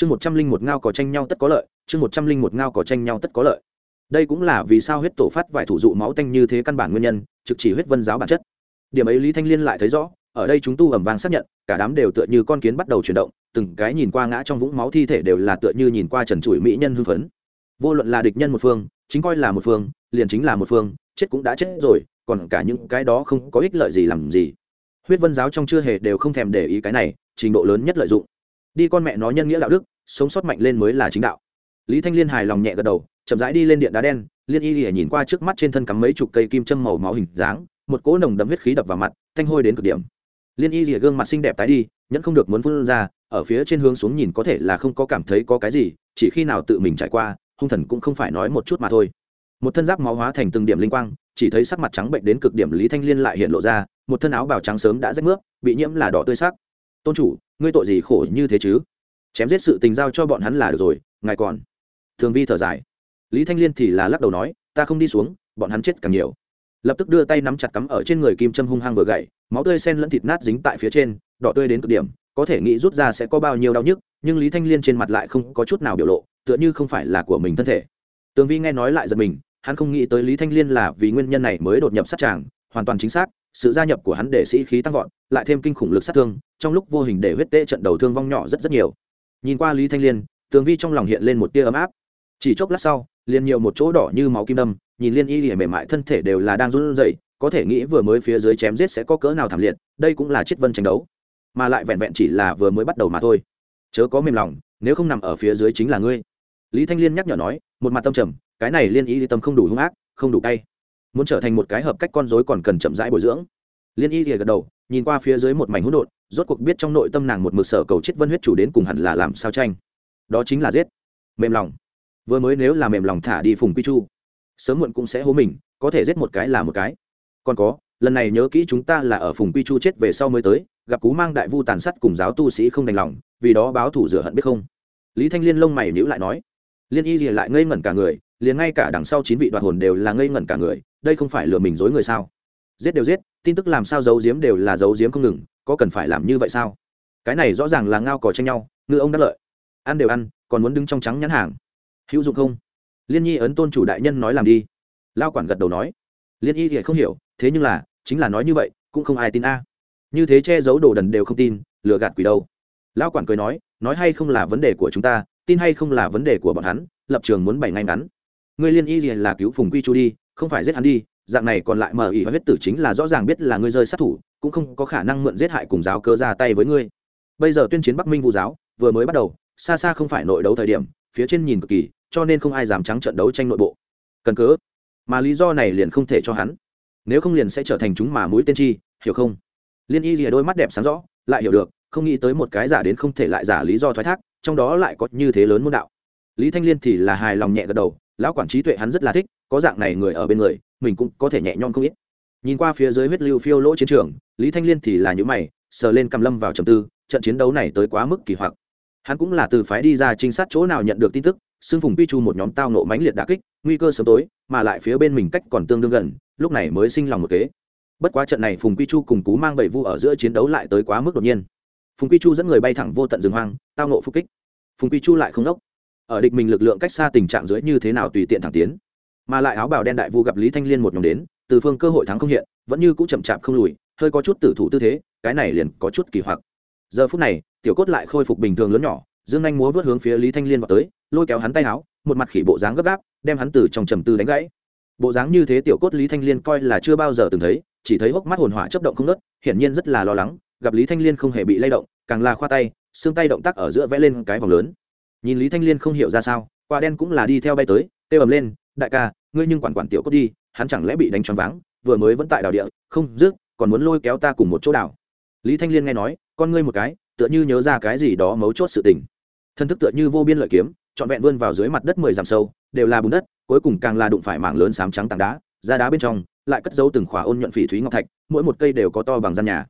chương một trăm linh một ngao có tranh nhau tất có lợi, chương một trăm linh một ngao có tranh nhau tất có lợi. Đây cũng là vì sao huyết tổ phát vài thủ dụ máu tanh như thế căn bản nguyên nhân, trực chỉ huyết vân giáo bản chất. Điểm ấy lý thanh liên lại thấy rõ, ở đây chúng tu ẩm vàng xác nhận, cả đám đều tựa như con kiến bắt đầu chuyển động, từng cái nhìn qua ngã trong vũng máu thi thể đều là tựa như nhìn qua trần trụi mỹ nhân hưng phấn. Vô luận là địch nhân một phương, chính coi là một phương, liền chính là một phương, chết cũng đã chết rồi, còn cả những cái đó không có ích lợi gì làm gì. Huyết vân giáo trong chưa hề đều không thèm để ý cái này, trình độ lớn nhất lợi dụng đi con mẹ nó nhân nghĩa đạo đức, sống sót mạnh lên mới là chính đạo. Lý thanh liên hài lòng nhẹ gật đầu, chậm rãi đi lên điện đá đen, liên y lìa nhìn qua trước mắt trên thân cắm mấy chục cây kim châm màu máu hình dáng, một cỗ nồng đậm huyết khí đập vào mặt, thanh hôi đến cực điểm. Liên y lìa gương mặt xinh đẹp tái đi, nhẫn không được muốn phun ra, ở phía trên hướng xuống nhìn có thể là không có cảm thấy có cái gì, chỉ khi nào tự mình trải qua, hung thần cũng không phải nói một chút mà thôi. Một thân giáp máu hóa thành từng điểm linh quang, chỉ thấy sắc mặt trắng bệnh đến cực điểm lý thanh liên lại hiện lộ ra, một thân áo bào trắng sớm đã rách nước bị nhiễm là đỏ tươi sắc tôn chủ, ngươi tội gì khổ như thế chứ? Chém giết sự tình giao cho bọn hắn là được rồi, ngài còn. Thường vi thở dài. Lý thanh liên thì là lắc đầu nói, ta không đi xuống, bọn hắn chết càng nhiều. Lập tức đưa tay nắm chặt cắm ở trên người kim châm hung hăng vừa gậy, máu tươi sen lẫn thịt nát dính tại phía trên, đỏ tươi đến cực điểm, có thể nghĩ rút ra sẽ có bao nhiêu đau nhức, nhưng lý thanh liên trên mặt lại không có chút nào biểu lộ, tựa như không phải là của mình thân thể. Tường vi nghe nói lại giật mình, hắn không nghĩ tới lý thanh liên là vì nguyên nhân này mới đột nhập sát tràng hoàn toàn chính xác, sự gia nhập của hắn để sĩ khí tăng vọt, lại thêm kinh khủng lực sát thương, trong lúc vô hình để huyết tê trận đầu thương vong nhỏ rất rất nhiều. Nhìn qua lý thanh liên, tường vi trong lòng hiện lên một tia ấm áp. Chỉ chốc lát sau, liền nhiều một chỗ đỏ như máu kim đâm, nhìn liên y lìa mềm mại thân thể đều là đang run rẩy, có thể nghĩ vừa mới phía dưới chém giết sẽ có cỡ nào thảm liệt, đây cũng là chiết vân tranh đấu. Mà lại vẹn vẹn chỉ là vừa mới bắt đầu mà thôi. Chớ có mềm lòng, nếu không nằm ở phía dưới chính là ngươi. Lý thanh liên nhắc nhở nói, một mặt tâm trầm, cái này liên y tâm không đủ hung ác, không đủ cay muốn trở thành một cái hợp cách con dối còn cần chậm rãi bồi dưỡng. Liên y thì gật đầu, nhìn qua phía dưới một mảnh hỗn độn, rốt cuộc biết trong nội tâm nàng một mực sở cầu chết vân huyết chủ đến cùng hẳn là làm sao tranh. Đó chính là giết. Mềm lòng. Vừa mới nếu là mềm lòng thả đi phùng quy chu, sớm muộn cũng sẽ hố mình, có thể giết một cái là một cái. Còn có, lần này nhớ kỹ chúng ta là ở phùng quy chu chết về sau mới tới, gặp cú mang đại vu tàn sát cùng giáo tu sĩ không đành lòng, vì đó báo thủ rửa hận biết không? Lý thanh liên lông mày nhữ lại nói. Liên y gì lại ngây ngẩn cả người, liền ngay cả đằng sau chín vị đoạt hồn đều là ngây ngẩn cả người đây không phải lừa mình dối người sao? Giết đều giết, tin tức làm sao giấu giếm đều là giấu giếm không ngừng, có cần phải làm như vậy sao? Cái này rõ ràng là ngao cò tranh nhau, ngư ông đắc lợi. Ăn đều ăn, còn muốn đứng trong trắng nhãn hàng. Hữu dụng không? Liên nhi ấn tôn chủ đại nhân nói làm đi. Lao quản gật đầu nói. Liên y thì không hiểu, thế nhưng là, chính là nói như vậy, cũng không ai tin a. Như thế che giấu đồ đần đều không tin, lừa gạt quỷ đâu. Lao quản cười nói nói hay không là vấn đề của chúng ta, tin hay không là vấn đề của bọn hắn, lập trường muốn bày ngay ngắn. Ngươi liên y gì là cứu phùng quy chu đi không phải giết hắn đi, dạng này còn lại mở ý huyết tử chính là rõ ràng biết là ngươi rơi sát thủ, cũng không có khả năng mượn giết hại cùng giáo cơ ra tay với ngươi. Bây giờ tuyên chiến bắc minh vu giáo, vừa mới bắt đầu, xa xa không phải nội đấu thời điểm, phía trên nhìn cực kỳ, cho nên không ai dám trắng trận đấu tranh nội bộ. Cần cớ, mà lý do này liền không thể cho hắn. Nếu không liền sẽ trở thành chúng mà mũi tên chi, hiểu không? Liên y rìa đôi mắt đẹp sáng rõ, lại hiểu được, không nghĩ tới một cái giả đến không thể lại giả lý do thoái thác, trong đó lại có như thế lớn môn đạo. Lý thanh liên thì là hài lòng nhẹ gật đầu lão quản trí tuệ hắn rất là thích, có dạng này người ở bên người, mình cũng có thể nhẹ nhõm không ít. Nhìn qua phía dưới huyết lưu phiêu lỗ chiến trường, lý thanh liên thì là những mày, sờ lên cầm lâm vào trầm tư, trận chiến đấu này tới quá mức kỳ hoặc. Hắn cũng là từ phái đi ra trinh sát chỗ nào nhận được tin tức, xưng phùng pi chu một nhóm tao nộ mãnh liệt đà kích, nguy cơ sớm tối, mà lại phía bên mình cách còn tương đương gần, lúc này mới sinh lòng một kế. Bất quá trận này phùng quy chu cùng cú mang bảy vu ở giữa chiến đấu lại tới quá mức đột nhiên. Phùng quy chu dẫn người bay thẳng vô tận rừng hoang, tao nộ phục kích. Phùng quy chu lại không đốc ở địch mình lực lượng cách xa tình trạng dưới như thế nào tùy tiện thẳng tiến. Mà lại áo bào đen đại vu gặp lý thanh liên một nhóm đến, từ phương cơ hội thắng không hiện, vẫn như cũng chậm chạp không lùi, hơi có chút tử thủ tư thế, cái này liền có chút kỳ hoặc. Giờ phút này, tiểu cốt lại khôi phục bình thường lớn nhỏ, dương anh múa vớt hướng phía lý thanh liên vào tới, lôi kéo hắn tay áo, một mặt khỉ bộ dáng gấp gáp, đem hắn từ trong trầm tư đánh gãy. Bộ dáng như thế tiểu cốt lý thanh liên coi là chưa bao giờ từng thấy, chỉ thấy hốc mắt hồn hỏa chấp động không nớt hiển nhiên rất là lo lắng, gặp lý thanh liên không hề bị lay động, càng là khoa tay, xương tay động tác ở giữa vẽ lên cái vòng lớn nhìn lý thanh liên không hiểu ra sao, quả đen cũng là đi theo bay tới tê ầm lên, đại ca, ngươi nhưng quản quản tiểu cốt đi, hắn chẳng lẽ bị đánh choáng váng, vừa mới vẫn tại đào địa, không dứt, còn muốn lôi kéo ta cùng một chỗ đào lý thanh liên nghe nói, con ngươi một cái, tựa như nhớ ra cái gì đó mấu chốt sự tình. Thân thức tựa như vô biên lợi kiếm, trọn vẹn vươn vào dưới mặt đất mười dặm sâu, đều là bùn đất, cuối cùng càng là đụng phải mảng lớn sám trắng tảng đá, ra đá bên trong, lại cất giấu từng khỏa ôn nhuận phỉ thúy ngọc thạch, mỗi một cây đều có to bằng gian nhà.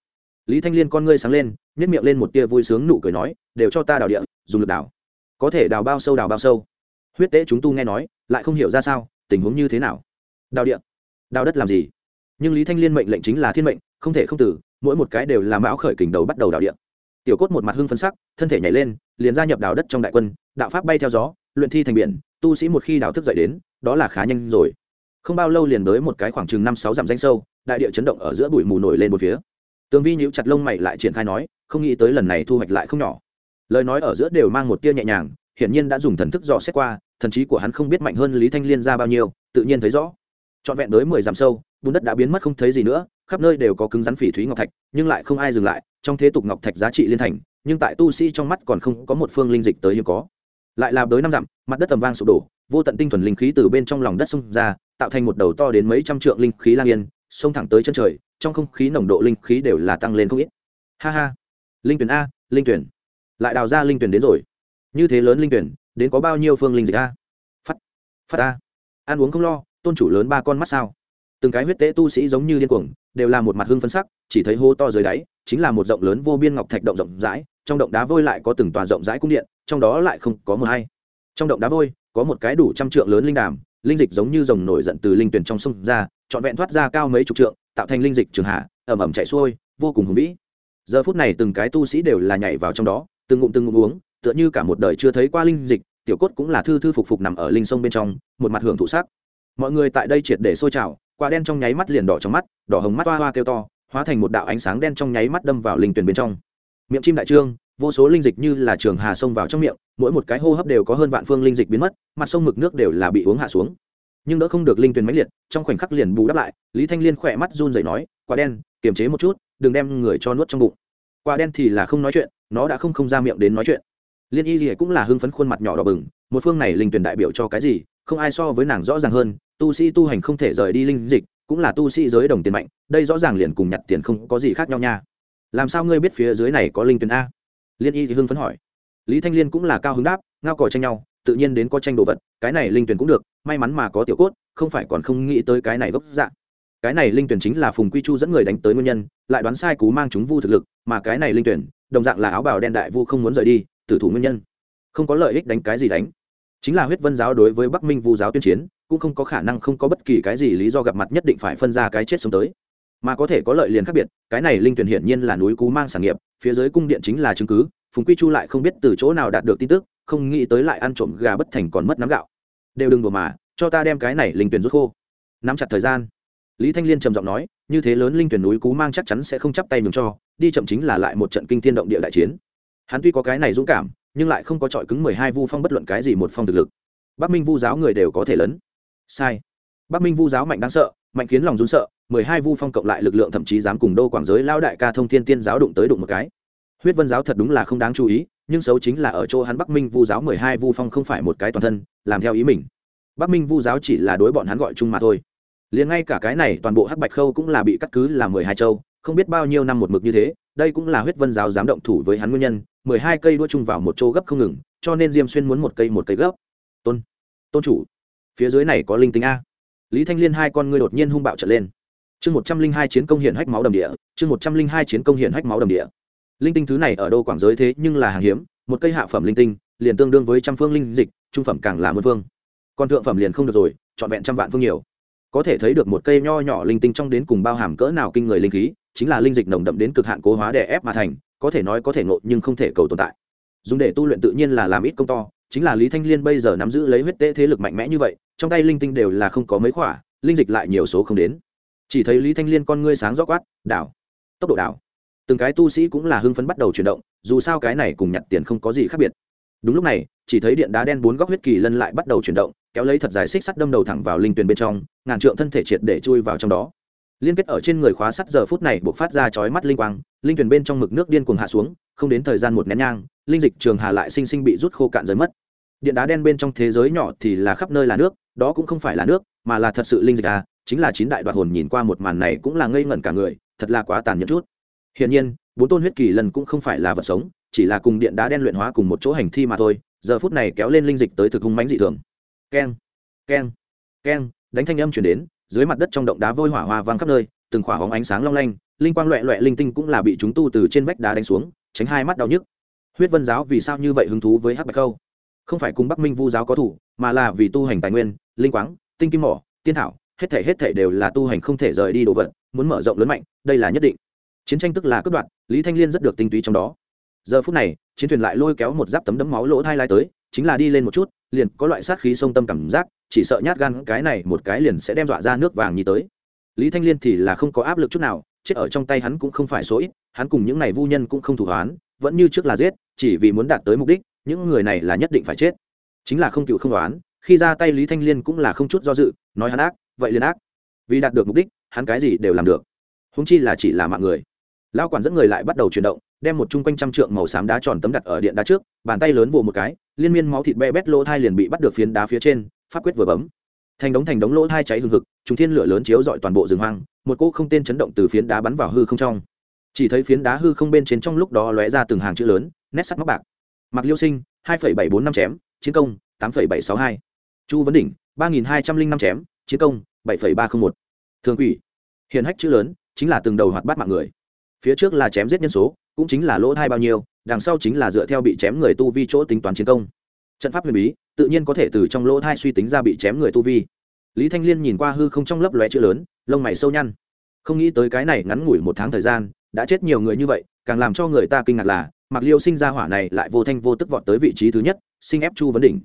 Lý thanh liên con ngươi sáng lên nhét miệng lên một tia vui sướng nụ cười nói, đều cho ta đào địa, dùng lực đào có thể đào bao sâu đào bao sâu. Huyết tế chúng tu nghe nói, lại không hiểu ra sao, tình huống như thế nào. Đào địa. Đào đất làm gì? Nhưng lý thanh liên mệnh lệnh chính là thiên mệnh, không thể không tử, mỗi một cái đều là mão khởi kình đầu bắt đầu đào địa. Tiểu cốt một mặt hưng phấn sắc, thân thể nhảy lên, liền gia nhập đào đất trong đại quân, đạo pháp bay theo gió, luyện thi thành biển, tu sĩ một khi đào thức dậy đến, đó là khá nhanh rồi. Không bao lâu liền tới một cái khoảng chừng năm sáu dặm danh sâu, đại địa chấn động ở giữa bụi mù nổi lên một phía. Tường vi nhíu chặt lông mày lại triển khai nói, không nghĩ tới lần này thu hoạch lại không nhỏ lời nói ở giữa đều mang một tia nhẹ nhàng, hiển nhiên đã dùng thần thức dò xét qua, thần trí của hắn không biết mạnh hơn lý thanh liên ra bao nhiêu, tự nhiên thấy rõ. Trọn vẹn tới mười dặm sâu, bùn đất đã biến mất không thấy gì nữa, khắp nơi đều có cứng rắn phỉ thúy ngọc thạch, nhưng lại không ai dừng lại, trong thế tục ngọc thạch giá trị liên thành, nhưng tại tu sĩ trong mắt còn không có một phương linh dịch tới hiếm có. Lại là tới năm dặm, mặt đất tầm vang sụp đổ, vô tận tinh thuần linh khí từ bên trong lòng đất xông ra, tạo thành một đầu to đến mấy trăm trượng linh khí lang yên, xông thẳng tới chân trời, trong không khí nồng độ linh khí đều là tăng lên không ít. Ha ha. Linh tuyển a, linh tuyển lại đào ra linh tuyển đến rồi. Như thế lớn linh tuyển, đến có bao nhiêu phương linh dịch a? Phát phát a. Ăn uống không lo, tôn chủ lớn ba con mắt sao? Từng cái huyết tế tu sĩ giống như điên cuồng, đều là một mặt hưng phân sắc, chỉ thấy hô to dưới đáy, chính là một rộng lớn vô biên ngọc thạch động rộng rãi, trong động đá vôi lại có từng tòa rộng rãi cung điện, trong đó lại không có một hay. Trong động đá vôi, có một cái đủ trăm trượng lớn linh đàm, linh dịch giống như dòng nổi giận từ linh tuyển trong sông ra, trọn vẹn thoát ra cao mấy chục trượng, tạo thành linh dịch trường hạ ẩm ẩm chạy xuôi, vô cùng hùng vĩ. Giờ phút này từng cái tu sĩ đều là nhảy vào trong đó từng ngụm từng ngụm uống, tựa như cả một đời chưa thấy qua linh dịch, tiểu cốt cũng là thư thư phục phục nằm ở linh sông bên trong, một mặt hưởng thụ sắc. Mọi người tại đây triệt để sôi trào, quả đen trong nháy mắt liền đỏ trong mắt, đỏ hồng mắt hoa hoa kêu to, hóa thành một đạo ánh sáng đen trong nháy mắt đâm vào linh tuyển bên trong. Miệng chim đại trương, vô số linh dịch như là trường hà sông vào trong miệng, mỗi một cái hô hấp đều có hơn vạn phương linh dịch biến mất, mặt sông mực nước đều là bị uống hạ xuống. Nhưng đỡ không được linh tuyển mãnh liệt, trong khoảnh khắc liền bù đắp lại, lý thanh liên khỏe mắt run rẩy nói, quả đen, kiềm chế một chút, đừng đem người cho nuốt trong bụng. Quả đen thì là không nói chuyện nó đã không không ra miệng đến nói chuyện. Liên y gì cũng là hưng phấn khuôn mặt nhỏ đỏ bừng, một phương này linh tuyển đại biểu cho cái gì, không ai so với nàng rõ ràng hơn, tu sĩ tu hành không thể rời đi linh dịch, cũng là tu sĩ giới đồng tiền mạnh, đây rõ ràng liền cùng nhặt tiền không có gì khác nhau nha. Làm sao ngươi biết phía dưới này có linh tuyển a? Liên y thì hưng phấn hỏi. Lý thanh liên cũng là cao hứng đáp, ngao còi tranh nhau, tự nhiên đến có tranh đồ vật, cái này linh tuyển cũng được, may mắn mà có tiểu cốt, không phải còn không nghĩ tới cái này gốc dạng cái này linh tuyển chính là phùng quy chu dẫn người đánh tới nguyên nhân, lại đoán sai cú mang chúng vu thực lực, mà cái này linh tuyển, đồng dạng là áo bào đen đại vu không muốn rời đi, tử thủ nguyên nhân. Không có lợi ích đánh cái gì đánh. Chính là huyết vân giáo đối với bắc minh vu giáo tuyên chiến, cũng không có khả năng không có bất kỳ cái gì lý do gặp mặt nhất định phải phân ra cái chết sống tới. Mà có thể có lợi liền khác biệt, cái này linh tuyển hiển nhiên là núi cú mang sản nghiệp, phía dưới cung điện chính là chứng cứ, phùng quy chu lại không biết từ chỗ nào đạt được tin tức, không nghĩ tới lại ăn trộm gà bất thành còn mất nắm gạo. Đều đừng đùa mà, cho ta đem cái này linh tuyển rút khô. Nắm chặt thời gian lý thanh liên trầm giọng nói, như thế lớn linh tuyển núi cú mang chắc chắn sẽ không chắp tay nhường cho, đi chậm chính là lại một trận kinh thiên động địa đại chiến. Hắn tuy có cái này dũng cảm, nhưng lại không có trọi cứng mười hai vu phong bất luận cái gì một phong thực lực. Bắc minh vu giáo người đều có thể lớn sai. Bắc minh vu giáo mạnh đáng sợ, mạnh khiến lòng run sợ, mười hai vu phong cộng lại lực lượng thậm chí dám cùng đô quảng giới lao đại ca thông thiên tiên giáo đụng tới đụng một cái. Huyết vân giáo thật đúng là không đáng chú ý, nhưng xấu chính là ở chỗ hắn bắc minh vu giáo mười hai vu phong không phải một cái toàn thân, làm theo ý mình. Bắc minh vu giáo chỉ là đối bọn hắn gọi chung mà thôi liền ngay cả cái này toàn bộ hắc bạch khâu cũng là bị cắt cứ là mười hai châu, không biết bao nhiêu năm một mực như thế, đây cũng là huyết vân giáo dám động thủ với hắn nguyên nhân, mười hai cây đua chung vào một chỗ gấp không ngừng, cho nên diêm xuyên muốn một cây một cây gấp. Tôn tôn chủ, phía dưới này có linh tính a. Lý thanh liên hai con ngươi đột nhiên hung bạo trở lên. Chương một trăm linh hai chiến công hiển hách máu đầm địa, chương một trăm linh hai chiến công hiển hách máu đầm địa. Linh tinh thứ này ở đâu quảng giới thế nhưng là hàng hiếm, một cây hạ phẩm linh tinh, liền tương đương với trăm phương linh dịch, trung phẩm càng là một phương. Còn thượng phẩm liền không được rồi, trọn vẹn trăm vạn phương nhiều có thể thấy được một cây nho nhỏ linh tinh trong đến cùng bao hàm cỡ nào kinh người linh khí, chính là linh dịch nồng đậm đến cực hạn cố hóa đè ép mà thành, có thể nói có thể ngộ nhưng không thể cầu tồn tại. Dùng để tu luyện tự nhiên là làm ít công to, chính là lý thanh liên bây giờ nắm giữ lấy huyết tế thế lực mạnh mẽ như vậy, trong tay linh tinh đều là không có mấy khỏa, linh dịch lại nhiều số không đến. Chỉ thấy lý thanh liên con ngươi sáng rõ quát, đảo, tốc độ đảo. Từng cái tu sĩ cũng là hưng phấn bắt đầu chuyển động, dù sao cái này cùng nhặt tiền không có gì khác biệt. Đúng lúc này, chỉ thấy điện đá đen bốn góc huyết kỳ lân lại bắt đầu chuyển động kéo lấy thật dài xích sắt đâm đầu thẳng vào linh tuyền bên trong, ngàn trượng thân thể triệt để chui vào trong đó. Liên kết ở trên người khóa sắt giờ phút này buộc phát ra chói mắt linh quang, linh tuyền bên trong mực nước điên cuồng hạ xuống, không đến thời gian một nén nhang, linh dịch trường hà lại sinh sinh bị rút khô cạn giới mất. Điện đá đen bên trong thế giới nhỏ thì là khắp nơi là nước, đó cũng không phải là nước, mà là thật sự linh dịch à chính là chín đại đoạt hồn nhìn qua một màn này cũng là ngây ngẩn cả người, thật là quá tàn nhẫn chút. Hiển nhiên, bốn tôn huyết kỳ lần cũng không phải là vật sống, chỉ là cùng điện đá đen luyện hóa cùng một chỗ hành thi mà thôi, giờ phút này kéo lên linh dịch tới thực hung mãnh dị thường keng keng keng, đánh thanh âm chuyển đến, dưới mặt đất trong động đá vôi hỏa hoa vang khắp nơi, từng khỏa hóng ánh sáng long lanh, linh quang loẹ loẹ linh tinh cũng là bị chúng tu từ trên vách đá đánh xuống, tránh hai mắt đau nhức. Huyết vân giáo vì sao như vậy hứng thú với hắc bạch câu? Không phải cùng bắc minh vu giáo có thủ, mà là vì tu hành tài nguyên, linh quáng, tinh kim mỏ, tiên thảo, hết thể hết thể đều là tu hành không thể rời đi đồ vật, muốn mở rộng lớn mạnh, đây là nhất định. Chiến tranh tức là cướp đoạt, lý thanh liên rất được tinh túy trong đó. Giờ phút này, chiến thuyền lại lôi kéo một giáp tấm đấm máu lỗ thai lai tới chính là đi lên một chút, liền có loại sát khí sông tâm cảm giác, chỉ sợ nhát gan cái này một cái liền sẽ đem dọa ra nước vàng như tới. Lý thanh liên thì là không có áp lực chút nào, chết ở trong tay hắn cũng không phải số ít, hắn cùng những này vu nhân cũng không thủ hoán vẫn như trước là giết, chỉ vì muốn đạt tới mục đích, những người này là nhất định phải chết. Chính là không cựu không đoán, khi ra tay lý thanh liên cũng là không chút do dự, nói hắn ác, vậy liền ác. Vì đạt được mục đích, hắn cái gì đều làm được. Húng chi là chỉ là mạng người lao quản dẫn người lại bắt đầu chuyển động, đem một chung quanh trăm trượng màu xám đá tròn tấm đặt ở điện đá trước, bàn tay lớn vồ một cái, liên miên máu thịt be bét lỗ thai liền bị bắt được phiến đá phía trên, pháp quyết vừa bấm. Thành đống thành đống lỗ thai cháy hừng hực chúng thiên lửa lớn chiếu dọi toàn bộ rừng hoang, một cỗ không tên chấn động từ phiến đá bắn vào hư không trong. Chỉ thấy phiến đá hư không bên trên trong lúc đó lóe ra từng hàng chữ lớn, nét sắt móc bạc. Mặc liêu sinh, hai bảy bốn năm chém, chiến công, tám bảy sáu hai. Chu vấn đỉnh, ba nghìn hai trăm linh năm chém, chiến công, bảy ba trăm linh một. Thường quỷ. Hiện hách chữ lớn, chính là từng đầu hoạt bát mạng người phía trước là chém giết nhân số, cũng chính là lỗ thai bao nhiêu, đằng sau chính là dựa theo bị chém người tu vi chỗ tính toán chiến công. Trận pháp huyền bí, tự nhiên có thể từ trong lỗ thai suy tính ra bị chém người tu vi. Lý thanh liên nhìn qua hư không trong lấp lóe chữ lớn, lông mày sâu nhăn. Không nghĩ tới cái này ngắn ngủi một tháng thời gian, đã chết nhiều người như vậy, càng làm cho người ta kinh ngạc là mặc liêu sinh ra hỏa này lại vô thanh vô tức vọt tới vị trí thứ nhất sinh ép chu vấn đỉnh.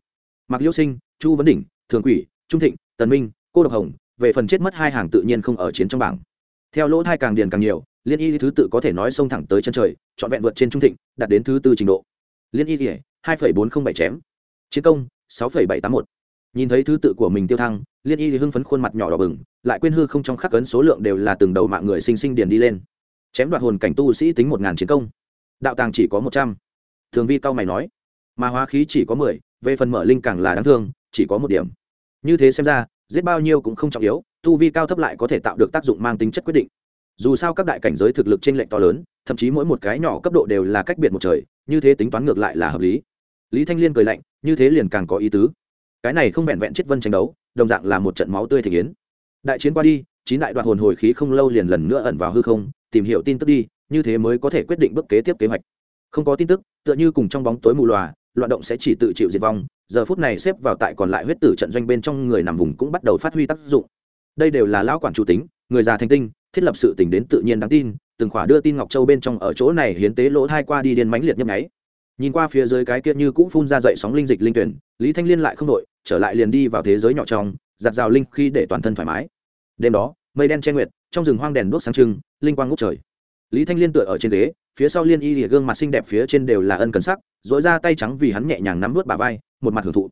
Mặc liêu sinh, chu vấn đỉnh, thường quỷ, trung thịnh, tần minh, cô độc hồng, về phần chết mất hai hàng tự nhiên không ở chiến trong bảng. Theo lỗ thai càng điền càng nhiều liên y thứ tự có thể nói xông thẳng tới chân trời, trọn vẹn vượt trên trung thịnh, đạt đến thứ tư trình độ. Liên y hai bốn trăm bảy chém. Chiến công, sáu bảy tám một. Nhìn thấy thứ tự của mình tiêu thăng, liên y hưng phấn khuôn mặt nhỏ đỏ bừng, lại quên hư không trong khắc ấn số lượng đều là từng đầu mạng người sinh sinh điền đi lên. Chém đoạt hồn cảnh tu sĩ tính một ngàn chiến công. Đạo tàng chỉ có một trăm. Thường vi cao mày nói, mà hóa khí chỉ có mười, về phần mở linh càng là đáng thương, chỉ có một điểm. Như thế xem ra, giết bao nhiêu cũng không trọng yếu, tu vi cao thấp lại có thể tạo được tác dụng mang tính chất quyết định dù sao các đại cảnh giới thực lực t r ê n lệch to lớn, thậm chí mỗi một cái nhỏ cấp độ đều là cách biệt một trời, như thế tính toán ngược lại là hợp lý. Lý thanh liên cười lạnh, như thế liền càng có ý tứ. Cái này không vẹn vẹn chết vân tranh đấu, đồng dạng là một trận máu tươi thể yến. Đại chiến qua đi, chín đại đoạn hồn hồi khí không lâu liền lần nữa ẩn vào hư không, tìm hiểu tin tức đi, như thế mới có thể quyết định bước kế tiếp kế hoạch. Không có tin tức, tựa như cùng trong bóng tối mù loà loạn động sẽ chỉ tự chịu diệt vong, giờ phút này xếp vào tại còn lại huyết tử trận doanh bên trong người nằm vùng cũng bắt đầu phát huy tác dụng. Đây đều là lão quản chủ tính, người già thành tinh thiết lập sự tỉnh đến tự nhiên đáng tin, từng khỏa đưa tin ngọc châu bên trong ở chỗ này hiến tế lỗ thai qua đi điên mãnh liệt nhấp nháy. Nhìn qua phía dưới cái kia như cũng phun ra dậy sóng linh dịch linh tuyển, lý thanh liên lại không đội trở lại liền đi vào thế giới nhỏ trong, giặt rào linh khi để toàn thân thoải mái. Đêm đó, mây đen che nguyệt, trong rừng hoang đèn đuốc sáng trưng, linh quang ngút trời. Lý thanh liên tựa ở trên ghế, phía sau liên y thì gương mặt xinh đẹp phía trên đều là ân cần sắc dỗi ra tay trắng vì hắn nhẹ nhàng nắm vớt bà vai, một mặt hưởng thụ.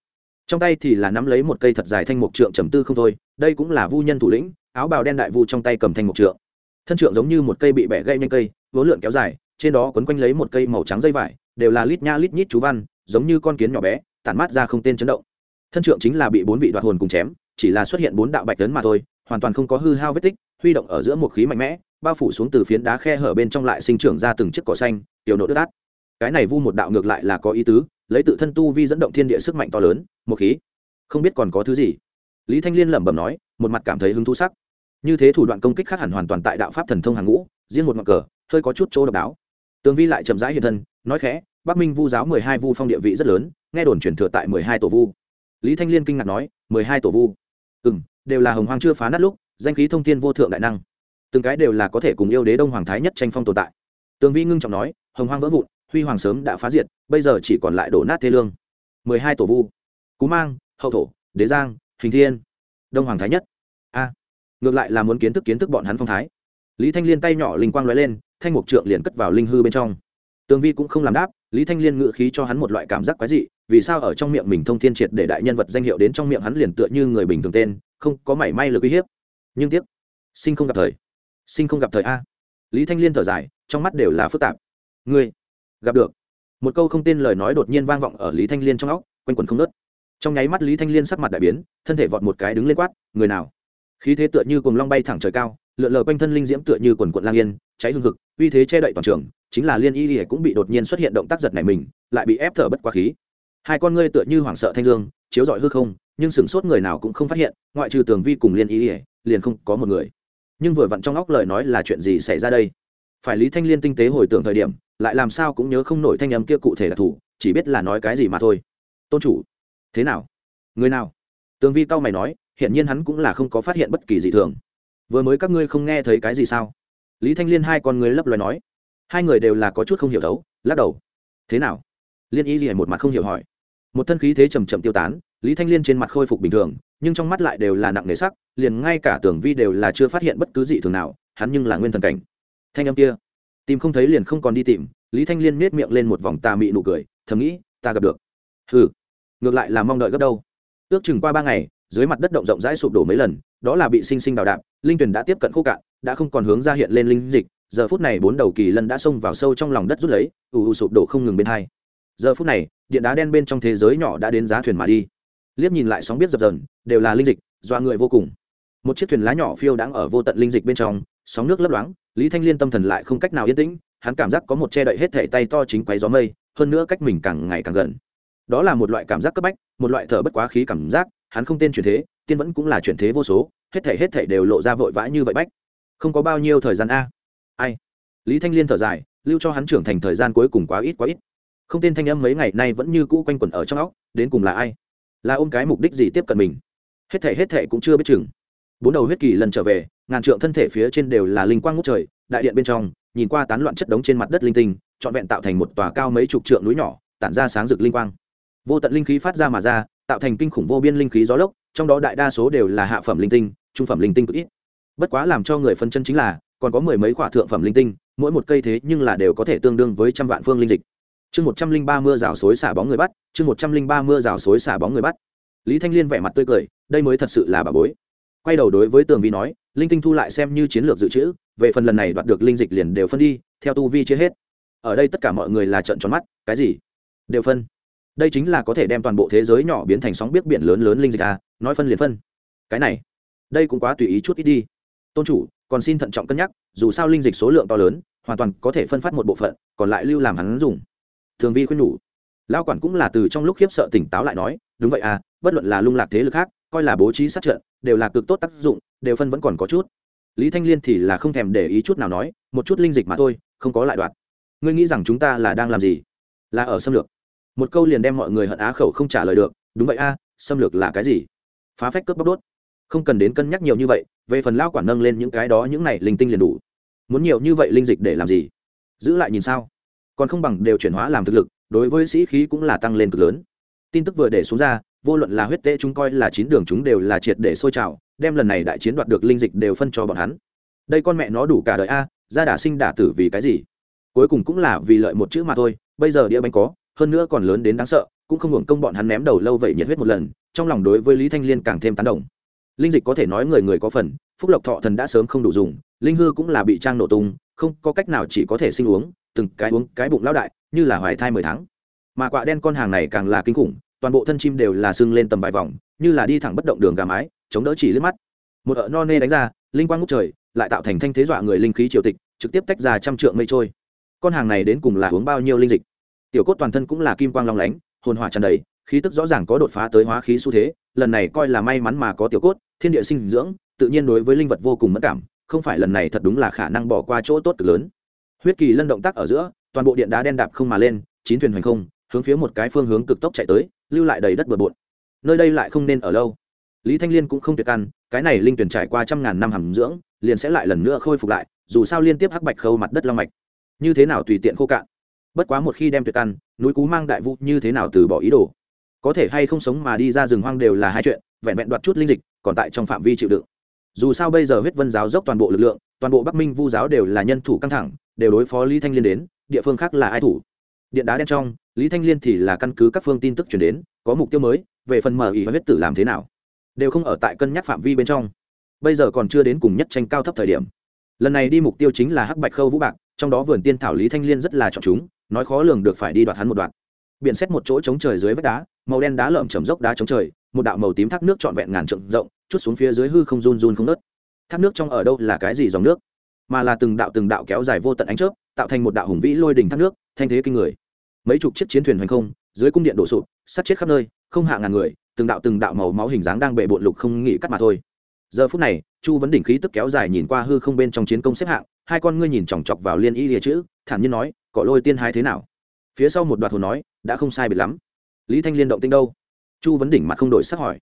Trong tay thì là nắm lấy một cây thật dài thanh mục trượng trầm tư không thôi, đây cũng là vu nhân thủ lĩnh áo bào đen đại vu trong tay cầm thanh mục trượng. Thân trượng giống như một cây bị bẻ gây nhanh cây, vốn lượn kéo dài, trên đó quấn quanh lấy một cây màu trắng dây vải, đều là lít nha lít nhít chú văn, giống như con kiến nhỏ bé, tản mát ra không tên chấn động. Thân trượng chính là bị bốn vị đoạt hồn cùng chém, chỉ là xuất hiện bốn đạo bạch tấn mà thôi, hoàn toàn không có hư hao vết tích, huy động ở giữa một khí mạnh mẽ, bao phủ xuống từ phiến đá khe hở bên trong lại sinh trưởng ra từng chiếc cỏ xanh, tiểu nộ đất át cái này vu một đạo ngược lại là có ý tứ, lấy tự thân tu vi dẫn động thiên địa sức mạnh to lớn, một khí. Không biết còn có thứ gì. Lý thanh liên lẩm bẩm nói, một mặt cảm thấy hứng thú sắc như thế thủ đoạn công kích khác hẳn hoàn toàn tại đạo pháp thần thông hàng ngũ, riêng một mặt cờ, hơi có chút chỗ độc đáo. Tường vi lại chậm rãi hiện thân, nói khẽ, bắc minh vu giáo mười hai vu phong địa vị rất lớn, nghe đồn truyền thừa tại mười hai tổ vu. Lý thanh liên kinh ngạc nói, mười hai tổ vu? Ừ m đều là hồng Hoàng chưa phá nát lúc, danh khí thông thiên vô thượng đại năng. Từng cái đều là có thể cùng yêu đế đông hoàng thái nhất tranh phong tồn tại. Tường vi ngưng trọng nói, hồng Hoàng vỡ vụn, huy hoàng sớm đã phá diệt, bây giờ chỉ còn lại đổ nát thế lương. Mười hai tổ vu? Cú mang, hậu thổ, đế giang, hình thiên, đông hoàng thái nhất ngược lại là muốn kiến thức kiến thức bọn hắn phong thái. Lý thanh liên tay nhỏ linh quang l ó e lên, thanh mục trượng liền cất vào linh hư bên trong. Tường vi cũng không làm đáp, lý thanh liên ngự khí cho hắn một loại cảm giác quái dị, vì sao ở trong miệng mình thông thiên triệt để đại nhân vật danh hiệu đến trong miệng hắn liền tựa như người bình thường tên, không có mảy may lực uy hiếp. Nhưng tiếc, sinh không gặp thời. Sinh không gặp thời a. Lý thanh liên thở dài, trong mắt đều là phức tạp. Ngươi, gặp được. Một câu không tên lời nói đột nhiên vang vọng ở lý thanh liên trong óc, quanh quần không nớt trong nháy mắt lý thanh liên sắc mặt đại biến, thân thể vọt một cái đứng lên quát, người nào? Khí thế tựa như cùng long bay thẳng trời cao, lượn lờ quanh thân linh diễm tựa như quần quận lang yên, cháy hương thực uy thế che đậy toàn trường, chính là liên y lìa cũng bị đột nhiên xuất hiện động tác giật này mình, lại bị ép thở bất quá khí. Hai con ngươi tựa như hoảng sợ thanh dương, chiếu rọi hư không, nhưng sửng sốt người nào cũng không phát hiện, ngoại trừ tường vi cùng liên y lìa liền không có một người. Nhưng vừa vặn trong óc lời nói là chuyện gì xảy ra đây? Phải lý thanh liên tinh tế hồi tưởng thời điểm, lại làm sao cũng nhớ không nổi thanh âm kia cụ thể là thủ, chỉ biết là nói cái gì mà thôi. Tôn chủ, thế nào? Người nào? Tường vi cao mày nói hiện nhiên hắn cũng là không có phát hiện bất kỳ gì thường. Vừa mới các ngươi không nghe thấy cái gì sao? Lý thanh liên hai con người lấp loài nói. Hai người đều là có chút không hiểu thấu, lắc đầu. Thế nào? Liên y gì một mặt không hiểu hỏi. Một thân khí thế chầm chậm tiêu tán, lý thanh liên trên mặt khôi phục bình thường, nhưng trong mắt lại đều là nặng nề sắc, liền ngay cả tưởng vi đều là chưa phát hiện bất cứ gì thường nào, hắn nhưng là nguyên thần cảnh. Thanh âm kia, tìm không thấy liền không còn đi tìm, lý thanh liên miết miệng lên một vòng tà mị nụ cười, thầm nghĩ, ta gặp được. Ừ ngược lại là mong đợi gấp đâu. Ước chừng qua ba ngày dưới mặt đất động rộng rãi sụp đổ mấy lần, đó là bị sinh sinh đào đạp, linh tuyển đã tiếp cận khô cạn, đã không còn hướng ra hiện lên linh dịch, giờ phút này bốn đầu kỳ lân đã xông vào sâu trong lòng đất rút lấy, ù ù sụp đổ không ngừng bên hai. Giờ phút này, điện đá đen bên trong thế giới nhỏ đã đến giá thuyền mà đi. Liếc nhìn lại sóng biết dập dờn, đều là linh dịch doa người vô cùng. Một chiếc thuyền lá nhỏ phiêu đang ở vô tận linh dịch bên trong, sóng nước lấp loáng, lý thanh liên tâm thần lại không cách nào yên tĩnh, hắn cảm giác có một che đậy hết thể tay to chính quấy gió mây, hơn nữa cách mình càng ngày càng gần. Đó là một loại cảm giác cấp bách, một loại thở bất quá khí cảm giác hắn không tên chuyển thế, tiên vẫn cũng là chuyển thế vô số, hết thể hết thể đều lộ ra vội vã như vậy bách. Không có bao nhiêu thời gian a. Ai? Lý thanh liên thở dài, lưu cho hắn trưởng thành thời gian cuối cùng quá ít quá ít. Không tên thanh âm mấy ngày nay vẫn như cũ quanh quẩn ở trong óc, đến cùng là ai? Là ôm cái mục đích gì tiếp cận mình? Hết thể hết thể cũng chưa biết chừng. Bốn đầu huyết kỳ lần trở về, ngàn trượng thân thể phía trên đều là linh quang ngút trời, đại điện bên trong, nhìn qua tán loạn chất đống trên mặt đất linh tinh, trọn vẹn tạo thành một tòa cao mấy chục trượng núi nhỏ, tản ra sáng rực linh quang. Vô tận linh khí phát ra mà ra tạo thành kinh khủng vô biên linh khí gió lốc, trong đó đại đa số đều là hạ phẩm linh tinh, trung phẩm linh tinh cực ít. Bất quá làm cho người phân chân chính là, còn có mười mấy quả thượng phẩm linh tinh, mỗi một cây thế nhưng là đều có thể tương đương với trăm vạn phương linh dịch. Chương một trăm linh ba mưa rào xối xả bóng người bắt, chương một trăm linh ba mưa rào xối xả bóng người bắt. Lý thanh liên vẻ mặt tươi cười, đây mới thật sự là bà bối. Quay đầu đối với tường vi nói, linh tinh thu lại xem như chiến lược dự trữ, về phần lần này đoạt được linh dịch liền đều phân đi, theo tu vi chia hết. Ở đây tất cả mọi người là trận tròn mắt, cái gì? Đều phân đây chính là có thể đem toàn bộ thế giới nhỏ biến thành sóng biết biển lớn lớn linh dịch à nói phân liền phân. Cái này, đây cũng quá tùy ý chút ít đi. Tôn chủ, còn xin thận trọng cân nhắc, dù sao linh dịch số lượng to lớn, hoàn toàn có thể phân phát một bộ phận, còn lại lưu làm hắn dùng. Thường vi khuyên nhủ. Lao quản cũng là từ trong lúc khiếp sợ tỉnh táo lại nói, đúng vậy à bất luận là lung lạc thế lực khác, coi là bố trí sát trận, đều là cực tốt tác dụng, đều phân vẫn còn có chút. Lý thanh liên thì là không thèm để ý chút nào nói, một chút linh dịch mà thôi, không có lại đoạt ngươi nghĩ rằng chúng ta là đang làm gì? Là ở xâm lược một câu liền đem mọi người hận á khẩu không trả lời được, đúng vậy a, xâm lược là cái gì? Phá phách cướp bóc đốt. Không cần đến cân nhắc nhiều như vậy, về phần lao quản nâng lên những cái đó, những này linh tinh liền đủ. Muốn nhiều như vậy linh dịch để làm gì? Giữ lại nhìn sao? Còn không bằng đều chuyển hóa làm thực lực, đối với sĩ khí cũng là tăng lên cực lớn. Tin tức vừa để xuống ra, vô luận là huyết tế chúng coi là chín đường chúng đều là triệt để sôi trào, đem lần này đại chiến đoạt được linh dịch đều phân cho bọn hắn. Đây con mẹ nó đủ cả đời a, ra đả sinh đả tử vì cái gì? Cuối cùng cũng là vì lợi một chữ mà thôi, bây giờ đĩa bánh có hơn nữa còn lớn đến đáng sợ, cũng không hưởng công bọn hắn ném đầu lâu vậy nhiệt huyết một lần, trong lòng đối với lý thanh liên càng thêm tán đồng. Linh dịch có thể nói người người có phần, phúc lộc thọ thần đã sớm không đủ dùng, linh hư cũng là bị trang nổ tung, không có cách nào chỉ có thể sinh uống, từng cái uống cái bụng lão đại, như là hoài thai mười tháng. Mà quạ đen con hàng này càng là kinh khủng, toàn bộ thân chim đều là sưng lên tầm vài vòng, như là đi thẳng bất động đường gà mái, chống đỡ chỉ liếc mắt. Một ợ no nê đánh ra, linh quang ngút trời, lại tạo thành thanh thế dọa người linh khí triều tịch, trực tiếp tách ra trăm trượng mây trôi. Con hàng này đến cùng là uống bao nhiêu linh dịch? Tiểu cốt toàn thân cũng là kim quang long lánh, hồn hỏa tràn đầy, khí tức rõ ràng có đột phá tới hóa khí xu thế, lần này coi là may mắn mà có tiểu cốt, thiên địa sinh dưỡng, tự nhiên đối với linh vật vô cùng mất cảm, không phải lần này thật đúng là khả năng bỏ qua chỗ tốt cực lớn. Huyết kỳ lân động tác ở giữa, toàn bộ điện đá đen đạp không mà lên, chín thuyền hoành không, hướng phía một cái phương hướng cực tốc chạy tới, lưu lại đầy đất bừa bộn. Nơi đây lại không nên ở lâu. Lý thanh liên cũng không tuyệt căn cái này linh tuyển trải qua trăm ngàn năm hàm dưỡng, liền sẽ lại lần nữa khôi phục lại, dù sao liên tiếp hắc bạch khâu mặt đất long mạch. Như thế nào tùy tiện khô cạn? Bất quá một khi đem tuyệt căn, núi cú mang đại vũ như thế nào từ bỏ ý đồ? Có thể hay không sống mà đi ra rừng hoang đều là hai chuyện, vẹn vẹn đoạt chút linh dịch, còn tại trong phạm vi chịu đựng. Dù sao bây giờ huyết vân giáo dốc toàn bộ lực lượng, toàn bộ bắc minh vu giáo đều là nhân thủ căng thẳng, đều đối phó lý thanh liên đến, địa phương khác là ai thủ? Điện đá đen trong, lý thanh liên thì là căn cứ các phương tin tức chuyển đến, có mục tiêu mới, về phần mở ý huyết tử làm thế nào? Đều không ở tại cân nhắc phạm vi bên trong. Bây giờ còn chưa đến cùng nhất tranh cao thấp thời điểm. Lần này đi mục tiêu chính là hắc bạch khâu vũ bạc, trong đó vườn tiên thảo lý thanh liên rất là chọn chúng nói khó lường được phải đi đoạt hắn một đoạn. Biển xét một chỗ chống trời dưới vách đá, màu đen đá lợm chầm dốc đá chống trời, một đạo màu tím thác nước trọn vẹn ngàn trượng rộng, chút xuống phía dưới hư không run run không nớt thác nước trong ở đâu là cái gì dòng nước? Mà là từng đạo từng đạo kéo dài vô tận ánh chớp, tạo thành một đạo hùng vĩ lôi đỉnh thác nước, thanh thế kinh người. Mấy chục chiếc chiến thuyền hoành không, dưới cung điện đổ sụp sát chết khắp nơi, không hạ ngàn người, từng đạo từng đạo màu máu hình dáng đang bệ bộn lục không nghĩ cắt mà thôi. Giờ phút này, chu vấn đỉnh khí tức kéo dài nhìn qua hư không bên trong chiến công xếp hạng hai con ngươi nhìn chòng chọc vào liên y lìa chữ, thản nhiên nói cọ lôi tiên hai thế nào? Phía sau một đoạt hồn nói, đã không sai biệt lắm. Lý thanh liên động tinh đâu? Chu vấn đỉnh mặt không đổi sắc hỏi.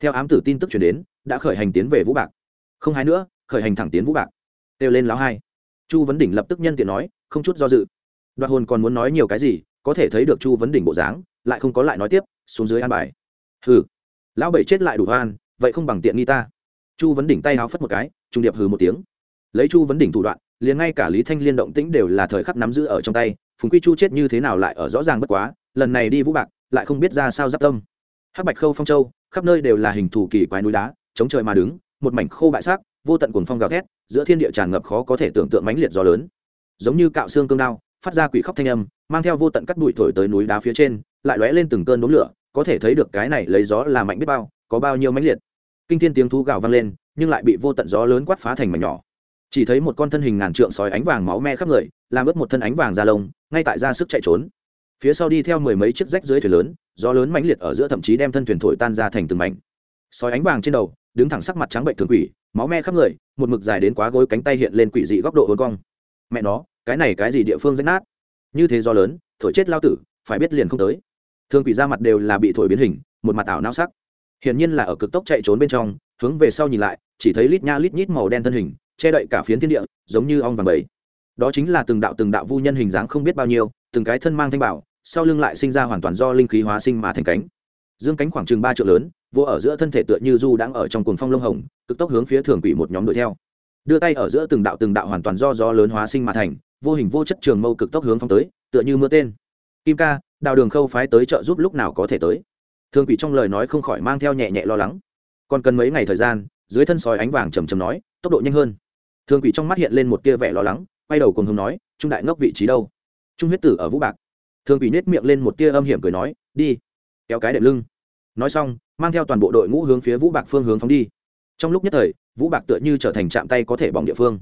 Theo ám tử tin tức chuyển đến, đã khởi hành tiến về vũ bạc. Không hai nữa, khởi hành thẳng tiến vũ bạc. Kêu lên láo hai. Chu vấn đỉnh lập tức nhân tiện nói, không chút do dự. Đoạt hồn còn muốn nói nhiều cái gì, có thể thấy được chu vấn đỉnh bộ dáng, lại không có lại nói tiếp, xuống dưới an bài. Hừ, lão bảy chết lại đủ hoan vậy không bằng tiện nghi ta. Chu vấn đỉnh tay háo phất một cái trung điệp hừ một tiếng. Lấy chu vấn đỉnh thủ đoạn liền ngay cả lý thanh liên động tĩnh đều là thời khắc nắm giữ ở trong tay, phùng quy chu chết như thế nào lại ở rõ ràng bất quá, lần này đi vũ bạc, lại không biết ra sao giáp tâm. Hắc bạch khâu phong châu, khắp nơi đều là hình thù kỳ quái núi đá, chống trời mà đứng, một mảnh khô bại xác vô tận cuồng phong gào thét, giữa thiên địa tràn ngập khó có thể tưởng tượng mãnh liệt gió lớn. Giống như cạo xương cương đao, phát ra quỷ khóc thanh âm, mang theo vô tận cắt bụi thổi tới núi đá phía trên, lại lóe lên từng cơn đốm lửa, có thể thấy được cái này lấy gió là mạnh biết bao, có bao nhiêu mãnh liệt. Kinh thiên tiếng thú gào vang lên, nhưng lại bị vô tận gió lớn quát phá thành mảnh nhỏ chỉ thấy một con thân hình ngàn trượng sói ánh vàng máu me khắp người, làm ướt một thân ánh vàng da lông, ngay tại ra sức chạy trốn. Phía sau đi theo mười mấy chiếc rách dưới thuyền lớn, gió lớn mãnh liệt ở giữa thậm chí đem thân thuyền thổi tan ra thành từng mảnh. Sói ánh vàng trên đầu, đứng thẳng sắc mặt trắng bệnh thường quỷ, máu me khắp người, một mực dài đến quá gối cánh tay hiện lên quỷ dị góc độ hôn cong. Mẹ nó, cái này cái gì địa phương rách nát? Như thế do lớn, thổi chết lao tử, phải biết liền không tới. Thường quỷ ra mặt đều là bị thổi biến hình, một mặt ảo nao sắc. Hiển nhiên là ở cực tốc chạy trốn bên trong, hướng về sau nhìn lại, chỉ thấy lít nha lít nhít màu đen thân hình che đậy cả phiến thiên địa, giống như ong vàng bầy. Đó chính là từng đạo từng đạo vu nhân hình dáng không biết bao nhiêu, từng cái thân mang thanh bảo, sau lưng lại sinh ra hoàn toàn do linh khí hóa sinh mà thành cánh. Dương cánh khoảng chừng ba triệu lớn vô ở giữa thân thể tựa như du đang ở trong cuồng phong lông hồng, cực tốc hướng phía thường quỷ một nhóm đuổi theo. Đưa tay ở giữa từng đạo từng đạo hoàn toàn do gió lớn hóa sinh mà thành, vô hình vô chất trường mâu cực tốc hướng phong tới, tựa như mưa tên. Kim ca, đào đường khâu phái tới trợ giúp lúc nào có thể tới. Thường quỷ trong lời nói không khỏi mang theo nhẹ nhẹ lo lắng. Còn cần mấy ngày thời gian, dưới thân sói ánh vàng trầm trầm nói, tốc độ nhanh hơn. Thương quỷ trong mắt hiện lên một tia vẻ lo lắng, quay đầu cùng hùng nói, trung đại ngốc vị trí đâu? Trung huyết tử ở vũ bạc. Thương quỷ nết miệng lên một tia âm hiểm cười nói, đi, kéo cái đệm lưng. Nói xong, mang theo toàn bộ đội ngũ hướng phía vũ bạc phương hướng phóng đi. Trong lúc nhất thời, vũ bạc tựa như trở thành chạm tay có thể bỏng địa phương.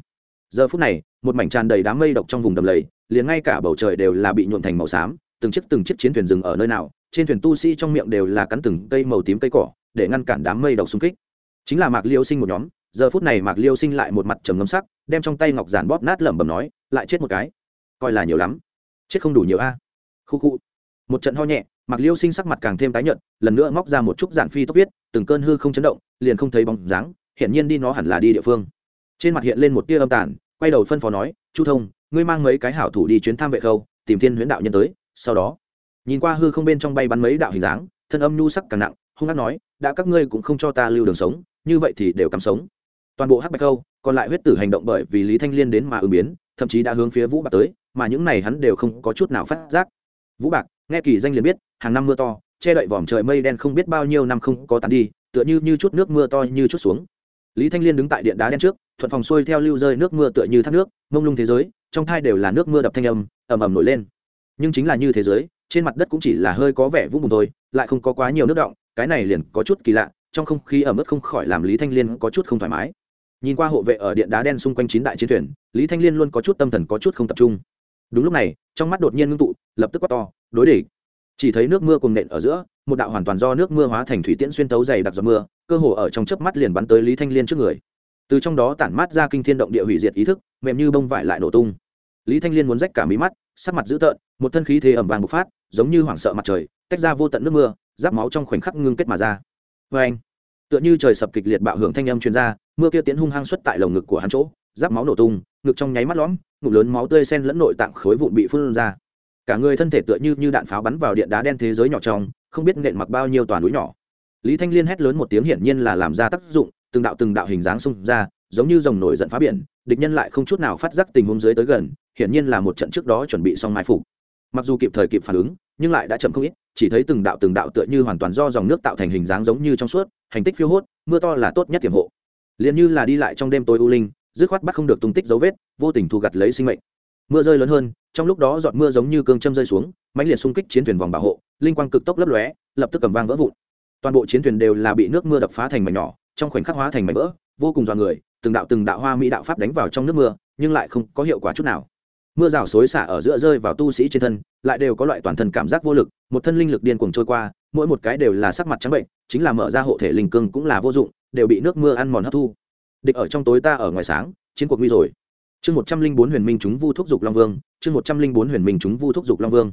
Giờ phút này, một mảnh tràn đầy đám mây độc trong vùng đầm lầy, liền ngay cả bầu trời đều là bị nhuộn thành màu xám, từng chiếc từng chiếc chiến thuyền dừng ở nơi nào, trên thuyền tu sĩ trong miệng đều là cắn từng cây màu tím cây cỏ, để ngăn cản đám mây độc xung kích chính là mạc liêu sinh một nhóm, giờ phút này mạc liêu sinh lại một mặt trầm ngâm sắc, đem trong tay ngọc giản bóp nát lẩm bẩm nói, lại chết một cái. Coi là nhiều lắm. Chết không đủ nhiều a. Khu khu. Một trận ho nhẹ, mạc liêu sinh sắc mặt càng thêm tái nhợt, lần nữa móc ra một chút giản phi tốc viết, từng cơn hư không chấn động, liền không thấy bóng dáng hiện nhiên đi nó hẳn là đi địa phương. Trên mặt hiện lên một tia âm tàn, quay đầu phân phó nói, chu thông, ngươi mang mấy cái hảo thủ đi chuyến tham vệ khâu, tìm thiên huyễn đạo nhân tới, sau đó. Nhìn qua hư không bên trong bay bắn mấy đạo hình dáng, thân âm nhu sắc càng nặng, hung hát nói, đã các ngươi cũng không cho ta lưu đường sống như vậy thì đều cắm sống. Toàn bộ hắc bạch khâu còn lại huyết tử hành động bởi vì lý thanh liên đến mà ứng biến, thậm chí đã hướng phía vũ bạc tới, mà những này hắn đều không có chút nào phát giác. Vũ bạc, nghe kỳ danh liền biết, hàng năm mưa to, che đậy vòm trời mây đen không biết bao nhiêu năm không có tan đi, tựa như như chút nước mưa to như chút xuống. Lý thanh liên đứng tại điện đá đen trước, thuận phòng xuôi theo lưu rơi nước mưa tựa như thác nước, mông lung thế giới, trong thai đều là nước mưa đập thanh âm, ầm ầm nổi lên. Nhưng chính là như thế giới, trên mặt đất cũng chỉ là hơi có vẻ vũng bùn thôi, lại không có quá nhiều nước động, cái này liền có chút kỳ lạ trong không khí ở mức không khỏi làm lý thanh liên có chút không thoải mái. Nhìn qua hộ vệ ở điện đá đen xung quanh chín đại chiến thuyền, lý thanh liên luôn có chút tâm thần có chút không tập trung. Đúng lúc này, trong mắt đột nhiên ngưng tụ, lập tức quát to, đối địch! Chỉ thấy nước mưa cùng nện ở giữa, một đạo hoàn toàn do nước mưa hóa thành thủy tiễn xuyên tấu dày đặc giọt mưa, cơ hồ ở trong chớp mắt liền bắn tới lý thanh liên trước người. Từ trong đó tản mát ra kinh thiên động địa hủy diệt ý thức, mềm như bông vải lại nổ tung. Lý thanh liên muốn rách cả mí mắt, sắc mặt dữ tợn, một thân khí thế ẩm vàng bộc phát, giống như hoảng sợ mặt trời, tách ra vô tận nước mưa, giáp máu trong khoảnh khắc ngưng kết mà ra vê anh, tựa như trời sập kịch liệt bạo hưởng thanh âm chuyên r a mưa kia tiến hung hăng xuất tại lồng ngực của hắn chỗ, giáp máu nổ tung, ngực trong nháy mắt lõm, ngụm lớn máu tươi sen lẫn nội tạng khối vụn bị phun ra. Cả người thân thể tựa như như đạn pháo bắn vào điện đá đen thế giới nhỏ trong, không biết nện mặc bao nhiêu toàn núi nhỏ. Lý thanh liên hét lớn một tiếng hiển nhiên là làm ra tác dụng, từng đạo từng đạo hình dáng xung ra, giống như dòng nổi giận phá biển, địch nhân lại không chút nào phát giác tình huống dưới tới gần, hiển nhiên là một trận trước đó chuẩn bị xong mai phục. Mặc dù kịp thời kịp phản ứng nhưng lại đã chậm không ít, chỉ thấy từng đạo từng đạo tựa như hoàn toàn do dòng nước tạo thành hình dáng giống như trong suốt, hành tích phiêu hốt, mưa to là tốt nhất tiềm hộ. Liền như là đi lại trong đêm tối u linh, dứt khoát bắt không được tung tích dấu vết, vô tình thu gặt lấy sinh mệnh. Mưa rơi lớn hơn, trong lúc đó giọt mưa giống như cương châm rơi xuống, mãnh liệt xung kích chiến thuyền vòng bảo hộ, linh quang cực tốc lấp lóe, lập tức cầm vang vỡ vụn. Toàn bộ chiến thuyền đều là bị nước mưa đập phá thành mảnh nhỏ, trong khoảnh khắc hóa thành mảnh vỡ, vô cùng dọa người, từng đạo từng đạo hoa mỹ đạo pháp đánh vào trong nước mưa, nhưng lại không có hiệu quả chút nào mưa rào xối xả ở giữa rơi vào tu sĩ trên thân, lại đều có loại toàn thân cảm giác vô lực, một thân linh lực điên cuồng trôi qua, mỗi một cái đều là sắc mặt trắng bệnh, chính là mở ra hộ thể linh cương cũng là vô dụng, đều bị nước mưa ăn mòn hấp thu. Địch ở trong tối ta ở ngoài sáng, chiến cuộc nguy rồi. Chương một trăm linh bốn huyền minh chúng vu thúc dục long vương, chương một trăm linh bốn huyền minh chúng vu thúc dục long vương.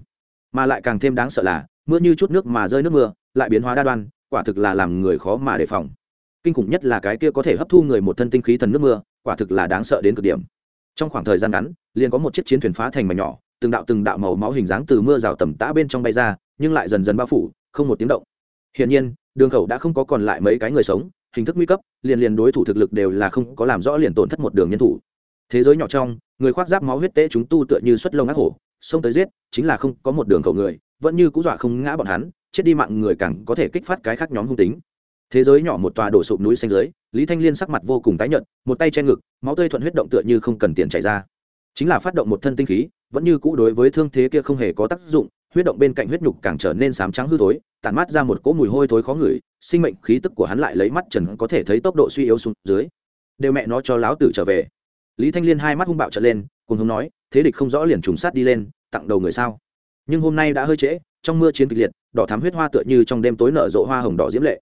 Mà lại càng thêm đáng sợ là, mưa như chút nước mà rơi nước mưa, lại biến hóa đa đoan, quả thực là làm người khó mà đề phòng. Kinh khủng nhất là cái kia có thể hấp thu người một thân tinh khí thần nước mưa, quả thực là đáng sợ đến cực điểm trong khoảng thời gian ngắn, liền có một chiếc chiến thuyền phá thành mảnh nhỏ, từng đạo từng đạo màu máu hình dáng từ mưa rào tầm tã bên trong bay ra, nhưng lại dần dần bao phủ, không một tiếng động. Hiển nhiên, đường khẩu đã không có còn lại mấy cái người sống, hình thức nguy cấp, liền liền đối thủ thực lực đều là không có làm rõ liền tổn thất một đường nhân thủ. Thế giới nhỏ trong, người khoác giáp máu huyết tế chúng tu tựa như xuất lông ác hổ, xông tới giết, chính là không có một đường khẩu người, vẫn như cũ dọa không ngã bọn hắn, chết đi mạng người càng có thể kích phát cái khác nhóm hung tính. Thế giới nhỏ một tòa đổ sụp núi xanh dưới lý thanh liên sắc mặt vô cùng tái nhợt, một tay che ngực, máu tươi thuận huyết động tựa như không cần tiền chảy ra. Chính là phát động một thân tinh khí, vẫn như cũ đối với thương thế kia không hề có tác dụng, huyết động bên cạnh huyết nhục càng trở nên sám trắng hư thối, tản mát ra một cỗ mùi hôi thối khó ngửi, sinh mệnh khí tức của hắn lại lấy mắt trần có thể thấy tốc độ suy yếu xuống dưới. Đều mẹ nó cho láo tử trở về. Lý thanh liên hai mắt hung bạo trở lên, cùng hùng nói, thế địch không rõ liền trùng sát đi lên, tặng đầu người sao? Nhưng hôm nay đã hơi trễ, trong mưa chiến kịch liệt, đỏ thắm huyết hoa tựa như trong đêm tối nở rộ hoa hồng đỏ diễm lệ.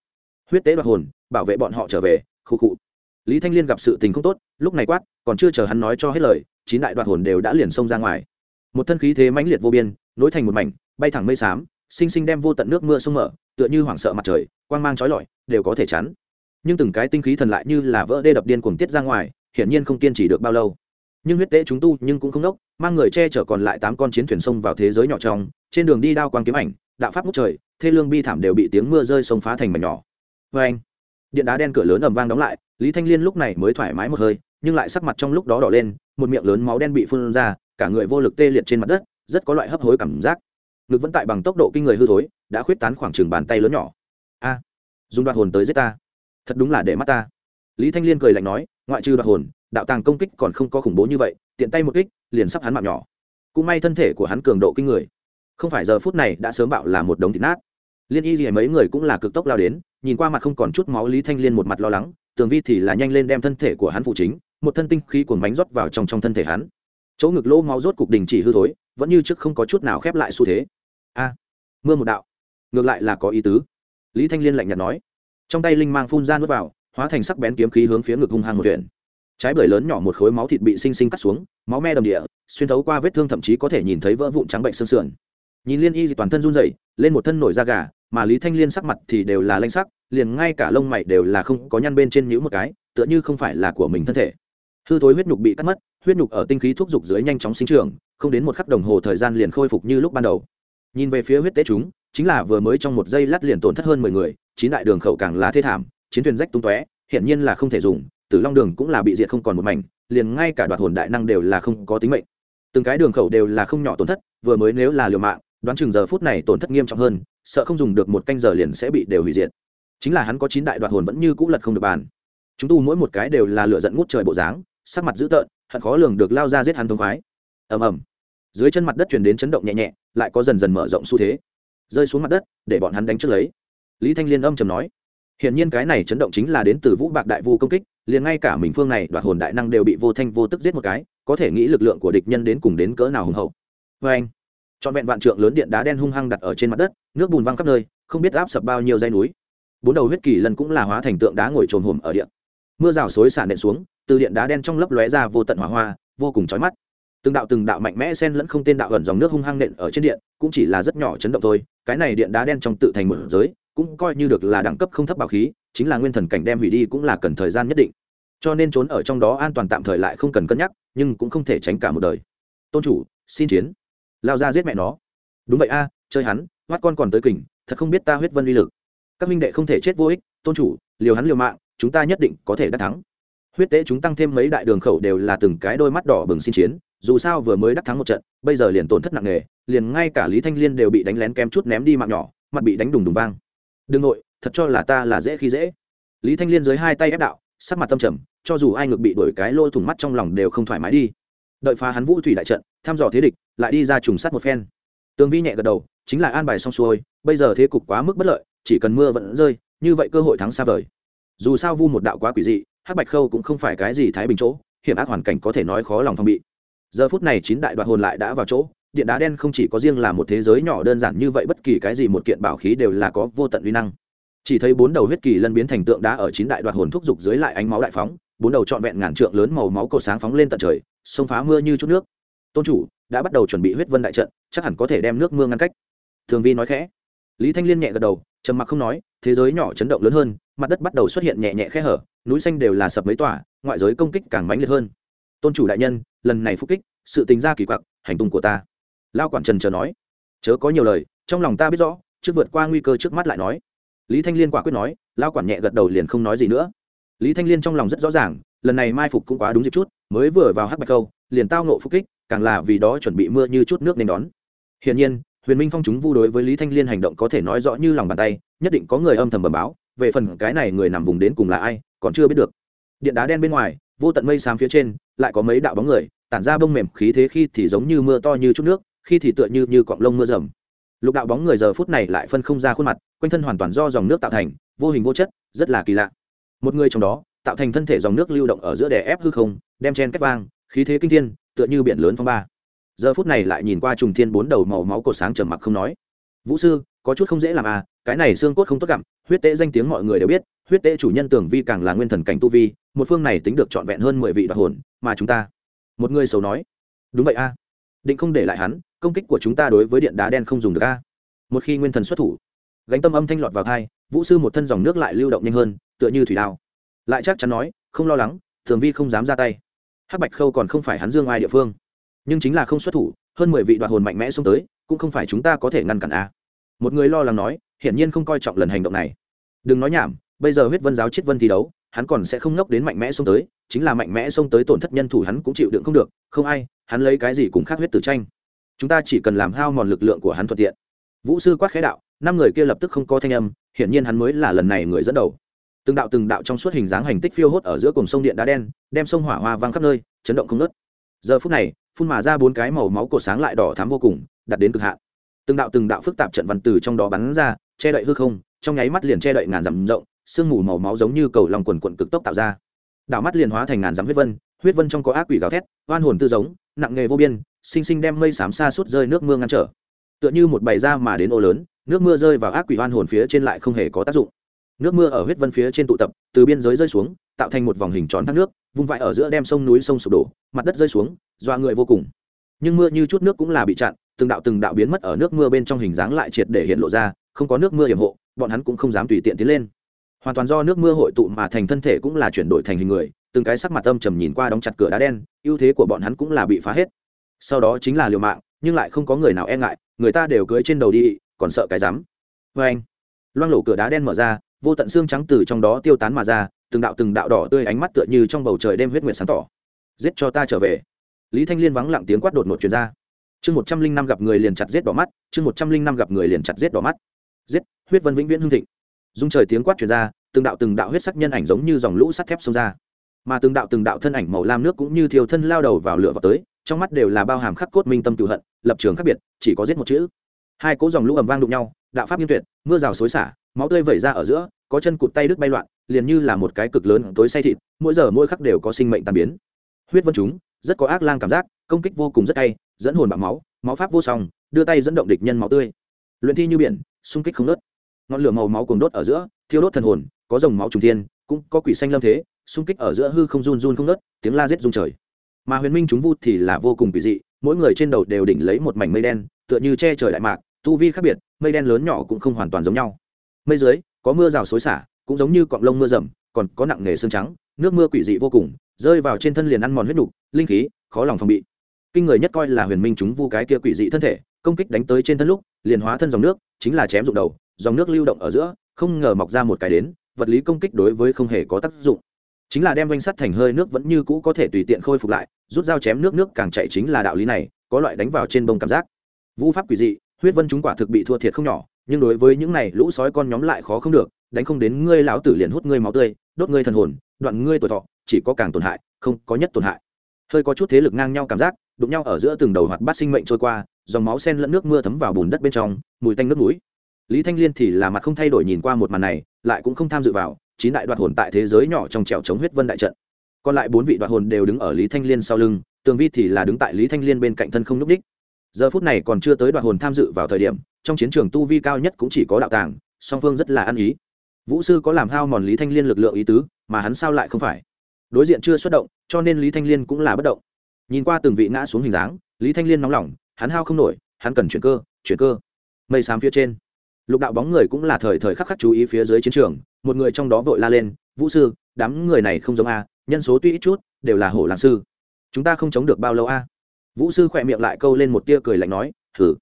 Huyết tế đoạt hồn, bảo vệ bọn họ trở về khu cụ lý thanh liên gặp sự tình không tốt, lúc này quát, còn chưa chờ hắn nói cho hết lời, chín đại đoạt hồn đều đã liền xông ra ngoài. Một thân khí thế mãnh liệt vô biên, nối thành một mảnh, bay thẳng mây xám, sinh sinh đem vô tận nước mưa sông mở, tựa như hoảng sợ mặt trời, quang mang trói lọi, đều có thể chắn. Nhưng từng cái tinh khí thần lại như là vỡ đê đập điên cuồng tiết ra ngoài, hiển nhiên không kiên trì được bao lâu. Nhưng huyết tế chúng tu nhưng cũng không đốc mang người che chở còn lại tám con chiến thuyền sông vào thế giới nhỏ trong, trên đường đi đao quang kiếm ảnh, đạo pháp ngút trời, thê lương bi thảm đều bị tiếng mưa rơi sông phá thành mảnh nhỏ. Vê anh điện đá đen cửa lớn ầm vang đóng lại, lý thanh liên lúc này mới thoải mái một hơi, nhưng lại sắc mặt trong lúc đó đỏ lên, một miệng lớn máu đen bị phun ra, cả người vô lực tê liệt trên mặt đất, rất có loại hấp hối cảm giác. Ngực vẫn tại bằng tốc độ kinh người hư thối, đã khuyết tán khoảng chừng bàn tay lớn nhỏ. A, dùng đoạt hồn tới giết ta. Thật đúng là để mắt ta. Lý thanh liên cười lạnh nói, ngoại trừ đoạt hồn, đạo tàng công kích còn không có khủng bố như vậy, tiện tay một kích, liền sắp hắn mạng nhỏ. Cũng may thân thể của hắn cường độ kinh người. Không phải giờ phút này đã sớm bạo là một đống thịt nát. Liên y gì mấy người cũng là cực tốc lao đến nhìn qua mặt không còn chút máu lý thanh liên một mặt lo lắng, tường vi thì là nhanh lên đem thân thể của hắn phụ chính, một thân tinh khí cuồng bánh rót vào trong trong thân thể hắn. Chỗ ngực lỗ máu rốt cục đình chỉ hư thối, vẫn như trước không có chút nào khép lại xu thế. A, mưa một đạo. Ngược lại là có ý tứ. Lý thanh liên lạnh nhạt nói. Trong tay linh mang phun ra nuốt vào, hóa thành sắc bén kiếm khí hướng phía ngực hung hăng một chuyện trái bưởi lớn nhỏ một khối máu thịt bị sinh sinh cắt xuống, máu me đầm địa, xuyên thấu qua vết thương thậm chí có thể nhìn thấy vỡ vụn trắng bệnh xương sườn. Nhìn liên y thì toàn thân run rẩy lên một thân nổi da gà, mà lý thanh liên sắc mặt thì đều là lanh sắc, liền ngay cả lông mày đều là không có nhăn bên trên nhũ một cái, tựa như không phải là của mình thân thể. Hư thối huyết nhục bị cắt mất, huyết nhục ở tinh khí thuốc dục dưới nhanh chóng sinh trưởng, không đến một khắc đồng hồ thời gian liền khôi phục như lúc ban đầu. Nhìn về phía huyết tế chúng, chính là vừa mới trong một giây lát liền tổn thất hơn mười người, chín đại đường khẩu càng là thê thảm, chiến thuyền rách tung tóe, hiển nhiên là không thể dùng, tử long đường cũng là bị diệt không còn một mảnh, liền ngay cả đoạt hồn đại năng đều là không có tính mệnh. Từng cái đường khẩu đều là không nhỏ tổn thất, vừa mới nếu là liều mạng đoán chừng giờ phút này tổn thất nghiêm trọng hơn, sợ không dùng được một canh giờ liền sẽ bị đều hủy diệt. Chính là hắn có chín đại đoạt hồn vẫn như cũ lật không được bàn. Chúng tu mỗi một cái đều là lửa giận ngút trời bộ dáng, sắc mặt dữ tợn, hận khó lường được lao ra giết hắn thông khoái. Ầm ầm. Dưới chân mặt đất truyền đến chấn động nhẹ nhẹ, lại có dần dần mở rộng xu thế. Rơi xuống mặt đất, để bọn hắn đánh trước lấy. Lý thanh liên âm trầm nói, hiển nhiên cái này chấn động chính là đến từ vũ bạc đại vu công kích, liền ngay cả mình phương này đoạt hồn đại năng đều bị vô thanh vô tức giết một cái, có thể nghĩ lực lượng của địch nhân đến cùng đến cỡ nào hùng hậu. Vê anh trọn vẹn vạn trượng lớn điện đá đen hung hăng đặt ở trên mặt đất, nước bùn văng khắp nơi, không biết áp sập bao nhiêu dây núi. Bốn đầu huyết kỳ lần cũng là hóa thành tượng đá ngồi trồn hùm ở điện mưa rào xối xả nện xuống, từ điện đá đen trong lấp lóe ra vô tận hỏa hoa, vô cùng chói mắt. Từng đạo từng đạo mạnh mẽ xen lẫn không tên đạo gần dòng nước hung hăng nện ở trên điện, cũng chỉ là rất nhỏ chấn động thôi, cái này điện đá đen trong tự thành một giới, cũng coi như được là đẳng cấp không thấp bảo khí, chính là nguyên thần cảnh đem hủy đi cũng là cần thời gian nhất định. Cho nên trốn ở trong đó an toàn tạm thời lại không cần cân nhắc, nhưng cũng không thể tránh cả một đời. Tôn chủ, xin chiến lao ra giết mẹ nó. Đúng vậy a, chơi hắn hoắt con còn tới kình, thật không biết ta huyết vân uy lực. Các minh đệ không thể chết vô ích, tôn chủ, liều hắn liều mạng, chúng ta nhất định có thể đắc thắng. Huyết tế chúng tăng thêm mấy đại đường khẩu đều là từng cái đôi mắt đỏ bừng xin chiến, dù sao vừa mới đắc thắng một trận, bây giờ liền tổn thất nặng nề, liền ngay cả lý thanh liên đều bị đánh lén kém chút ném đi mạng nhỏ, mặt bị đánh đùng đùng vang. Đừng nội, thật cho là ta là dễ khi dễ. Lý thanh liên dưới hai tay ép đạo, sắc mặt tâm trầm, cho dù ai ngược bị đổi cái lôi thủng mắt trong lòng đều không thoải mái đi đợi phá hắn vũ thủy đại trận, thăm dò thế địch, lại đi ra trùng sát một phen. Tường vi nhẹ gật đầu, chính là an bài xong xuôi, bây giờ thế cục quá mức bất lợi, chỉ cần mưa vẫn rơi, như vậy cơ hội thắng xa vời. Dù sao vu một đạo quá quỷ dị, hắc bạch khâu cũng không phải cái gì thái bình chỗ, hiểm ác hoàn cảnh có thể nói khó lòng phòng bị. Giờ phút này chín đại đoạt hồn lại đã vào chỗ, điện đá đen không chỉ có riêng là một thế giới nhỏ đơn giản như vậy, bất kỳ cái gì một kiện bảo khí đều là có vô tận uy năng. Chỉ thấy bốn đầu huyết kỳ lân biến thành tượng đá ở chín đại đoạt hồn thúc giục dưới lại ánh máu đại phóng, bốn đầu trọn vẹn ngàn trượng lớn màu máu cột sáng phóng lên tận trời xông phá mưa như chút nước. Tôn chủ, đã bắt đầu chuẩn bị huyết vân đại trận, chắc hẳn có thể đem nước mưa ngăn cách. Thường vi nói khẽ. Lý thanh liên nhẹ gật đầu, trầm mặc không nói, thế giới nhỏ chấn động lớn hơn, mặt đất bắt đầu xuất hiện nhẹ nhẹ khe hở, núi xanh đều là sập mấy tòa, ngoại giới công kích càng mãnh liệt hơn. Tôn chủ đại nhân, lần này phúc kích, sự tính ra kỳ quặc, hành tung của ta. Lao quản trần chờ nói. Chớ có nhiều lời, trong lòng ta biết rõ, trước vượt qua nguy cơ trước mắt lại nói. Lý thanh liên quả quyết nói, lao quản nhẹ gật đầu liền không nói gì nữa. Lý thanh liên trong lòng rất rõ ràng, lần này mai phục cũng quá đúng dịp chút mới vừa vào hắc bạch câu, liền tao nộ phục kích, càng là vì đó chuẩn bị mưa như chút nước nên đón. Hiển nhiên, huyền minh phong chúng vu đối với lý thanh liên hành động có thể nói rõ như lòng bàn tay, nhất định có người âm thầm bầm báo, về phần cái này người nằm vùng đến cùng là ai, còn chưa biết được. Điện đá đen bên ngoài, vô tận mây xám phía trên, lại có mấy đạo bóng người, tản ra bông mềm khí thế khi thì giống như mưa to như chút nước, khi thì tựa như như cọng lông mưa rầm. Lục đạo bóng người giờ phút này lại phân không ra khuôn mặt, quanh thân hoàn toàn do dòng nước tạo thành, vô hình vô chất, rất là kỳ lạ. Một người trong đó, tạo thành thân thể dòng nước lưu động ở giữa đè ép hư không đem chen cách vang, khí thế kinh thiên, tựa như biển lớn phong ba. Giờ phút này lại nhìn qua trùng thiên bốn đầu màu máu cột sáng trầm mặc không nói. Vũ sư, có chút không dễ làm à cái này xương cốt không tốt gặm huyết tế danh tiếng mọi người đều biết, huyết tế chủ nhân tưởng vi càng là nguyên thần cảnh tu vi, một phương này tính được trọn vẹn hơn mười vị đoạt hồn, mà chúng ta, một người xấu nói. Đúng vậy a. Định không để lại hắn, công kích của chúng ta đối với điện đá đen không dùng được a. Một khi nguyên thần xuất thủ, gánh tâm âm thanh lọt vào thai vũ sư một thân dòng nước lại lưu động nhanh hơn, tựa như thủy đao. Lại chắc chắn nói, không lo lắng thường vi không dám ra tay hắc bạch khâu còn không phải hắn dương ai địa phương. Nhưng chính là không xuất thủ, hơn mười vị đoạt hồn mạnh mẽ xông tới, cũng không phải chúng ta có thể ngăn cản a. Một người lo lắng nói, hiển nhiên không coi trọng lần hành động này. Đừng nói nhảm, bây giờ huyết vân giáo chiết vân thi đấu, hắn còn sẽ không ngốc đến mạnh mẽ xông tới, chính là mạnh mẽ xông tới tổn thất nhân thủ hắn cũng chịu đựng không được, không ai, hắn lấy cái gì cũng khác huyết tử tranh. Chúng ta chỉ cần làm hao mòn lực lượng của hắn thuận tiện. Vũ sư quát khẽ đạo, năm người kia lập tức không có thanh âm, hiển nhiên hắn mới là lần này người dẫn đầu từng đạo từng đạo trong suốt hình dáng hành tích phiêu hốt ở giữa cùng sông điện đá đen, đem sông hỏa hoa vang khắp nơi, chấn động không nớt giờ phút này, phun mà ra bốn cái màu máu cột sáng lại đỏ thắm vô cùng đặt đến cực hạn. Từng đạo từng đạo phức tạp trận văn từ trong đó bắn ra, che đậy hư không, trong nháy mắt liền che đậy ngàn dặm rộng, sương mù màu máu giống như cầu lòng quần quận cực tốc tạo ra. Đạo mắt liền hóa thành ngàn dặm huyết vân huyết vân trong có ác quỷ gào thét, oan hồn tư giống, nặng nghề vô biên, sinh sinh đem mây xám xa suốt rơi nước mưa ngăn trở. Tựa như một bầy da mà đến ô lớn, nước mưa rơi vào ác quỷ oan hồn phía trên lại không hề có tác dụng nước mưa ở huyết vân phía trên tụ tập, từ biên giới rơi xuống, tạo thành một vòng hình tròn thác nước, vung vãi ở giữa đem sông núi sông sụp đổ, mặt đất rơi xuống doa người vô cùng. Nhưng mưa như chút nước cũng là bị chặn, từng đạo từng đạo biến mất ở nước mưa bên trong hình dáng lại triệt để hiện lộ ra, không có nước mưa hiểm hộ, bọn hắn cũng không dám tùy tiện tiến lên. Hoàn toàn do nước mưa hội tụ mà thành thân thể cũng là chuyển đổi thành hình người, từng cái sắc mặt âm trầm nhìn qua đóng chặt cửa đá đen, ưu thế của bọn hắn cũng là bị phá hết. Sau đó chính là liều mạng, nhưng lại không có người nào e ngại, người ta đều cưới trên đầu đi, còn sợ cái dám vê anh loang lổ cửa đá đen mở ra vô tận xương trắng từ trong đó tiêu tán mà ra, từng đạo từng đạo đỏ tươi ánh mắt tựa như trong bầu trời đêm huyết nguyệt sáng tỏ. Giết cho ta trở về. Lý thanh liên vắng lặng tiếng quát đột ngột truyền ra. Chương một trăm linh năm gặp người liền chặt giết đỏ mắt, chương một trăm linh năm gặp người liền chặt giết đỏ mắt. Giết, huyết vân vĩnh viễn hương thịnh. Dung trời tiếng quát truyền ra, từng đạo từng đạo huyết sắc nhân ảnh giống như dòng lũ sắt thép xông ra. Mà từng đạo từng đạo thân ảnh màu lam nước cũng như thiêu thân lao đầu vào lửa vào tới, trong mắt đều là bao hàm khắc cốt minh tâm cựu hận, lập trường khác biệt, chỉ có giết một chữ. Hai cỗ dòng lũ ầm vang đụng nhau, đạo pháp nghiêm tuyệt, mưa rào xối xả máu tươi vẩy ra ở giữa, có chân cụt tay đứt bay loạn, liền như là một cái cực lớn tối say thịt, mỗi giờ mỗi khắc đều có sinh mệnh tàn biến. Huyết vân chúng, rất có ác lang cảm giác, công kích vô cùng rất cay, dẫn hồn bạo máu máu pháp vô song, đưa tay dẫn động địch nhân máu tươi. Luyện thi như biển, xung kích không nớt ngọn lửa màu máu cùng đốt ở giữa, thiêu đốt thần hồn, có dòng máu trùng thiên, cũng có quỷ xanh lâm thế, xung kích ở giữa hư không run run không nớt tiếng la giết rung trời. Mà huyền minh chúng vu thì là vô cùng quỷ dị, mỗi người trên đầu đều đỉnh lấy một mảnh mây đen, tựa như che trời đại mạc, tu vi khác biệt, mây đen lớn nhỏ cũng không hoàn toàn giống nhau mây dưới, có mưa rào xối xả, cũng giống như cọng lông mưa rầm, còn có nặng nề xương trắng, nước mưa quỷ dị vô cùng, rơi vào trên thân liền ăn mòn huyết nục linh khí, khó lòng phòng bị. Kinh người nhất coi là huyền minh chúng vu cái kia quỷ dị thân thể, công kích đánh tới trên thân lúc, liền hóa thân dòng nước, chính là chém rụng đầu, dòng nước lưu động ở giữa, không ngờ mọc ra một cái đến, vật lý công kích đối với không hề có tác dụng. Chính là đem danh sắt thành hơi nước vẫn như cũ có thể tùy tiện khôi phục lại, rút dao chém nước nước càng chạy chính là đạo lý này, có loại đánh vào trên bông cảm giác. Vũ pháp quỷ dị, huyết vân chúng quả thực bị thua thiệt không nhỏ nhưng đối với những này lũ sói con nhóm lại khó không được, đánh không đến ngươi lão tử liền hút ngươi máu tươi, đốt ngươi thần hồn, đoạn ngươi tuổi thọ, chỉ có càng tổn hại, không có nhất tổn hại. Hơi có chút thế lực ngang nhau cảm giác, đụng nhau ở giữa từng đầu hoạt bát sinh mệnh trôi qua, dòng máu sen lẫn nước mưa thấm vào bùn đất bên trong, mùi tanh nước mũi. Lý thanh liên thì là mặt không thay đổi nhìn qua một màn này, lại cũng không tham dự vào, chín đại đoạt hồn tại thế giới nhỏ trong trèo chống huyết vân đại trận. Còn lại bốn vị đoạt hồn đều đứng ở lý thanh liên sau lưng, tường vi thì là đứng tại lý thanh liên bên cạnh thân không n ú c đích giờ phút này còn chưa tới đoạt hồn tham dự vào thời điểm trong chiến trường tu vi cao nhất cũng chỉ có đạo tàng, song phương rất là ăn ý. Vũ sư có làm hao mòn lý thanh liên lực lượng ý tứ, mà hắn sao lại không phải? Đối diện chưa xuất động, cho nên lý thanh liên cũng là bất động. Nhìn qua từng vị ngã xuống hình dáng, lý thanh liên nóng lòng, hắn hao không nổi, hắn cần chuyển cơ chuyển cơ. Mây xám phía trên, lục đạo bóng người cũng là thời thời khắc khắc chú ý phía dưới chiến trường, một người trong đó vội la lên, vũ sư, đám người này không giống a, nhân số tuy ít chút, đều là hổ làng sư. Chúng ta không chống được bao lâu a. Vũ sư khỏe miệng lại câu lên một tia cười lạnh nói thử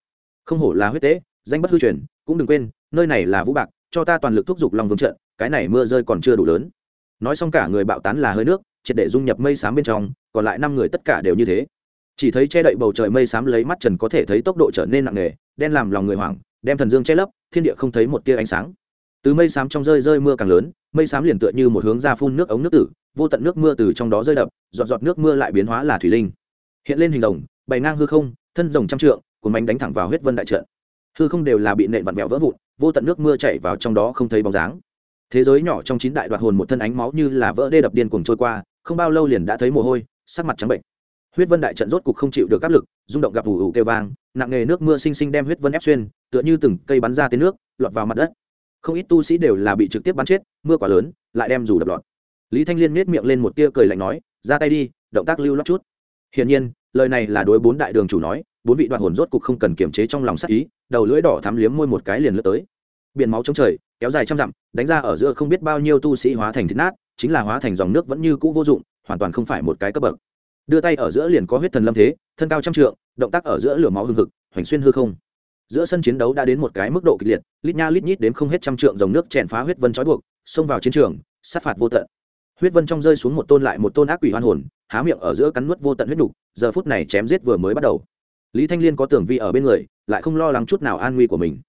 không hổ là huyết tế danh bất hư truyền, cũng đừng quên, nơi này là vũ bạc, cho ta toàn lực thúc giục long vương trận, cái này mưa rơi còn chưa đủ lớn. Nói xong cả người bạo tán là hơi nước, triệt để dung nhập mây xám bên trong, còn lại năm người tất cả đều như thế. Chỉ thấy che đậy bầu trời mây xám lấy mắt trần có thể thấy tốc độ trở nên nặng nề, đen làm lòng người hoảng, đem thần dương che lấp, thiên địa không thấy một tia ánh sáng. Từ mây xám trong rơi rơi mưa càng lớn, mây xám liền tựa như một hướng ra phun nước ống nước tử, vô tận nước mưa từ trong đó rơi đập, giọt giọt nước mưa lại biến hóa là thủy linh. Hiện lên hình rồng, bày ngang hư không, thân rồng trăm trượng, cuốn bánh đánh thẳng vào huyết vân đại trận hư không đều là bị nện vặn vẹo vỡ vụn, vô tận nước mưa chảy vào trong đó không thấy bóng dáng. Thế giới nhỏ trong chín đại đoạt hồn một thân ánh máu như là vỡ đê đập điên cuồng trôi qua, không bao lâu liền đã thấy mồ hôi, sắc mặt trắng bệnh. Huyết vân đại trận rốt cục không chịu được áp lực, rung động gặp ủ ủ kêu vang, nặng nghề nước mưa xinh xinh đem huyết vân ép xuyên, tựa như từng cây bắn ra tên nước, lọt vào mặt đất. Không ít tu sĩ đều là bị trực tiếp bắn chết, mưa quá lớn, lại đem dù đập lọt. Lý thanh liên miết miệng lên một tia cười lạnh nói, ra tay đi, động tác lưu lót chút. Hiển nhiên, lời này là đối bốn đại đường chủ nói bốn vị đoạn hồn rốt cục không cần kiềm chế trong lòng sắc ý đầu lưỡi đỏ thắm liếm môi một cái liền lướt tới. Biển máu chống trời kéo dài trăm dặm đánh ra ở giữa không biết bao nhiêu tu sĩ hóa thành thịt nát chính là hóa thành dòng nước vẫn như cũ vô dụng hoàn toàn không phải một cái cấp bậc. Đưa tay ở giữa liền có huyết thần lâm thế thân cao trăm trượng động tác ở giữa lửa máu hừng hực hoành xuyên hư không. Giữa sân chiến đấu đã đến một cái mức độ kịch liệt lít nha lít nhít đến không hết trăm trượng dòng nước chèn phá huyết vân trói buộc xông vào chiến trường sát phạt vô tận. Huyết vân trong rơi xuống một tôn lại một tôn ác quỷ hoan hồn há miệng ở giữa cắn nuốt vô tận huyết đủ, giờ phút này chém giết vừa mới bắt đầu lý thanh liên có tưởng vi ở bên người, lại không lo lắng chút nào an nguy của mình.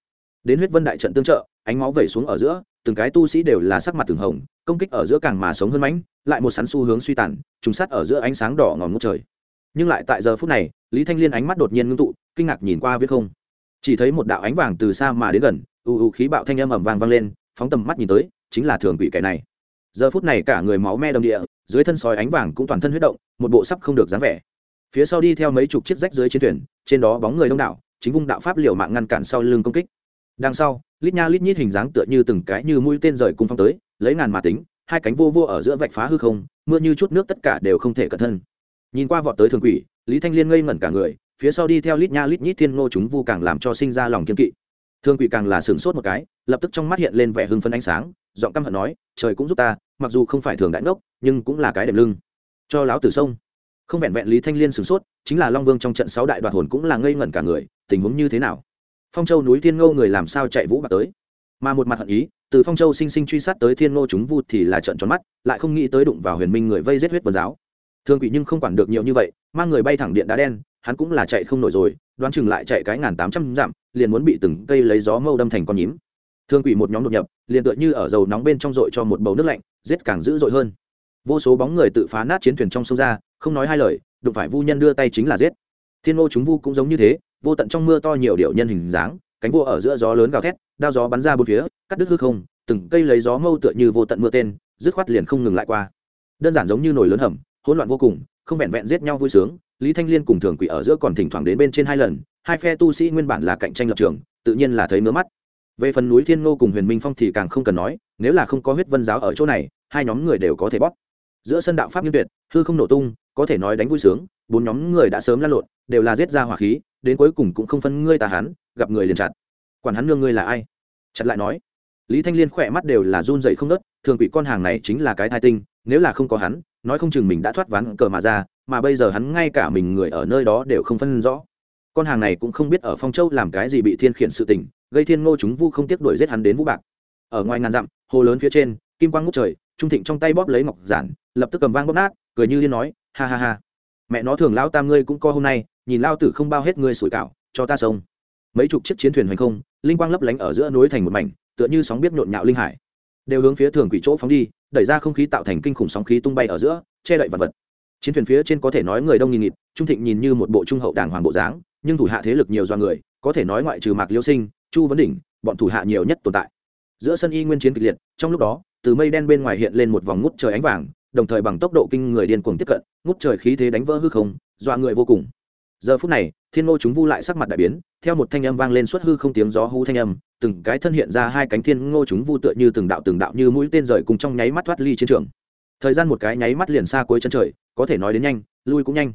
Đến huyết vân đại trận tương trợ, ánh máu vẩy xuống ở giữa, từng cái tu sĩ đều là sắc mặt từng hồng, công kích ở giữa càng mà sống hơn mánh lại một sắn xu hướng suy tàn, trùng sắt ở giữa ánh sáng đỏ ngòm ngút trời. Nhưng lại tại giờ phút này, lý thanh liên ánh mắt đột nhiên ngưng tụ, kinh ngạc nhìn qua viết không. Chỉ thấy một đạo ánh vàng từ xa mà đến gần, u u khí bạo thanh âm ầm vang vang lên, phóng tầm mắt nhìn tới, chính là thường quỷ kẻ này. Giờ phút này cả người máu me đồng địa, dưới thân sói ánh vàng cũng toàn thân huyết động, một bộ sắp không được dáng vẻ. Phía sau đi theo mấy chục chiếc rách dưới chiến thuyền trên đó bóng người đông đảo, chính vung đạo pháp liều mạng ngăn cản sau lưng công kích. Đằng sau, lít nha lít nhít hình dáng tựa như từng cái như mũi tên rời cung phong tới, lấy ngàn mà tính, hai cánh vô vô ở giữa vạch phá hư không, mưa như chút nước tất cả đều không thể cẩn thân. Nhìn qua vọt tới thường quỷ, lý thanh liên ngây ngẩn cả người, phía sau đi theo lít nha lít nhít thiên ngô chúng vu càng làm cho sinh ra lòng kiên kỵ. Thương quỷ càng là sửng sốt một cái, lập tức trong mắt hiện lên vẻ hưng phấn ánh sáng, giọng căm hận nói, trời cũng giúp ta, mặc dù không phải thường đại ngốc, nhưng cũng là cái đệm lưng. Cho láo tử sông không vẹn vẹn lý thanh liên sửng sốt, chính là long vương trong trận sáu đại đoạt hồn cũng là ngây ngẩn cả người, tình huống như thế nào? Phong châu núi thiên ngô người làm sao chạy vũ bạc tới? Mà một mặt hận ý, từ phong châu sinh sinh truy sát tới thiên ngô chúng vu thì là trận tròn mắt, lại không nghĩ tới đụng vào huyền minh người vây giết huyết vân giáo. Thương quỷ nhưng không quản được nhiều như vậy, mang người bay thẳng điện đá đen, hắn cũng là chạy không nổi rồi, đoán chừng lại chạy cái ngàn tám trăm dặm, liền muốn bị từng cây lấy gió mâu đâm thành con nhím. Thương quỷ một nhóm đột nhập, liền tựa như ở dầu nóng bên trong dội cho một bầu nước lạnh, giết càng dữ dội hơn. Vô số bóng người tự phá nát chiến thuyền trong sông ra không nói hai lời, đụng phải vu nhân đưa tay chính là giết. Thiên ô chúng vu cũng giống như thế, vô tận trong mưa to nhiều điệu nhân hình dáng, cánh vô ở giữa gió lớn gào thét, đao gió bắn ra bốn phía, cắt đứt hư không, từng cây lấy gió mâu tựa như vô tận mưa tên, dứt khoát liền không ngừng lại qua. Đơn giản giống như nồi lớn hầm, hỗn loạn vô cùng, không vẹn vẹn giết nhau vui sướng, lý thanh liên cùng thường quỷ ở giữa còn thỉnh thoảng đến bên trên hai lần, hai phe tu sĩ nguyên bản là cạnh tranh lập trường, tự nhiên là thấy ngứa mắt. Về phần núi thiên ngô cùng huyền minh phong thì càng không cần nói, nếu là không có huyết vân giáo ở chỗ này, hai nhóm người đều có thể bóp. Giữa sân đạo pháp nghiêm tuyệt, hư không nổ tung có thể nói đánh vui sướng, bốn nhóm người đã sớm lăn lộn, đều là giết ra hỏa khí, đến cuối cùng cũng không phân ngươi tà hắn, gặp người liền chặt. Quản hắn nương ngươi là ai? Chặt lại nói. Lý thanh liên khỏe mắt đều là run dậy không nớt thường quỷ con hàng này chính là cái thai tinh, nếu là không có hắn, nói không chừng mình đã thoát ván cờ mà ra, mà bây giờ hắn ngay cả mình người ở nơi đó đều không phân rõ. Con hàng này cũng không biết ở phong châu làm cái gì bị thiên khiển sự tình, gây thiên ngô chúng vu không tiếc đuổi giết hắn đến vũ bạc. Ở ngoài ngàn dặm, hồ lớn phía trên, kim quang ngút trời, trung thịnh trong tay bóp lấy ngọc giản, lập tức cầm vang bóp nát, cười như liên nói ha ha ha. Mẹ nó thường lao tam ngươi cũng co hôm nay, nhìn lao tử không bao hết ngươi sủi cảo, cho ta sông mấy chục chiếc chiến thuyền hoành không, linh quang lấp lánh ở giữa núi thành một mảnh, tựa như sóng biết nhộn nhạo linh hải. Đều hướng phía thường quỷ chỗ phóng đi, đẩy ra không khí tạo thành kinh khủng sóng khí tung bay ở giữa, che đậy vật vật. Chiến thuyền phía trên có thể nói người đông nghìn nghịt, trung thịnh nhìn như một bộ trung hậu đàng hoàng bộ dáng, nhưng thủ hạ thế lực nhiều do người, có thể nói ngoại trừ mạc liêu sinh, chu vấn đỉnh, bọn thủ hạ nhiều nhất tồn tại. Giữa sân y nguyên chiến kịch liệt, trong lúc đó, từ mây đen bên ngoài hiện lên một vòng ngút trời ánh vàng đồng thời bằng tốc độ kinh người điên cuồng tiếp cận, ngút trời khí thế đánh vỡ hư không, dọa người vô cùng. Giờ phút này, thiên ngô chúng vu lại sắc mặt đại biến, theo một thanh âm vang lên suốt hư không tiếng gió hú thanh âm, từng cái thân hiện ra hai cánh thiên ngô chúng vu tựa như từng đạo từng đạo như mũi tên rời cùng trong nháy mắt thoát ly chiến trường. Thời gian một cái nháy mắt liền xa cuối chân trời, có thể nói đến nhanh, lui cũng nhanh.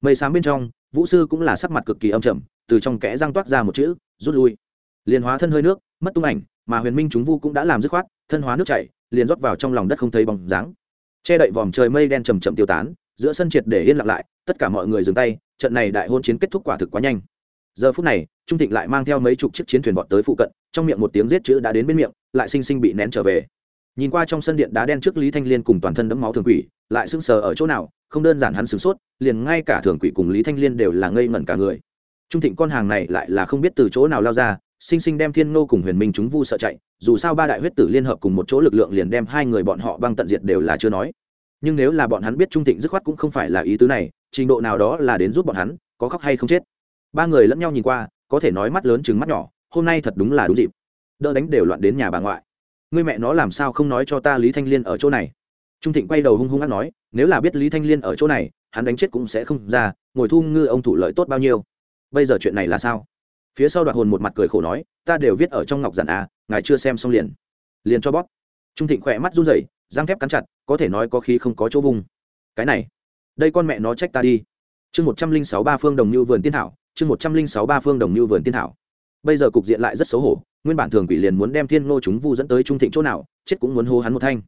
Mây sáng bên trong, vũ sư cũng là sắc mặt cực kỳ âm trầm, từ trong kẽ răng toát ra một chữ, rút lui. Liền hóa thân hơi nước, mất tung ảnh, mà huyền minh chúng vu cũng đã làm dứt khoát, thân hóa nước chảy, liền rót vào trong lòng đất không thấy bóng dáng che đậy vòm trời mây đen chầm chậm tiêu tán, giữa sân triệt để yên lặng lại, tất cả mọi người dừng tay, trận này đại hôn chiến kết thúc quả thực quá nhanh. Giờ phút này, trung thịnh lại mang theo mấy chục chiếc chiến thuyền vọt tới phụ cận, trong miệng một tiếng giết chữ đã đến bên miệng, lại sinh sinh bị nén trở về. Nhìn qua trong sân điện đá đen trước lý thanh liên cùng toàn thân đẫm máu thường quỷ, lại sững sờ ở chỗ nào, không đơn giản hắn sửng sốt, liền ngay cả thường quỷ cùng lý thanh liên đều là ngây ngẩn cả người. Trung thịnh con hàng này lại là không biết từ chỗ nào lao ra sinh sinh đem thiên nô cùng huyền minh chúng vu sợ chạy, dù sao ba đại huyết tử liên hợp cùng một chỗ lực lượng liền đem hai người bọn họ băng tận diệt đều là chưa nói. Nhưng nếu là bọn hắn biết trung thịnh dứt khoát cũng không phải là ý tứ này, trình độ nào đó là đến giúp bọn hắn, có khóc hay không chết. Ba người lẫn nhau nhìn qua, có thể nói mắt lớn chừng mắt nhỏ, hôm nay thật đúng là đúng dịp. Đỡ đánh đều loạn đến nhà bà ngoại. Người mẹ nó làm sao không nói cho ta lý thanh liên ở chỗ này? Trung thịnh quay đầu hung hung ác nói, nếu là biết lý thanh liên ở chỗ này, hắn đánh chết cũng sẽ không ra, ngồi thu ngư ông thủ lợi tốt bao nhiêu. Bây giờ chuyện này là sao? Phía sau đoạt hồn một mặt cười khổ nói, ta đều viết ở trong ngọc giản à ngài chưa xem xong liền. Liền cho bóp. Trung thịnh khỏe mắt run rẩy răng thép cắn chặt, có thể nói có khí không có chỗ vùng cái này, đây con mẹ nó trách ta đi. Chương một trăm linh sáu ba phương đồng như vườn tiên thảo, chương một trăm linh sáu ba phương đồng như vườn tiên thảo. Bây giờ cục diện lại rất xấu hổ, nguyên bản thường quỷ liền muốn đem thiên ngô chúng vu dẫn tới trung thịnh chỗ nào, chết cũng muốn hô hắn một thanh.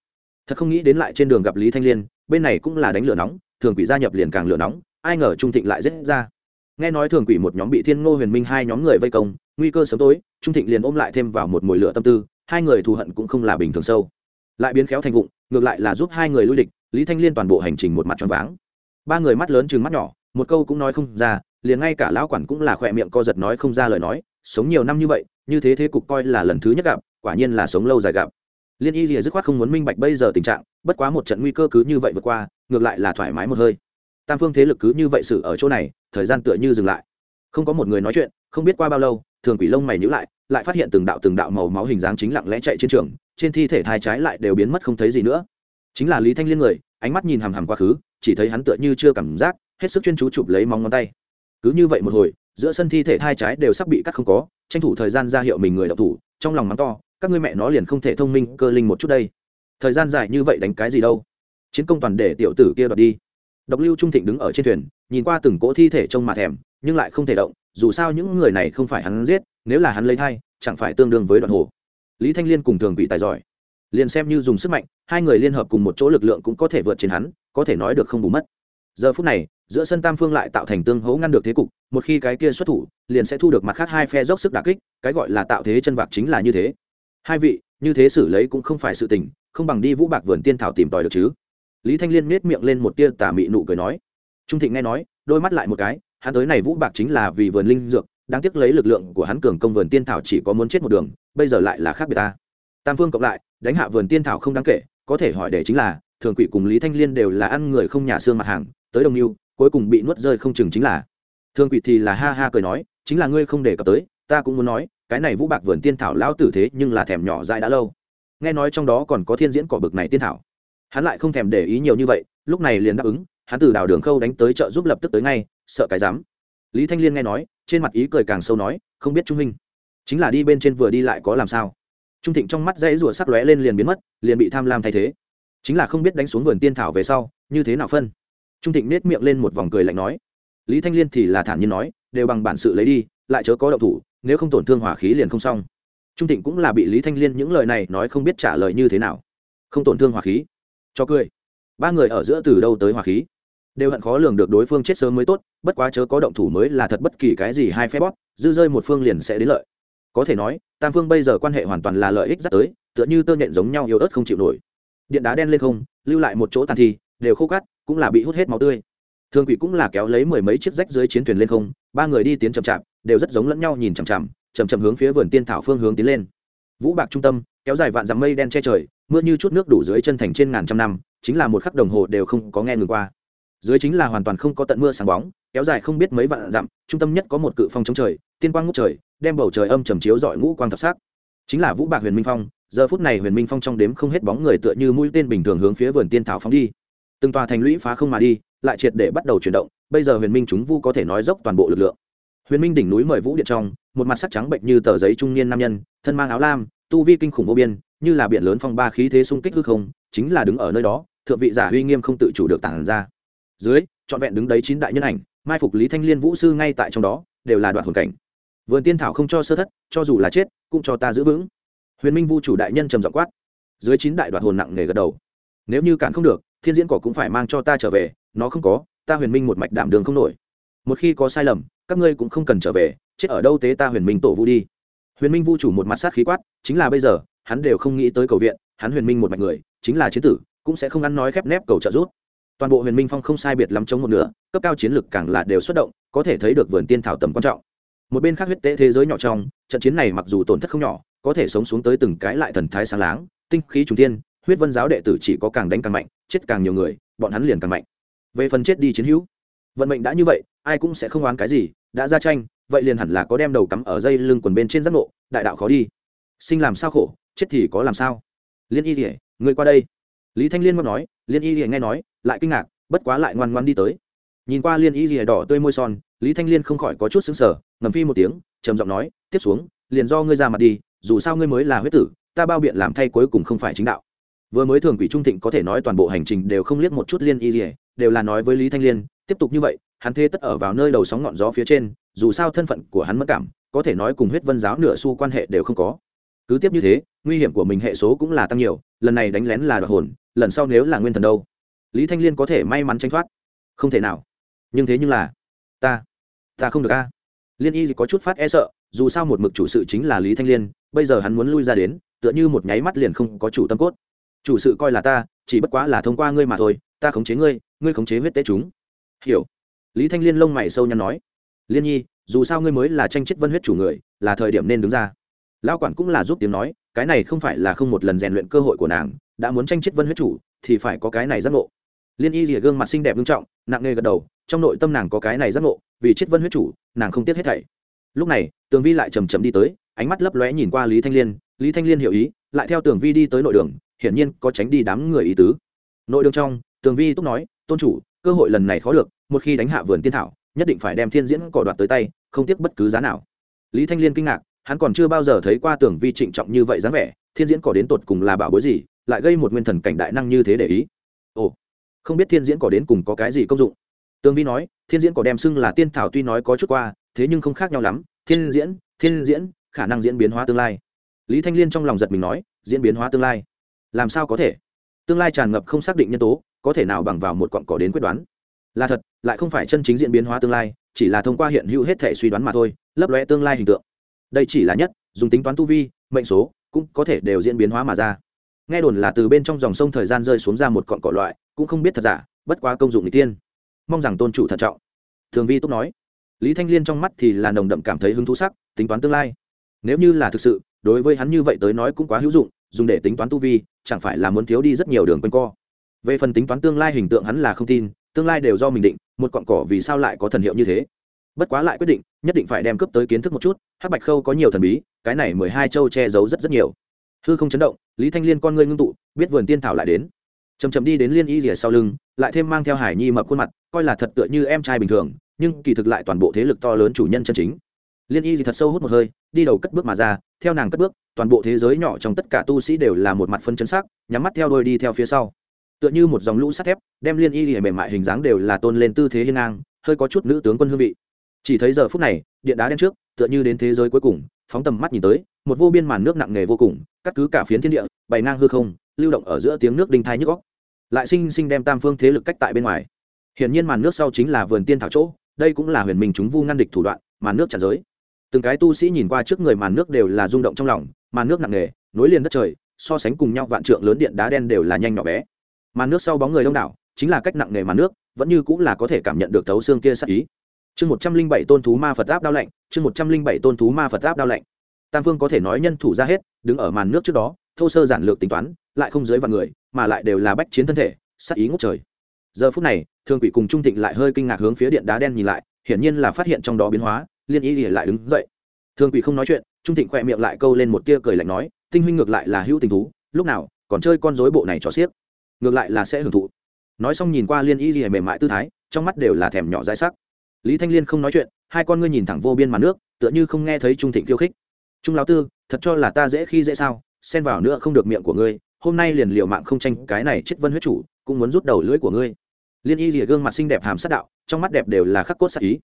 Thật không nghĩ đến lại trên đường gặp lý thanh liên, bên này cũng là đánh lửa nóng, thường quỷ gia nhập liền càng lửa nóng, ai ngờ trung thịnh lại rết ra nghe nói thường quỷ một nhóm bị thiên ngô huyền minh hai nhóm người vây công, nguy cơ sớm tối, trung thịnh liền ôm lại thêm vào một mồi lửa tâm tư, hai người thù hận cũng không là bình thường sâu. Lại biến khéo thành vụng, ngược lại là giúp hai người lui địch, lý thanh liên toàn bộ hành trình một mặt tròn váng. Ba người mắt lớn chừng mắt nhỏ, một câu cũng nói không ra, liền ngay cả lão quản cũng là khỏe miệng co giật nói không ra lời nói, sống nhiều năm như vậy, như thế thế cục coi là lần thứ nhất gặp, quả nhiên là sống lâu dài gặp. Liên y rìa dứt khoát không muốn minh bạch bây giờ tình trạng, bất quá một trận nguy cơ cứ như vậy vượt qua, ngược lại là thoải mái một hơi tam phương thế lực cứ như vậy xử ở chỗ này, thời gian tựa như dừng lại. Không có một người nói chuyện, không biết qua bao lâu, thường quỷ lông mày nhữ lại lại phát hiện từng đạo từng đạo màu máu hình dáng chính lặng lẽ chạy trên trường, trên thi thể thai trái lại đều biến mất không thấy gì nữa. Chính là lý thanh liên người, ánh mắt nhìn hằm hằm quá khứ, chỉ thấy hắn tựa như chưa cảm giác, hết sức chuyên chú chụp lấy móng ngón tay. Cứ như vậy một hồi, giữa sân thi thể thai trái đều sắp bị cắt không có, tranh thủ thời gian ra hiệu mình người đậu thủ, trong lòng mắng to, các ngươi mẹ nó liền không thể thông minh, cơ linh một chút đây. Thời gian dài như vậy đánh cái gì đâu? Chiến công toàn để tiểu tử kia đoạt đi độc lưu trung thịnh đứng ở trên thuyền, nhìn qua từng cỗ thi thể trông mà thèm, nhưng lại không thể động, dù sao những người này không phải hắn giết, nếu là hắn lấy thai, chẳng phải tương đương với đoạn hồ. Lý thanh liên cùng thường quỷ tài giỏi. Liền xem như dùng sức mạnh, hai người liên hợp cùng một chỗ lực lượng cũng có thể vượt trên hắn, có thể nói được không bù mất. Giờ phút này, giữa sân tam phương lại tạo thành tương hỗ ngăn được thế cục, một khi cái kia xuất thủ, liền sẽ thu được mặt khác hai phe dốc sức đà kích, cái gọi là tạo thế chân vạc chính là như thế. Hai vị, như thế xử lấy cũng không phải sự tình, không bằng đi vũ bạc vườn tiên thảo tìm tòi được chứ lý thanh liên nết miệng lên một tia tà mị nụ cười nói. Trung thịnh nghe nói, đôi mắt lại một cái, hắn tới này vũ bạc chính là vì vườn linh dược, đáng tiếc lấy lực lượng của hắn cường công vườn tiên thảo chỉ có muốn chết một đường, bây giờ lại là khác biệt ta. Tam phương cộng lại, đánh hạ vườn tiên thảo không đáng kể, có thể hỏi để chính là, thường quỷ cùng lý thanh liên đều là ăn người không nhà xương mặt hàng, tới đồng mưu, cuối cùng bị nuốt rơi không chừng chính là. Thường quỷ thì là ha ha cười nói, chính là ngươi không để cập tới, ta cũng muốn nói, cái này vũ bạc vườn tiên thảo lão tử thế nhưng là thèm nhỏ dại đã lâu. Nghe nói trong đó còn có thiên diễn cỏ bực này tiên thảo hắn lại không thèm để ý nhiều như vậy, lúc này liền đáp ứng, hắn từ đào đường khâu đánh tới chợ giúp lập tức tới ngay, sợ cái dám lý thanh liên nghe nói, trên mặt ý cười càng sâu nói, không biết trung huynh chính là đi bên trên vừa đi lại có làm sao? Trung thịnh trong mắt dãy rủa sắc lóe lên liền biến mất, liền bị tham lam thay thế. Chính là không biết đánh xuống vườn tiên thảo về sau, như thế nào phân? Trung thịnh nết miệng lên một vòng cười lạnh nói. Lý thanh liên thì là thản nhiên nói, đều bằng bản sự lấy đi, lại chớ có động thủ, nếu không tổn thương hỏa khí liền không xong. Trung thịnh cũng là bị lý thanh liên những lời này nói không biết trả lời như thế nào. Không tổn thương hỏa khí cho cười. Ba người ở giữa từ đâu tới hỏa khí? Đều hận khó lường được đối phương chết sớm mới tốt, bất quá chớ có động thủ mới là thật bất kỳ cái gì hai phe bóp, dư rơi một phương liền sẽ đến lợi. Có thể nói, tam phương bây giờ quan hệ hoàn toàn là lợi ích dắt tới, tựa như tơ nhện giống nhau yếu ớt không chịu nổi. Điện đá đen lên không, lưu lại một chỗ tàn thi, đều khô cắt cũng là bị hút hết máu tươi. Thương quỷ cũng là kéo lấy mười mấy chiếc rách dưới chiến thuyền lên không, ba người đi tiến chậm chạp, đều rất giống lẫn nhau nhìn chằm chằm, chậm chậm hướng phía vườn tiên thảo phương hướng tiến lên vũ bạc trung tâm, kéo dài vạn dặm mây đen che trời, mưa như chút nước đủ dưới chân thành trên ngàn trăm năm, chính là một khắc đồng hồ đều không có nghe ngừng qua. Dưới chính là hoàn toàn không có tận mưa sáng bóng, kéo dài không biết mấy vạn dặm, trung tâm nhất có một cự phong chống trời, tiên quang ngút trời, đem bầu trời âm trầm chiếu dọi ngũ quang thập sắc. Chính là vũ bạc huyền minh phong, giờ phút này huyền minh phong trong đếm không hết bóng người tựa như mũi tên bình thường hướng phía vườn tiên thảo phóng đi. Từng tòa thành lũy phá không mà đi, lại triệt để bắt đầu chuyển động, bây giờ huyền minh chúng vu có thể nói dốc toàn bộ lực lượng huyền minh đỉnh núi mời vũ điện trong, một mặt sắc trắng bệnh như tờ giấy trung niên nam nhân, thân mang áo lam, tu vi kinh khủng vô biên, như là biển lớn phong ba khí thế xung kích hư không, chính là đứng ở nơi đó, thượng vị giả uy nghiêm không tự chủ được tản ra. Dưới, trọn vẹn đứng đấy chín đại nhân ảnh, mai phục lý thanh liên vũ sư ngay tại trong đó, đều là đoạn hồn cảnh. Vườn tiên thảo không cho sơ thất, cho dù là chết, cũng cho ta giữ vững. Huyền minh vu chủ đại nhân trầm giọng quát. Dưới chín đại đoạn hồn nặng nề gật đầu. Nếu như cản không được, thiên diễn cỏ cũng phải mang cho ta trở về, nó không có, ta huyền minh một mạch đảm đường không nổi. Một khi có sai lầm các ngươi cũng không cần trở về, chết ở đâu tế ta huyền minh tổ vu đi. Huyền minh vu chủ một mặt sát khí quát, chính là bây giờ, hắn đều không nghĩ tới cầu viện, hắn huyền minh một mạch người, chính là chiến tử, cũng sẽ không ăn nói khép nép cầu trợ rút toàn bộ huyền minh phong không sai biệt lắm chống một nửa, cấp cao chiến lực càng là đều xuất động, có thể thấy được vườn tiên thảo tầm quan trọng. Một bên khác huyết tế thế giới nhỏ trong, trận chiến này mặc dù tổn thất không nhỏ, có thể sống xuống tới từng cái lại thần thái sáng láng, tinh khí trùng tiên huyết vân giáo đệ tử chỉ có càng đánh càng mạnh, chết càng nhiều người, bọn hắn liền càng mạnh. Về phần chết đi chiến hữu, vận mệnh đã như vậy ai cũng sẽ không oán cái gì, đã ra tranh, vậy liền hẳn là có đem đầu cắm ở dây lưng quần bên trên giác ngộ, đại đạo khó đi. Sinh làm sao khổ, chết thì có làm sao? Liên y rỉa người qua đây. Lý thanh liên ngọc nói, liên y rỉa nghe nói, lại kinh ngạc, bất quá lại ngoan ngoan đi tới. Nhìn qua liên y rỉa đỏ tươi môi son, lý thanh liên không khỏi có chút xứng sở ngầm phi một tiếng, trầm giọng nói, tiếp xuống, liền do ngươi ra mặt đi, dù sao ngươi mới là huyết tử, ta bao biện làm thay cuối cùng không phải chính đạo. Vừa mới thường quỷ trung thịnh có thể nói toàn bộ hành trình đều không liếc một chút liên y rỉa đều là nói với lý thanh liên, tiếp tục như vậy hắn thế tất ở vào nơi đầu sóng ngọn gió phía trên, dù sao thân phận của hắn mất cảm, có thể nói cùng huyết vân giáo nửa xu quan hệ đều không có. Cứ tiếp như thế, nguy hiểm của mình hệ số cũng là tăng nhiều, lần này đánh lén là đoạt hồn, lần sau nếu là nguyên thần đâu? Lý thanh liên có thể may mắn tranh thoát. Không thể nào. Nhưng thế nhưng là, ta ta không được a. Liên y có chút phát e sợ, dù sao một mực chủ sự chính là lý thanh liên, bây giờ hắn muốn lui ra đến, tựa như một nháy mắt liền không có chủ tâm cốt. Chủ sự coi là ta, chỉ bất quá là thông qua ngươi mà thôi, ta khống chế ngươi ngươi khống chế huyết tế chúng. Hiểu lý thanh liên lông mày sâu nhăn nói, liên nhi, dù sao ngươi mới là tranh chết vân huyết chủ người, là thời điểm nên đứng ra. Lão quản cũng là giúp tiếng nói, cái này không phải là không một lần rèn luyện cơ hội của nàng, đã muốn tranh chết vân huyết chủ thì phải có cái này giác ngộ. Liên y rìa gương mặt xinh đẹp nghiêm trọng, nặng nề gật đầu, trong nội tâm nàng có cái này giác ngộ, vì chết vân huyết chủ, nàng không tiếc hết thảy. Lúc này, tường vi lại chầm chầm đi tới, ánh mắt lấp lóe nhìn qua lý thanh liên, lý thanh liên hiểu ý, lại theo tường vi đi tới nội đường, hiển nhiên có tránh đi đám người ý tứ. Nội đường trong, tường vi túc nói, tôn chủ cơ hội lần này khó được, một khi đánh hạ vườn tiên thảo, nhất định phải đem thiên diễn cỏ đoạt tới tay, không tiếc bất cứ giá nào. Lý thanh liên kinh ngạc, hắn còn chưa bao giờ thấy qua tưởng vi trịnh trọng như vậy dáng vẻ, thiên diễn cỏ đến tột cùng là bảo bối gì, lại gây một nguyên thần cảnh đại năng như thế để ý. Ồ, không biết thiên diễn cỏ đến cùng có cái gì công dụng? Tương vi nói, thiên diễn cỏ đem xưng là tiên thảo tuy nói có chút qua, thế nhưng không khác nhau lắm, thiên diễn thiên diễn, khả năng diễn biến hóa tương lai. Lý thanh liên trong lòng giật mình nói, diễn biến hóa tương lai? Làm sao có thể? Tương lai tràn ngập không xác định nhân tố có thể nào bằng vào một cọn cỏ đến quyết đoán. Là thật, lại không phải chân chính diễn biến hóa tương lai, chỉ là thông qua hiện hữu hết thể suy đoán mà thôi, lấp lóe tương lai hình tượng. Đây chỉ là nhất, dùng tính toán tu vi, mệnh số, cũng có thể đều diễn biến hóa mà ra. Nghe đồn là từ bên trong dòng sông thời gian rơi xuống ra một cọn cỏ loại, cũng không biết thật giả, bất quá công dụng n tiên. Mong rằng tôn chủ thận trọng. Thường vi túc nói. Lý thanh liên trong mắt thì là nồng đậm cảm thấy hứng thú sắc, tính toán tương lai. Nếu như là thực sự, đối với hắn như vậy tới nói cũng quá hữu dụng, dùng để tính toán tu vi, chẳng phải là muốn thiếu đi rất nhiều đường quanh co về phần tính toán tương lai hình tượng hắn là không tin, tương lai đều do mình định, một cọn cỏ vì sao lại có thần hiệu như thế? Bất quá lại quyết định, nhất định phải đem cướp tới kiến thức một chút, hắc bạch khâu có nhiều thần bí, cái này mười hai châu che giấu rất rất nhiều. Hư không chấn động, lý thanh liên con ngươi ngưng tụ, biết vườn tiên thảo lại đến. Chầm chầm đi đến liên y rìa sau lưng, lại thêm mang theo hải nhi mập khuôn mặt, coi là thật tựa như em trai bình thường, nhưng kỳ thực lại toàn bộ thế lực to lớn chủ nhân chân chính. Liên y thì thật sâu hút một hơi, đi đầu cất bước mà ra, theo nàng cất bước, toàn bộ thế giới nhỏ trong tất cả tu sĩ đều là một mặt phân chấn sắc, nhắm mắt theo đôi đi theo phía sau tựa như một dòng lũ sắt thép, đem liên y thì mềm mại hình dáng đều là tôn lên tư thế hiên ngang, hơi có chút nữ tướng quân hương vị. Chỉ thấy giờ phút này, điện đá đen trước, tựa như đến thế giới cuối cùng, phóng tầm mắt nhìn tới, một vô biên màn nước nặng nề vô cùng, cắt cứ cả phiến thiên địa bày ngang hư không, lưu động ở giữa tiếng nước đinh thai nhức góc lại sinh sinh đem tam phương thế lực cách tại bên ngoài. Hiển nhiên màn nước sau chính là vườn tiên thảo chỗ, đây cũng là huyền minh chúng vu ngăn địch thủ đoạn, màn nước tràn giới. Từng cái tu sĩ nhìn qua trước người màn nước đều là rung động trong lòng, màn nước nặng nề, nối liền đất trời, so sánh cùng nhau vạn trượng lớn điện đá đen đều là nhanh nhỏ bé màn nước sau bóng người đông đảo, chính là cách nặng nề màn nước, vẫn như cũng là có thể cảm nhận được thấu xương kia sắc ý. Chương một trăm linh bảy tôn thú ma phật áp đao lạnh, chương một trăm linh bảy tôn thú ma phật áp đao lạnh. Tam phương có thể nói nhân thủ ra hết, đứng ở màn nước trước đó, thô sơ giản lược tính toán, lại không dưới vạn người, mà lại đều là bách chiến thân thể, sắc ý ngốc trời. Giờ phút này, thương quỷ cùng trung thịnh lại hơi kinh ngạc hướng phía điện đá đen nhìn lại, hiển nhiên là phát hiện trong đó biến hóa, liên ý ỉa lại đứng dậy. Thương quỷ không nói chuyện, trung thịnh khỏe miệng lại câu lên một tia cười lạnh nói, tinh huynh ngược lại là hữu tình thú, lúc nào còn chơi con rối bộ này cho xiếc? Ngược lại là sẽ hưởng thụ. Nói xong nhìn qua liên y gì mềm mại tư thái, trong mắt đều là thèm nhỏ dai sắc. Lý thanh liên không nói chuyện, hai con ngươi nhìn thẳng vô biên mặt nước, tựa như không nghe thấy trung thịnh khiêu khích. Trung lão tư, thật cho là ta dễ khi dễ sao? Xen vào nữa không được miệng của ngươi, hôm nay liền liều mạng không tranh cái này chết vân huyết chủ, cũng muốn rút đầu lưỡi của ngươi. Liên y rìa gương mặt xinh đẹp hàm sát đạo, trong mắt đẹp đều là khắc cốt sát ý.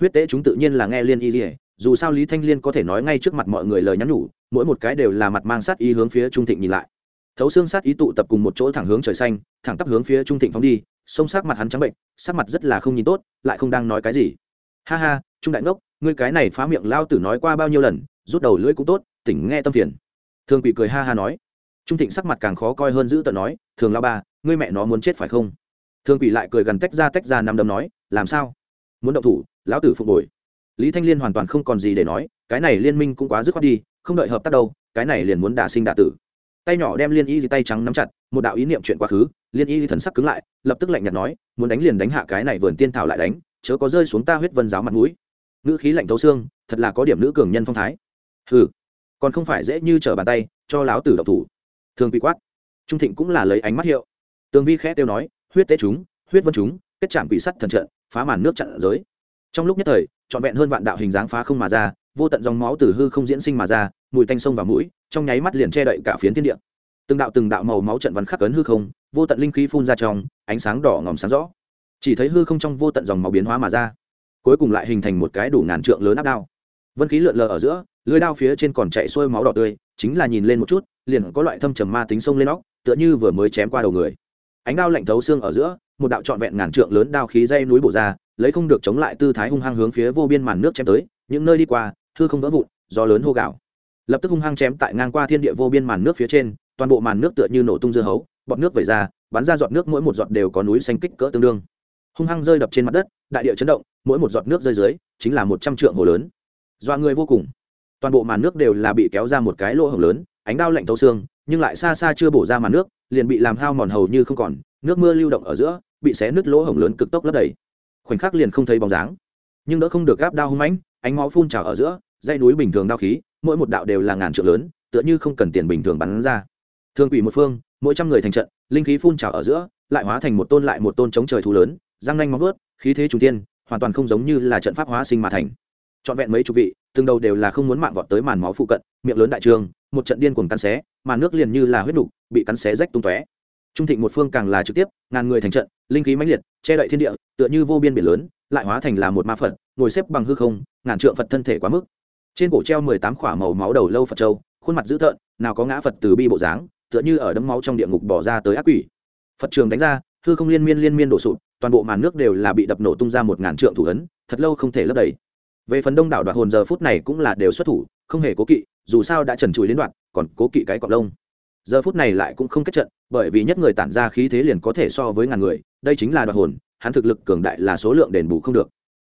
Huyết tế chúng tự nhiên là nghe liên y rìa dù sao lý thanh liên có thể nói ngay trước mặt mọi người lời nhắn nhủ, mỗi một cái đều là mặt mang sát ý hướng phía trung thịnh nhìn lại thấu xương sát ý tụ tập cùng một chỗ thẳng hướng trời xanh, thẳng tắp hướng phía trung thịnh phóng đi, sông sát mặt hắn trắng bệnh sát mặt rất là không nhìn tốt, lại không đang nói cái gì. Ha ha, trung đại ngốc, ngươi cái này phá miệng lao tử nói qua bao nhiêu lần, rút đầu lưỡi cũng tốt, tỉnh nghe tâm phiền. Thường quỷ cười ha ha nói. Trung thịnh sắc mặt càng khó coi hơn giữ tận nói, thường lao ba ngươi mẹ nó muốn chết phải không? Thường quỷ lại cười gần tách ra tách ra nằm đấm nói, làm sao? Muốn động thủ, lão tử phục hồi lý thanh liên hoàn toàn không còn gì để nói, cái này liên minh cũng quá dứt khoát đi, không đợi hợp tác đâu, cái này liền muốn đả sinh đả tử tay nhỏ đem liên y tay trắng nắm chặt, một đạo ý niệm chuyện quá khứ, liên y thần sắc cứng lại, lập tức lạnh nhạt nói, muốn đánh liền đánh hạ cái này vườn tiên thảo lại đánh, chớ có rơi xuống ta huyết vân giáo mặt mũi. Ngữ khí lạnh thấu xương, thật là có điểm nữ cường nhân phong thái. Hừ, còn không phải dễ như trở bàn tay, cho láo tử độc thủ. Thường quy quát. Trung thịnh cũng là lấy ánh mắt hiệu. Tường vi khẽ tiêu nói, huyết tế chúng, huyết vân chúng, kết chạm quỷ sắt thần trận, phá màn nước chặn giới. Trong lúc nhất thời, trọn vẹn hơn vạn đạo hình dáng phá không mà ra, vô tận dòng máu từ hư không diễn sinh mà ra, mùi tanh sông vào mũi trong nháy mắt liền che đậy cả phiến thiên địa. Từng đạo từng đạo màu máu trận văn khắc cấn hư không, vô tận linh khí phun ra trong, ánh sáng đỏ ngòm sáng rõ. Chỉ thấy hư không trong vô tận dòng máu biến hóa mà ra, cuối cùng lại hình thành một cái đủ ngàn trượng lớn áp đao. Vân khí lượn lờ ở giữa, lưới đao phía trên còn chạy xuôi máu đỏ tươi, chính là nhìn lên một chút, liền có loại thâm trầm ma tính sông lên óc, tựa như vừa mới chém qua đầu người. Ánh đao lạnh thấu xương ở giữa, một đạo trọn vẹn ngàn trượng lớn đao khí dây núi bổ ra, lấy không được chống lại tư thái hung hăng hướng phía vô biên màn nước chém tới, những nơi đi qua, hư không vỡ vụn do lớn hô gạo lập tức hung hăng chém tại ngang qua thiên địa vô biên màn nước phía trên, toàn bộ màn nước tựa như nổ tung dưa hấu, bọt nước vẩy ra, bắn ra giọt nước mỗi một giọt đều có núi xanh kích cỡ tương đương. Hung hăng rơi đập trên mặt đất, đại địa chấn động, mỗi một giọt nước rơi dưới, chính là một trăm trượng hồ lớn. Doa người vô cùng. Toàn bộ màn nước đều là bị kéo ra một cái lỗ hổng lớn, ánh đao lạnh thấu xương, nhưng lại xa xa chưa bổ ra màn nước, liền bị làm hao mòn hầu như không còn, nước mưa lưu động ở giữa, bị xé nứt lỗ hổng lớn cực tốc lấp đầy. Khoảnh khắc liền không thấy bóng dáng. Nhưng đỡ không được gáp đao hung mãnh, ánh máu phun trào ở giữa dây núi bình thường đao khí mỗi một đạo đều là ngàn trượng lớn, tựa như không cần tiền bình thường bắn ra. Thương quỷ một phương, mỗi trăm người thành trận, linh khí phun trào ở giữa, lại hóa thành một tôn lại một tôn chống trời thú lớn, răng nanh móng vớt khí thế trung tiên hoàn toàn không giống như là trận pháp hóa sinh mà thành. Trọn vẹn mấy chục vị, từng đầu đều là không muốn mạng vọt tới màn máu phụ cận, miệng lớn đại trường, một trận điên cuồng cắn xé, mà nước liền như là huyết nục, bị cắn xé rách tung tóe. Trung thịnh một phương càng là trực tiếp, ngàn người thành trận, linh khí mãnh liệt, che đậy thiên địa, tựa như vô biên biển lớn, lại hóa thành là một ma phật, ngồi xếp bằng hư không, ngàn trượng phật thân thể quá mức trên cổ treo mười tám khỏa màu máu đầu lâu phật châu, khuôn mặt dữ tợn, nào có ngã phật từ bi bộ dáng, tựa như ở đấm máu trong địa ngục bỏ ra tới ác quỷ. Phật trường đánh ra, hư không liên miên liên miên đổ sụp, toàn bộ màn nước đều là bị đập nổ tung ra một ngàn trượng thủ ấn, thật lâu không thể lấp đầy. Về phần đông đảo đoạt hồn giờ phút này cũng là đều xuất thủ, không hề cố kỵ, dù sao đã trần trụi đến đoạn, còn cố kỵ cái cọc lông. Giờ phút này lại cũng không kết trận, bởi vì nhất người tản ra khí thế liền có thể so với ngàn người, đây chính là đoạt hồn, hắn thực lực cường đại là số lượng đền bù không được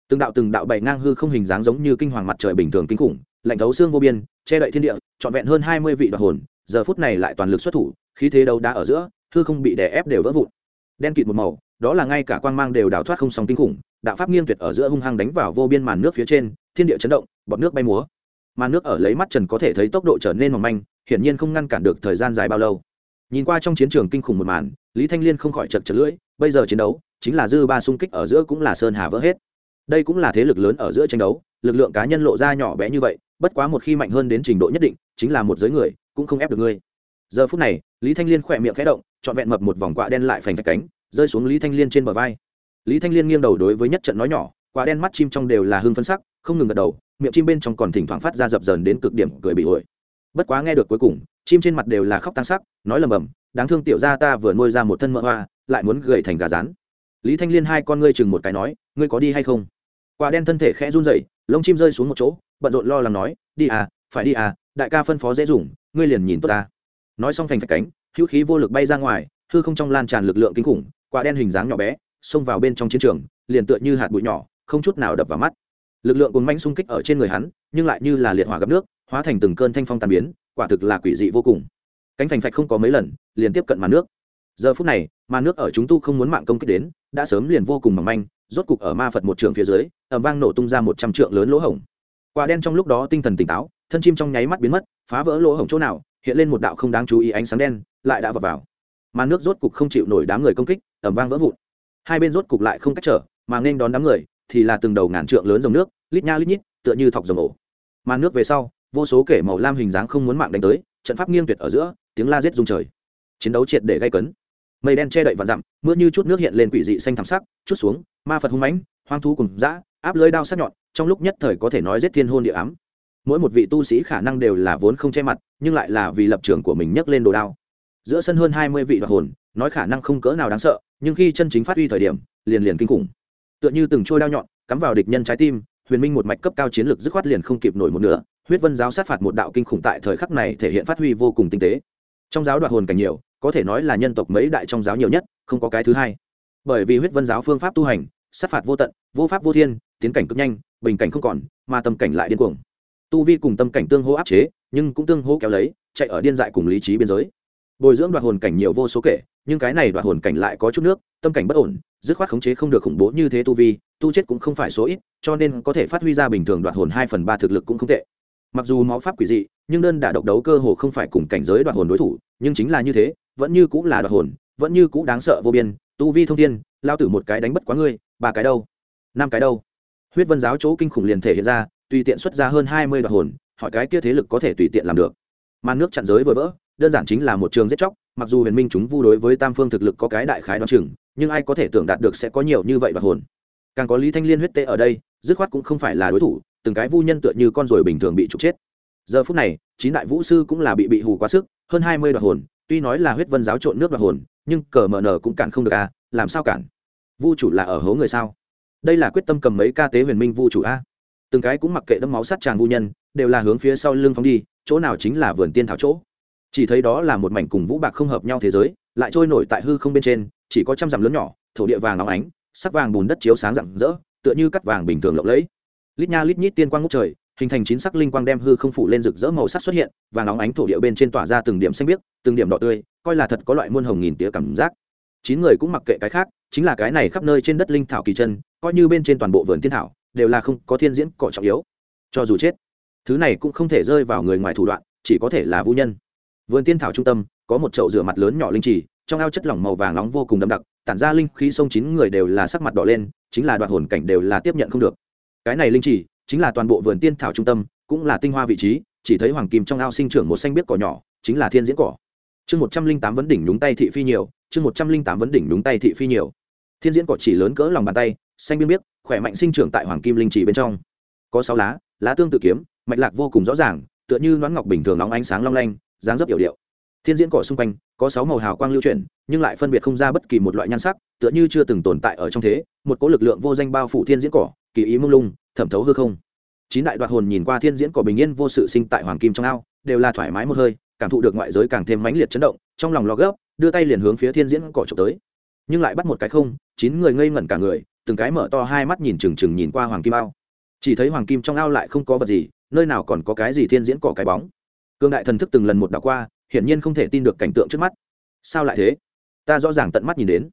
từng đạo từng đạo bảy ngang hư không hình dáng giống như kinh hoàng mặt trời bình thường kinh khủng, lạnh thấu xương vô biên, che đậy thiên địa, trọn vẹn hơn hai mươi vị đoạt hồn, giờ phút này lại toàn lực xuất thủ, khí thế đấu đá ở giữa, hư không bị đè ép đều vỡ vụn. Đen kịt một màu, đó là ngay cả quang mang đều đào thoát không sóng kinh khủng, đạo pháp nghiêng tuyệt ở giữa hung hăng đánh vào vô biên màn nước phía trên, thiên địa chấn động, bọt nước bay múa. Màn nước ở lấy mắt trần có thể thấy tốc độ trở nên mỏng manh, hiển nhiên không ngăn cản được thời gian dài bao lâu. Nhìn qua trong chiến trường kinh khủng một màn, lý thanh liên không khỏi chật chật lưỡi, bây giờ chiến đấu, chính là dư ba xung kích ở giữa cũng là sơn hà vỡ hết đây cũng là thế lực lớn ở giữa tranh đấu, lực lượng cá nhân lộ ra nhỏ bé như vậy, bất quá một khi mạnh hơn đến trình độ nhất định, chính là một giới người, cũng không ép được ngươi. Giờ phút này, lý thanh liên khỏe miệng khẽ động, trọn vẹn mập một vòng quạ đen lại phành phạch cánh, rơi xuống lý thanh liên trên bờ vai. Lý thanh liên nghiêng đầu đối với nhất trận nói nhỏ quả đen mắt chim trong đều là hương phân sắc, không ngừng gật đầu, miệng chim bên trong còn thỉnh thoảng phát ra dập dờn đến cực điểm cười bị ổi bất quá nghe được cuối cùng, chim trên mặt đều là khóc tăng sắc, nói lầm bầm, đáng thương tiểu gia ta vừa nuôi ra một thân mỡ hoa, lại muốn gầy thành gà rán. Lý thanh liên hai con ngươi chừng một cái nói, ngươi có đi hay không? Quả đen thân thể khẽ run rẩy, lông chim rơi xuống một chỗ, bận rộn lo lắng nói, đi à phải đi à đại ca phân phó dễ dùng, ngươi liền nhìn tốt ta. Nói xong phành phạch cánh, hữu khí vô lực bay ra ngoài, hư không trong lan tràn lực lượng kinh khủng, quả đen hình dáng nhỏ bé, xông vào bên trong chiến trường, liền tựa như hạt bụi nhỏ, không chút nào đập vào mắt. Lực lượng cồn manh xung kích ở trên người hắn, nhưng lại như là liệt hỏa gấp nước, hóa thành từng cơn thanh phong tàn biến, quả thực là quỷ dị vô cùng. Cánh phành phạch không có mấy lần, liền tiếp cận màn nước. Giờ phút này, màn nước ở chúng tu không muốn mạng công kích đến, đã sớm liền vô cùng mỏng manh rốt cục ở ma phật một trường phía dưới ẩm vang nổ tung ra một trăm trượng lớn lỗ hổng. Quả đen trong lúc đó tinh thần tỉnh táo, thân chim trong nháy mắt biến mất, phá vỡ lỗ hổng chỗ nào, hiện lên một đạo không đáng chú ý ánh sáng đen, lại đã vào vào. Mà nước rốt cục không chịu nổi đám người công kích ẩm vang vỡ vụn. Hai bên rốt cục lại không cách trở, mà nên đón đám người, thì là từng đầu ngàn trượng lớn dòng nước, lít nha lít nhít, tựa như thọc dòng ổ. Mà nước về sau, vô số kể màu lam hình dáng không muốn mạng đánh tới, trận pháp nghiêng tuyệt ở giữa, tiếng la giết rung trời. Chiến đấu triệt để gây cấn mây đen che đậy và dặm, mưa như chút nước hiện lên quỷ dị xanh thảm sắc, chút xuống, ma phật hung mãnh, hoang thú cùng dã, áp lưới đao sắc nhọn, trong lúc nhất thời có thể nói giết thiên hôn địa ám. Mỗi một vị tu sĩ khả năng đều là vốn không che mặt, nhưng lại là vì lập trường của mình nhấc lên đồ đao. Giữa sân hơn hai mươi vị đoạt hồn, nói khả năng không cỡ nào đáng sợ, nhưng khi chân chính phát huy thời điểm, liền liền kinh khủng. Tựa như từng trôi đao nhọn, cắm vào địch nhân trái tim, huyền minh một mạch cấp cao chiến lược dứt khoát liền không kịp nổi một nửa, huyết vân giáo sát phạt một đạo kinh khủng tại thời khắc này thể hiện phát huy vô cùng tinh tế. Trong giáo đoạt hồn cảnh nhiều có thể nói là nhân tộc mấy đại trong giáo nhiều nhất, không có cái thứ hai. Bởi vì huyết vân giáo phương pháp tu hành, sát phạt vô tận, vô pháp vô thiên, tiến cảnh cực nhanh, bình cảnh không còn, mà tâm cảnh lại điên cuồng. Tu vi cùng tâm cảnh tương hô áp chế, nhưng cũng tương hô kéo lấy, chạy ở điên dại cùng lý trí biên giới. Bồi dưỡng đoạt hồn cảnh nhiều vô số kể, nhưng cái này đoạt hồn cảnh lại có chút nước, tâm cảnh bất ổn, dứt khoát khống chế không được khủng bố như thế tu vi, tu chết cũng không phải số ít, cho nên có thể phát huy ra bình thường đoạt hồn hai phần ba thực lực cũng không tệ. Mặc dù máu pháp quỷ dị, nhưng đơn đả độc đấu cơ hồ không phải cùng cảnh giới đoạt hồn đối thủ, nhưng chính là như thế vẫn như cũng là đoạt hồn, vẫn như cũng đáng sợ vô biên, tu vi thông thiên, lao tử một cái đánh bất quá ngươi, ba cái đâu? Năm cái đâu? Huyết vân giáo chỗ kinh khủng liền thể hiện ra, tùy tiện xuất ra hơn hai mươi đoạt hồn, hỏi cái kia thế lực có thể tùy tiện làm được. Màn nước chặn giới vừa vỡ, đơn giản chính là một trường giết chóc, mặc dù huyền minh chúng vu đối với tam phương thực lực có cái đại khái đoán chừng, nhưng ai có thể tưởng đạt được sẽ có nhiều như vậy đoạt hồn? Càng có lý thanh liên huyết tệ ở đây, dứt khoát cũng không phải là đối thủ, từng cái vu nhân tựa như con ruồi bình thường bị trục chết. Giờ phút này, chín đại vũ sư cũng là bị bị hù quá sức, hơn hai mươi đoạt hồn tuy nói là huyết vân giáo trộn nước và hồn, nhưng cờ mờ nờ cũng cản không được à làm sao cản? Vu chủ là ở hố người sao? Đây là quyết tâm cầm mấy ca tế huyền minh vu chủ a từng cái cũng mặc kệ đấm máu sát tràng vu nhân, đều là hướng phía sau lưng phóng đi, chỗ nào chính là vườn tiên thảo chỗ. Chỉ thấy đó là một mảnh cùng vũ bạc không hợp nhau thế giới, lại trôi nổi tại hư không bên trên, chỉ có trăm dặm lớn nhỏ, thổ địa vàng óng ánh, sắc vàng bùn đất chiếu sáng rạng rỡ, tựa như cắt vàng bình thường lộng lẫy. Lít nha lít nhít tiên quang ngút trời hình thành chín sắc linh quang đem hư không phủ lên rực rỡ màu sắc xuất hiện, và nóng ánh thổ địa bên trên tỏa ra từng điểm xanh biếc, từng điểm đỏ tươi, coi là thật có loại muôn hồng nghìn tía cảm giác. Chín người cũng mặc kệ cái khác, chính là cái này khắp nơi trên đất linh thảo kỳ chân, coi như bên trên toàn bộ vườn thiên thảo, đều là không có thiên diễn cọ trọng yếu. Cho dù chết, thứ này cũng không thể rơi vào người ngoài thủ đoạn, chỉ có thể là vũ nhân. Vườn tiên thảo trung tâm, có một chậu rửa mặt lớn nhỏ linh trì, trong ao chất lỏng màu vàng nóng vô cùng đậm đặc, tản ra linh khí sông chín người đều là sắc mặt đỏ lên, chính là đoạn hồn cảnh đều là tiếp nhận không được. Cái này linh trì chính là toàn bộ vườn tiên thảo trung tâm, cũng là tinh hoa vị trí, chỉ thấy hoàng kim trong ao sinh trưởng một xanh biết cỏ nhỏ, chính là thiên diễn cỏ. Chương một trăm linh tám vấn đỉnh nhúng tay thị phi nhiều, chương một trăm linh tám vấn đỉnh nhúng tay thị phi nhiều. Thiên diễn cỏ chỉ lớn cỡ lòng bàn tay, xanh biên biết khỏe mạnh sinh trưởng tại hoàng kim linh chỉ bên trong. Có sáu lá lá tương tự kiếm, mạch lạc vô cùng rõ ràng, tựa như nón ngọc bình thường nóng ánh sáng long lanh, dáng dấp yểu điệu. Thiên diễn cỏ xung quanh, có sáu màu hào quang lưu chuyển, nhưng lại phân biệt không ra bất kỳ một loại nhan sắc, tựa như chưa từng tồn tại ở trong thế, một cỗ lực lượng vô danh bao phủ thiên diễn cỏ kỳ ý mông lung, thẩm thấu hư không. Chín đại đoạt hồn nhìn qua thiên diễn của bình yên vô sự sinh tại hoàng kim trong ao, đều là thoải mái một hơi, cảm thụ được ngoại giới càng thêm mãnh liệt chấn động, trong lòng lo gấp, đưa tay liền hướng phía thiên diễn cỏ trộm tới. Nhưng lại bắt một cái không, chín người ngây ngẩn cả người, từng cái mở to hai mắt nhìn trừng trừng nhìn qua hoàng kim ao. Chỉ thấy hoàng kim trong ao lại không có vật gì, nơi nào còn có cái gì thiên diễn cỏ cái bóng. Cương đại thần thức từng lần một đảo qua, hiển nhiên không thể tin được cảnh tượng trước mắt. Sao lại thế? Ta rõ ràng tận mắt nhìn đến.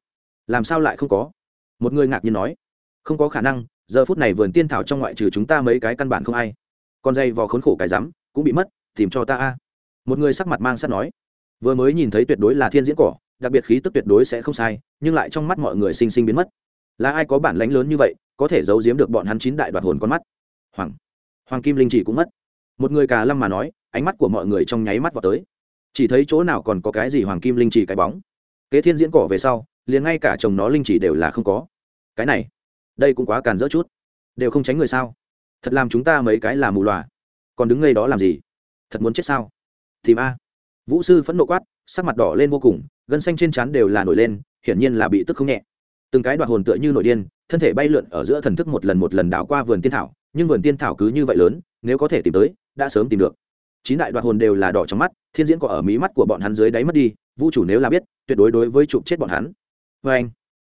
Làm sao lại không có? Một người ngạc nhiên nói. Không có khả năng giờ phút này vườn tiên thảo trong ngoại trừ chúng ta mấy cái căn bản không ai. Con dây vò khốn khổ cái rắm, cũng bị mất, tìm cho ta a. Một người sắc mặt mang sắt nói. Vừa mới nhìn thấy tuyệt đối là thiên diễn cỏ, đặc biệt khí tức tuyệt đối sẽ không sai, nhưng lại trong mắt mọi người sinh sinh biến mất. Là ai có bản lánh lớn như vậy, có thể giấu giếm được bọn hắn chín đại đoạt hồn con mắt? Hoàng hoàng kim linh chỉ cũng mất. Một người cà lâm mà nói, ánh mắt của mọi người trong nháy mắt vào tới. Chỉ thấy chỗ nào còn có cái gì hoàng kim linh chỉ cái bóng? Kế thiên diễn cỏ về sau, liền ngay cả chồng nó linh chỉ đều là không có. Cái này đây cũng quá càn dỡ chút. Đều không tránh người sao? Thật làm chúng ta mấy cái là mù loà. Còn đứng ngay đó làm gì? Thật muốn chết sao? Tìm a. Vũ sư phẫn nộ quát, sắc mặt đỏ lên vô cùng, gân xanh trên trán đều là nổi lên, hiển nhiên là bị tức không nhẹ. Từng cái đoạt hồn tựa như nội điên, thân thể bay lượn ở giữa thần thức một lần một lần đảo qua vườn tiên thảo, nhưng vườn tiên thảo cứ như vậy lớn, nếu có thể tìm tới, đã sớm tìm được. Chín đại đoạt hồn đều là đỏ trong mắt, thiên diễn có ở mí mắt của bọn hắn dưới đáy mất đi, vũ chủ nếu là biết, tuyệt đối đối với chụp chết bọn hắn. Vê anh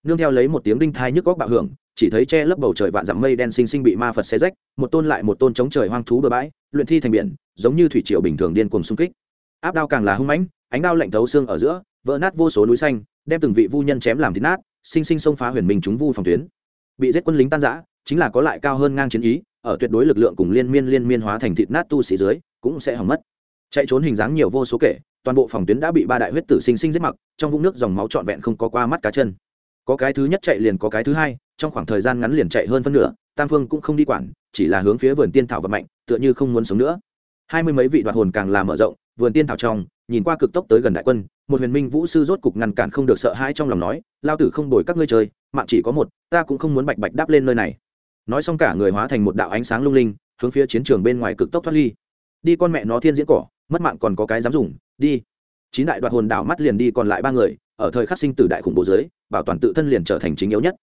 nương theo lấy một tiếng đinh thai nhức góc bạo hưởng chỉ thấy che lấp bầu trời vạn dặm mây đen xinh xinh bị ma phật xé rách, một tôn lại một tôn chống trời hoang thú bừa bãi, luyện thi thành biển, giống như thủy triều bình thường điên cuồng xung kích. Áp đao càng là hung mãnh, ánh đao lạnh thấu xương ở giữa, vỡ nát vô số núi xanh, đem từng vị vu nhân chém làm thịt nát sinh sinh xông phá huyền minh chúng vu phòng tuyến. Bị giết quân lính tan rã, chính là có lại cao hơn ngang chiến ý, ở tuyệt đối lực lượng cùng liên miên liên miên hóa thành thịt nát tu sĩ dưới, cũng sẽ hỏng mất. Chạy trốn hình dáng nhiều vô số kể, toàn bộ phòng tuyến đã bị ba đại huyết tử sinh sinh giết mặc, trong vũng nước dòng máu trọn vẹn không có qua mắt cá chân. Có cái thứ nhất chạy liền có cái thứ hai trong khoảng thời gian ngắn liền chạy hơn phân nửa, tam phương cũng không đi quản, chỉ là hướng phía vườn tiên thảo vật mạnh tựa như không muốn sống nữa. Hai mươi mấy vị đoạt hồn càng là mở rộng, vườn tiên thảo trong, nhìn qua cực tốc tới gần đại quân, một huyền minh vũ sư rốt cục ngăn cản không được sợ hãi trong lòng nói, lao tử không đổi các ngươi chơi, mạng chỉ có một, ta cũng không muốn bạch bạch đáp lên nơi này. Nói xong cả người hóa thành một đạo ánh sáng lung linh, hướng phía chiến trường bên ngoài cực tốc thoát ly. Đi con mẹ nó thiên diễn cỏ, mất mạng còn có cái dám dùng, đi. Chín đại đoạt hồn đảo mắt liền đi còn lại ba người, ở thời khắc sinh tử đại khủng bố giới bảo toàn tự thân liền trở thành chính yếu nhất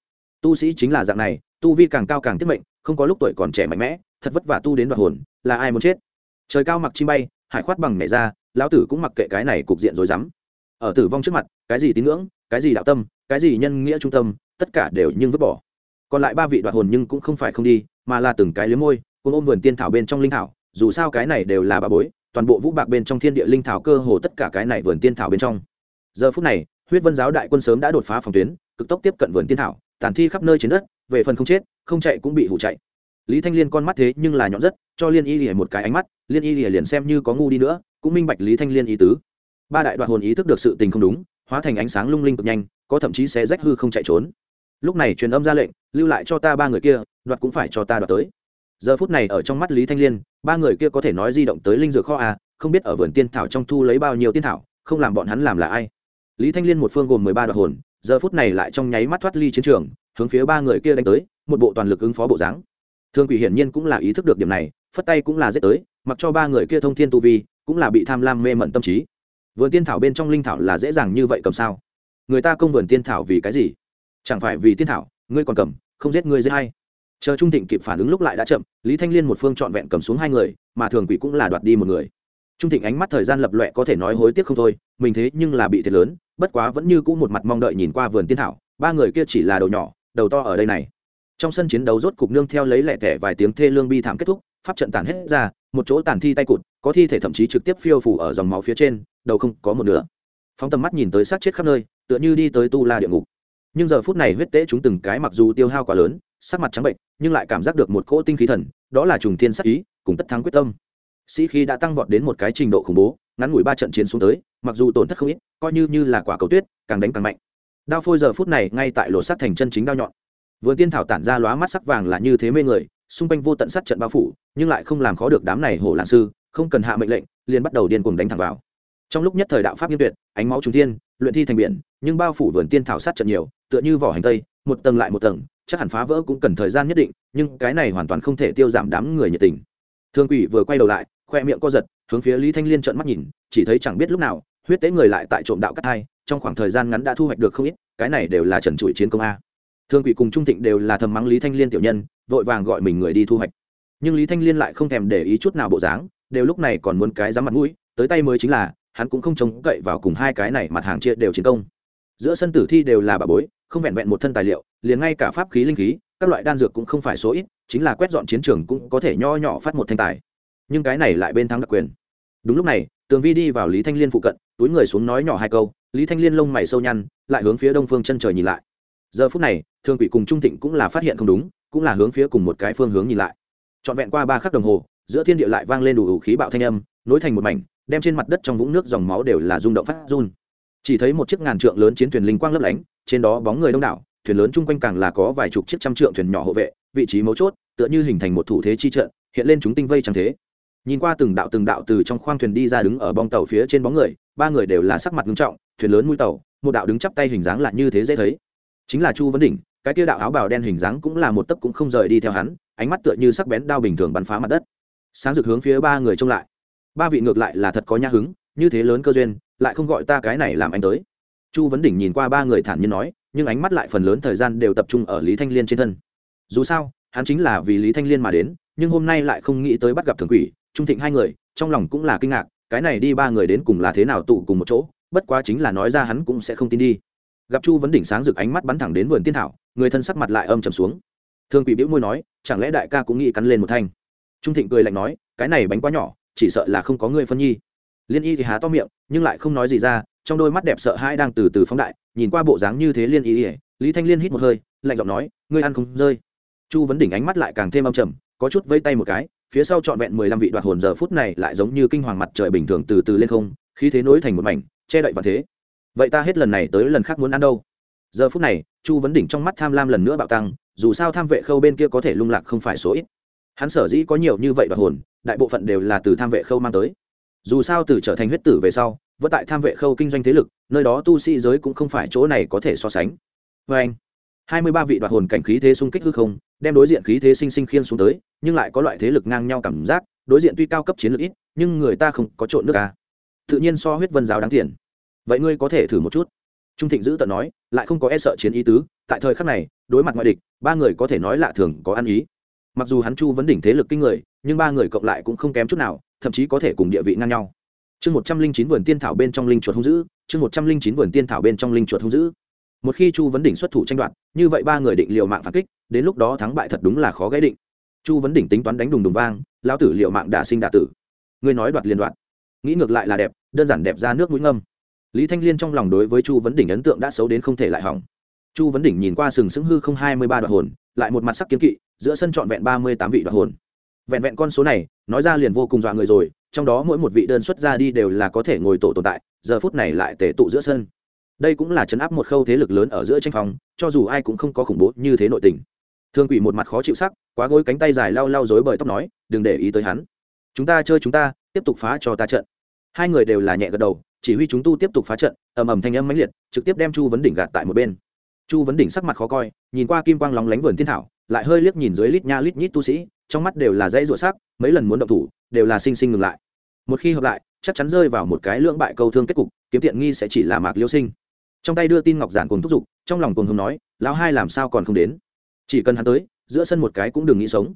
tu sĩ chính là dạng này, tu vi càng cao càng tiết mệnh, không có lúc tuổi còn trẻ mạnh mẽ, thật vất vả tu đến đoạt hồn, là ai muốn chết? Trời cao mặc chim bay, hải khoát bằng nhảy ra, lão tử cũng mặc kệ cái này cục diện rồi dám. Ở tử vong trước mặt, cái gì tín ngưỡng, cái gì đạo tâm, cái gì nhân nghĩa trung tâm, tất cả đều nhưng vứt bỏ. Còn lại ba vị đoạt hồn nhưng cũng không phải không đi, mà là từng cái liếm môi cùng ôm vườn tiên thảo bên trong linh thảo, dù sao cái này đều là bà bối, toàn bộ vũ bạc bên trong thiên địa linh thảo cơ hồ tất cả cái này vườn tiên thảo bên trong. Giờ phút này, huyết vân giáo đại quân sớm đã đột phá phòng tuyến, cực tốc tiếp cận vườn tiên thảo tàn thi khắp nơi trên đất, về phần không chết, không chạy cũng bị hủ chạy. Lý thanh liên con mắt thế nhưng là nhọn rất, cho liên y lìa một cái ánh mắt, liên y lìa liền xem như có ngu đi nữa, cũng minh bạch lý thanh liên ý tứ. Ba đại đoạt hồn ý thức được sự tình không đúng, hóa thành ánh sáng lung linh cực nhanh, có thậm chí sẽ rách hư không chạy trốn. Lúc này truyền âm ra lệnh, lưu lại cho ta ba người kia, đoạt cũng phải cho ta đoạt tới. Giờ phút này ở trong mắt lý thanh liên, ba người kia có thể nói di động tới linh dược kho à không biết ở vườn tiên thảo trong thu lấy bao nhiêu tiên thảo, không làm bọn hắn làm là ai. Lý thanh liên một phương gồm mười ba đoạt hồn giờ phút này lại trong nháy mắt thoát ly chiến trường, hướng phía ba người kia đánh tới, một bộ toàn lực ứng phó bộ dáng. Thương quỷ hiển nhiên cũng là ý thức được điểm này, phất tay cũng là giết tới, mặc cho ba người kia thông thiên tu vi, cũng là bị tham lam mê mẩn tâm trí. Vườn tiên thảo bên trong linh thảo là dễ dàng như vậy cầm sao? Người ta công vườn tiên thảo vì cái gì? Chẳng phải vì tiên thảo, ngươi còn cầm, không giết ngươi dễ hay chờ trung thịnh kịp phản ứng lúc lại đã chậm, lý thanh liên một phương trọn vẹn cầm xuống hai người, mà thường quỷ cũng là đoạt đi một người trung thịnh ánh mắt thời gian lập loẹ có thể nói hối tiếc không thôi, mình thế nhưng là bị thiệt lớn, bất quá vẫn như cũng một mặt mong đợi nhìn qua vườn tiên thảo, ba người kia chỉ là đầu nhỏ, đầu to ở đây này. Trong sân chiến đấu rốt cục nương theo lấy lẹ tẻ vài tiếng thê lương bi thảm kết thúc, pháp trận tàn hết ra, một chỗ tàn thi tay cụt, có thi thể thậm chí trực tiếp phiêu phủ ở dòng máu phía trên, đầu không có một nửa. Phóng tầm mắt nhìn tới sát chết khắp nơi, tựa như đi tới tu la địa ngục. Nhưng giờ phút này huyết tế chúng từng cái mặc dù tiêu hao quá lớn, sắc mặt trắng bệnh, nhưng lại cảm giác được một cỗ tinh khí thần, đó là trùng thiên sắc ý, cùng tất thắng quyết tâm sĩ khí đã tăng vọt đến một cái trình độ khủng bố, ngắn ngủi ba trận chiến xuống tới, mặc dù tổn thất không ít, coi như như là quả cầu tuyết, càng đánh càng mạnh. Đao phôi giờ phút này ngay tại lộ sắt thành chân chính đao nhọn. Vườn tiên thảo tản ra lóa mắt sắc vàng là như thế mê người, xung quanh vô tận sát trận bao phủ, nhưng lại không làm khó được đám này hổ lạng sư, không cần hạ mệnh lệnh, liền bắt đầu điên cuồng đánh thẳng vào. Trong lúc nhất thời đạo pháp nghiêm tuyệt, ánh máu trung thiên, luyện thi thành biển, nhưng bao phủ vườn tiên thảo sát trận nhiều, tựa như vỏ hành tây, một tầng lại một tầng, chắc hẳn phá vỡ cũng cần thời gian nhất định, nhưng cái này hoàn toàn không thể tiêu giảm đám người nhiệt tình. Thương quỷ vừa quay đầu lại khoe miệng co giật, hướng phía lý thanh liên trợn mắt nhìn, chỉ thấy chẳng biết lúc nào, huyết tế người lại tại trộm đạo cắt hai, trong khoảng thời gian ngắn đã thu hoạch được không ít, cái này đều là trần trụi chiến công a. Thương quỷ cùng trung thịnh đều là thầm mắng lý thanh liên tiểu nhân, vội vàng gọi mình người đi thu hoạch. Nhưng lý thanh liên lại không thèm để ý chút nào bộ dáng, đều lúc này còn muốn cái dám mặt mũi, tới tay mới chính là, hắn cũng không trông cậy vào cùng hai cái này mặt hàng chia đều chiến công. Giữa sân tử thi đều là bà bối, không vẹn vẹn một thân tài liệu, liền ngay cả pháp khí linh khí, các loại đan dược cũng không phải số ít, chính là quét dọn chiến trường cũng có thể nho nhỏ phát một thanh tài nhưng cái này lại bên thắng đặc quyền. Đúng lúc này, tường vi đi vào lý thanh liên phụ cận, túi người xuống nói nhỏ hai câu, lý thanh liên lông mày sâu nhăn, lại hướng phía đông phương chân trời nhìn lại. Giờ phút này thương quỷ cùng trung thịnh cũng là phát hiện không đúng, cũng là hướng phía cùng một cái phương hướng nhìn lại. Trọn vẹn qua ba khắc đồng hồ, giữa thiên địa lại vang lên đủ ủ khí bạo thanh âm, nối thành một mảnh, đem trên mặt đất trong vũng nước dòng máu đều là rung động phát run. Chỉ thấy một chiếc ngàn trượng lớn chiến thuyền linh quang lấp lánh, trên đó bóng người đông đảo, thuyền lớn chung quanh càng là có vài chục chiếc trăm trượng thuyền nhỏ hộ vệ, vị trí mấu chốt, tựa như hình thành một thủ thế chi trận, hiện lên chúng tinh vây chẳng thế nhìn qua từng đạo từng đạo từ trong khoang thuyền đi ra đứng ở bong tàu phía trên bóng người, ba người đều là sắc mặt nghiêm trọng, thuyền lớn mũi tàu, một đạo đứng chắp tay hình dáng là như thế dễ thấy. Chính là chu vấn đỉnh, cái kia đạo áo bào đen hình dáng cũng là một tấc cũng không rời đi theo hắn, ánh mắt tựa như sắc bén đao bình thường bắn phá mặt đất. Sáng rực hướng phía ba người trông lại. Ba vị ngược lại là thật có nhã hứng, như thế lớn cơ duyên, lại không gọi ta cái này làm anh tới. Chu vấn đỉnh nhìn qua ba người thản nhiên nói, nhưng ánh mắt lại phần lớn thời gian đều tập trung ở lý thanh liên trên thân. Dù sao, hắn chính là vì lý thanh liên mà đến, nhưng hôm nay lại không nghĩ tới bắt gặp thường quỷ trung thịnh hai người, trong lòng cũng là kinh ngạc, cái này đi ba người đến cùng là thế nào tụ cùng một chỗ, bất quá chính là nói ra hắn cũng sẽ không tin đi. Gặp chu vấn đỉnh sáng rực ánh mắt bắn thẳng đến vườn tiên thảo, người thân sắc mặt lại âm trầm xuống. Thương quỷ bĩu môi nói, chẳng lẽ đại ca cũng nghĩ cắn lên một thanh? Trung thịnh cười lạnh nói, cái này bánh quá nhỏ, chỉ sợ là không có người phân nhi. Liên y thì há to miệng, nhưng lại không nói gì ra, trong đôi mắt đẹp sợ hãi đang từ từ phóng đại, nhìn qua bộ dáng như thế liên y ỉa lý thanh liên hít một hơi, lạnh giọng nói, ngươi ăn không rơi? Chu vấn đỉnh ánh mắt lại càng thêm âm trầm, có chút vây tay một cái phía sau trọn vẹn mười lăm vị đoạt hồn giờ phút này lại giống như kinh hoàng mặt trời bình thường từ từ lên không, khí thế nối thành một mảnh, che đậy và thế. Vậy ta hết lần này tới lần khác muốn ăn đâu? Giờ phút này, chu vấn đỉnh trong mắt tham lam lần nữa bạo tăng, dù sao tham vệ khâu bên kia có thể lung lạc không phải số ít. Hắn sở dĩ có nhiều như vậy đoạt hồn, đại bộ phận đều là từ tham vệ khâu mang tới. Dù sao từ trở thành huyết tử về sau, vẫn tại tham vệ khâu kinh doanh thế lực, nơi đó tu sĩ giới cũng không phải chỗ này có thể so sánh. Vê anh hai mươi ba vị đoạt hồn cảnh khí thế xung kích hư không, đem đối diện khí thế sinh sinh khiên xuống tới, nhưng lại có loại thế lực ngang nhau cảm giác, đối diện tuy cao cấp chiến lược ít, nhưng người ta không có trộn nước ca tự nhiên so huyết vân giáo đáng tiền. Vậy ngươi có thể thử một chút? Trung thịnh giữ tận nói, lại không có e sợ chiến ý tứ, tại thời khắc này, đối mặt ngoại địch, ba người có thể nói lạ thường, có ăn ý. Mặc dù hắn chu vấn đỉnh thế lực kinh người, nhưng ba người cộng lại cũng không kém chút nào, thậm chí có thể cùng địa vị ngang nhau. Chương một trăm linh chín vườn tiên thảo bên trong linh chuột hung dữ, chương một trăm linh chín vườn tiên thảo bên trong linh chuột hung dữ một khi chu vấn đỉnh xuất thủ tranh đoạt, như vậy ba người định liều mạng phản kích, đến lúc đó thắng bại thật đúng là khó gáy định. Chu vấn đỉnh tính toán đánh đùng đùng vang lao tử liều mạng đả sinh đả tử. Ngươi nói đoạt liên đoạt. Nghĩ ngược lại là đẹp, đơn giản đẹp ra nước mũi ngâm. Lý thanh liên trong lòng đối với chu vấn đỉnh ấn tượng đã xấu đến không thể lại hỏng. Chu vấn đỉnh nhìn qua sừng sững hư không hai mươi ba đoạn hồn, lại một mặt sắc kiến kỵ, giữa sân trọn vẹn ba mươi tám vị đoạn hồn. Vẹn vẹn con số này, nói ra liền vô cùng dọa người rồi, trong đó mỗi một vị đơn xuất ra đi đều là có thể ngồi tổ tồn tại, giờ phút này lại tể tụ giữa sân đây cũng là chấn áp một khâu thế lực lớn ở giữa tranh phòng cho dù ai cũng không có khủng bố như thế nội tình. Thương quỷ một mặt khó chịu sắc, quá gối cánh tay dài lau lau dối bởi tóc nói, đừng để ý tới hắn. Chúng ta chơi chúng ta, tiếp tục phá cho ta trận. Hai người đều là nhẹ gật đầu, chỉ huy chúng tu tiếp tục phá trận, ầm ầm thanh âm mãnh liệt, trực tiếp đem chu vấn đỉnh gạt tại một bên. Chu vấn đỉnh sắc mặt khó coi, nhìn qua kim quang lóng lánh vườn thiên thảo, lại hơi liếc nhìn dưới lít nha lít nhít tu sĩ, trong mắt đều là dãy rụa sắc, mấy lần muốn động thủ, đều là sinh sinh ngừng lại. Một khi hợp lại, chắc chắn rơi vào một cái lưỡng bại câu thương kết cục, kiếm tiện nghi sẽ chỉ là mạc liêu sinh trong tay đưa tin ngọc giản cùng thúc giục, trong lòng cùng hồng nói, lão hai làm sao còn không đến? Chỉ cần hắn tới, giữa sân một cái cũng đừng nghĩ sống.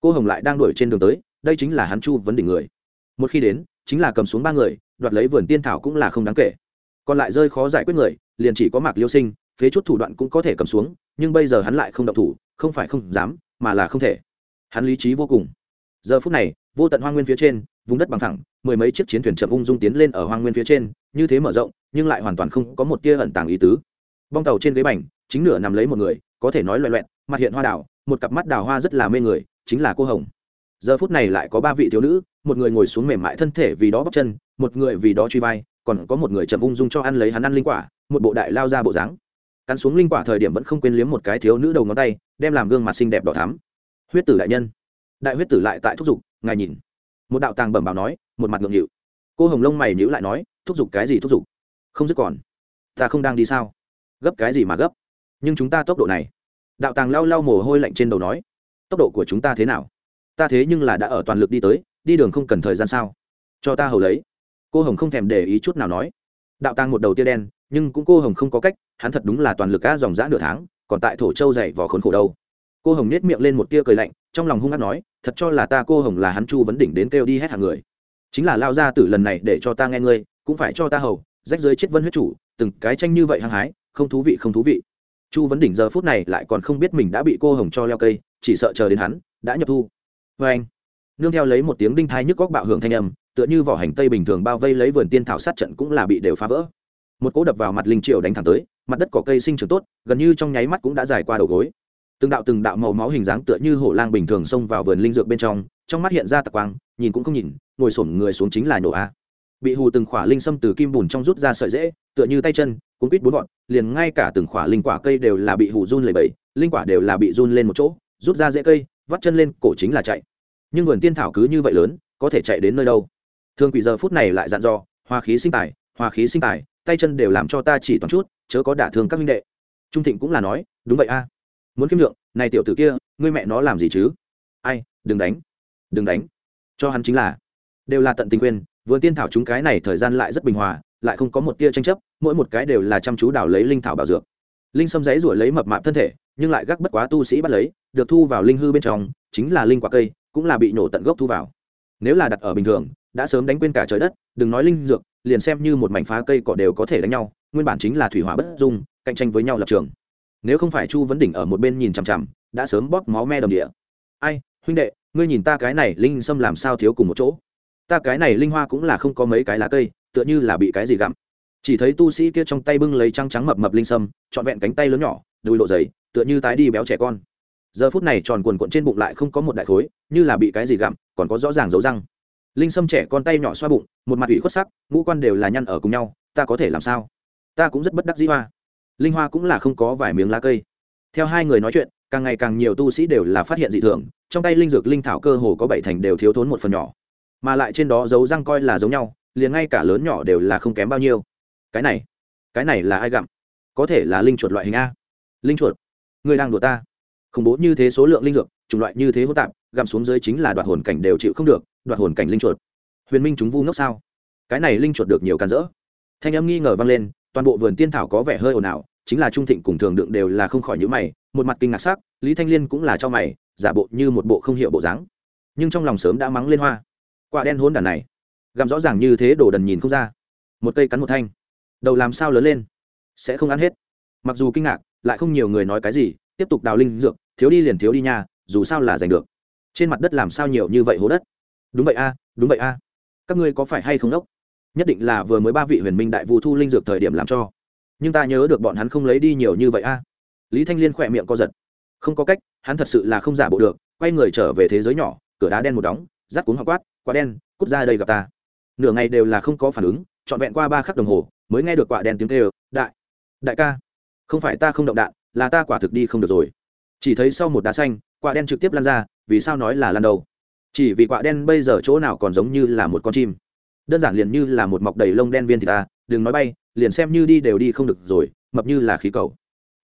Cô hồng lại đang đuổi trên đường tới, đây chính là hắn chu vấn đỉnh người. Một khi đến, chính là cầm xuống ba người, đoạt lấy vườn tiên thảo cũng là không đáng kể. Còn lại rơi khó giải quyết người, liền chỉ có mạc liêu sinh, phế chút thủ đoạn cũng có thể cầm xuống, nhưng bây giờ hắn lại không động thủ, không phải không dám, mà là không thể. Hắn lý trí vô cùng. Giờ phút này, vô tận hoang nguyên phía trên, vùng đất bằng thẳng, mười mấy chiếc chiến thuyền chậm ung dung tiến lên ở hoang nguyên phía trên, như thế mở rộng nhưng lại hoàn toàn không có một tia ẩn tàng ý tứ. Bong tàu trên ghế bành chính nửa nằm lấy một người có thể nói loẹ loẹt mặt hiện hoa đào, một cặp mắt đào hoa rất là mê người chính là cô hồng. Giờ phút này lại có ba vị thiếu nữ một người ngồi xuống mềm mại thân thể vì đó bóc chân một người vì đó truy vai còn có một người chậm ung dung cho ăn lấy hắn ăn linh quả một bộ đại lao ra bộ dáng. Cắn xuống linh quả thời điểm vẫn không quên liếm một cái thiếu nữ đầu ngón tay đem làm gương mặt xinh đẹp đỏ thắm. Huyết tử đại nhân. Đại huyết tử lại tại thúc giục ngài nhìn. Một đạo tàng bẩm bảo nói một mặt ngượng nghịu. Cô hồng lông mày nhữ lại nói thúc giục cái gì thúc giục? Không dứt còn. Ta không đang đi sao? Gấp cái gì mà gấp? Nhưng chúng ta tốc độ này. Đạo tàng lau lau mồ hôi lạnh trên đầu nói. Tốc độ của chúng ta thế nào? Ta thế nhưng là đã ở toàn lực đi tới, đi đường không cần thời gian sao? Cho ta hầu lấy. Cô hồng không thèm để ý chút nào nói. Đạo tàng một đầu tia đen, nhưng cũng cô hồng không có cách, hắn thật đúng là toàn lực á dòng dã nửa tháng, còn tại thổ châu dày vò khốn khổ đâu. Cô hồng nết miệng lên một tia cười lạnh, trong lòng hung hát nói, thật cho là ta cô hồng là hắn chu vấn đỉnh đến kêu đi hết hàng người. Chính là lao ra từ lần này để cho ta nghe ngươi, cũng phải cho ta hầu rách dưới chết vân huyết chủ, từng cái tranh như vậy hăng hái, không thú vị, không thú vị. Chu vấn đỉnh giờ phút này lại còn không biết mình đã bị cô hồng cho leo cây, chỉ sợ chờ đến hắn, đã nhập thu. Vê anh, nương theo lấy một tiếng đinh thai nhức góc bạo hưởng thanh âm, tựa như vỏ hành tây bình thường bao vây lấy vườn tiên thảo sát trận cũng là bị đều phá vỡ. Một cỗ đập vào mặt linh triều đánh thẳng tới, mặt đất cỏ cây sinh trưởng tốt, gần như trong nháy mắt cũng đã dài qua đầu gối. Từng đạo từng đạo màu máu hình dáng tựa như hổ lang bình thường xông vào vườn linh dược bên trong trong mắt hiện ra tạc quang, nhìn cũng không nhìn, ngồi sổm người xuống chính là nổ a bị hù từng khỏa linh sâm từ kim bùn trong rút ra sợi dễ tựa như tay chân, cuốn quýt bốn gọn liền ngay cả từng khỏa linh quả cây đều là bị hù run lầy bẫy linh quả đều là bị run lên một chỗ, rút ra dễ cây, vắt chân lên, cổ chính là chạy. Nhưng vườn tiên thảo cứ như vậy lớn, có thể chạy đến nơi đâu? Thương quỷ giờ phút này lại dặn dò, hoa khí sinh tài, hoa khí sinh tài, tay chân đều làm cho ta chỉ toàn chút, chớ có đả thương các minh đệ. Trung thịnh cũng là nói, đúng vậy a, muốn kiếm lượng, này tiểu tử kia, ngươi mẹ nó làm gì chứ? Ai, đừng đánh đừng đánh. Cho hắn chính là, đều là tận tình quyền vườn tiên thảo chúng cái này thời gian lại rất bình hòa, lại không có một tia tranh chấp, mỗi một cái đều là chăm chú đào lấy linh thảo bảo dược. Linh sâm giấy ruổi lấy mập mạp thân thể, nhưng lại gác bất quá tu sĩ bắt lấy, được thu vào linh hư bên trong, chính là linh quả cây, cũng là bị nổ tận gốc thu vào. Nếu là đặt ở bình thường, đã sớm đánh quên cả trời đất, đừng nói linh dược, liền xem như một mảnh phá cây cỏ đều có thể đánh nhau, nguyên bản chính là thủy hỏa bất dung, cạnh tranh với nhau lập trường. Nếu không phải chu vấn đỉnh ở một bên nhìn chằm chằm, đã sớm bóp máu me đồng địa. Ai, huynh đệ, ngươi nhìn ta cái này linh sâm làm sao thiếu cùng một chỗ? Ta cái này linh hoa cũng là không có mấy cái lá cây, tựa như là bị cái gì gặm. Chỉ thấy tu sĩ kia trong tay bưng lấy trăng trắng mập mập linh sâm, trọn vẹn cánh tay lớn nhỏ, đùi lộ dày tựa như tái đi béo trẻ con. Giờ phút này tròn quần quận trên bụng lại không có một đại khối, như là bị cái gì gặm, còn có rõ ràng dấu răng. Linh sâm trẻ con tay nhỏ xoa bụng, một mặt ủy khuất sắc, ngũ quan đều là nhăn ở cùng nhau, ta có thể làm sao? Ta cũng rất bất đắc dĩ hoa. Linh hoa cũng là không có vài miếng lá cây. Theo hai người nói chuyện, càng ngày càng nhiều tu sĩ đều là phát hiện dị thường, trong tay linh dược linh thảo cơ hồ có bảy thành đều thiếu thốn một phần nhỏ mà lại trên đó dấu răng coi là giống nhau, liền ngay cả lớn nhỏ đều là không kém bao nhiêu. Cái này cái này là ai gặm? Có thể là linh chuột loại hình a. Linh chuột người đang đùa ta. Khủng bố như thế số lượng linh dược, chủng loại như thế hỗn tạp, gặm xuống dưới chính là đoạt hồn cảnh đều chịu không được, đoạt hồn cảnh linh chuột. Huyền minh chúng vu ngốc sao? Cái này linh chuột được nhiều can rỡ. Thanh âm nghi ngờ vang lên, toàn bộ vườn tiên thảo có vẻ hơi ồn ào, chính là trung thịnh cùng thường đựng đều là không khỏi nhữ mày, một mặt kinh ngạc sắc, lý thanh liên cũng là cho mày, giả bộ như một bộ không hiệu bộ dáng. Nhưng trong lòng sớm đã mắng lên hoa quả đen hôn đàn này. Gặm rõ ràng như thế đồ đần nhìn không ra. Một cây cắn một thanh. Đầu làm sao lớn lên? Sẽ không ăn hết. Mặc dù kinh ngạc, lại không nhiều người nói cái gì, tiếp tục đào linh dược, thiếu đi liền thiếu đi nha, dù sao là giành được. Trên mặt đất làm sao nhiều như vậy hố đất? Đúng vậy a, đúng vậy a. Các ngươi có phải hay không đốc? Nhất định là vừa mới ba vị huyền minh đại vũ thu linh dược thời điểm làm cho. Nhưng ta nhớ được bọn hắn không lấy đi nhiều như vậy a. Lý thanh liên khỏe miệng co giật. Không có cách, hắn thật sự là không giả bộ được, quay người trở về thế giới nhỏ, cửa đá đen một đóng rác cuốn hoa quát quả đen, cút ra đây gặp ta. Nửa ngày đều là không có phản ứng, trọn vẹn qua ba khắc đồng hồ, mới nghe được quả đen tiếng kêu, đại đại ca, không phải ta không động đạn, là ta quả thực đi không được rồi. Chỉ thấy sau một đá xanh, quả đen trực tiếp lan ra, vì sao nói là lan đầu? Chỉ vì quả đen bây giờ chỗ nào còn giống như là một con chim. Đơn giản liền như là một mọc đầy lông đen viên thì ta, đừng nói bay, liền xem như đi đều đi không được rồi, mập như là khí cầu.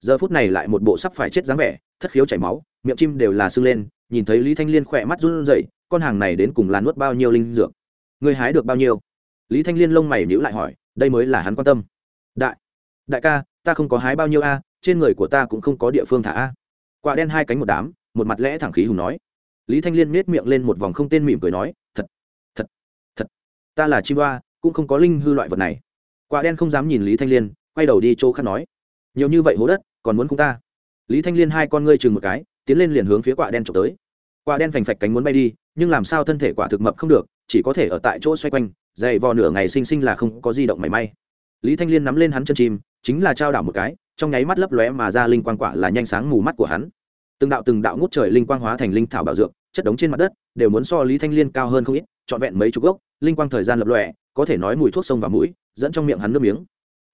Giờ phút này lại một bộ sắp phải chết dáng vẻ, thất khiếu chảy máu, miệng chim đều là sưng lên, nhìn thấy lý thanh liên khỏe mắt run rẩy con hàng này đến cùng là nuốt bao nhiêu linh dược? Người hái được bao nhiêu? Lý thanh liên lông mày nhíu lại hỏi, đây mới là hắn quan tâm. Đại đại ca, ta không có hái bao nhiêu a, trên người của ta cũng không có địa phương thả a. Quả đen hai cánh một đám, một mặt lẽ thẳng khí hùng nói. Lý thanh liên nết miệng lên một vòng không tên mỉm cười nói, thật thật thật, ta là chim hoa, cũng không có linh hư loại vật này. Quả đen không dám nhìn lý thanh liên, quay đầu đi chỗ khác nói, nhiều như vậy hố đất, còn muốn không ta? Lý thanh liên hai con ngươi chừng một cái, tiến lên liền hướng phía quả đen trộm tới quả đen phành phạch cánh muốn bay đi, nhưng làm sao thân thể quả thực mập không được, chỉ có thể ở tại chỗ xoay quanh, dày vò nửa ngày sinh sinh là không có di động mảy may. Lý thanh liên nắm lên hắn chân chim, chính là trao đảo một cái, trong nháy mắt lấp lóe mà ra linh quang quả là nhanh sáng mù mắt của hắn. Từng đạo từng đạo ngút trời linh quang hóa thành linh thảo bảo dược, chất đống trên mặt đất, đều muốn so lý thanh liên cao hơn không ít, trọn vẹn mấy chục gốc, linh quang thời gian lập lòe, có thể nói mùi thuốc sông và mũi, dẫn trong miệng hắn nước miếng.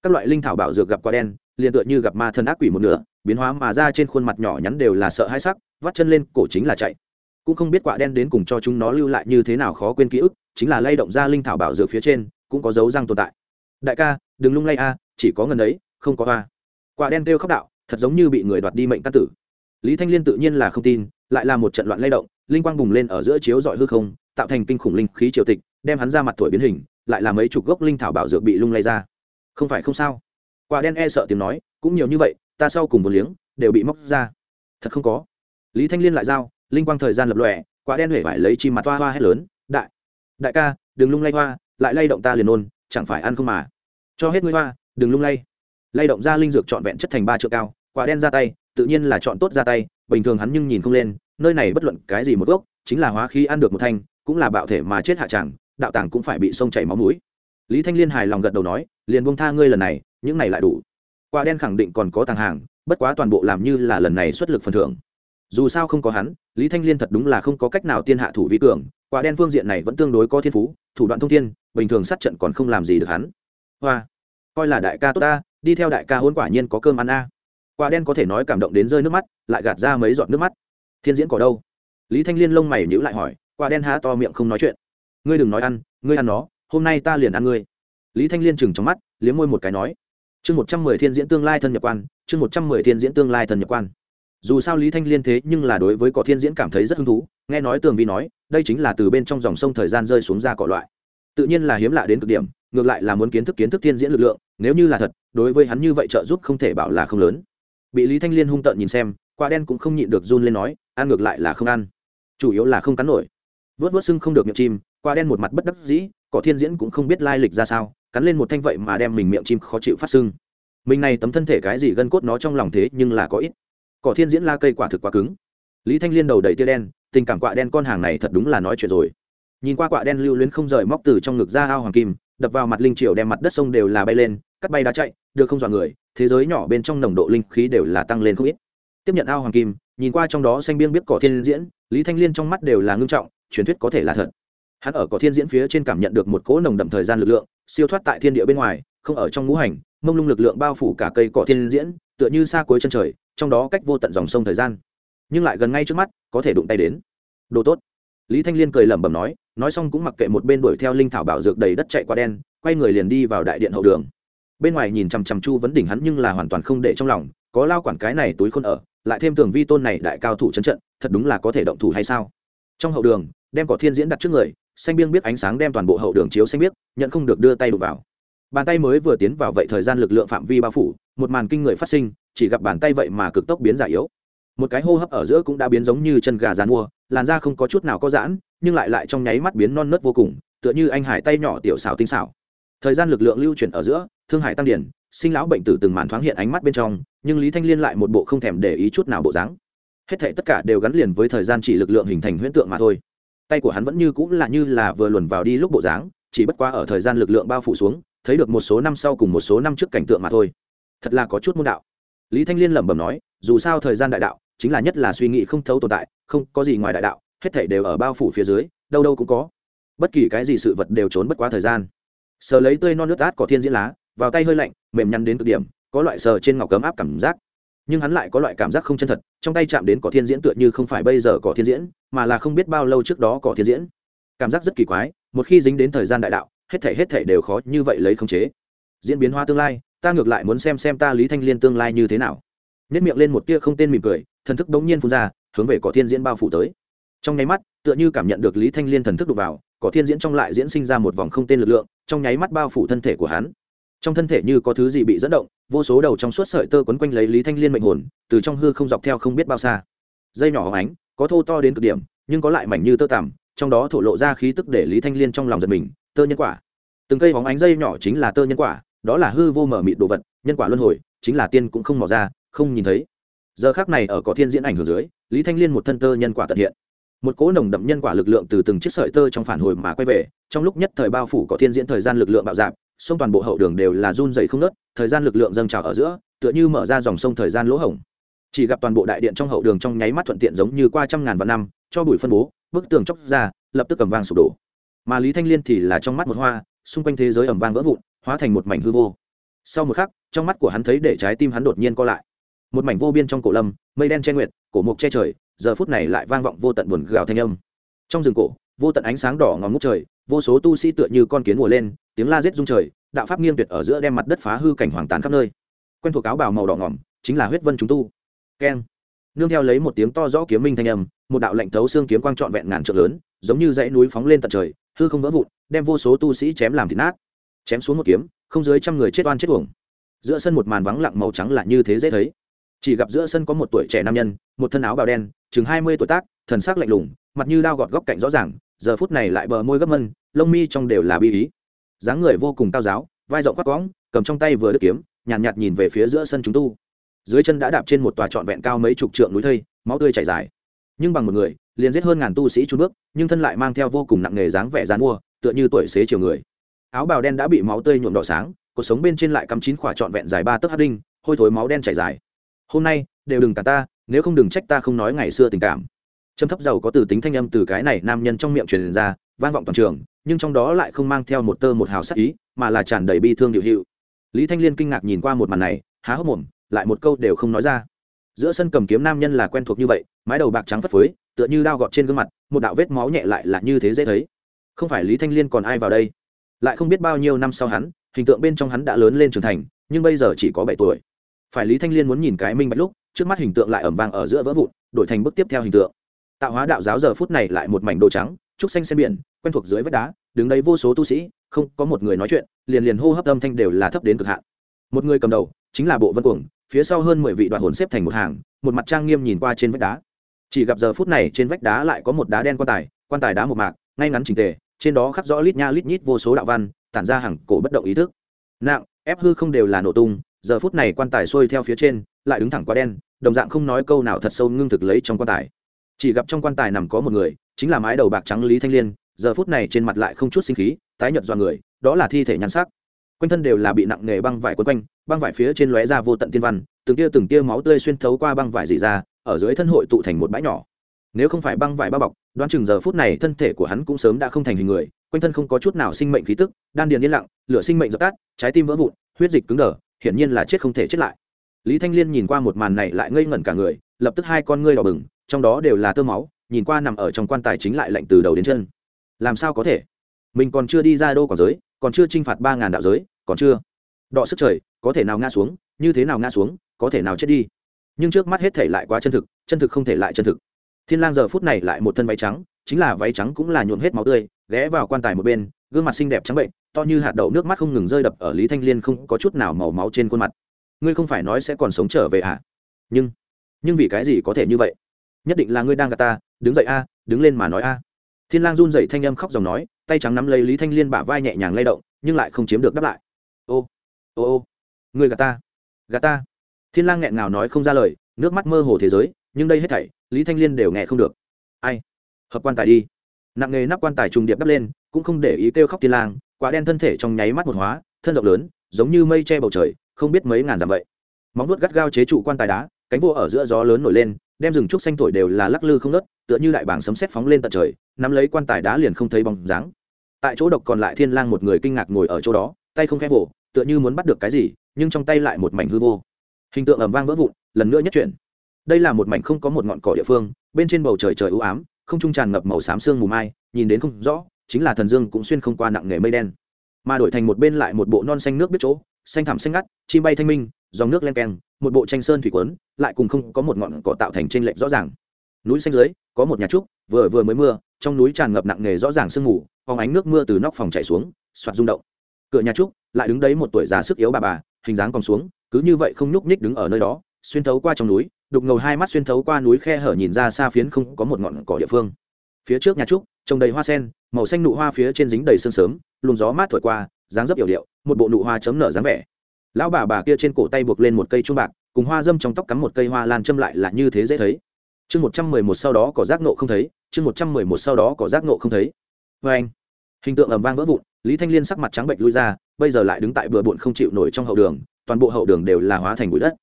Các loại linh thảo bảo dược gặp quả đen, liền tựa như gặp ma thân ác quỷ một nửa, biến hóa mà ra trên khuôn mặt nhỏ nhắn đều là sợ hãi sắc, vắt chân lên, cổ chính là chạy cũng không biết quả đen đến cùng cho chúng nó lưu lại như thế nào khó quên ký ức, chính là lay động ra linh thảo bảo dược phía trên, cũng có dấu răng tồn tại. Đại ca, đừng lung lay a, chỉ có ngần ấy, không có a quả đen kêu khóc đạo, thật giống như bị người đoạt đi mệnh căn tử. Lý thanh liên tự nhiên là không tin, lại là một trận loạn lay động, linh quang bùng lên ở giữa chiếu dọi hư không, tạo thành kinh khủng linh khí triều tịch, đem hắn ra mặt thổi biến hình, lại là mấy chục gốc linh thảo bảo dược bị lung lay ra. Không phải không sao. Quả đen e sợ tiếng nói, cũng nhiều như vậy, ta sau cùng một liếng, đều bị móc ra. Thật không có. Lý thanh liên lại giao linh quang thời gian lập lòe quả đen huệ phải lấy chim mặt hoa hoa hét lớn đại đại ca đừng lung lay hoa lại lay động ta liền nôn, chẳng phải ăn không mà. Cho hết ngươi hoa đừng lung lay. Lay động ra linh dược trọn vẹn chất thành ba triệu cao quả đen ra tay tự nhiên là chọn tốt ra tay bình thường hắn nhưng nhìn không lên nơi này bất luận cái gì một gốc chính là hóa khí ăn được một thanh cũng là bạo thể mà chết hạ chẳng, đạo tàng cũng phải bị sông chảy máu mũi. Lý thanh liên hài lòng gật đầu nói liền buông tha ngươi lần này những này lại đủ. Quả đen khẳng định còn có tàng hàng bất quá toàn bộ làm như là lần này xuất lực phần thưởng dù sao không có hắn, lý thanh liên thật đúng là không có cách nào tiên hạ thủ vi cường, quả đen phương diện này vẫn tương đối có thiên phú, thủ đoạn thông thiên, bình thường sát trận còn không làm gì được hắn. Hoa, coi là đại ca tốt ta, đi theo đại ca hôn quả nhiên có cơm ăn a. Quả đen có thể nói cảm động đến rơi nước mắt, lại gạt ra mấy giọt nước mắt. Thiên diễn có đâu? Lý thanh liên lông mày nhữ lại hỏi, quả đen há to miệng không nói chuyện. Ngươi đừng nói ăn, ngươi ăn nó, hôm nay ta liền ăn ngươi. Lý thanh liên chừng trong mắt, liếm môi một cái nói. Chương một trăm mười thiên diễn tương lai thân nhập quan, chương một trăm mười thiên diễn tương lai thân nhập quan dù sao lý thanh liên thế nhưng là đối với cỏ thiên diễn cảm thấy rất hứng thú, nghe nói tường vi nói, đây chính là từ bên trong dòng sông thời gian rơi xuống ra cỏ loại. Tự nhiên là hiếm lạ đến cực điểm, ngược lại là muốn kiến thức kiến thức thiên diễn lực lượng, nếu như là thật, đối với hắn như vậy trợ giúp không thể bảo là không lớn. Bị lý thanh liên hung tợn nhìn xem, quả đen cũng không nhịn được run lên nói, ăn ngược lại là không ăn. Chủ yếu là không cắn nổi. Vớt vớt sưng không được miệng chim, quả đen một mặt bất đắc dĩ, cỏ thiên diễn cũng không biết lai lịch ra sao, cắn lên một thanh vậy mà đem mình miệng chim khó chịu phát sưng. Mình này tấm thân thể cái gì gân cốt nó trong lòng thế nhưng là có ít cỏ thiên diễn la cây quả thực quá cứng. Lý thanh liên đầu đầy tia đen, tình cảm quạ đen con hàng này thật đúng là nói chuyện rồi. Nhìn qua quạ đen lưu luyến không rời móc từ trong ngực ra ao hoàng kim, đập vào mặt linh triều đem mặt đất sông đều là bay lên, cắt bay đá chạy, được không dọa người, thế giới nhỏ bên trong nồng độ linh khí đều là tăng lên không ít. Tiếp nhận ao hoàng kim, nhìn qua trong đó xanh biên biết cỏ thiên diễn, lý thanh liên trong mắt đều là ngưng trọng, truyền thuyết có thể là thật. Hắn ở cỏ thiên diễn phía trên cảm nhận được một cỗ nồng đậm thời gian lực lượng, siêu thoát tại thiên địa bên ngoài, không ở trong ngũ hành, mông lung lực lượng bao phủ cả cây cỏ thiên diễn, tựa như xa cuối chân trời trong đó cách vô tận dòng sông thời gian. Nhưng lại gần ngay trước mắt, có thể đụng tay đến. Đồ tốt. Lý thanh liên cười lẩm bẩm nói nói xong cũng mặc kệ một bên đuổi theo linh thảo bảo dược đầy đất chạy qua đen, quay người liền đi vào đại điện hậu đường. Bên ngoài nhìn chằm chằm chu vấn đỉnh hắn nhưng là hoàn toàn không để trong lòng, có lao quản cái này túi khôn ở, lại thêm tường vi tôn này đại cao thủ chấn trận, thật đúng là có thể động thủ hay sao? Trong hậu đường, đem cỏ thiên diễn đặt trước người, xanh biêng biết ánh sáng đem toàn bộ hậu đường chiếu xanh biết nhận không được đưa tay đụng vào. Bàn tay mới vừa tiến vào vậy thời gian lực lượng phạm vi bao phủ, một màn kinh người phát sinh chỉ gặp bàn tay vậy mà cực tốc biến giả yếu. Một cái hô hấp ở giữa cũng đã biến giống như chân gà dàn mua làn da không có chút nào có giãn, nhưng lại lại trong nháy mắt biến non nớt vô cùng, tựa như anh hải tay nhỏ tiểu xảo tinh xảo. Thời gian lực lượng lưu chuyển ở giữa, thương hải tăng điển, sinh lão bệnh tử từng màn thoáng hiện ánh mắt bên trong, nhưng lý thanh liên lại một bộ không thèm để ý chút nào bộ dáng. Hết thảy tất cả đều gắn liền với thời gian chỉ lực lượng hình thành huyễn tượng mà thôi. Tay của hắn vẫn như cũng là như là vừa luồn vào đi lúc bộ dáng, chỉ bất quá ở thời gian lực lượng bao phủ xuống, thấy được một số năm sau cùng một số năm trước cảnh tượng mà thôi. Thật là có chút môn đạo lý thanh liên lẩm bẩm nói, dù sao thời gian đại đạo, chính là nhất là suy nghĩ không thấu tồn tại, không có gì ngoài đại đạo, hết thảy đều ở bao phủ phía dưới, đâu đâu cũng có. Bất kỳ cái gì sự vật đều trốn bất quá thời gian. Sờ lấy tươi non nước át cỏ thiên diễn lá, vào tay hơi lạnh, mềm nhăn đến cực điểm, có loại sờ trên ngọc cấm áp cảm giác. Nhưng hắn lại có loại cảm giác không chân thật, trong tay chạm đến cỏ thiên diễn tựa như không phải bây giờ cỏ thiên diễn, mà là không biết bao lâu trước đó cỏ thiên diễn. Cảm giác rất kỳ quái, một khi dính đến thời gian đại đạo, hết thể hết thể đều khó như vậy lấy khống chế. Diễn biến hoa tương lai ta ngược lại muốn xem xem ta lý thanh liên tương lai như thế nào. Nhất miệng lên một tia không tên mỉm cười, thần thức đống nhiên phun ra, hướng về cỏ thiên diễn bao phủ tới. Trong nháy mắt, tựa như cảm nhận được lý thanh liên thần thức đục vào, cỏ thiên diễn trong lại diễn sinh ra một vòng không tên lực lượng, trong nháy mắt bao phủ thân thể của hắn. Trong thân thể như có thứ gì bị dẫn động, vô số đầu trong suốt sợi tơ quấn quanh lấy lý thanh liên mệnh hồn, từ trong hư không dọc theo không biết bao xa. Dây nhỏ hóng ánh, có thô to đến cực điểm, nhưng có lại mảnh như tơ tằm, trong đó thổ lộ ra khí tức để lý thanh liên trong lòng giật mình, tơ nhân quả. Từng cây hóng ánh dây nhỏ chính là tơ nhân quả đó là hư vô mở mịt đồ vật, nhân quả luân hồi, chính là tiên cũng không mò ra, không nhìn thấy. Giờ khác này ở có thiên diễn ảnh hưởng dưới, lý thanh liên một thân tơ nhân quả tận hiện. Một cỗ nồng đậm nhân quả lực lượng từ từng chiếc sợi tơ trong phản hồi mà quay về, trong lúc nhất thời bao phủ có thiên diễn thời gian lực lượng bạo dạp, sông toàn bộ hậu đường đều là run dày không nớt thời gian lực lượng dâng trào ở giữa, tựa như mở ra dòng sông thời gian lỗ hổng. Chỉ gặp toàn bộ đại điện trong hậu đường trong nháy mắt thuận tiện giống như qua trăm ngàn vạn năm, cho bụi phân bố, bức tường chóc ra, lập tức cầm vang sụp đổ. Mà lý thanh liên thì là trong mắt một hoa, xung quanh thế giới ẩm vang vỡ vụn hóa thành một mảnh hư vô. Sau một khắc, trong mắt của hắn thấy để trái tim hắn đột nhiên co lại. Một mảnh vô biên trong cổ lâm, mây đen che nguyệt, cổ mục che trời, giờ phút này lại vang vọng vô tận buồn gào thanh âm. Trong rừng cổ, vô tận ánh sáng đỏ ngòm ngút trời, vô số tu sĩ tựa như con kiến mùa lên, tiếng la rết rung trời, đạo pháp nghiêng tuyệt ở giữa đem mặt đất phá hư cảnh hoàng tàn khắp nơi. Quen thuộc áo bào màu đỏ ngòm, chính là huyết vân chúng tu. Keng. Nương theo lấy một tiếng to rõ kiếm minh thanh âm, một đạo lệnh thấu xương kiếm quang trọn vẹn ngàn trượng lớn, giống như dãy núi phóng lên tận trời, hư không vỡ vụn, đem vô số tu sĩ chém làm thịt nát chém xuống một kiếm không dưới trăm người chết oan chết uổng. Giữa sân một màn vắng lặng màu trắng là như thế dễ thấy. Chỉ gặp giữa sân có một tuổi trẻ nam nhân một thân áo bào đen chừng hai mươi tuổi tác thần sắc lạnh lùng mặt như đao gọt góc cạnh rõ ràng giờ phút này lại bờ môi gấp mân lông mi trong đều là bi ý. Dáng người vô cùng cao giáo vai rộng quát cõng cầm trong tay vừa đứt kiếm nhàn nhạt, nhạt nhìn về phía giữa sân chúng tu. Dưới chân đã đạp trên một tòa trọn vẹn cao mấy chục trượng núi thây máu tươi chảy dài. Nhưng bằng một người liền giết hơn ngàn tu sĩ trung bước nhưng thân lại mang theo vô cùng nặng nề dáng vẻ dán mua tựa như tuổi xế chiều người áo bào đen đã bị máu tươi nhuộm đỏ sáng, cuộc sống bên trên lại cắm chín khỏa trọn vẹn dài ba tấc hát đinh, hôi thối máu đen chảy dài. Hôm nay, đều đừng cả ta, nếu không đừng trách ta không nói ngày xưa tình cảm. Trâm thấp giàu có từ tính thanh âm từ cái này nam nhân trong miệng truyền ra, vang vọng toàn trường, nhưng trong đó lại không mang theo một tơ một hào sắc ý, mà là tràn đầy bi thương điệu hiệu. Lý thanh liên kinh ngạc nhìn qua một màn này, há hốc mồm, lại một câu đều không nói ra. Giữa sân cầm kiếm nam nhân là quen thuộc như vậy, mái đầu bạc trắng phất phới, tựa như đao gọt trên gương mặt, một đạo vết máu nhẹ lại là như thế dễ thấy. Không phải lý thanh liên còn ai vào đây? Lại không biết bao nhiêu năm sau hắn, hình tượng bên trong hắn đã lớn lên trưởng thành, nhưng bây giờ chỉ có bảy tuổi. Phải lý thanh liên muốn nhìn cái minh bạch lúc, trước mắt hình tượng lại ẩm vang ở giữa vỡ vụn, đổi thành bước tiếp theo hình tượng. Tạo hóa đạo giáo giờ phút này lại một mảnh đồ trắng, trúc xanh xen biển, quen thuộc dưới vách đá, đứng đấy vô số tu sĩ, không có một người nói chuyện, liền liền hô hấp âm thanh đều là thấp đến cực hạn. Một người cầm đầu, chính là bộ vân cuồng, phía sau hơn mười vị đoạn hồn xếp thành một hàng, một mặt trang nghiêm nhìn qua trên vách đá. Chỉ gặp giờ phút này trên vách đá lại có một đá đen quan tài quan tài đá một mạc, ngay ngắn trình tề trên đó khắc rõ lít nha lít nhít vô số đạo văn, tản ra hàng cổ bất động ý thức. Nặng, ép hư không đều là nổ tung, giờ phút này quan tài xuôi theo phía trên, lại đứng thẳng quá đen, đồng dạng không nói câu nào thật sâu ngưng thực lấy trong quan tài. Chỉ gặp trong quan tài nằm có một người, chính là mái đầu bạc trắng lý thanh liên, giờ phút này trên mặt lại không chút sinh khí, tái nhợt do người, đó là thi thể nhan sắc. Quanh thân đều là bị nặng nghề băng vải quấn quanh, băng vải phía trên lóe ra vô tận tiên văn, từng tia từng tia máu tươi xuyên thấu qua băng vải dỉ ra, ở dưới thân hội tụ thành một bãi nhỏ nếu không phải băng vải bao bọc, đoán chừng giờ phút này thân thể của hắn cũng sớm đã không thành hình người, quanh thân không có chút nào sinh mệnh khí tức, đan điền yên lặng, lửa sinh mệnh dập tắt, trái tim vỡ vụn, huyết dịch cứng đờ, hiển nhiên là chết không thể chết lại. Lý thanh liên nhìn qua một màn này lại ngây ngẩn cả người, lập tức hai con ngươi đỏ bừng, trong đó đều là tơ máu, nhìn qua nằm ở trong quan tài chính lại lạnh từ đầu đến chân. Làm sao có thể? Mình còn chưa đi ra đô còn giới, còn chưa t r i n h phạt ba ngàn đạo giới, còn chưa. Đọ sức trời, có thể nào ngã xuống, như thế nào ngã xuống, có thể nào chết đi. Nhưng trước mắt hết thể lại quá chân thực chân thực không thể lại chân thực thiên lang giờ phút này lại một thân váy trắng, chính là váy trắng cũng là nhuộm hết máu tươi, ghé vào quan tài một bên, gương mặt xinh đẹp trắng bệnh, to như hạt đậu nước mắt không ngừng rơi đập ở lý thanh liên không có chút nào màu máu trên khuôn mặt. Ngươi không phải nói sẽ còn sống trở về à? Nhưng nhưng vì cái gì có thể như vậy? Nhất định là ngươi đang gạt ta, đứng dậy a, đứng lên mà nói a. Thiên lang run dậy thanh âm khóc dòng nói, tay trắng nắm lấy lý thanh liên bả vai nhẹ nhàng lay động, nhưng lại không chiếm được đáp lại. Ô ô ô, ngươi gạt ta gạt ta. Thiên lang nghẹn ngào nói không ra lời, nước mắt mơ hồ thế giới nhưng đây hết thảy, lý thanh liên đều nghe không được. Ai? Hợp quan tài đi. Nặng nghề nắp quan tài trùng điệp đắp lên, cũng không để ý kêu khóc tiên lang, quả đen thân thể trong nháy mắt một hóa, thân rộng lớn, giống như mây che bầu trời, không biết mấy ngàn dặm vậy. Móng vuốt gắt gao chế trụ quan tài đá, cánh vô ở giữa gió lớn nổi lên, đem rừng trúc xanh thổi đều là lắc lư không nớt tựa như đại bảng sấm sét phóng lên tận trời, nắm lấy quan tài đá liền không thấy bóng dáng. Tại chỗ độc còn lại thiên lang một người kinh ngạc ngồi ở chỗ đó, tay không khẽ vỗ tựa như muốn bắt được cái gì, nhưng trong tay lại một mảnh hư vô. Hình tượng ầm vang vỡ vụn, lần nữa nhất chuyển đây là một mảnh không có một ngọn cỏ địa phương, bên trên bầu trời trời u ám, không trung tràn ngập màu xám sương mù mai, nhìn đến không rõ, chính là thần dương cũng xuyên không qua nặng nghề mây đen. Mà đổi thành một bên lại một bộ non xanh nước biết chỗ, xanh thảm xanh ngắt, chim bay thanh minh, dòng nước len keng, một bộ tranh sơn thủy quấn, lại cùng không có một ngọn cỏ tạo thành trên lệch rõ ràng. Núi xanh dưới, có một nhà trúc, vừa vừa mới mưa, trong núi tràn ngập nặng nề rõ ràng sương mù, phóng ánh nước mưa từ nóc phòng chảy xuống, soạt rung động. Cửa nhà trúc, lại đứng đấy một tuổi già sức yếu bà bà, hình dáng còn xuống, cứ như vậy không nhúc nhích đứng ở nơi đó, xuyên thấu qua trong núi đục ngầu hai mắt xuyên thấu qua núi khe hở nhìn ra xa phiến không có một ngọn cỏ địa phương. Phía trước nhà trúc trồng đầy hoa sen, màu xanh nụ hoa phía trên dính đầy sương sớm, luồng gió mát thổi qua, dáng dấp yểu điệu, một bộ nụ hoa chấm nở dáng vẻ. Lão bà bà kia trên cổ tay buộc lên một cây chuông bạc, cùng hoa dâm trong tóc cắm một cây hoa lan châm lại là như thế dễ thấy. Chương một trăm mười một sau đó có giác nộ không thấy, chương một trăm mười một sau đó có giác nộ không thấy. Vê anh, hình tượng ầm vang vỡ vụn, lý thanh liên sắc mặt trắng bệnh lui ra, bây giờ lại đứng tại bừa bộn không chịu nổi trong hậu đường, toàn bộ hậu đường đều là hóa thành bụi đất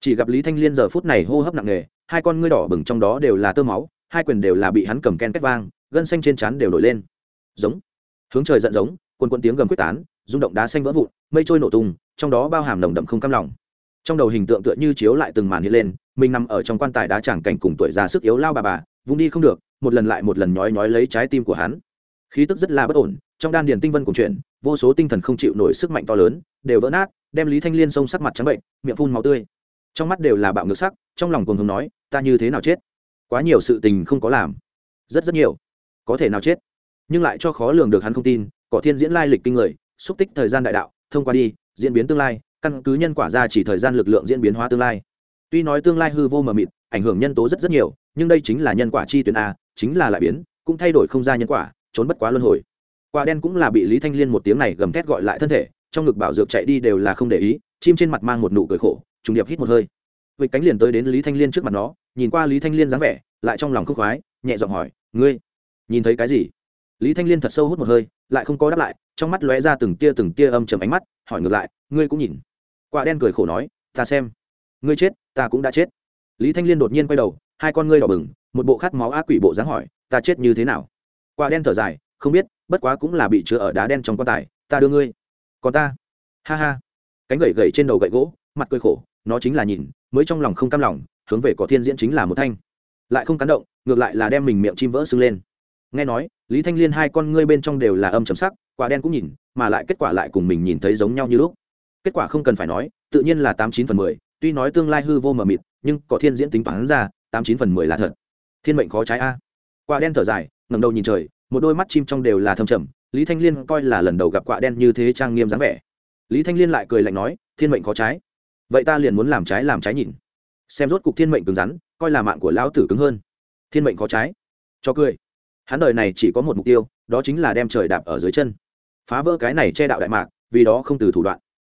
chỉ gặp lý thanh liên giờ phút này hô hấp nặng nề, hai con ngươi đỏ bừng trong đó đều là tơ máu, hai quyền đều là bị hắn cầm ken két vang, gân xanh trên trán đều nổi lên. Giống. Hướng trời giận giống quần quần tiếng gầm quyết tán, rung động đá xanh vỡ vụn, mây trôi nổ tung, trong đó bao hàm nồng đậm không cam lòng. Trong đầu hình tượng tựa như chiếu lại từng màn hiện lên, mình nằm ở trong quan tài đá chẳng cảnh cùng tuổi già sức yếu lao bà bà, vung đi không được, một lần lại một lần nhói nhói lấy trái tim của hắn. Khí tức rất là bất ổn, trong đan điền tinh vân cùng chuyện vô số tinh thần không chịu nổi sức mạnh to lớn, đều vỡ nát, đem lý thanh liên xông sắc mặt trắng bệnh, miệng phun máu tươi trong mắt đều là bạo ngược sắc, trong lòng cùng hùng nói, ta như thế nào chết? Quá nhiều sự tình không có làm. Rất rất nhiều. Có thể nào chết? Nhưng lại cho khó lường được hắn không tin, cỏ thiên diễn lai lịch kinh người, xúc tích thời gian đại đạo, thông qua đi, diễn biến tương lai, căn cứ nhân quả ra chỉ thời gian lực lượng diễn biến hóa tương lai. Tuy nói tương lai hư vô mờ mịt, ảnh hưởng nhân tố rất rất nhiều, nhưng đây chính là nhân quả chi tuyến a, chính là lại biến, cũng thay đổi không ra nhân quả, trốn bất quá luân hồi. Quả đen cũng là bị lý thanh liên một tiếng này gầm thét gọi lại thân thể, trong ngực bảo dược chạy đi đều là không để ý chim trên mặt mang một nụ cười khổ, trùng điệp hít một hơi. Vịt cánh liền tới đến lý thanh liên trước mặt nó, nhìn qua lý thanh liên dáng vẻ, lại trong lòng khúc khoái, nhẹ giọng hỏi, ngươi, nhìn thấy cái gì? Lý thanh liên thật sâu hút một hơi, lại không có đáp lại, trong mắt lóe ra từng tia từng tia âm chầm ánh mắt, hỏi ngược lại, ngươi cũng nhìn? Quả đen cười khổ nói, ta xem. Ngươi chết, ta cũng đã chết. Lý thanh liên đột nhiên quay đầu, hai con ngươi đỏ bừng, một bộ khát máu ác quỷ bộ dáng hỏi, ta chết như thế nào? Quả đen thở dài, không biết, bất quá cũng là bị chứa ở đá đen trong quan tài, ta đưa ngươi. Còn ta? Ha ha cánh gậy gậy trên đầu gậy gỗ, mặt cười khổ, nó chính là nhìn, mới trong lòng không cam lòng, hướng về cỏ thiên diễn chính là một thanh. Lại không cắn động, ngược lại là đem mình miệng chim vỡ sưng lên. Nghe nói, lý thanh liên hai con ngươi bên trong đều là âm chấm sắc, quả đen cũng nhìn, mà lại kết quả lại cùng mình nhìn thấy giống nhau như lúc. Kết quả không cần phải nói, tự nhiên là tám chín phần mười, tuy nói tương lai hư vô mờ mịt, nhưng có thiên diễn tính toán ra, tám chín phần mười là thật. Thiên mệnh khó trái a. Quả đen thở dài ngầm đầu nhìn trời, một đôi mắt chim trong đều là thâm trầm, lý thanh liên coi là lần đầu gặp quả đen như thế trang nghiêm dáng vẻ lý thanh liên lại cười lạnh nói, thiên mệnh có trái. Vậy ta liền muốn làm trái làm trái nhìn. Xem rốt cục thiên mệnh cứng rắn, coi là mạng của lão tử cứng hơn. Thiên mệnh có trái. Cho cười. Hắn đời này chỉ có một mục tiêu, đó chính là đem trời đạp ở dưới chân. Phá vỡ cái này che đạo đại mạc, vì đó không từ thủ đoạn.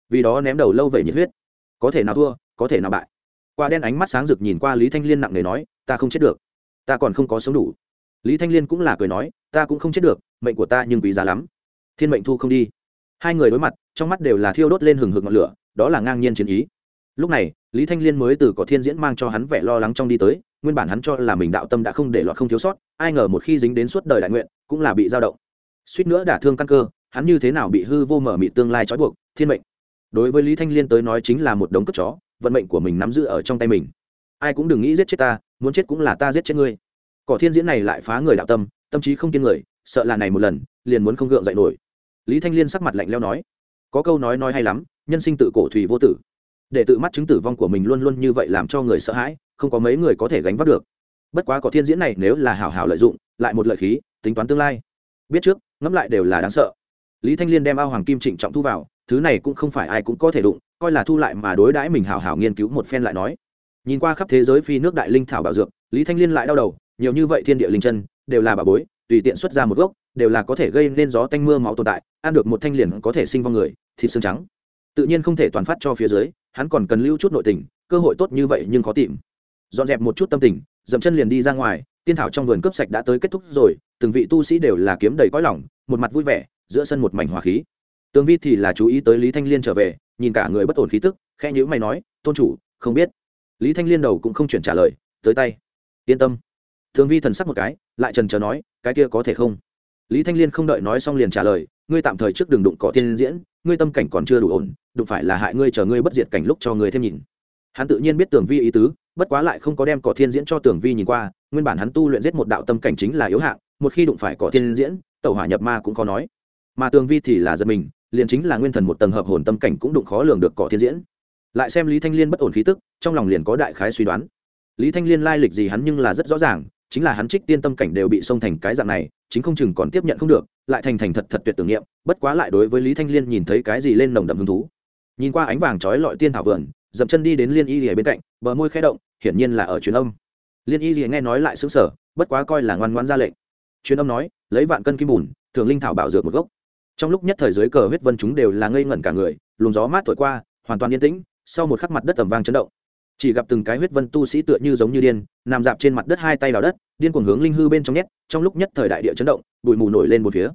Vì đó ném đầu lâu về nhiệt huyết. Có thể nào thua, có thể nào bại. Qua đen ánh mắt sáng rực nhìn qua lý thanh liên nặng nề nói, ta không chết được. Ta còn không có sống đủ. Lý thanh liên cũng là cười nói, ta cũng không chết được, mệnh của ta nhưng quý giá lắm. Thiên mệnh thu không đi. Hai người đối mặt trong mắt đều là thiêu đốt lên hừng hực ngọn lửa, đó là ngang nhiên chiến ý. Lúc này, lý thanh liên mới từ Cổ thiên diễn mang cho hắn vẻ lo lắng trong đi tới, nguyên bản hắn cho là mình đạo tâm đã không để lọt không thiếu sót, ai ngờ một khi dính đến suốt đời đại nguyện, cũng là bị dao động. Suýt nữa đả thương căn cơ, hắn như thế nào bị hư vô mở mị tương lai trói buộc, thiên mệnh. Đối với lý thanh liên tới nói chính là một đống cất chó, vận mệnh của mình nắm giữ ở trong tay mình. Ai cũng đừng nghĩ giết chết ta, muốn chết cũng là ta giết chết ngươi. Cỏ thiên diễn này lại phá người đạo tâm tâm trí không kiên người, sợ là này một lần, liền muốn không gượng dậy nổi. Lý thanh liên sắc mặt lạnh leo nói có câu nói nói hay lắm, nhân sinh tự cổ thủy vô tử. Để tự mắt chứng tử vong của mình luôn luôn như vậy làm cho người sợ hãi, không có mấy người có thể gánh vác được. Bất quá có thiên diễn này nếu là hảo hảo lợi dụng, lại một lợi khí, tính toán tương lai. Biết trước, ngẫm lại đều là đáng sợ. Lý thanh liên đem ao hoàng kim trịnh trọng thu vào, thứ này cũng không phải ai cũng có thể đụng, coi là thu lại mà đối đãi mình hảo hảo nghiên cứu một phen lại nói. Nhìn qua khắp thế giới phi nước đại linh thảo bảo dược, lý thanh liên lại đau đầu, nhiều như vậy thiên địa linh chân, đều là bà bối, tùy tiện xuất ra một gốc đều là có thể gây nên gió tanh mưa máu tồn tại, ăn được một thanh liền có thể sinh vong người, thịt xương trắng. Tự nhiên không thể toàn phát cho phía dưới, hắn còn cần lưu chút nội tình, cơ hội tốt như vậy nhưng khó tìm. Dọn dẹp một chút tâm tình, dậm chân liền đi ra ngoài, tiên thảo trong vườn cướp sạch đã tới kết thúc rồi, từng vị tu sĩ đều là kiếm đầy cõi lỏng một mặt vui vẻ, giữa sân một mảnh hòa khí. Tương vi thì là chú ý tới lý thanh liên trở về, nhìn cả người bất ổn khí tức khe nhữ mày nói, tôn chủ, không biết. Lý thanh liên đầu cũng không chuyển trả lời, tới tay. Yên tâm. Tương vi thần sắc một cái, lại trần trờ nói, cái kia có thể không? Lý thanh liên không đợi nói xong liền trả lời, ngươi tạm thời trước đường đụng cỏ tiên diễn, ngươi tâm cảnh còn chưa đủ ổn, đụng phải là hại ngươi chờ ngươi bất diệt cảnh lúc cho ngươi thêm nhìn. Hắn tự nhiên biết tưởng vi ý tứ, bất quá lại không có đem cỏ thiên diễn cho tưởng vi nhìn qua, nguyên bản hắn tu luyện giết một đạo tâm cảnh chính là yếu hạng, một khi đụng phải cỏ thiên diễn, tẩu hỏa nhập ma cũng khó nói. Mà tường vi thì là giật mình, liền chính là nguyên thần một tầng hợp hồn tâm cảnh cũng đụng khó lường được cỏ thiên diễn. Lại xem lý thanh liên bất ổn khí tức, trong lòng liền có đại khái suy đoán. Lý thanh liên lai lịch gì hắn nhưng là rất rõ ràng chính là hắn trích tiên tâm cảnh đều bị xông thành cái dạng này, chính không chừng còn tiếp nhận không được, lại thành thành thật thật tuyệt tưởng niệm, bất quá lại đối với lý thanh liên nhìn thấy cái gì lên nồng đậm hứng thú. Nhìn qua ánh vàng trói lọi tiên thảo vườn, dậm chân đi đến liên y rìa bên cạnh, bờ môi khẽ động, hiển nhiên là ở truyền âm. Liên y rìa nghe nói lại xứng sở bất quá coi là ngoan ngoan ra lệnh. Truyền âm nói, lấy vạn cân kim bùn thường linh thảo bảo dược một gốc. Trong lúc nhất thời dưới cờ huyết vân chúng đều là ngây ngẩn cả người, luồng gió mát thổi qua, hoàn toàn yên tĩnh, sau một khắc mặt đất tầm vang chấn động chỉ gặp từng cái huyết vân tu sĩ tựa như giống như điên, nằm dạp trên mặt đất hai tay đào đất, điên cuồng hướng linh hư bên trong nhét, trong lúc nhất thời đại địa chấn động, bụi mù nổi lên một phía.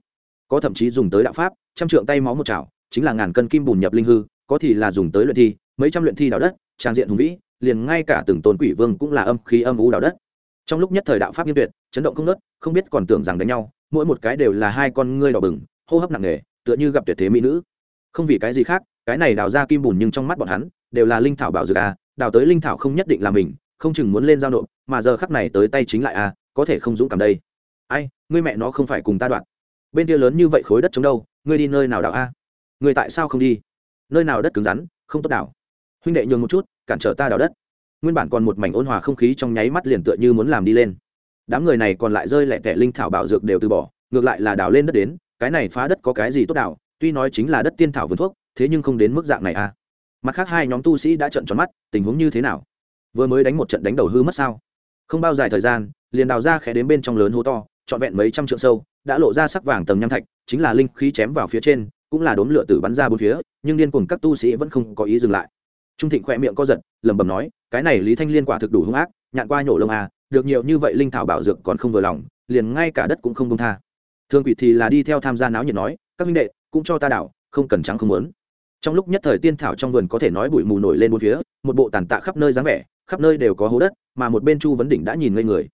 Có thậm chí dùng tới đạo pháp, trăm trượng tay máu một chảo chính là ngàn cân kim bùn nhập linh hư, có thì là dùng tới luyện thi, mấy trăm luyện thi đào đất, trang diện hùng vĩ, liền ngay cả từng tôn quỷ vương cũng là âm khí âm u đào đất. Trong lúc nhất thời đạo pháp nghiêm tuyệt, chấn động không nớt không biết còn tưởng rằng đánh nhau, mỗi một cái đều là hai con ngươi đỏ bừng, hô hấp nặng nề, tựa như gặp tuyệt thế mỹ nữ. Không vì cái gì khác, cái này đào ra kim bùn nhưng trong mắt bọn hắn, đều là linh thảo bảo dược a đào tới linh thảo không nhất định là mình, không chừng muốn lên giao nộp, mà giờ khắc này tới tay chính lại a có thể không dũng cảm đây. Ai, ngươi mẹ nó không phải cùng ta đoạn. Bên kia lớn như vậy khối đất chống đâu, ngươi đi nơi nào đào a? Ngươi tại sao không đi? Nơi nào đất cứng rắn, không tốt đào. Huynh đệ nhường một chút, cản trở ta đào đất. Nguyên bản còn một mảnh ôn hòa không khí trong nháy mắt liền tựa như muốn làm đi lên. Đám người này còn lại rơi lẹ tẻ linh thảo bảo dược đều từ bỏ, ngược lại là đào lên đất đến, cái này phá đất có cái gì tốt đào, tuy nói chính là đất tiên thảo vườn thuốc, thế nhưng không đến mức dạng này a mặt khác hai nhóm tu sĩ đã trận tròn mắt, tình huống như thế nào? Vừa mới đánh một trận đánh đầu hư mất sao? Không bao dài thời gian, liền đào ra khẽ đến bên trong lớn hố to, trọn vẹn mấy trăm trượng sâu, đã lộ ra sắc vàng tầng nham thạch, chính là linh khí chém vào phía trên, cũng là đốm lửa tử bắn ra bốn phía, nhưng điên cuồng các tu sĩ vẫn không có ý dừng lại. Trung thịnh khỏe miệng co giật, lẩm bẩm nói, cái này lý thanh liên quả thực đủ hung ác, nhạn qua nhổ lông à được nhiều như vậy linh thảo bảo dược còn không vừa lòng, liền ngay cả đất cũng không công tha. Thương quỷ thì là đi theo tham gia náo nhiệt nói, các minh đệ, cũng cho ta đảo, không cần trắng không muốn trong lúc nhất thời tiên thảo trong vườn có thể nói bụi mù nổi lên bốn phía, một bộ tàn tạ khắp nơi dáng vẻ, khắp nơi đều có hố đất, mà một bên chu vấn đỉnh đã nhìn ngây người.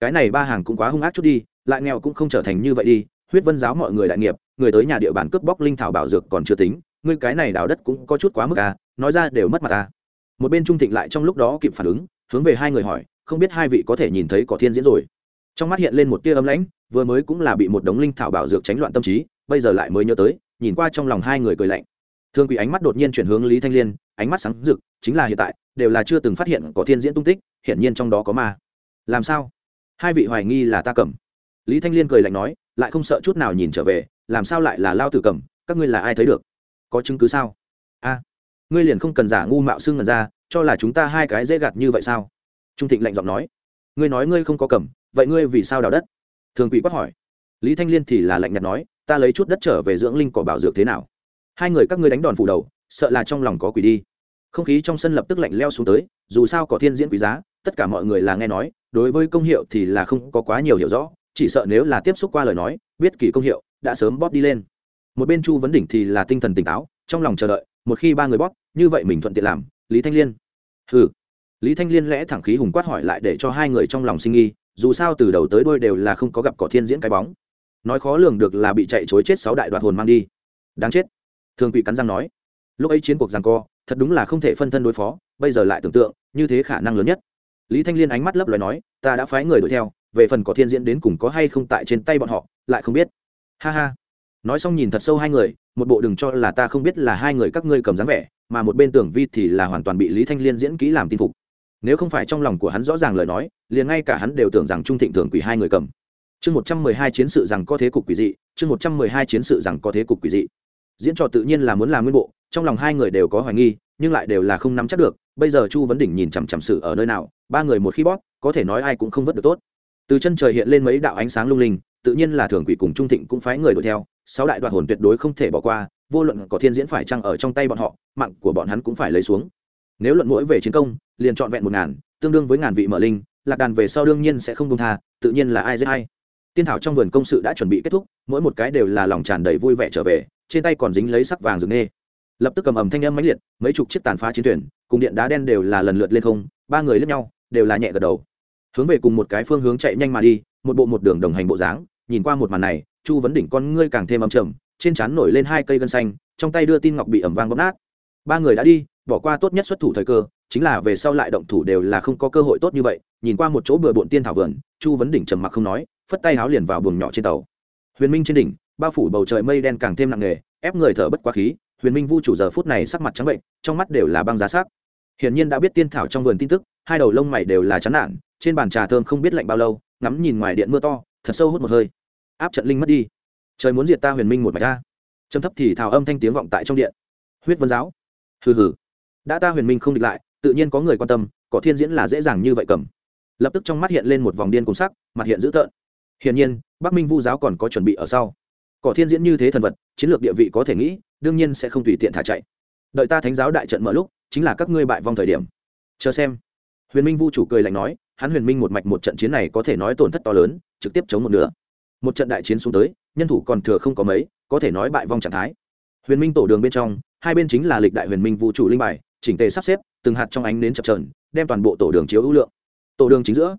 Cái này ba hàng cũng quá hung ác chút đi, lại nghèo cũng không trở thành như vậy đi, huyết vân giáo mọi người đại nghiệp, người tới nhà địa bàn cướp bóc linh thảo bảo dược còn chưa tính, ngươi cái này đào đất cũng có chút quá mức à nói ra đều mất mặt à. Một bên trung thịnh lại trong lúc đó kịp phản ứng, hướng về hai người hỏi, không biết hai vị có thể nhìn thấy cỏ thiên diễn rồi. Trong mắt hiện lên một tia ấm lãnh, vừa mới cũng là bị một đống linh thảo bảo dược tránh loạn tâm trí, bây giờ lại mới nhớ tới, nhìn qua trong lòng hai người cười lạnh thương quỷ ánh mắt đột nhiên chuyển hướng lý thanh liên, ánh mắt sáng rực, chính là hiện tại, đều là chưa từng phát hiện có thiên diễn tung tích hiện nhiên trong đó có ma. Làm sao? Hai vị hoài nghi là ta cầm. Lý thanh liên cười lạnh nói, lại không sợ chút nào nhìn trở về, làm sao lại là lao tử cầm, các ngươi là ai thấy được? Có chứng cứ sao? A, ngươi liền không cần giả ngu mạo xưng ngần ra, cho là chúng ta hai cái dễ gạt như vậy sao? Trung thịnh lạnh giọng nói, ngươi nói ngươi không có cầm, vậy ngươi vì sao đào đất? Thường quỷ quát hỏi. Lý thanh liên thì là lạnh nhạt nói, ta lấy chút đất trở về dưỡng linh cỏ bảo dược thế nào? Hai người các ngươi đánh đòn phủ đầu, sợ là trong lòng có quỷ đi. Không khí trong sân lập tức lạnh leo xuống tới, dù sao có thiên diễn quý giá, tất cả mọi người là nghe nói, đối với công hiệu thì là không có quá nhiều hiểu rõ, chỉ sợ nếu là tiếp xúc qua lời nói, biết kỳ công hiệu, đã sớm bóp đi lên. Một bên chu vấn đỉnh thì là tinh thần tỉnh táo, trong lòng chờ đợi, một khi ba người bóp, như vậy mình thuận tiện làm, lý thanh liên. Hừ. Lý thanh liên lẽ thẳng khí hùng quát hỏi lại để cho hai người trong lòng sinh nghi dù sao từ đầu tới đôi đều là không có gặp cỏ thiên diễn cái bóng. Nói khó lường được là bị chạy chối chết sáu đại đoạt hồn mang đi. Đáng chết thường quỷ cắn răng nói, lúc ấy chiến cuộc rằng co, thật đúng là không thể phân thân đối phó, bây giờ lại tưởng tượng, như thế khả năng lớn nhất. Lý thanh liên ánh mắt lấp loài nói, ta đã phái người đuổi theo, về phần có thiên diễn đến cùng có hay không tại trên tay bọn họ, lại không biết. Ha ha. Nói xong nhìn thật sâu hai người, một bộ đừng cho là ta không biết là hai người các ngươi cầm dáng vẻ, mà một bên tưởng vi thì là hoàn toàn bị lý thanh liên diễn kỹ làm tin phục. Nếu không phải trong lòng của hắn rõ ràng lời nói, liền ngay cả hắn đều tưởng rằng trung thịnh thường quỷ hai người cầm. Chương một trăm mười hai chiến sự rằng có thế cục quỷ dị, chương một trăm mười hai chiến sự rằng có thế cục quỷ dị diễn trò tự nhiên là muốn làm nguyên bộ, trong lòng hai người đều có hoài nghi, nhưng lại đều là không nắm chắc được, bây giờ chu vấn đỉnh nhìn chằm chằm sự ở nơi nào, ba người một khi bóp, có thể nói ai cũng không vớt được tốt. Từ chân trời hiện lên mấy đạo ánh sáng lung linh, tự nhiên là thường quỷ cùng trung thịnh cũng phái người đuổi theo, sáu đại đoạt hồn tuyệt đối không thể bỏ qua, vô luận có thiên diễn phải chăng ở trong tay bọn họ, mạng của bọn hắn cũng phải lấy xuống. Nếu luận mũi về chiến công, liền trọn vẹn một ngàn, tương đương với ngàn vị mở linh, lạc đàn về sau đương nhiên sẽ không công tha, tự nhiên là ai giết ai tiên thảo trong vườn công sự đã chuẩn bị kết thúc, mỗi một cái đều là lòng tràn đầy vui vẻ trở về, trên tay còn dính lấy sắc vàng rừng nê. Lập tức cầm ầm thanh âm mãnh liệt, mấy chục chiếc tàn phá chiến thuyền, cùng điện đá đen đều là lần lượt lên không, ba người lướt nhau, đều là nhẹ gật đầu. Hướng về cùng một cái phương hướng chạy nhanh mà đi, một bộ một đường đồng hành bộ dáng, nhìn qua một màn này, chu vấn đỉnh con ngươi càng thêm âm trầm, trên trán nổi lên hai cây gân xanh, trong tay đưa tin ngọc bị ẩm vang bóp nát. Ba người đã đi, bỏ qua tốt nhất xuất thủ thời cơ, chính là về sau lại động thủ đều là không có cơ hội tốt như vậy, nhìn qua một chỗ bừa bộn tiên thảo vườn, chu vấn đỉnh trầm mặc không nói phất tay háo liền vào buồng nhỏ trên tàu. Huyền minh trên đỉnh, bao phủ bầu trời mây đen càng thêm nặng nề, ép người thở bất quá khí, huyền minh vu chủ giờ phút này sắc mặt trắng bệnh, trong mắt đều là băng giá sắc. Hiển nhiên đã biết tiên thảo trong vườn tin tức, hai đầu lông mày đều là chán nản, trên bàn trà thơm không biết lạnh bao lâu, ngắm nhìn ngoài điện mưa to, thật sâu hút một hơi. Áp trận linh mất đi. Trời muốn diệt ta huyền minh một mạch ta trầm thấp thì thảo âm thanh tiếng vọng tại trong điện. Huyết vân giáo. Hừ hừ. Đã ta huyền minh không địch lại, tự nhiên có người quan tâm, có thiên diễn là dễ dàng như vậy cầm. Lập tức trong mắt hiện lên một vòng điên cùng sắc, mặt hiện dữ tợn hiển nhiên, bắc minh vu giáo còn có chuẩn bị ở sau. Cỏ thiên diễn như thế thần vật, chiến lược địa vị có thể nghĩ, đương nhiên sẽ không tùy tiện thả chạy. Đợi ta thánh giáo đại trận mở lúc, chính là các ngươi bại vong thời điểm. Chờ xem. Huyền minh vu chủ cười lạnh nói, hắn huyền minh một mạch một trận chiến này có thể nói tổn thất to lớn, trực tiếp chống một nửa. Một trận đại chiến xuống tới, nhân thủ còn thừa không có mấy, có thể nói bại vong trạng thái. Huyền minh tổ đường bên trong, hai bên chính là lịch đại huyền minh vũ trụ linh bài, chỉnh tề sắp xếp, từng hạt trong ánh nến chập trờn đem toàn bộ tổ đường chiếu ưu lượng. Tổ đường chính giữa,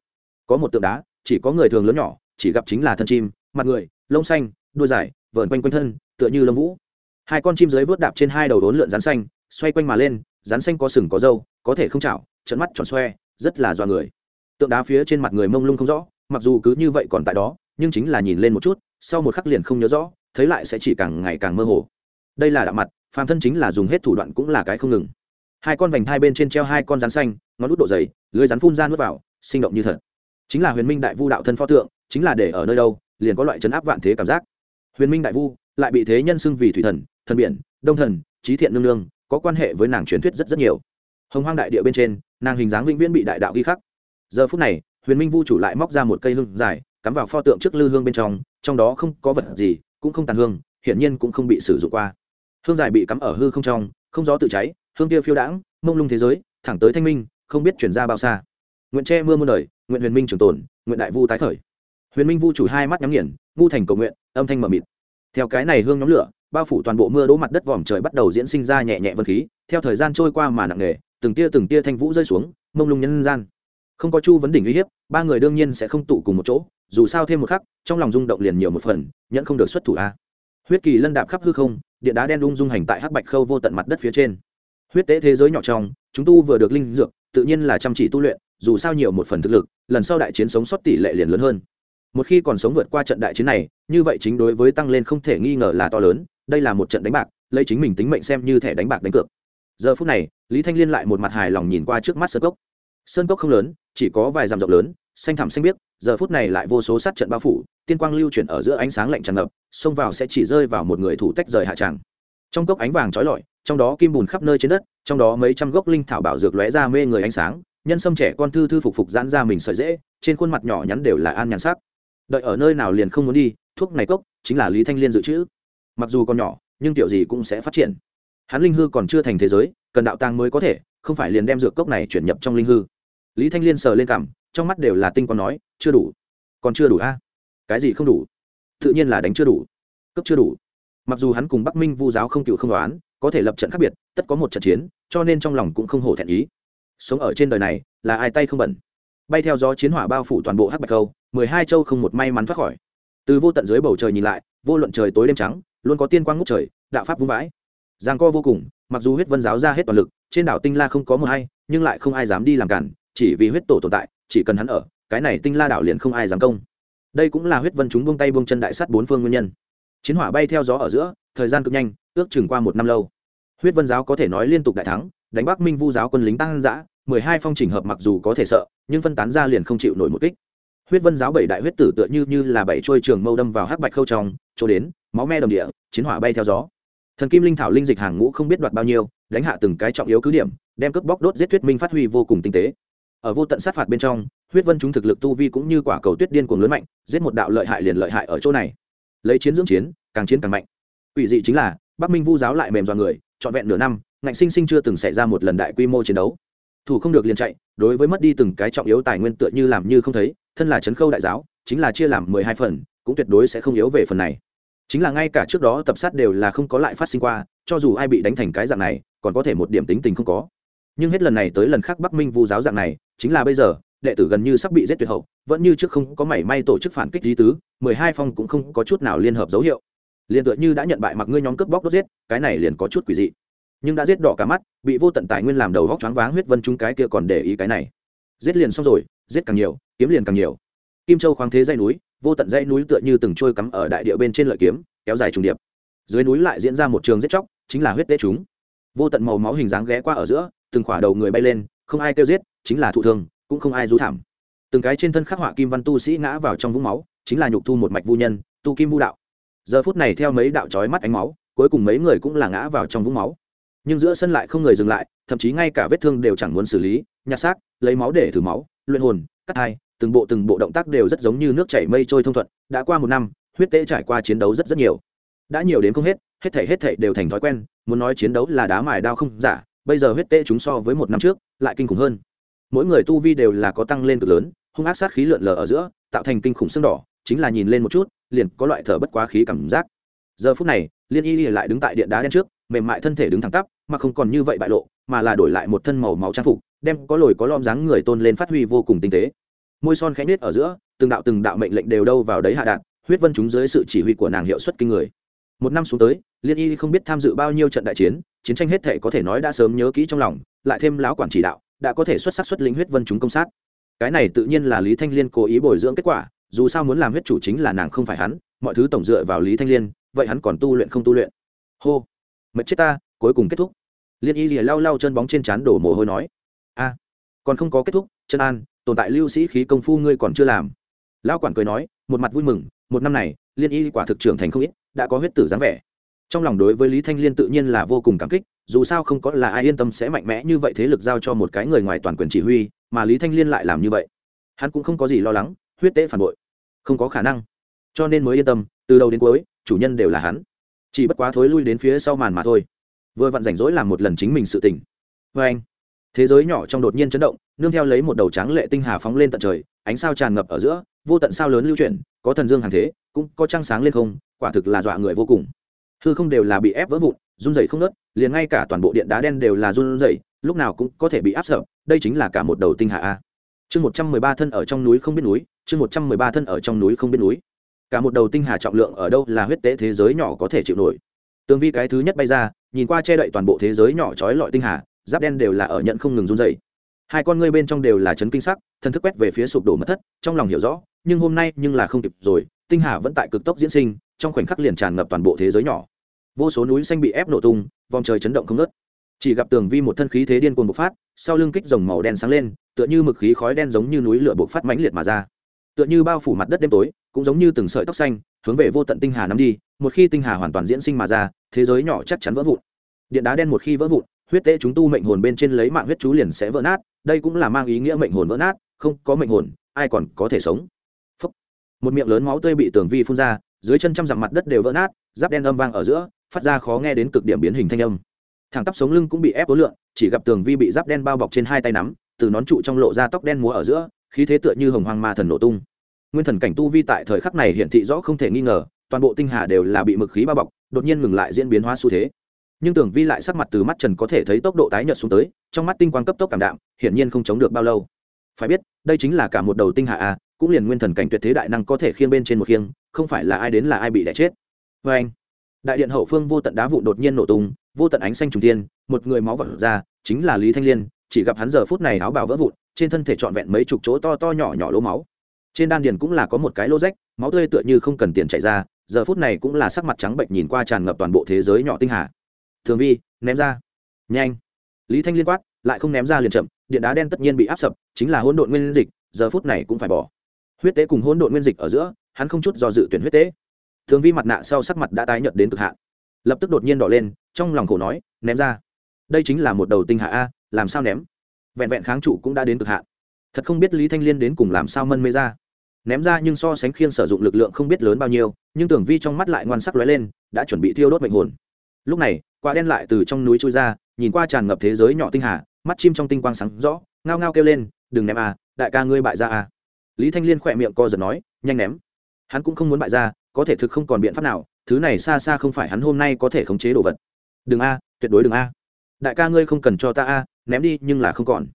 có một tượng đá, chỉ có người thường lớn nhỏ chỉ gặp chính là thân chim mặt người lông xanh đuôi dài vờn quanh quanh thân tựa như lông vũ. Hai con chim dưới vớt đạp trên hai đầu đốn lượn rắn xanh xoay quanh mà lên rắn xanh có sừng có râu, có thể không chảo trận mắt tròn xoe rất là do người. Tượng đá phía trên mặt người mông lung không rõ mặc dù cứ như vậy còn tại đó nhưng chính là nhìn lên một chút sau một khắc liền không nhớ rõ thấy lại sẽ chỉ càng ngày càng mơ hồ. Đây là đạo mặt phàm thân chính là dùng hết thủ đoạn cũng là cái không ngừng. Hai con vành hai bên trên treo hai con rắn xanh ngón út độ dày lưới rắn phun ra nuốt vào sinh động như thật. Chính là huyền minh đại vu đạo thân pho tượng chính là để ở nơi đâu, liền có loại chấn áp vạn thế cảm giác. Huyền minh đại vu lại bị thế nhân xưng vì thủy thần thần biển, đông thần trí thiện nương nương, có quan hệ với nàng truyền thuyết rất rất nhiều. Hồng hoang đại địa bên trên, nàng hình dáng vĩnh viễn bị đại đạo ghi khắc. Giờ phút này, huyền minh vu chủ lại móc ra một cây hương dài, cắm vào pho tượng trước lư hương bên trong trong đó không có vật gì, cũng không tàn hương, hiển nhiên cũng không bị sử dụng qua. Hương dài bị cắm ở hư không trong, không gió tự cháy, hương tiêu phiêu đãng, mông lung thế giới, thẳng tới thanh minh, không biết chuyển ra bao xa. Nguyện che mưa muôn đời, nguyện huyền minh trường tồn, nguyện đại vu tái khởi huyền minh vu chủ hai mắt nhắm nghiền, ngu thành cầu nguyện, âm thanh mờ mịt. Theo cái này hương nhóm lửa, bao phủ toàn bộ mưa đỗ mặt đất vòm trời bắt đầu diễn sinh ra nhẹ nhẹ vân khí, theo thời gian trôi qua mà nặng nề, từng tia từng tia thanh vũ rơi xuống, mông lung nhân gian. Không có chu vấn đỉnh uy hiếp, ba người đương nhiên sẽ không tụ cùng một chỗ, dù sao thêm một khắc, trong lòng rung động liền nhiều một phần, nhẫn không được xuất thủ a. Huyết kỳ lân đạp khắp hư không, điện đá đen ung dung hành tại hắc bạch khâu vô tận mặt đất phía trên. Huyết tế thế giới nhỏ trong, chúng tu vừa được linh dược, tự nhiên là chăm chỉ tu luyện, dù sao nhiều một phần thực lực, lần sau đại chiến sống sót tỷ lệ liền lớn hơn một khi còn sống vượt qua trận đại chiến này, như vậy chính đối với tăng lên không thể nghi ngờ là to lớn, đây là một trận đánh bạc, lấy chính mình tính mệnh xem như thẻ đánh bạc đánh cược. Giờ phút này, lý thanh liên lại một mặt hài lòng nhìn qua trước mắt sơn cốc. Sơn cốc không lớn, chỉ có vài dặm rộng lớn, xanh thẳm xanh biếc, giờ phút này lại vô số sát trận bao phủ, tiên quang lưu chuyển ở giữa ánh sáng lạnh tràn ngập, xông vào sẽ chỉ rơi vào một người thủ tách rời hạ tràng. Trong cốc ánh vàng trói lọi, trong đó kim bùn khắp nơi trên đất, trong đó mấy trăm gốc linh thảo bảo dược lóe ra mê người ánh sáng, nhân sâm trẻ con thư thư phục phục giãn ra mình sợi dễ trên khuôn mặt nhỏ nhắn đều là an nhàn sắc đợi ở nơi nào liền không muốn đi, thuốc này cốc, chính là lý thanh liên dự trữ. Mặc dù còn nhỏ, nhưng tiểu gì cũng sẽ phát triển. Hắn linh hư còn chưa thành thế giới, cần đạo tàng mới có thể, không phải liền đem dược cốc này chuyển nhập trong linh hư. Lý thanh liên sờ lên cảm, trong mắt đều là tinh còn nói, chưa đủ. Còn chưa đủ a? Cái gì không đủ? Tự nhiên là đánh chưa đủ. Cấp chưa đủ. Mặc dù hắn cùng bắc minh vu giáo không cựu không đoán, có thể lập trận khác biệt, tất có một trận chiến, cho nên trong lòng cũng không hổ thẹn ý. Sống ở trên đời này, là ai tay không bẩn. Bay theo gió chiến hỏa bao phủ toàn bộ hắc bạch câu mười hai châu không một may mắn thoát khỏi. Từ vô tận dưới bầu trời nhìn lại, vô luận trời tối đêm trắng, luôn có tiên quang ngút trời, đạo pháp vung vãi. Giang co vô cùng, mặc dù huyết vân giáo ra hết toàn lực, trên đảo tinh la không có mờ hay nhưng lại không ai dám đi làm cản, chỉ vì huyết tổ tồn tại, chỉ cần hắn ở, cái này tinh la đảo liền không ai dám công. Đây cũng là huyết vân chúng buông tay buông chân đại sắt bốn phương nguyên nhân. Chiến hỏa bay theo gió ở giữa, thời gian cực nhanh, ước chừng qua một năm lâu. Huyết vân giáo có thể nói liên tục đại thắng, đánh bắc minh vu giáo quân lính tăng giã mười hai phong trình hợp mặc dù có thể sợ, nhưng phân tán ra liền không chịu nổi một kích huyết vân giáo bảy đại huyết tử tựa như như là bảy trôi trường mâu đâm vào hắc bạch khâu trong, chỗ đến, máu me đồng địa, chiến hỏa bay theo gió. Thần kim linh thảo linh dịch hàng ngũ không biết đoạt bao nhiêu, đánh hạ từng cái trọng yếu cứ điểm, đem cướp bóc đốt giết thuyết minh phát huy vô cùng tinh tế. Ở vô tận sát phạt bên trong, huyết vân chúng thực lực tu vi cũng như quả cầu tuyết điên cuồng lớn mạnh, giết một đạo lợi hại liền lợi hại ở chỗ này. Lấy chiến dưỡng chiến, càng chiến càng mạnh. Ủy dị chính là, bắc minh vu giáo lại mềm do người, trọn vẹn nửa năm, ngạnh sinh sinh chưa từng xảy ra một lần đại quy mô chiến đấu. Thủ không được liền chạy, đối với mất đi từng cái trọng yếu tài nguyên tựa như làm như không thấy thân là trấn khâu đại giáo, chính là chia làm mười hai phần, cũng tuyệt đối sẽ không yếu về phần này. Chính là ngay cả trước đó tập sát đều là không có lại phát sinh qua, cho dù ai bị đánh thành cái dạng này, còn có thể một điểm tính tình không có. Nhưng hết lần này tới lần khác bắc minh vu giáo dạng này, chính là bây giờ, đệ tử gần như sắp bị giết tuyệt hậu, vẫn như trước không có mảy may tổ chức phản kích lý tứ, mười hai phong cũng không có chút nào liên hợp dấu hiệu. Liền tựa như đã nhận bại mặc ngươi nhóm cướp bóc đốt giết, cái này liền có chút quỷ dị. Nhưng đã giết đỏ cả mắt, bị vô tận tài nguyên làm đầu vóc choáng váng huyết vân chúng cái kia còn để ý cái này. Giết liền xong rồi, giết càng nhiều kiếm liền càng nhiều. Kim châu khoáng thế dây núi, vô tận dãy núi tựa như từng trôi cắm ở đại địa bên trên lợi kiếm, kéo dài trùng điệp. Dưới núi lại diễn ra một trường giết chóc, chính là huyết tế chúng. Vô tận màu máu hình dáng ghé qua ở giữa, từng khỏa đầu người bay lên, không ai kêu giết, chính là thụ thương, cũng không ai rú thảm. Từng cái trên thân khắc họa kim văn tu sĩ ngã vào trong vũng máu, chính là nhục thu một mạch vu nhân, tu kim vu đạo. Giờ phút này theo mấy đạo trói mắt ánh máu, cuối cùng mấy người cũng là ngã vào trong vũng máu. Nhưng giữa sân lại không người dừng lại, thậm chí ngay cả vết thương đều chẳng muốn xử lý, nhặt xác, lấy máu để thử máu, luyện hồn, cắt hai từng bộ từng bộ động tác đều rất giống như nước chảy mây trôi thông thuận, đã qua một năm, huyết tế trải qua chiến đấu rất rất nhiều. Đã nhiều đến không hết hết thảy hết thảy đều thành thói quen, muốn nói chiến đấu là đá mài đao không giả, bây giờ huyết tế chúng so với một năm trước, lại kinh khủng hơn. Mỗi người tu vi đều là có tăng lên cực lớn, hung ác sát khí lượn lờ ở giữa, tạo thành kinh khủng xương đỏ, chính là nhìn lên một chút, liền có loại thở bất quá khí cảm giác. Giờ phút này, liên y lại đứng tại điện đá đen trước, mềm mại thân thể đứng thẳng tắp, mà không còn như vậy bại lộ, mà là đổi lại một thân màu máu trang phục, đem có lồi có lom dáng người tôn lên phát huy vô cùng tinh tế môi son khẽ nết ở giữa, từng đạo từng đạo mệnh lệnh đều đâu vào đấy hạ đạn huyết vân chúng dưới sự chỉ huy của nàng hiệu suất kinh người. Một năm xuống tới, liên y không biết tham dự bao nhiêu trận đại chiến chiến tranh hết thể có thể nói đã sớm nhớ kỹ trong lòng, lại thêm lão quản chỉ đạo, đã có thể xuất sắc xuất lĩnh huyết vân chúng công sát. Cái này tự nhiên là lý thanh liên cố ý bồi dưỡng kết quả, dù sao muốn làm huyết chủ chính là nàng không phải hắn, mọi thứ tổng dựa vào lý thanh liên, vậy hắn còn tu luyện không tu luyện. Hô, mệt chết ta, cuối cùng kết thúc. Liên y lìa lau lau chân bóng trên trán đổ mồ hôi nói. A, còn không có kết thúc chân an tồn tại lưu sĩ khí công phu ngươi còn chưa làm. Lão quản cười nói, một mặt vui mừng, một năm này, liên y quả thực trưởng thành không ít, đã có huyết tử dáng vẻ. Trong lòng đối với lý thanh liên tự nhiên là vô cùng cảm kích, dù sao không có là ai yên tâm sẽ mạnh mẽ như vậy thế lực giao cho một cái người ngoài toàn quyền chỉ huy, mà lý thanh liên lại làm như vậy. Hắn cũng không có gì lo lắng, huyết tế phản bội. Không có khả năng. Cho nên mới yên tâm, từ đầu đến cuối, chủ nhân đều là hắn. Chỉ bất quá thối lui đến phía sau màn mà thôi. Vừa vặn rảnh rỗi làm một lần chính mình sự tỉnh vê vâng. anh thế giới nhỏ trong đột nhiên chấn động, nương theo lấy một đầu trắng lệ tinh hà phóng lên tận trời, ánh sao tràn ngập ở giữa, vô tận sao lớn lưu chuyển, có thần dương hàng thế, cũng có trăng sáng lên không, quả thực là dọa người vô cùng. Hư không đều là bị ép vỡ vụn, run rẩy không nớt, liền ngay cả toàn bộ điện đá đen đều là run rẩy, lúc nào cũng có thể bị áp sợ đây chính là cả một đầu tinh hà a. Chương một trăm mười ba thân ở trong núi không biết núi, chương một trăm mười ba thân ở trong núi không biết núi. Cả một đầu tinh hà trọng lượng ở đâu là huyết tế thế giới nhỏ có thể chịu nổi. Tương vi cái thứ nhất bay ra, nhìn qua che đậy toàn bộ thế giới nhỏ trói lọi tinh hà giáp đen đều là ở nhận không ngừng run dày hai con ngươi bên trong đều là chấn kinh sắc, thân thức quét về phía sụp đổ mất thất, trong lòng hiểu rõ, nhưng hôm nay nhưng là không kịp rồi, tinh hà vẫn tại cực tốc diễn sinh, trong khoảnh khắc liền tràn ngập toàn bộ thế giới nhỏ. Vô số núi xanh bị ép nổ tung, vòng trời chấn động không ngớt. Chỉ gặp tường vi một thân khí thế điên cuồng bộc phát, sau lưng kích rồng màu đen sáng lên, tựa như mực khí khói đen giống như núi lửa bộc phát mãnh liệt mà ra. Tựa như bao phủ mặt đất đêm tối, cũng giống như từng sợi tóc xanh, hướng về vô tận tinh hà nắm đi, một khi tinh hà hoàn toàn diễn sinh mà ra, thế giới nhỏ chắc chắn vỡ vụn. Điện đá đen một khi vỡ vụn huyết tế chúng tu mệnh hồn bên trên lấy mạng huyết chú liền sẽ vỡ nát đây cũng là mang ý nghĩa mệnh hồn vỡ nát không có mệnh hồn ai còn có thể sống. Phúc. một miệng lớn máu tươi bị tường vi phun ra dưới chân trăm dặm mặt đất đều vỡ nát giáp đen âm vang ở giữa phát ra khó nghe đến cực điểm biến hình thanh âm. Thẳng tắp sống lưng cũng bị ép ố lượn, chỉ gặp tường vi bị giáp đen bao bọc trên hai tay nắm từ nón trụ trong lộ ra tóc đen múa ở giữa khí thế tựa như hồng hoang ma thần nổ tung. Nguyên thần cảnh tu vi tại thời khắc này hiển thị rõ không thể nghi ngờ toàn bộ tinh hà đều là bị mực khí bao bọc đột nhiên ngừng lại diễn biến hóa xu thế nhưng tưởng vi lại sắc mặt từ mắt trần có thể thấy tốc độ tái nhợt xuống tới, trong mắt tinh quang cấp tốc cảm đạm, hiển nhiên không chống được bao lâu. Phải biết, đây chính là cả một đầu tinh hà a cũng liền nguyên thần cảnh tuyệt thế đại năng có thể khiêng bên trên một khiêng, không phải là ai đến là ai bị đẻ chết. Vê anh, đại điện hậu phương vô tận đá vụ đột nhiên nổ tung, vô tận ánh xanh trùng tiên một người máu vật ra, chính là lý thanh liên, chỉ gặp hắn giờ phút này áo bào vỡ vụn, trên thân thể trọn vẹn mấy chục chỗ to to nhỏ nhỏ lỗ máu. Trên đan điền cũng là có một cái lỗ rách, máu tươi tựa như không cần tiền chảy ra, giờ phút này cũng là sắc mặt trắng bệnh nhìn qua tràn ngập toàn bộ thế giới nhỏ tinh hà thường vi, ném ra. Nhanh. Lý thanh liên quát, lại không ném ra liền chậm, điện đá đen tất nhiên bị áp sập, chính là hỗn độn nguyên dịch, giờ phút này cũng phải bỏ. Huyết tế cùng hỗn độn nguyên dịch ở giữa, hắn không chút do dự tuyển huyết tế. Thường vi mặt nạ sau sắc mặt đã tái nhợt đến cực hạn. Lập tức đột nhiên đỏ lên, trong lòng khổ nói, ném ra. Đây chính là một đầu tinh hạ a, làm sao ném? Vẹn vẹn kháng trụ cũng đã đến cực hạn. Thật không biết lý thanh liên đến cùng làm sao mân mê ra. Ném ra nhưng so sánh khiên sử dụng lực lượng không biết lớn bao nhiêu, nhưng tưởng vi trong mắt lại ngoan sắc lóe lên, đã chuẩn bị thiêu đốt mệnh hồn. Lúc này quả đen lại từ trong núi trôi ra, nhìn qua tràn ngập thế giới nhỏ tinh hà, mắt chim trong tinh quang sáng rõ, ngao ngao kêu lên, đừng ném à đại ca ngươi bại ra à lý thanh liên khỏe miệng co giật nói, nhanh ném. Hắn cũng không muốn bại ra có thể thực không còn biện pháp nào, thứ này xa xa không phải hắn hôm nay có thể khống chế đồ vật. Đừng a, tuyệt đối đừng a. Đại ca ngươi không cần cho ta a, ném đi, nhưng là không còn.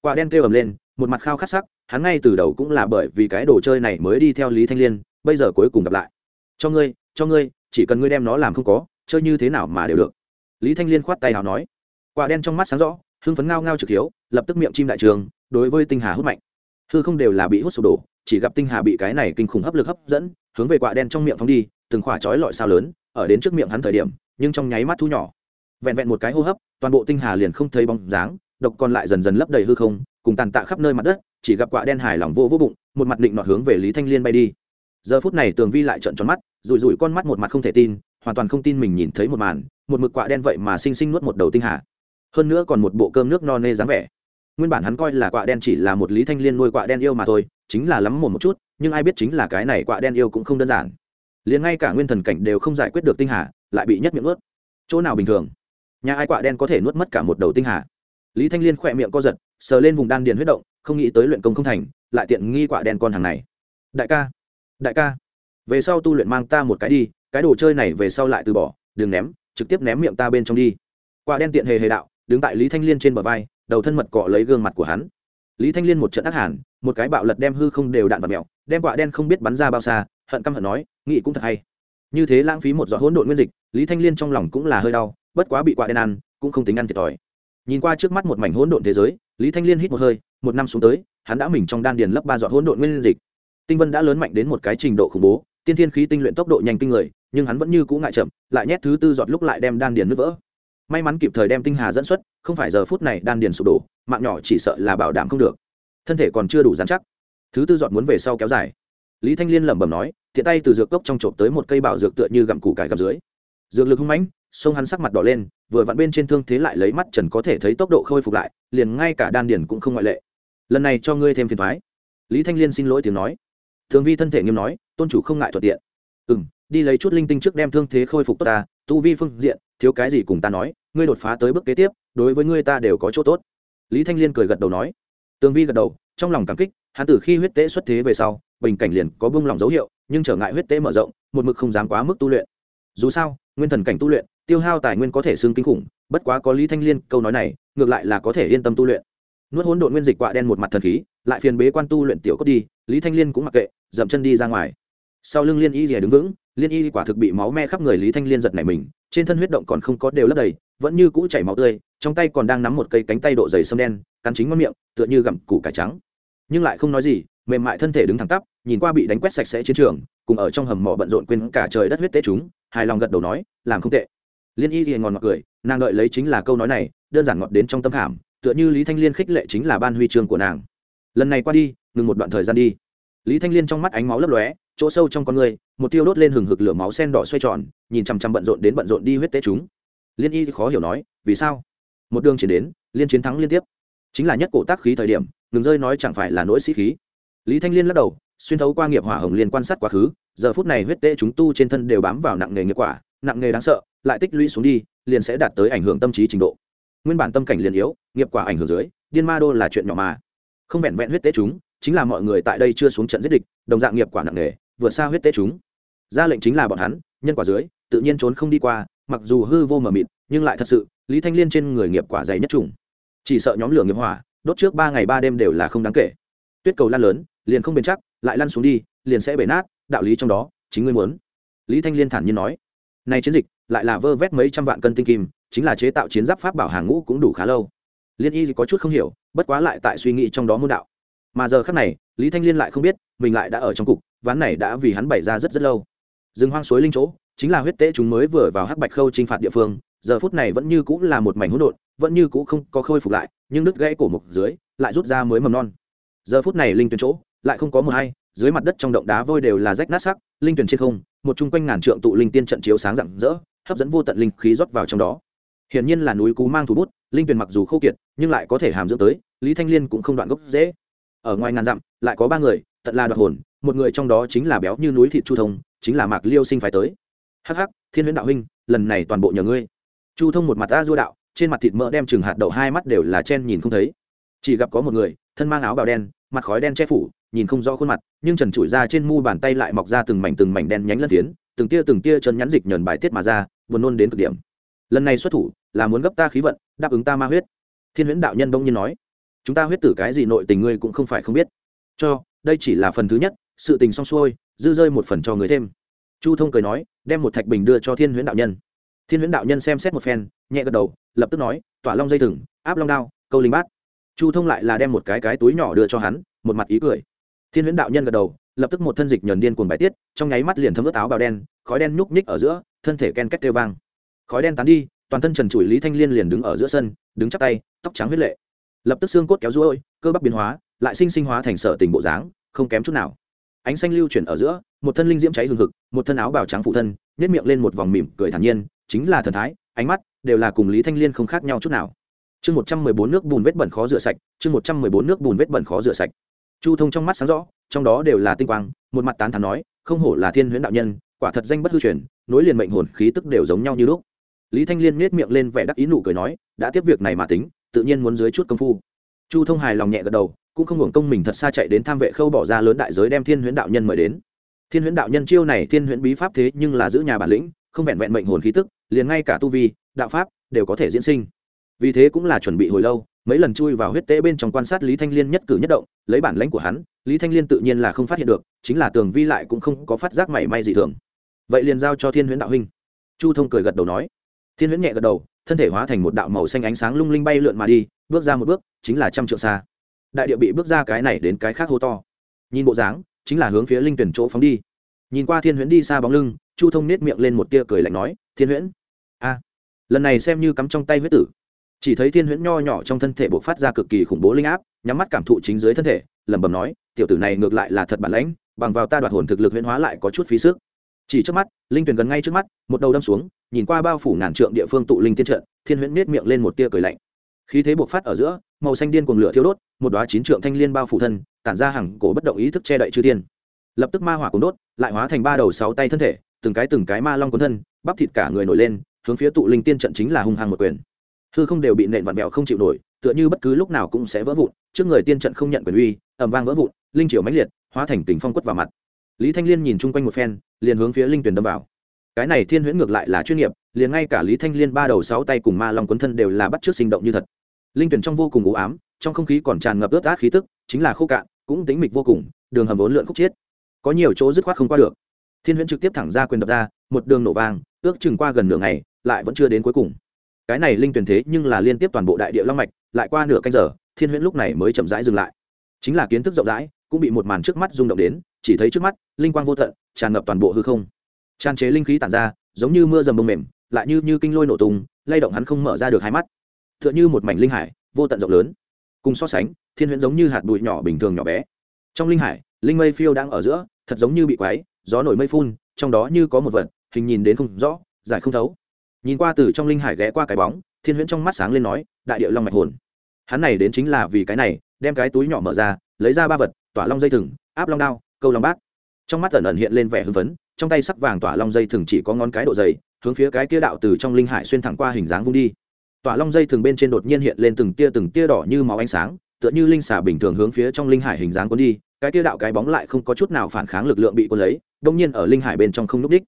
Quả đen kêu ầm lên, một mặt khao khát sắc, hắn ngay từ đầu cũng là bởi vì cái đồ chơi này mới đi theo lý thanh liên, bây giờ cuối cùng gặp lại. Cho ngươi cho ngươi, chỉ cần ngươi đem nó làm không có, chơi như thế nào mà đều được lý thanh liên khoát tay nào nói, quả đen trong mắt sáng rõ, hưng phấn ngao ngao trực hiếu, lập tức miệng chim đại trường, đối với tinh hà hút mạnh. Hư không đều là bị hút sụp đổ, chỉ gặp tinh hà bị cái này kinh khủng hấp lực hấp dẫn, hướng về quả đen trong miệng phóng đi, từng khỏa chói lọi sao lớn, ở đến trước miệng hắn thời điểm, nhưng trong nháy mắt thu nhỏ. Vẹn vẹn một cái hô hấp, toàn bộ tinh hà liền không thấy bóng dáng, độc còn lại dần dần lấp đầy hư không, cùng tàn tạ khắp nơi mặt đất, chỉ gặp quả đen hài lòng vô vô bụng, một mặt định nọt hướng về lý thanh liên bay đi. Giờ phút này tường vi lại trợn tròn mắt, rủi rủi con mắt một mặt không thể tin hoàn toàn không tin mình nhìn thấy một màn, một mực quạ đen vậy mà sinh sinh nuốt một đầu tinh hà. Hơn nữa còn một bộ cơm nước no nê dáng vẻ. Nguyên bản hắn coi là quạ đen chỉ là một lý thanh liên nuôi quạ đen yêu mà thôi, chính là lắm mồm một chút, nhưng ai biết chính là cái này quạ đen yêu cũng không đơn giản. Liền ngay cả nguyên thần cảnh đều không giải quyết được tinh hà, lại bị nhất miệng nuốt. Chỗ nào bình thường? Nhà ai quạ đen có thể nuốt mất cả một đầu tinh hà? Lý thanh liên khỏe miệng co giật, sờ lên vùng đan điền huyết động, không nghĩ tới luyện công không thành, lại tiện nghi quạ đen con hàng này. Đại ca đại ca, về sau tu luyện mang ta một cái đi cái đồ chơi này về sau lại từ bỏ, đừng ném, trực tiếp ném miệng ta bên trong đi. Quả đen tiện hề hề đạo, đứng tại lý thanh liên trên bờ vai, đầu thân mật cọ lấy gương mặt của hắn. Lý thanh liên một trận ác hẳn một cái bạo lật đem hư không đều đạn và mẹo, đem quả đen không biết bắn ra bao xa, hận căm hận nói nghị cũng thật hay. Như thế lãng phí một giọt hỗn độn nguyên dịch, lý thanh liên trong lòng cũng là hơi đau, bất quá bị quả đen ăn, cũng không tính ăn thiệt thòi. Nhìn qua trước mắt một mảnh hỗn độn thế giới, lý thanh liên hít một hơi, một năm xuống tới, hắn đã mình trong đan điền lấp ba giọt hỗn độn nguyên dịch. Tinh vân đã lớn mạnh đến một cái trình độ khủng bố, tiên thiên khí tinh luyện tốc độ nhanh kinh người nhưng hắn vẫn như cũ ngại chậm, lại nhét thứ tư giọt lúc lại đem đan điền nứt vỡ. May mắn kịp thời đem tinh hà dẫn xuất, không phải giờ phút này đan điền sụp đổ, mạng nhỏ chỉ sợ là bảo đảm không được. Thân thể còn chưa đủ dán chắc. Thứ tư giọt muốn về sau kéo dài. Lý thanh liên lẩm bẩm nói thiện tay từ dược cốc trong trộm tới một cây bảo dược tựa như gặm củ cải gặm dưới. Dược lực hung mãnh, sông hắn sắc mặt đỏ lên, vừa vặn bên trên thương thế lại lấy mắt trần có thể thấy tốc độ khôi phục lại, liền ngay cả đan điền cũng không ngoại lệ. Lần này cho ngươi thêm phiền thoái. Lý thanh liên xin lỗi tiếng nói. Thường vi thân thể nghiêm nói, tôn chủ không ngại thuận tiện. Ừ m đi lấy chút linh tinh trước đem thương thế khôi phục tốt ta, tu vi phương diện, thiếu cái gì cùng ta nói, ngươi đột phá tới bước kế tiếp, đối với ngươi ta đều có chỗ tốt. Lý thanh liên cười gật đầu nói. Tường vi gật đầu, trong lòng cảm kích, hắn từ khi huyết tế xuất thế về sau, bình cảnh liền có bông lòng dấu hiệu, nhưng trở ngại huyết tế mở rộng, một mực không dám quá mức tu luyện. Dù sao, nguyên thần cảnh tu luyện, tiêu hao tài nguyên có thể xương kinh khủng, bất quá có lý thanh liên câu nói này, ngược lại là có thể yên tâm tu luyện. Nuốt hỗn độn nguyên dịch quạ đen một mặt thần khí, lại phiền bế quan tu luyện tiểu cốt đi, lý thanh liên cũng mặc kệ, dậm chân đi ra ngoài. Sau lưng liên y rìa đứng vững liên y quả thực bị máu me khắp người lý thanh liên giật này mình, trên thân huyết động còn không có đều lấp đầy, vẫn như cũ chảy máu tươi, trong tay còn đang nắm một cây cánh tay độ dày sâm đen, cắn chính ngon miệng, tựa như gặm củ cải trắng. Nhưng lại không nói gì, mềm mại thân thể đứng thẳng tắp, nhìn qua bị đánh quét sạch sẽ chiến trường, cùng ở trong hầm mỏ bận rộn quên cả trời đất huyết tế chúng, hài lòng gật đầu nói, làm không tệ. Liên y thì ngòn ngọt cười, nàng đợi lấy chính là câu nói này, đơn giản ngọt đến trong tâm khảm, tựa như lý thanh liên khích lệ chính là ban huy chương của nàng. Lần này qua đi, ngừng một đoạn thời gian đi lý thanh liên trong mắt ánh máu lấp lóe, chỗ sâu trong con người, một tiêu đốt lên hừng hực lửa máu sen đỏ xoay tròn, nhìn chằm chằm bận rộn đến bận rộn đi huyết tế chúng. Liên y khó hiểu nói, vì sao? Một đường chiến đến, liên chiến thắng liên tiếp. Chính là nhất cổ tác khí thời điểm đừng rơi nói chẳng phải là nỗi sĩ khí. Lý thanh liên lắc đầu, xuyên thấu qua nghiệp hỏa hồng liên quan sát quá khứ, giờ phút này huyết tế chúng tu trên thân đều bám vào nặng nghề nghiệp quả, nặng nghề đáng sợ, lại tích lũy xuống đi, liền sẽ đạt tới ảnh hưởng tâm trí trình độ. Nguyên bản tâm cảnh liền yếu, nghiệp quả ảnh hưởng dưới, điên ma đô là chuyện nhỏ mà. Không vẹn vẹn huyết tế chúng chính là mọi người tại đây chưa xuống trận giết địch, đồng dạng nghiệp quả nặng nề, vượt xa huyết tế chúng. Ra lệnh chính là bọn hắn, nhân quả dưới, tự nhiên trốn không đi qua, mặc dù hư vô mờ mịt, nhưng lại thật sự, lý thanh liên trên người nghiệp quả dày nhất trùng. Chỉ sợ nhóm lửa nghiệp hỏa, đốt trước ba ngày ba đêm đều là không đáng kể. Tuyết cầu lan lớn, liền không bền chắc, lại lăn xuống đi, liền sẽ bể nát, đạo lý trong đó, chính ngươi muốn. Lý thanh liên thản nhiên nói. Nay chiến dịch, lại là vơ vét mấy trăm vạn cân tinh kim, chính là chế tạo chiến giáp pháp bảo hàng ngũ cũng đủ khá lâu. Liên y có chút không hiểu, bất quá lại tại suy nghĩ trong đó môn đạo mà giờ khác này, lý thanh liên lại không biết, mình lại đã ở trong cục, ván này đã vì hắn bày ra rất rất lâu. Rừng hoang suối linh chỗ, chính là huyết tế chúng mới vừa vào hắc bạch khâu t r i n h phạt địa phương, giờ phút này vẫn như cũng là một mảnh hỗn độn, vẫn như cũng không có khôi phục lại, nhưng đứt gãy cổ mục dưới, lại rút ra mới mầm non. Giờ phút này linh tuyển chỗ, lại không có mờ hay, dưới mặt đất trong động đá vôi đều là rách nát sắc, linh tuyển trên không, một chung quanh ngàn trượng tụ linh tiên trận chiếu sáng rạng rỡ, hấp dẫn vô tận linh khí rót vào trong đó. Hiển nhiên là núi cú mang thủ bút, linh tuyển mặc dù khô kiệt, nhưng lại có thể hàm dưỡng tới, lý thanh liên cũng không đoạn gốc dễ ở ngoài ngàn dặm lại có ba người tận là đoạt hồn một người trong đó chính là béo như núi thịt chu thông chính là mạc liêu sinh phải tới. Hắc hắc thiên huyễn đạo huynh lần này toàn bộ nhờ ngươi. Chu thông một mặt a dua đạo trên mặt thịt mỡ đem chừng hạt đậu hai mắt đều là chen nhìn không thấy. Chỉ gặp có một người thân mang áo bào đen mặt khói đen che phủ nhìn không rõ khuôn mặt nhưng trần trụi ra trên mu bàn tay lại mọc ra từng mảnh từng mảnh đen nhánh lân tiến, từng tia từng tia chân nhắn dịch nhờn bài tiết mà ra buồn nôn đến cực điểm. Lần này xuất thủ là muốn gấp ta khí vận đáp ứng ta ma huyết. Thiên huyễn đạo nhân đông nhiên nói chúng ta huyết tử cái gì nội tình ngươi cũng không phải không biết. Cho, đây chỉ là phần thứ nhất, sự tình xong xuôi, dư rơi một phần cho người thêm. Chu thông cười nói, đem một thạch bình đưa cho thiên huyễn đạo nhân. Thiên huyễn đạo nhân xem xét một phen, nhẹ gật đầu, lập tức nói, tỏa long dây thừng, áp long đao, câu linh bát. Chu thông lại là đem một cái cái túi nhỏ đưa cho hắn, một mặt ý cười. Thiên huyễn đạo nhân gật đầu, lập tức một thân dịch nhờn điên cuồng bài tiết, trong nháy mắt liền thấm ướt áo bào đen, khói đen nhúc nhích ở giữa, thân thể ken két kêu vang. Khói đen tán đi, toàn thân trần trụi lý thanh liên liền đứng ở giữa sân, đứng chắp tay, tóc trắng huyết lệ lập tức xương cốt kéo ruôi, cơ bắp biến hóa, lại sinh sinh hóa thành sở tình bộ dáng, không kém chút nào. Ánh xanh lưu chuyển ở giữa, một thân linh diễm cháy hừng hực, một thân áo bào trắng phụ thân nếp miệng lên một vòng mỉm cười thản nhiên, chính là thần thái, ánh mắt đều là cùng lý thanh liên không khác nhau chút nào. Chương một trăm mười bốn nước bùn vết bẩn khó rửa sạch, chương một trăm mười bốn nước bùn vết bẩn khó rửa sạch. Chu thông trong mắt sáng rõ, trong đó đều là tinh quang, một mặt tán thán nói, không hổ là thiên huyễn đạo nhân, quả thật danh bất hư truyền, nối liền mệnh hồn khí tức đều giống nhau như lúc. Lý thanh liên nhét miệng lên vẻ đắc ý nụ cười nói, đã tiếp việc này mà tính tự nhiên muốn dưới chút công phu. Chu thông hài lòng nhẹ gật đầu, cũng không hưởng công mình thật xa chạy đến tham vệ khâu bỏ ra lớn đại giới đem thiên huyễn đạo nhân mời đến. Thiên huyễn đạo nhân chiêu này thiên huyễn bí pháp thế nhưng là giữ nhà bản lĩnh, không vẹn vẹn mệnh hồn khí tức, liền ngay cả tu vi, đạo pháp đều có thể diễn sinh. Vì thế cũng là chuẩn bị hồi lâu, mấy lần chui vào huyết tế bên trong quan sát lý thanh liên nhất cử nhất động, lấy bản lãnh của hắn, lý thanh liên tự nhiên là không phát hiện được, chính là tường vi lại cũng không có phát giác mảy may gì thường. Vậy liền giao cho thiên huyễn đạo huynh. Chu thông cười gật đầu nói. Thiên huyễn nhẹ gật đầu thân thể hóa thành một đạo màu xanh ánh sáng lung linh bay lượn mà đi, bước ra một bước, chính là trăm trượng xa. Đại địa bị bước ra cái này đến cái khác hô to. Nhìn bộ dáng, chính là hướng phía linh tuyển chỗ phóng đi. Nhìn qua thiên huyễn đi xa bóng lưng, chu thông nết miệng lên một tia cười lạnh nói, thiên huyễn, a, lần này xem như cắm trong tay huyết tử. Chỉ thấy thiên huyễn nho nhỏ trong thân thể buộc phát ra cực kỳ khủng bố linh áp, nhắm mắt cảm thụ chính dưới thân thể, lẩm bẩm nói, tiểu tử này ngược lại là thật bản lãnh, bằng vào ta đoạt hồn thực lực huyễn hóa lại có chút phí sức chỉ trước mắt, linh tuyển gần ngay trước mắt, một đầu đâm xuống, nhìn qua bao phủ ngàn trượng địa phương tụ linh tiên trận, thiên huyễn nết miệng lên một tia cười lạnh. Khí thế buộc phát ở giữa, màu xanh điên cuồng lửa thiêu đốt, một đoá chín trượng thanh liên bao phủ thân, tản ra hàng cổ bất động ý thức che đậy chư tiên. lập tức ma hỏa cuốn đốt, lại hóa thành ba đầu sáu tay thân thể, từng cái từng cái ma long cuốn thân, bắp thịt cả người nổi lên, hướng phía tụ linh tiên trận chính là hung hăng một quyền. Hư không đều bị nện vặn vẹo không chịu nổi, tựa như bất cứ lúc nào cũng sẽ vỡ vụn, trước người tiên trận không nhận quyền uy ẩm vang vỡ vụn, linh triều mãnh liệt, hóa thành tình phong quất vào mặt lý thanh liên nhìn chung quanh một phen, liền hướng phía linh tuyển đâm vào. Cái này thiên huyễn ngược lại là chuyên nghiệp, liền ngay cả lý thanh liên ba đầu sáu tay cùng ma long quấn thân đều là bắt chước sinh động như thật. Linh tuyển trong vô cùng u ám, trong không khí còn tràn ngập ướt át khí tức, chính là khô cạn, cũng tính mịch vô cùng, đường hầm vốn lượn khúc chiết. Có nhiều chỗ dứt khoát không qua được. Thiên huyễn trực tiếp thẳng ra quyền đập ra, một đường nổ vang, ước chừng qua gần nửa ngày, lại vẫn chưa đến cuối cùng. Cái này linh tuyển thế nhưng là liên tiếp toàn bộ đại địa long mạch, lại qua nửa canh giờ, thiên huyễn lúc này mới chậm rãi dừng lại. Chính là kiến thức rộng rãi, cũng bị một màn trước mắt rung động đến chỉ thấy trước mắt, linh quang vô tận, tràn ngập toàn bộ hư không. Tràn chế linh khí tản ra, giống như mưa dầm bông mềm, lại như như kinh lôi nổ tung, lay động hắn không mở ra được hai mắt. T h ư ợ n h ư một mảnh linh hải, vô tận rộng lớn. Cùng so sánh, thiên huyễn giống như hạt bụi nhỏ bình thường nhỏ bé. Trong linh hải, linh mây phiêu đang ở giữa, thật giống như bị quáy gió nổi mây phun, trong đó như có một vật, hình nhìn đến không rõ, giải không thấu. Nhìn qua từ trong linh hải ghé qua cái bóng, thiên huyễn trong mắt sáng lên nói, đại điệu long mạch hồn. Hắn này đến chính là vì cái này, đem cái túi nhỏ mở ra, lấy ra ba vật, tỏa long dây thừng, áp long đao câu long bát. Trong mắt ẩn ẩn hiện lên vẻ hưng phấn, trong tay sắc vàng tỏa long dây thường chỉ có ngón cái độ dày, hướng phía cái kia đạo từ trong linh hải xuyên thẳng qua hình dáng vung đi. Tỏa long dây thường bên trên đột nhiên hiện lên từng tia từng tia đỏ như máu ánh sáng, tựa như linh xà bình thường hướng phía trong linh hải hình dáng cuốn đi, cái kia đạo cái bóng lại không có chút nào phản kháng lực lượng bị cuốn lấy đông nhiên ở linh hải bên trong không núp đích.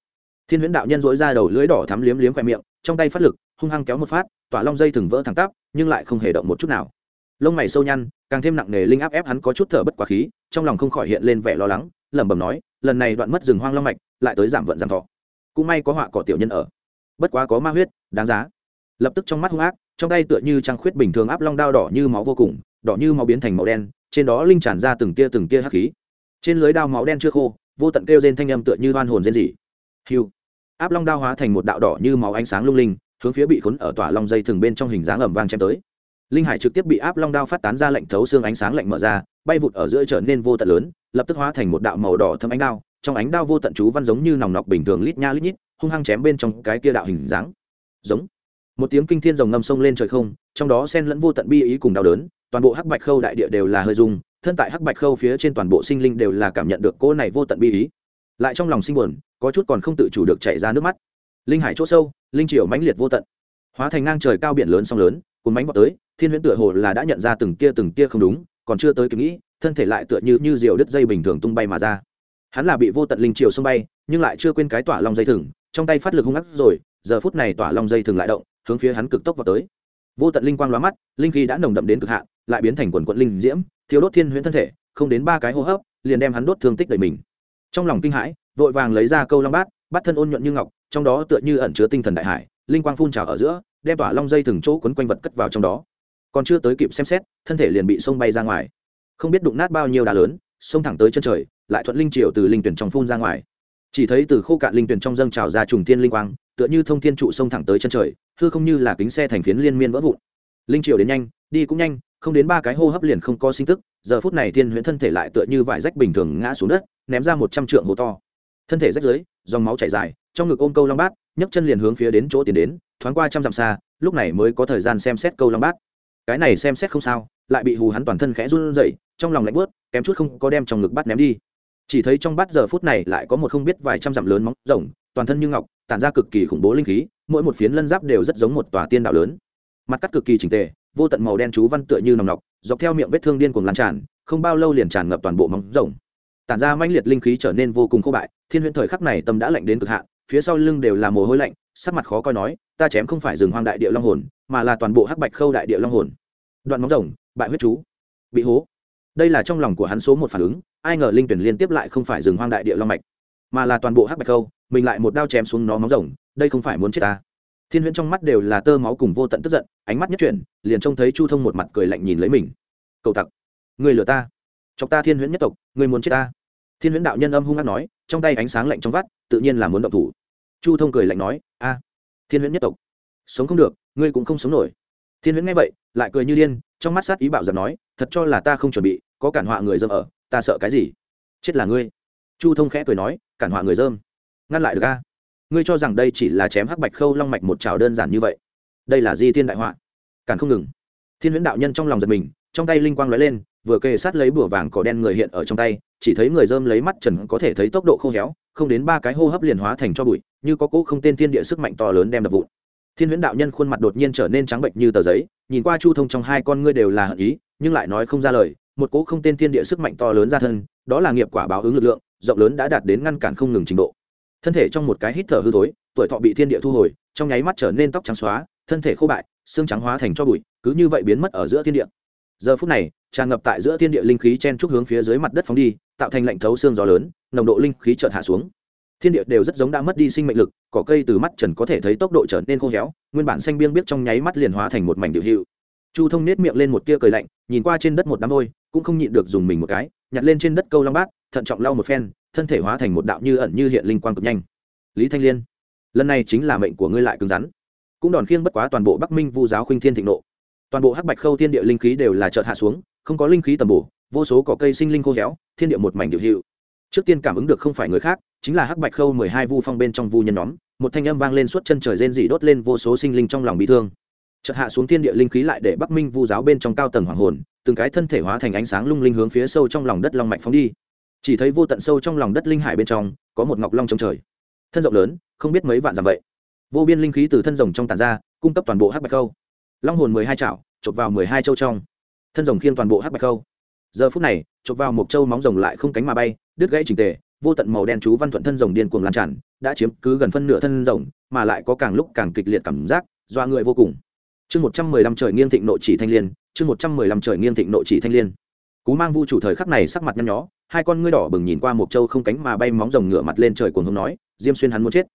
Thiên huyễn đạo nhân dỗi ra đầu lưới đỏ thắm liếm liếm khoe miệng, trong tay phát lực, hung hăng kéo một phát, tỏa long dây thường vỡ thẳng tắp, nhưng lại không hề động một chút nào lông mày sâu nhăn, càng thêm nặng nề linh áp ép hắn có chút thở bất quá khí, trong lòng không khỏi hiện lên vẻ lo lắng, lẩm bẩm nói, lần này đoạn mất rừng hoang long mạch, lại tới giảm vận giảm thọ. Cũng may có họa cỏ tiểu nhân ở. Bất quá có ma huyết, đáng giá. Lập tức trong mắt hung ác, trong tay tựa như trăng khuyết bình thường áp long đao đỏ như máu vô cùng, đỏ như máu biến thành màu đen, trên đó linh tràn ra từng tia từng tia hắc khí. Trên lưới đao máu đen chưa khô, vô tận kêu rên thanh âm tựa như oan hồn rên rỉ. Hiu. Áp long đao hóa thành một đạo đỏ như máu ánh sáng lung linh, hướng phía bị khốn ở tỏa long dây thừng bên trong hình dáng ẩm vang chém tới linh hải trực tiếp bị áp long đao phát tán ra lệnh thấu xương ánh sáng lạnh mở ra, bay vụt ở giữa trở nên vô tận lớn, lập tức hóa thành một đạo màu đỏ thâm ánh đao, trong ánh đao vô tận chú văn giống như nòng nọc bình thường lít nha lít nhít, hung hăng chém bên trong cái kia đạo hình dáng. Giống. Một tiếng kinh thiên rồng ngâm sông lên trời không, trong đó sen lẫn vô tận bi ý cùng đau đớn, toàn bộ hắc bạch khâu đại địa đều là hơi dung thân tại hắc bạch khâu phía trên toàn bộ sinh linh đều là cảm nhận được cô này vô tận bi ý. Lại trong lòng sinh buồn, có chút còn không tự chủ được chảy ra nước mắt. Linh hải chỗ sâu, linh triều mãnh liệt vô tận. Hóa thành ngang trời cao biển lớn sông lớn cùng bánh vào tới thiên huyễn tựa hồ là đã nhận ra từng tia từng tia không đúng, còn chưa tới kịp nghĩ, thân thể lại tựa như như diều đứt dây bình thường tung bay mà ra. Hắn là bị vô tận linh triều xông bay, nhưng lại chưa quên cái tỏa long dây thừng, trong tay phát lực hung ác rồi, giờ phút này tỏa long dây thừng lại động, hướng phía hắn cực tốc vào tới. Vô tận linh quang lóa mắt, linh khí đã nồng đậm đến cực hạn, lại biến thành quần quận linh diễm thiếu đốt thiên huyễn thân thể, không đến ba cái hô hấp, liền đem hắn đốt thương tích đầy mình. Trong lòng kinh hãi, vội vàng lấy ra câu long bát bắt thân ôn nhuận như ngọc, trong đó tựa như ẩn chứa tinh thần đại hải, linh quang phun trào ở giữa, đem tỏa long dây thừng chỗ quấn quanh vật cất vào trong đó còn chưa tới kịp xem xét, thân thể liền bị sông bay ra ngoài. Không biết đụng nát bao nhiêu đá lớn, sông thẳng tới chân trời, lại thuận linh triều từ linh tuyển trong phun ra ngoài. Chỉ thấy từ khô cạn linh tuyển trong dâng trào ra trùng thiên linh quang, tựa như thông thiên trụ sông thẳng tới chân trời, hư không như là kính xe thành phiến liên miên vỡ vụn. Linh triều đến nhanh, đi cũng nhanh, không đến ba cái hô hấp liền không có sinh tức, giờ phút này thiên huyễn thân thể lại tựa như vải rách bình thường ngã xuống đất, ném ra một trăm trượng hố to. Thân thể rách dưới dòng máu chảy dài, trong ngực ôm câu long bát, nhấc chân liền hướng phía đến chỗ tiến đến, thoáng qua trăm dặm xa, lúc này mới có thời gian xem xét câu long bát cái này xem xét không sao, lại bị hù hắn toàn thân khẽ run rẩy, trong lòng lạnh bớt kém chút không có đem trong ngực bắt ném đi. Chỉ thấy trong bát giờ phút này lại có một không biết vài trăm dặm lớn móng rồng, toàn thân như ngọc, tản ra cực kỳ khủng bố linh khí, mỗi một phiến lân giáp đều rất giống một tòa tiên đạo lớn. Mặt cắt cực kỳ chỉnh tề, vô tận màu đen chú văn tựa như nòng nọc, dọc theo miệng vết thương điên cuồng lan tràn, không bao lâu liền tràn ngập toàn bộ móng rồng. Tản ra mãnh liệt linh khí trở nên vô cùng khô bại, thiên huyễn thời khắc này tâm đã lạnh đến cực hạn, phía sau lưng đều là mồ hôi lạnh, sắc mặt khó coi nói, ta chém không phải rừng hoang đại địa long hồn, mà là toàn bộ hắc bạch khâu đại địa long hồn đoạn móng rồng, bại huyết chú. Bị hố. Đây là trong lòng của hắn số một phản ứng, ai ngờ linh tuyển liên tiếp lại không phải rừng hoang đại địa long mạch, mà là toàn bộ hắc bạch câu, mình lại một đao chém xuống nó móng rồng, đây không phải muốn chết ta. Thiên huyễn trong mắt đều là tơ máu cùng vô tận tức giận, ánh mắt nhất chuyển, liền trông thấy chu thông một mặt cười lạnh nhìn lấy mình. Cậu tặc người lừa ta. Chọc ta thiên huyễn nhất tộc người muốn chết ta. Thiên huyễn đạo nhân âm hung hát nói, trong tay ánh sáng lạnh trong vắt, tự nhiên là muốn động thủ. Chu thông cười lạnh nói, a, thiên huyễn nhất tộc, sống không được, ngươi cũng không sống nổi thiên huyễn nghe vậy, lại cười như điên, trong mắt sát ý bạo giật nói, thật cho là ta không chuẩn bị, có cản họa người dâm ở, ta sợ cái gì? Chết là ngươi. Chu thông khẽ cười nói, cản họa người dơm ngăn lại được a? Ngươi cho rằng đây chỉ là chém hắc bạch khâu long mạch một trào đơn giản như vậy? Đây là di thiên đại họa. Cản không ngừng. Thiên huyễn đạo nhân trong lòng giật mình, trong tay linh quang lóe lên, vừa kề sát lấy bùa vàng cỏ đen người hiện ở trong tay, chỉ thấy người dơm lấy mắt trần có thể thấy tốc độ khô héo, không đến ba cái hô hấp liền hóa thành cho bụi, như có cỗ không tên thiên địa sức mạnh to lớn đem đập vụn thiên huyễn đạo nhân khuôn mặt đột nhiên trở nên trắng bệnh như tờ giấy, nhìn qua chu thông trong hai con ngươi đều là hận ý, nhưng lại nói không ra lời, một cỗ không tên thiên địa sức mạnh to lớn ra thân, đó là nghiệp quả báo ứng lực lượng, rộng lớn đã đạt đến ngăn cản không ngừng trình độ. Thân thể trong một cái hít thở hư thối, tuổi thọ bị thiên địa thu hồi, trong nháy mắt trở nên tóc trắng xóa, thân thể khô bại, xương trắng hóa thành cho bụi, cứ như vậy biến mất ở giữa thiên địa. Giờ phút này, tràn ngập tại giữa thiên địa linh khí chen trúc hướng phía dưới mặt đất phóng đi, tạo thành lạnh thấu xương gió lớn, nồng độ linh khí chợt hạ xuống thiên địa đều rất giống đã mất đi sinh mệnh lực, cỏ cây từ mắt trần có thể thấy tốc độ trở nên khô héo, nguyên bản xanh biêng biết trong nháy mắt liền hóa thành một mảnh điệu hiệu. Chu thông nết miệng lên một tia cười lạnh, nhìn qua trên đất một đám môi, cũng không nhịn được dùng mình một cái, nhặt lên trên đất câu long bát, thận trọng lau một phen, thân thể hóa thành một đạo như ẩn như hiện linh quang cực nhanh. Lý thanh liên, lần này chính là mệnh của ngươi lại cứng rắn. Cũng đòn khiêng bất quá toàn bộ bắc minh vu giáo khuynh thiên thịnh nộ. Toàn bộ hắc bạch khâu thiên địa linh khí đều là chợt hạ xuống, không có linh khí tầm bổ, vô số cỏ cây sinh linh khô héo, thiên địa một mảnh điệu hiệu. Trước tiên cảm ứng được không phải người khác chính là hắc bạch khâu mười hai vu phong bên trong vu nhân nhóm, một thanh âm vang lên suốt chân trời rên rỉ đốt lên vô số sinh linh trong lòng bị thương. Chợt hạ xuống thiên địa linh khí lại để bắc minh vu giáo bên trong cao tầng hoàng hồn, từng cái thân thể hóa thành ánh sáng lung linh hướng phía sâu trong lòng đất long mạch phóng đi. Chỉ thấy vô tận sâu trong lòng đất linh hải bên trong, có một ngọc long trong trời. Thân rộng lớn, không biết mấy vạn dặm vậy. Vô biên linh khí từ thân rồng trong tàn ra, cung cấp toàn bộ hắc bạch khâu. Long hồn mười hai chảo, chộp vào mười hai châu trong. Thân rồng khiêng toàn bộ hắc bạch khâu. Giờ phút này, chộp vào một châu móng rồng lại không cánh mà bay, đứt gãy trình tề vô tận màu đen chú văn thuận thân rồng điên cuồng lan tràn, đã chiếm cứ gần phân nửa thân rồng, mà lại có càng lúc càng kịch liệt cảm giác doa người vô cùng. Chương một trăm mười lăm trời nghiêng thịnh nội chỉ thanh liên, chương một trăm mười lăm trời nghiêng thịnh nội chỉ thanh liên. Cú mang vu chủ thời khắc này sắc mặt nhăn nhó, hai con ngươi đỏ bừng nhìn qua một châu không cánh mà bay móng rồng ngửa mặt lên trời cuồng hông nói, diêm xuyên hắn muốn chết.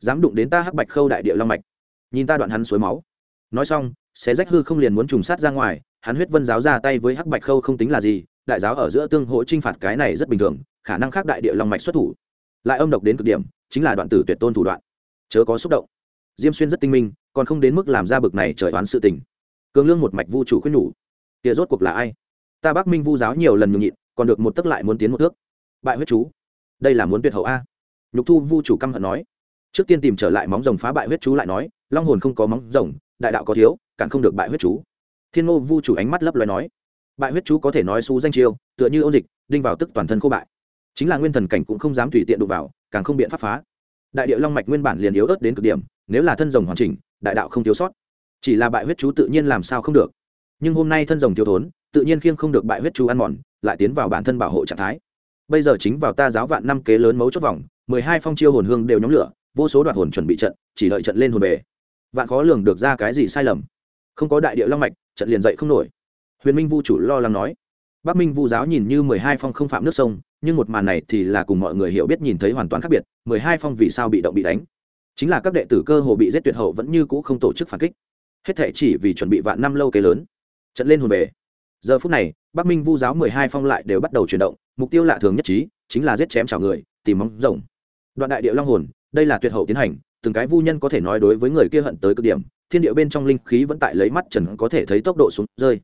Dám đụng đến ta hắc bạch khâu đại địa long mạch. Nhìn ta đoạn hắn suối máu. Nói xong, xé rách hư không liền muốn trùng sát ra ngoài, hắn huyết vân giáo ra tay với hắc bạch khâu không tính là gì, đại giáo ở giữa tương hỗ t r i n h phạt cái này rất bình thường khả năng khác đại địa long mạch xuất thủ. Lại âm độc đến cực điểm, chính là đoạn tử tuyệt tôn thủ đoạn. Chớ có xúc động. Diêm xuyên rất tinh minh, còn không đến mức làm ra bực này trời oán sự tình. Cường lương một mạch vu chủ khuyên nhủ, kia rốt cuộc là ai? Ta bắc minh vu giáo nhiều lần nhường nhịn, còn được một tức lại muốn tiến một thước. Bại huyết chú. Đây là muốn tuyệt hậu a. Nhục thu vu chủ căm hận nói. Trước tiên tìm trở lại móng rồng phá bại huyết chú lại nói, long hồn không có móng rồng, đại đạo có thiếu, càng không được bại huyết chú. Thiên ngô vu chủ ánh mắt lấp loài nói, bại huyết chú có thể nói xú danh chiêu, tựa như ôn dịch, đinh vào tức toàn thân khô bại chính là nguyên thần cảnh cũng không dám tùy tiện đụng vào, càng không biện pháp phá. Đại địa long mạch nguyên bản liền yếu ớt đến cực điểm, nếu là thân rồng hoàn chỉnh, đại đạo không thiếu sót. Chỉ là bại huyết chú tự nhiên làm sao không được. Nhưng hôm nay thân rồng thiếu thốn, tự nhiên khiêng không được bại huyết chú ăn mòn, lại tiến vào bản thân bảo hộ trạng thái. Bây giờ chính vào ta giáo vạn năm kế lớn mấu chốt vòng, mười hai phong chiêu hồn hương đều nhóm lửa, vô số đoạt hồn chuẩn bị trận, chỉ đợi trận lên hồn về. Vạn khó lường được ra cái gì sai lầm. Không có đại địa long mạch, trận liền dậy không nổi. Huyền minh vu chủ lo lắng nói. Bắc minh vu giáo nhìn như mười hai phong không phạm nước sông nhưng một màn này thì là cùng mọi người hiểu biết nhìn thấy hoàn toàn khác biệt, mười hai phong vì sao bị động bị đánh. Chính là các đệ tử cơ hồ bị giết tuyệt hậu vẫn như cũ không tổ chức phản kích. Hết thể chỉ vì chuẩn bị vạn năm lâu kế lớn. Trận lên hồn về. Giờ phút này, bắc minh vu giáo mười hai phong lại đều bắt đầu chuyển động, mục tiêu lạ thường nhất trí, chính là giết chém chào người, tìm móng rồng. Đoạn đại địa long hồn, đây là tuyệt hậu tiến hành, từng cái vu nhân có thể nói đối với người kia hận tới cực điểm, thiên địa bên trong linh khí vẫn tại lấy mắt trần có thể thấy tốc độ xuống, rơi.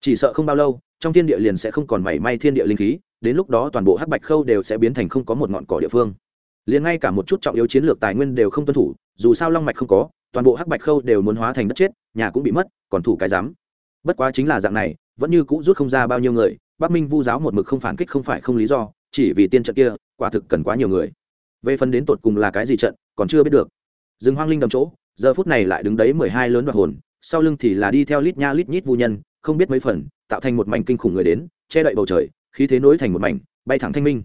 Chỉ sợ không bao lâu, trong thiên địa liền sẽ không còn mảy may thiên địa linh khí đến lúc đó toàn bộ hắc bạch khâu đều sẽ biến thành không có một ngọn cỏ địa phương. Liền ngay cả một chút trọng yếu chiến lược tài nguyên đều không tuân thủ, dù sao long mạch không có, toàn bộ hắc bạch khâu đều muốn hóa thành đất chết, nhà cũng bị mất, còn thủ cái dám bất quá chính là dạng này, vẫn như cũ rút không ra bao nhiêu người, bắc minh vu giáo một mực không phản kích không phải không lý do, chỉ vì tiên trận kia, quả thực cần quá nhiều người. Về phần đến tột cùng là cái gì trận, còn chưa biết được. Rừng hoang linh đầm chỗ, giờ phút này lại đứng đấy mười hai lớn đoạt hồn, sau lưng thì là đi theo lít nha lít nhít vu nhân, không biết mấy phần, tạo thành một mảnh kinh khủng người đến, che đậy bầu trời khí thế nối thành một mảnh, bay thẳng thanh minh.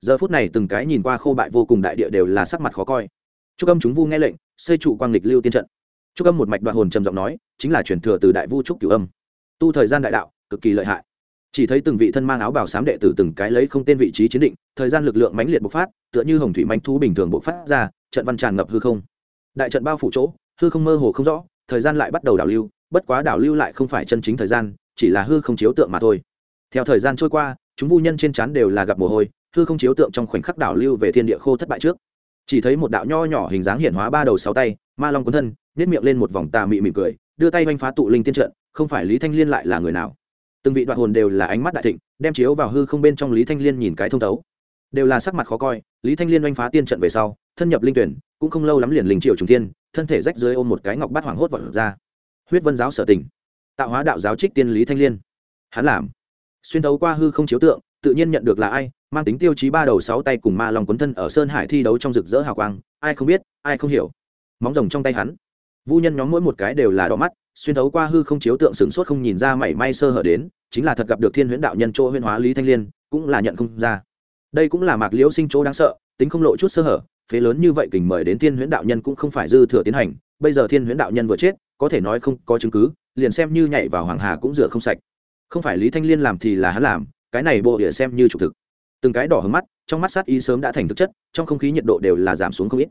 Giờ phút này từng cái nhìn qua khô bại vô cùng đại địa đều là sắc mặt khó coi. Chúc âm chúng vu nghe lệnh, xây trụ quang lịch lưu tiên trận. Chúc âm một mạch đoạt hồn trầm giọng nói, chính là truyền thừa từ đại vu trúc cửu âm. Tu thời gian đại đạo, cực kỳ lợi hại. Chỉ thấy từng vị thân mang áo bào xám đệ tử từng cái lấy không tên vị trí chiến định, thời gian lực lượng mãnh liệt bộc phát, tựa như hồng thủy manh thú bình thường bộc phát ra, trận văn tràn ngập hư không. Đại trận bao phủ chỗ, hư không mơ hồ không rõ, thời gian lại bắt đầu đảo lưu, bất quá đảo lưu lại không phải chân chính thời gian, chỉ là hư không chiếu tượng mà thôi. Theo thời gian trôi qua chúng vu nhân trên trán đều là gặp mồ hôi, hư không chiếu tượng trong khoảnh khắc đảo lưu về thiên địa khô thất bại trước. Chỉ thấy một đạo nho nhỏ hình dáng hiển hóa ba đầu sáu tay, ma long cuốn thân nhét miệng lên một vòng tà mị mỉm cười, đưa tay oanh phá tụ linh tiên trận, không phải lý thanh liên lại là người nào? Từng vị đoạn hồn đều là ánh mắt đại thịnh, đem chiếu vào hư không bên trong lý thanh liên nhìn cái thông thấu. Đều là sắc mặt khó coi, lý thanh liên oanh phá tiên trận về sau, thân nhập linh tuyển, cũng không lâu lắm liền linh triệu trùng tiên thân thể rách dưới ôm một cái ngọc bát hoàng hốt vật ra. Huyết vân giáo sở tình tạo hóa đạo giáo trích tiên lý thanh liên. Hắn làm xuyên thấu qua hư không chiếu tượng, tự nhiên nhận được là ai, mang tính tiêu chí ba đầu sáu tay cùng ma lòng quấn thân ở sơn hải thi đấu trong rực rỡ hào quang, ai không biết, ai không hiểu. Móng rồng trong tay hắn. Vu nhân nhóm mỗi một cái đều là đỏ mắt, xuyên thấu qua hư không chiếu tượng sửng sốt không nhìn ra mảy may sơ hở đến, chính là thật gặp được thiên huyễn đạo nhân chỗ huyễn hóa lý thanh liên, cũng là nhận không ra. Đây cũng là mạc liễu sinh chỗ đáng sợ, tính không lộ chút sơ hở, phế lớn như vậy kình mời đến thiên huyễn đạo nhân cũng không phải dư thừa tiến hành, bây giờ thiên huyễn đạo nhân vừa chết, có thể nói không có chứng cứ, liền xem như nhảy vào hoàng hà cũng rửa không sạch không phải lý thanh liên làm thì là hắn làm, cái này bộ địa xem như trục thực. Từng cái đỏ hứng mắt, trong mắt sát ý sớm đã thành thực chất, trong không khí nhiệt độ đều là giảm xuống không ít.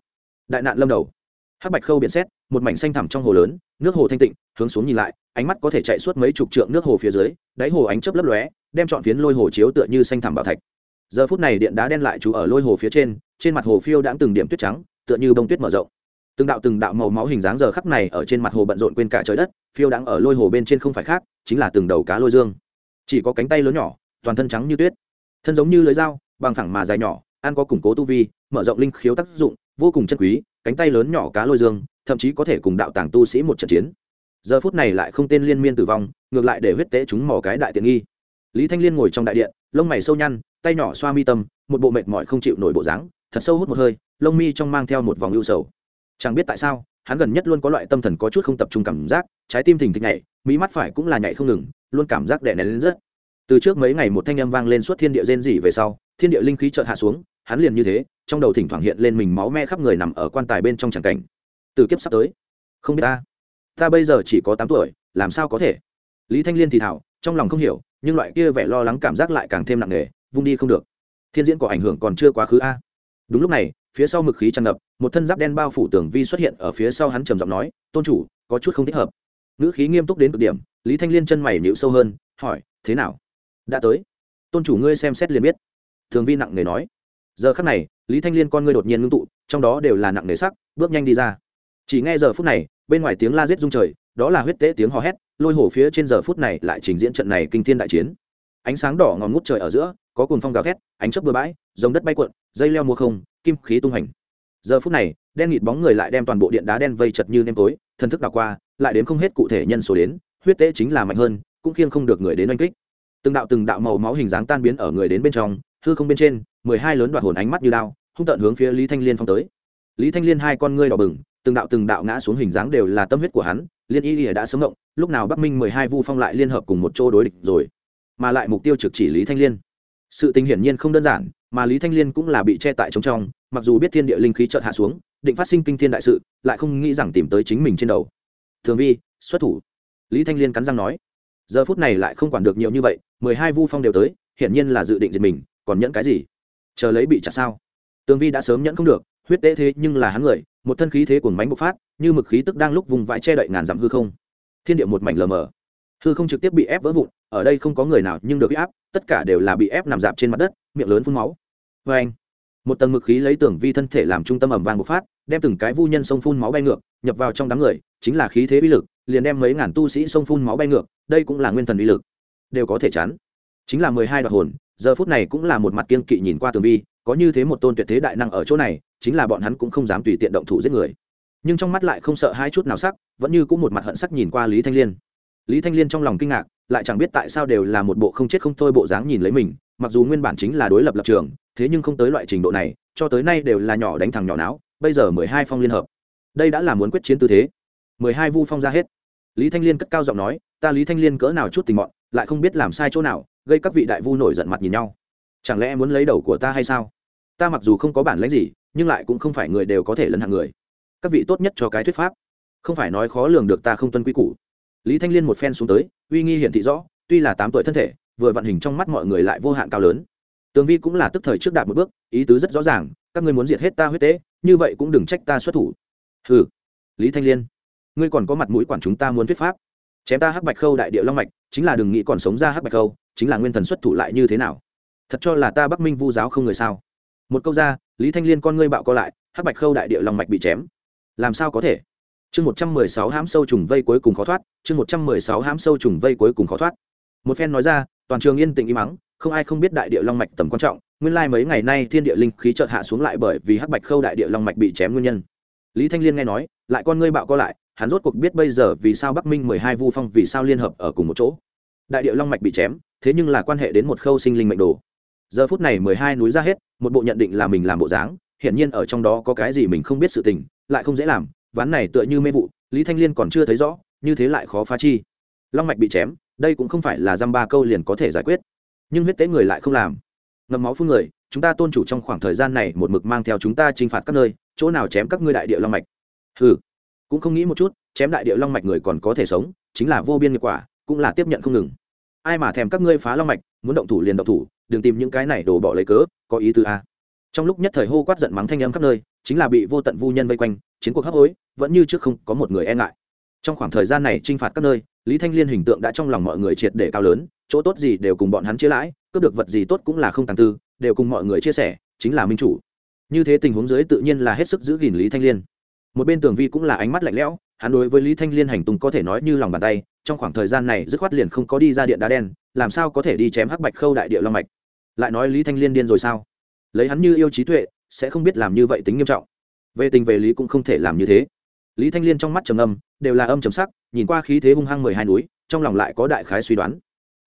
Đại nạn lâm đầu. Hắc bạch khâu biển xét, một mảnh xanh thẳm trong hồ lớn, nước hồ thanh tịnh, hướng xuống nhìn lại, ánh mắt có thể chạy suốt mấy chục trượng nước hồ phía dưới, đáy hồ ánh chớp lấp lóe, đem chọn phiến lôi hồ chiếu tựa như xanh thẳm bảo thạch. Giờ phút này điện đá đen lại trú ở lôi hồ phía trên trên mặt hồ phiêu đã từng điểm tuyết trắng, tựa như bông tuyết mở rộng từng đạo từng đạo màu máu hình dáng giờ khắc này ở trên mặt hồ bận rộn quên cả trời đất, phiêu đang ở lôi hồ bên trên không phải khác, chính là từng đầu cá lôi dương. Chỉ có cánh tay lớn nhỏ, toàn thân trắng như tuyết. Thân giống như lưới dao, bằng thẳng mà dài nhỏ, ăn có củng cố tu vi, mở rộng linh khiếu tác dụng, vô cùng chân quý, cánh tay lớn nhỏ cá lôi dương, thậm chí có thể cùng đạo tàng tu sĩ một trận chiến. Giờ phút này lại không tên liên miên tử vong, ngược lại để huyết tế chúng mò cái đại tiện nghi. Lý thanh liên ngồi trong đại điện, lông mày sâu nhăn, tay nhỏ xoa mi tâm, một bộ mệt mỏi không chịu nổi bộ dáng, thật sâu hút một hơi, lông mi trong mang theo một vòng ưu sầu chẳng biết tại sao, hắn gần nhất luôn có loại tâm thần có chút không tập trung cảm giác, trái tim thình thịch nhảy mỹ mắt phải cũng là nhảy không ngừng, luôn cảm giác đè nén lên rất. Từ trước mấy ngày một thanh âm vang lên suốt thiên địa rên rỉ về sau, thiên địa linh khí chợt hạ xuống, hắn liền như thế, trong đầu thỉnh thoảng hiện lên mình máu me khắp người nằm ở quan tài bên trong tràng cảnh. Từ kiếp sắp tới, không biết ta ta bây giờ chỉ có tám tuổi, làm sao có thể? Lý thanh liên thì thảo trong lòng không hiểu, nhưng loại kia vẻ lo lắng cảm giác lại càng thêm nặng nề, vung đi không được. Thiên diễn có ảnh hưởng còn chưa quá khứ a. Đúng lúc này phía sau mực khí tràn ngập, một thân giáp đen bao phủ tường vi xuất hiện ở phía sau hắn trầm giọng nói, tôn chủ, có chút không thích hợp. Ngữ khí nghiêm túc đến cực điểm, lý thanh liên chân mày nhịu sâu hơn, hỏi, thế nào? Đã tới. Tôn chủ ngươi xem xét liền biết. Thường vi nặng nề nói. Giờ khắc này, lý thanh liên con ngươi đột nhiên ngưng tụ, trong đó đều là nặng nề sắc, bước nhanh đi ra. Chỉ nghe giờ phút này, bên ngoài tiếng la rết rung trời, đó là huyết tế tiếng hò hét, lôi hổ phía trên giờ phút này lại trình diễn trận này kinh thiên đại chiến. Ánh sáng đỏ ngòm ngút trời ở giữa, có cồn phong gào thét, ánh chớp bừa bãi giống đất bay cuộn, dây leo mua không kim khí tung hành. Giờ phút này, đen nghịt bóng người lại đem toàn bộ điện đá đen vây chật như nêm tối thân thức đảo qua, lại đến không hết cụ thể nhân số đến, huyết tế chính là mạnh hơn, cũng khiêng không được người đến oanh kích. Từng đạo từng đạo màu máu hình dáng tan biến ở người đến bên trong, hư không bên trên, mười hai lớn đoạt hồn ánh mắt như đao, hung tận hướng phía lý thanh liên phong tới. Lý thanh liên hai con ngươi đỏ bừng, từng đạo từng đạo ngã xuống hình dáng đều là tâm huyết của hắn, liên y ỉa đã sớm động, lúc nào bắc minh mười hai vu phong lại liên hợp cùng một chỗ đối địch rồi. Mà lại mục tiêu trực chỉ lý thanh liên. Sự tình hiển nhiên không đơn giản, mà lý thanh liên cũng là bị che tại trống trong mặc dù biết thiên địa linh khí chợt hạ xuống, định phát sinh kinh thiên đại sự, lại không nghĩ rằng tìm tới chính mình trên đầu. Thường vi, xuất thủ. Lý thanh liên cắn răng nói. Giờ phút này lại không quản được nhiều như vậy, mười hai vu phong đều tới, hiển nhiên là dự định diệt mình, còn nhẫn cái gì? Chờ lấy bị chặt sao? Tường vi đã sớm nhẫn không được, huyết tế thế nhưng là hắn người, một thân khí thế cuồng mánh bộc phát, như mực khí tức đang lúc vùng vãi che đậy ngàn dặm hư không. Thiên địa một mảnh lờ mờ. Hư không trực tiếp bị ép vỡ vụn, ở đây không có người nào nhưng được áp, tất cả đều là bị ép nằm dạp trên mặt đất, miệng lớn phun máu. Vê anh một tầng mực khí lấy tưởng vi thân thể làm trung tâm ẩm vàng bộc phát, đem từng cái vu nhân sông phun máu bay ngược, nhập vào trong đám người, chính là khí thế uy lực, liền đem mấy ngàn tu sĩ sông phun máu bay ngược, đây cũng là nguyên thần uy lực. Đều có thể chắn. Chính là mười hai đoạn hồn, giờ phút này cũng là một mặt kiên kỵ nhìn qua tường vi, có như thế một tôn tuyệt thế đại năng ở chỗ này, chính là bọn hắn cũng không dám tùy tiện động thủ giết người. Nhưng trong mắt lại không sợ hai chút nào sắc, vẫn như cũng một mặt hận sắc nhìn qua lý thanh liên. Lý thanh liên trong lòng kinh ngạc, lại chẳng biết tại sao đều là một bộ không chết không thôi bộ dáng nhìn lấy mình, mặc dù nguyên bản chính là đối lập lập trường thế nhưng không tới loại trình độ này, cho tới nay đều là nhỏ đánh thằng nhỏ não bây giờ mười hai phong liên hợp. Đây đã là muốn quyết chiến tư thế. Mười hai vu phong ra hết. Lý thanh liên cất cao giọng nói, ta lý thanh liên cỡ nào chút tình mọn, lại không biết làm sai chỗ nào, gây các vị đại vu nổi giận mặt nhìn nhau. Chẳng lẽ muốn lấy đầu của ta hay sao? Ta mặc dù không có bản lãnh gì, nhưng lại cũng không phải người đều có thể lấn hàng người. Các vị tốt nhất cho cái thuyết pháp. Không phải nói khó lường được ta không tuân quy củ. Lý thanh liên một phen xuống tới, uy nghi hiển thị rõ, tuy là tám tuổi thân thể, vừa vận hình trong mắt mọi người lại vô hạn cao lớn tường vi cũng là tức thời trước đạt một bước, ý tứ rất rõ ràng, các ngươi muốn diệt hết ta huyết tế, như vậy cũng đừng trách ta xuất thủ. Ừ lý thanh liên, ngươi còn có mặt mũi quản chúng ta muốn thuyết pháp. Chém ta hắc bạch khâu đại địa long mạch, chính là đừng nghĩ còn sống ra hắc bạch khâu, chính là nguyên thần xuất thủ lại như thế nào? Thật cho là ta bắc minh vu giáo không người sao? Một câu ra, lý thanh liên con ngươi bạo co lại, hắc bạch khâu đại địa long mạch bị chém. Làm sao có thể? Chương một trăm mười sáu hãm sâu trùng vây cuối cùng khó thoát, chương một trăm mười sáu hãm sâu trùng vây cuối cùng khó thoát. Một phen nói ra, toàn trường yên tĩnh im mắng không ai không biết đại địa long mạch tầm quan trọng, nguyên lai mấy ngày nay thiên địa linh khí chợt hạ xuống lại bởi vì hắc bạch khâu đại địa long mạch bị chém nguyên nhân. Lý thanh liên nghe nói, lại con ngươi bạo co lại, hắn rốt cuộc biết bây giờ vì sao bắc minh mười hai vu phong vì sao liên hợp ở cùng một chỗ. Đại địa long mạch bị chém, thế nhưng là quan hệ đến một khâu sinh linh mệnh đồ. Giờ phút này mười hai núi ra hết, một bộ nhận định là mình làm bộ dáng, hiển nhiên ở trong đó có cái gì mình không biết sự tình, lại không dễ làm, ván này tựa như mê vụ, lý thanh liên còn chưa thấy rõ, như thế lại khó phá chi. Long mạch bị chém, đây cũng không phải là dăm ba câu liền có thể giải quyết nhưng huyết tế người lại không làm. Ngầm máu phun người, chúng ta tôn chủ trong khoảng thời gian này một mực mang theo chúng ta t r i n h phạt các nơi, chỗ nào chém các ngươi đại địa long mạch. Ừ cũng không nghĩ một chút, chém đại địa long mạch người còn có thể sống, chính là vô biên nghiệp quả, cũng là tiếp nhận không ngừng. Ai mà thèm các ngươi phá long mạch, muốn động thủ liền động thủ, đừng tìm những cái này đổ bỏ lấy cớ, có ý tư a. Trong lúc nhất thời hô quát giận mắng thanh âm khắp nơi, chính là bị vô tận vu nhân vây quanh, chiến cuộc hấp hối, vẫn như trước không có một người e ngại. Trong khoảng thời gian này t r i n h phạt các nơi, lý thanh liên hình tượng đã trong lòng mọi người triệt để cao lớn chỗ tốt gì đều cùng bọn hắn chia lãi, cướp được vật gì tốt cũng là không tàng tư, đều cùng mọi người chia sẻ, chính là minh chủ. Như thế tình huống dưới tự nhiên là hết sức giữ gìn lý thanh liên. Một bên tường vi cũng là ánh mắt lạnh lẽo, hắn đối với lý thanh liên hành tùng có thể nói như lòng bàn tay, trong khoảng thời gian này dứt khoát liền không có đi ra điện đá đen, làm sao có thể đi chém hắc bạch khâu đại địa long mạch. Lại nói lý thanh liên điên rồi sao? Lấy hắn như yêu trí tuệ, sẽ không biết làm như vậy tính nghiêm trọng. Về tình về lý cũng không thể làm như thế. Lý thanh liên trong mắt trầm âm đều là âm trầm sắc, nhìn qua khí thế hung hăng mười hai núi, trong lòng lại có đại khái suy đoán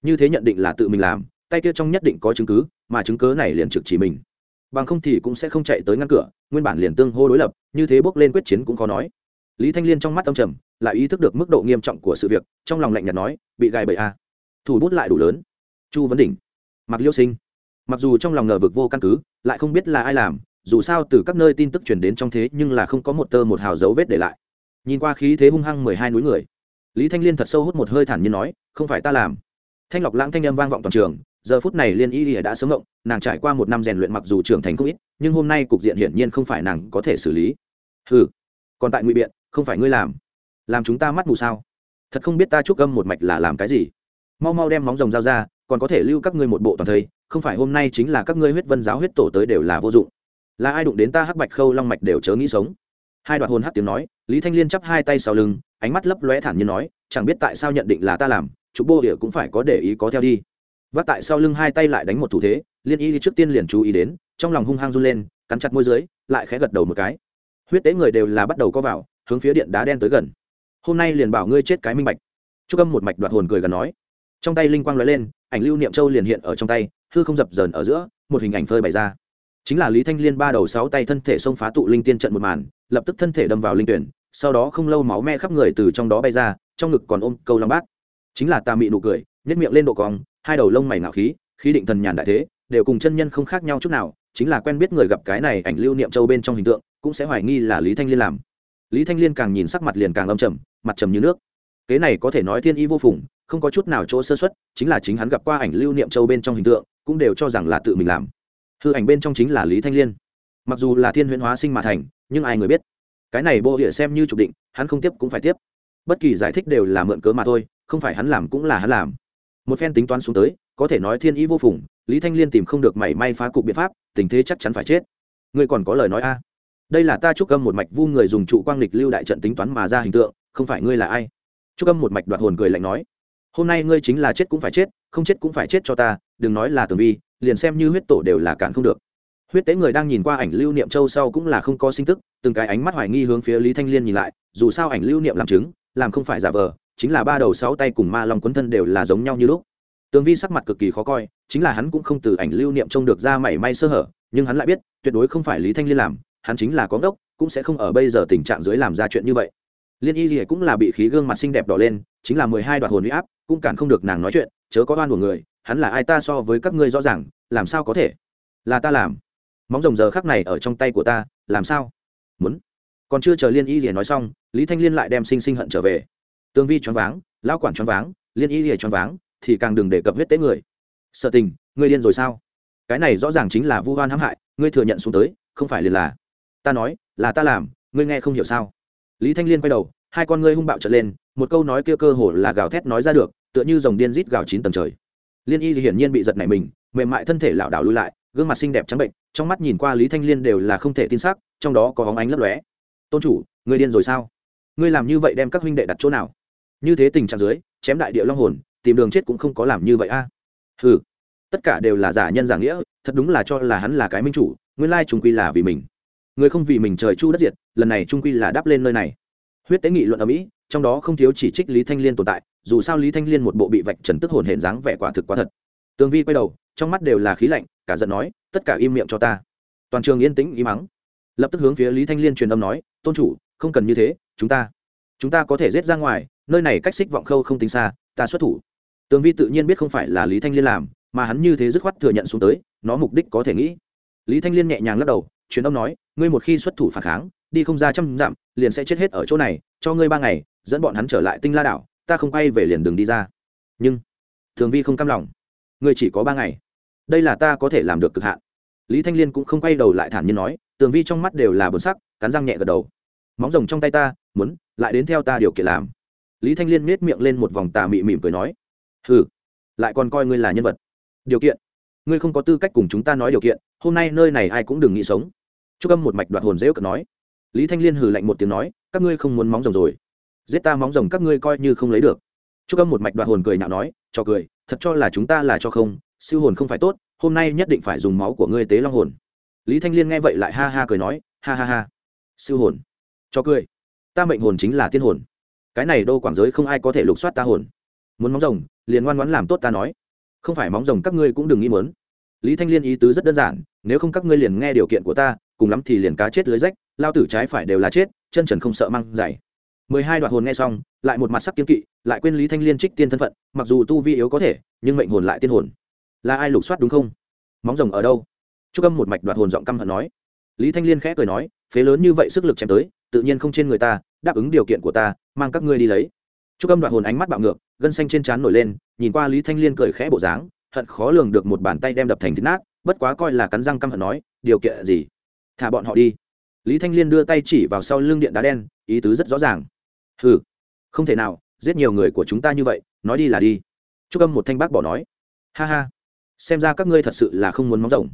như thế nhận định là tự mình làm, tay kia trong nhất định có chứng cứ, mà chứng cứ này liền trực chỉ mình. Bằng không thì cũng sẽ không chạy tới ngăn cửa, nguyên bản liền tương hô đối lập, như thế bước lên quyết chiến cũng khó nói. Lý thanh liên trong mắt âm trầm, lại ý thức được mức độ nghiêm trọng của sự việc, trong lòng lạnh nhạt nói, bị gài bậy a à? thủ bút lại đủ lớn. Chu vấn đỉnh mặc liêu sinh. Mặc dù trong lòng ngờ vực vô căn cứ, lại không biết là ai làm, dù sao từ các nơi tin tức truyền đến trong thế, nhưng là không có một tơ một hào dấu vết để lại. Nhìn qua khí thế hung hăng mười hai núi người, lý thanh liên thật sâu hút một hơi thản nhiên nói, không phải ta làm thanh lọc lãng thanh âm vang vọng toàn trường, giờ phút này liên y lìa đã sớm ngộng, nàng trải qua một năm rèn luyện mặc dù trưởng thành không ít, nhưng hôm nay cục diện hiển nhiên không phải nàng có thể xử lý. Ừ còn tại ngụy biện, không phải ngươi làm. Làm chúng ta mắt mù sao? Thật không biết ta chúc âm một mạch là làm cái gì. Mau mau đem móng rồng dao ra, còn có thể lưu các ngươi một bộ toàn thây không phải hôm nay chính là các ngươi huyết vân giáo huyết tổ tới đều là vô dụng. Là ai đụng đến ta hắc bạch khâu long mạch đều chớ nghĩ sống. Hai đoạn hồn hắc tiếng nói, lý thanh liên chắp hai tay sau lưng, ánh mắt lấp lóe thản nhiên nói, chẳng biết tại sao nhận định là ta làm chụp bô địa cũng phải có để ý có theo đi. Vác tại sau lưng hai tay lại đánh một thủ thế, liên y trước tiên liền chú ý đến, trong lòng hung hăng run lên, cắn chặt môi dưới, lại khẽ gật đầu một cái. Huyết tế người đều là bắt đầu có vào, hướng phía điện đá đen tới gần. Hôm nay liền bảo ngươi chết cái minh bạch. Chu âm một mạch đoạt hồn cười gần nói. Trong tay linh quang lóe lên, ảnh lưu niệm châu liền hiện ở trong tay, hư không dập dờn ở giữa, một hình ảnh phơi bày ra. Chính là lý thanh liên ba đầu sáu tay thân thể xông phá tụ linh tiên trận một màn, lập tức thân thể đâm vào linh tuyển, sau đó không lâu máu me khắp người từ trong đó bay ra, trong ngực còn ôm câu long bát chính là tà mị nụ cười nhất miệng lên độ cong, hai đầu lông mày ngạo khí khí định thần nhàn đại thế, đều cùng chân nhân không khác nhau chút nào, chính là quen biết người gặp cái này ảnh lưu niệm châu bên trong hình tượng, cũng sẽ hoài nghi là lý thanh liên làm. Lý thanh liên càng nhìn sắc mặt liền càng âm trầm, mặt trầm như nước. Kế này có thể nói thiên y vô phùng, không có chút nào chỗ sơ xuất chính là chính hắn gặp qua ảnh lưu niệm châu bên trong hình tượng, cũng đều cho rằng là tự mình làm. Hư ảnh bên trong chính là lý thanh liên. Mặc dù là thiên huyễn hóa sinh mà thành, nhưng ai người biết? Cái này bộ địa xem như trục định, hắn không tiếp cũng phải tiếp. Bất kỳ giải thích đều là mượn cớ mà thôi không phải hắn làm cũng là hắn làm. Một phen tính toán xuống tới, có thể nói thiên ý vô phùng, lý thanh liên tìm không được mảy may phá cục biện pháp, tình thế chắc chắn phải chết. Ngươi còn có lời nói a? Đây là ta chúc âm một mạch vu người dùng trụ quang lịch lưu đại trận tính toán mà ra hình tượng, không phải ngươi là ai? Chúc âm một mạch đoạt hồn cười lạnh nói. Hôm nay ngươi chính là chết cũng phải chết, không chết cũng phải chết cho ta, đừng nói là tường vi, liền xem như huyết tổ đều là cản không được. Huyết tế người đang nhìn qua ảnh lưu niệm châu sau cũng là không có sinh tức, từng cái ánh mắt hoài nghi hướng phía lý thanh liên nhìn lại, dù sao ảnh lưu niệm làm chứng, làm không phải giả vờ chính là ba đầu sáu tay cùng ma long quấn thân đều là giống nhau như lúc. Tường vi sắc mặt cực kỳ khó coi, chính là hắn cũng không từ ảnh lưu niệm trông được ra mảy may sơ hở, nhưng hắn lại biết, tuyệt đối không phải lý thanh liên làm, hắn chính là có ngốc, cũng sẽ không ở bây giờ tình trạng dưới làm ra chuyện như vậy. Liên y gì cũng là bị khí gương mặt xinh đẹp đỏ lên, chính là mười hai đoạt hồn huy áp, cũng cản không được nàng nói chuyện, chớ có oan của người, hắn là ai ta so với các ngươi rõ ràng, làm sao có thể? Là ta làm. Móng rồng giờ khắc này ở trong tay của ta, làm sao? Muốn. Còn chưa chờ liên y gì nói xong, lý thanh liên lại đem sinh sinh hận trở về tương vi choáng váng, lão quản choáng váng, liên y gì choáng váng, thì càng đừng đề cập huyết tế người. Sợ tình, ngươi điên rồi sao? Cái này rõ ràng chính là vu hoan hãm hại, ngươi thừa nhận xuống tới, không phải liền là. Ta nói, là ta làm, ngươi nghe không hiểu sao? Lý thanh liên quay đầu, hai con ngươi hung bạo trở lên, một câu nói kia cơ hồ là gào thét nói ra được, tựa như dòng điên rít gào chín tầng trời. Liên y thì hiển nhiên bị giật nảy mình, mềm mại thân thể lảo đảo lui lại, gương mặt xinh đẹp trắng bệnh, trong mắt nhìn qua lý thanh liên đều là không thể tin xác trong đó có hóng ánh lấp lóe. Tôn chủ, ngươi điên rồi sao? Ngươi làm như vậy đem các huynh đệ đặt chỗ nào? Như thế tình trạng dưới, chém đại địa long hồn, tìm đường chết cũng không có làm như vậy a. À. ừ tất cả đều là giả nhân giả nghĩa, thật đúng là cho là hắn là cái minh chủ, nguyên lai trung quy là vì mình. Người không vì mình trời chu đất diệt, lần này trung quy là đáp lên nơi này. Huyết tế nghị luận ở mỹ, trong đó không thiếu chỉ trích lý thanh liên tồn tại, dù sao lý thanh liên một bộ bị vạch trần tức hồn hển dáng vẻ quả thực quá thật. Tường vi quay đầu, trong mắt đều là khí lạnh, cả giận nói, tất cả im miệng cho ta. Toàn trường yên tĩnh im mắng lập tức hướng phía lý thanh liên truyền âm nói, tôn chủ, không cần như thế, chúng ta chúng ta có thể giết ra ngoài nơi này cách xích vọng khâu không tính xa, ta xuất thủ. Tường vi tự nhiên biết không phải là lý thanh liên làm, mà hắn như thế dứt khoát thừa nhận xuống tới, nó mục đích có thể nghĩ. Lý thanh liên nhẹ nhàng lắc đầu, truyền âm nói, ngươi một khi xuất thủ phản kháng, đi không ra trăm dặm, liền sẽ chết hết ở chỗ này, cho ngươi ba ngày, dẫn bọn hắn trở lại tinh la đảo, ta không quay về liền đường đi ra. Nhưng thường vi không cam lòng. Ngươi chỉ có ba ngày. Đây là ta có thể làm được cực hạn. Lý thanh liên cũng không quay đầu lại thản nhiên nói, tường vi trong mắt đều là bớt sắc, cắn răng nhẹ gật đầu. Móng rồng trong tay ta, muốn, lại đến theo ta điều kiện làm lý thanh liên nết miệng lên một vòng tà mị mỉm cười nói, hừ, lại còn coi ngươi là nhân vật. Điều kiện, ngươi không có tư cách cùng chúng ta nói điều kiện, hôm nay nơi này ai cũng đừng nghĩ sống. Chúc âm một mạch đoạt hồn dễ cận nói. Lý thanh liên hừ lạnh một tiếng nói, các ngươi không muốn móng rồng rồi. Giết ta móng rồng các ngươi coi như không lấy được. Chúc âm một mạch đoạt hồn cười nhạo nói, cho cười, thật cho là chúng ta là cho không, siêu hồn không phải tốt, hôm nay nhất định phải dùng máu của ngươi tế long hồn. Lý thanh liên nghe vậy lại ha ha cười nói, ha ha ha, siêu hồn. Cho cười, ta mệnh hồn chính là tiên hồn cái này đô quảng giới không ai có thể lục soát ta hồn. Muốn móng rồng, liền ngoan ngoãn làm tốt ta nói. Không phải móng rồng các ngươi cũng đừng nghĩ mớn lý thanh liên ý tứ rất đơn giản, nếu không các ngươi liền nghe điều kiện của ta, cùng lắm thì liền cá chết lưới rách, lao tử trái phải đều là chết, chân trần không sợ măng dày mười hai đoạn hồn nghe xong, lại một mặt sắc kiên kỵ, lại quên lý thanh liên trích tiên thân phận, mặc dù tu vi yếu có thể, nhưng mệnh hồn lại tiên hồn. Là ai lục soát đúng không? Móng rồng ở đâu? Chúc âm một mạch đoạt hồn giọng căm hận nói. Lý thanh liên khẽ cười nói, phế lớn như vậy sức lực chém tới, tự nhiên không trên người ta đáp ứng điều kiện của ta, mang các ngươi đi lấy. Chúc âm đoạt hồn ánh mắt bạo ngược, gân xanh trên trán nổi lên, nhìn qua lý thanh liên cười khẽ bộ dáng, hận khó lường được một bàn tay đem đập thành thịt nát, bất quá coi là cắn răng căm hận nói, điều kiện gì? Thả bọn họ đi. Lý thanh liên đưa tay chỉ vào sau lưng điện đá đen, ý tứ rất rõ ràng. Ừ không thể nào, giết nhiều người của chúng ta như vậy, nói đi là đi. Chúc âm một thanh bác bỏ nói. Ha ha, xem ra các ngươi thật sự là không muốn móng rồng.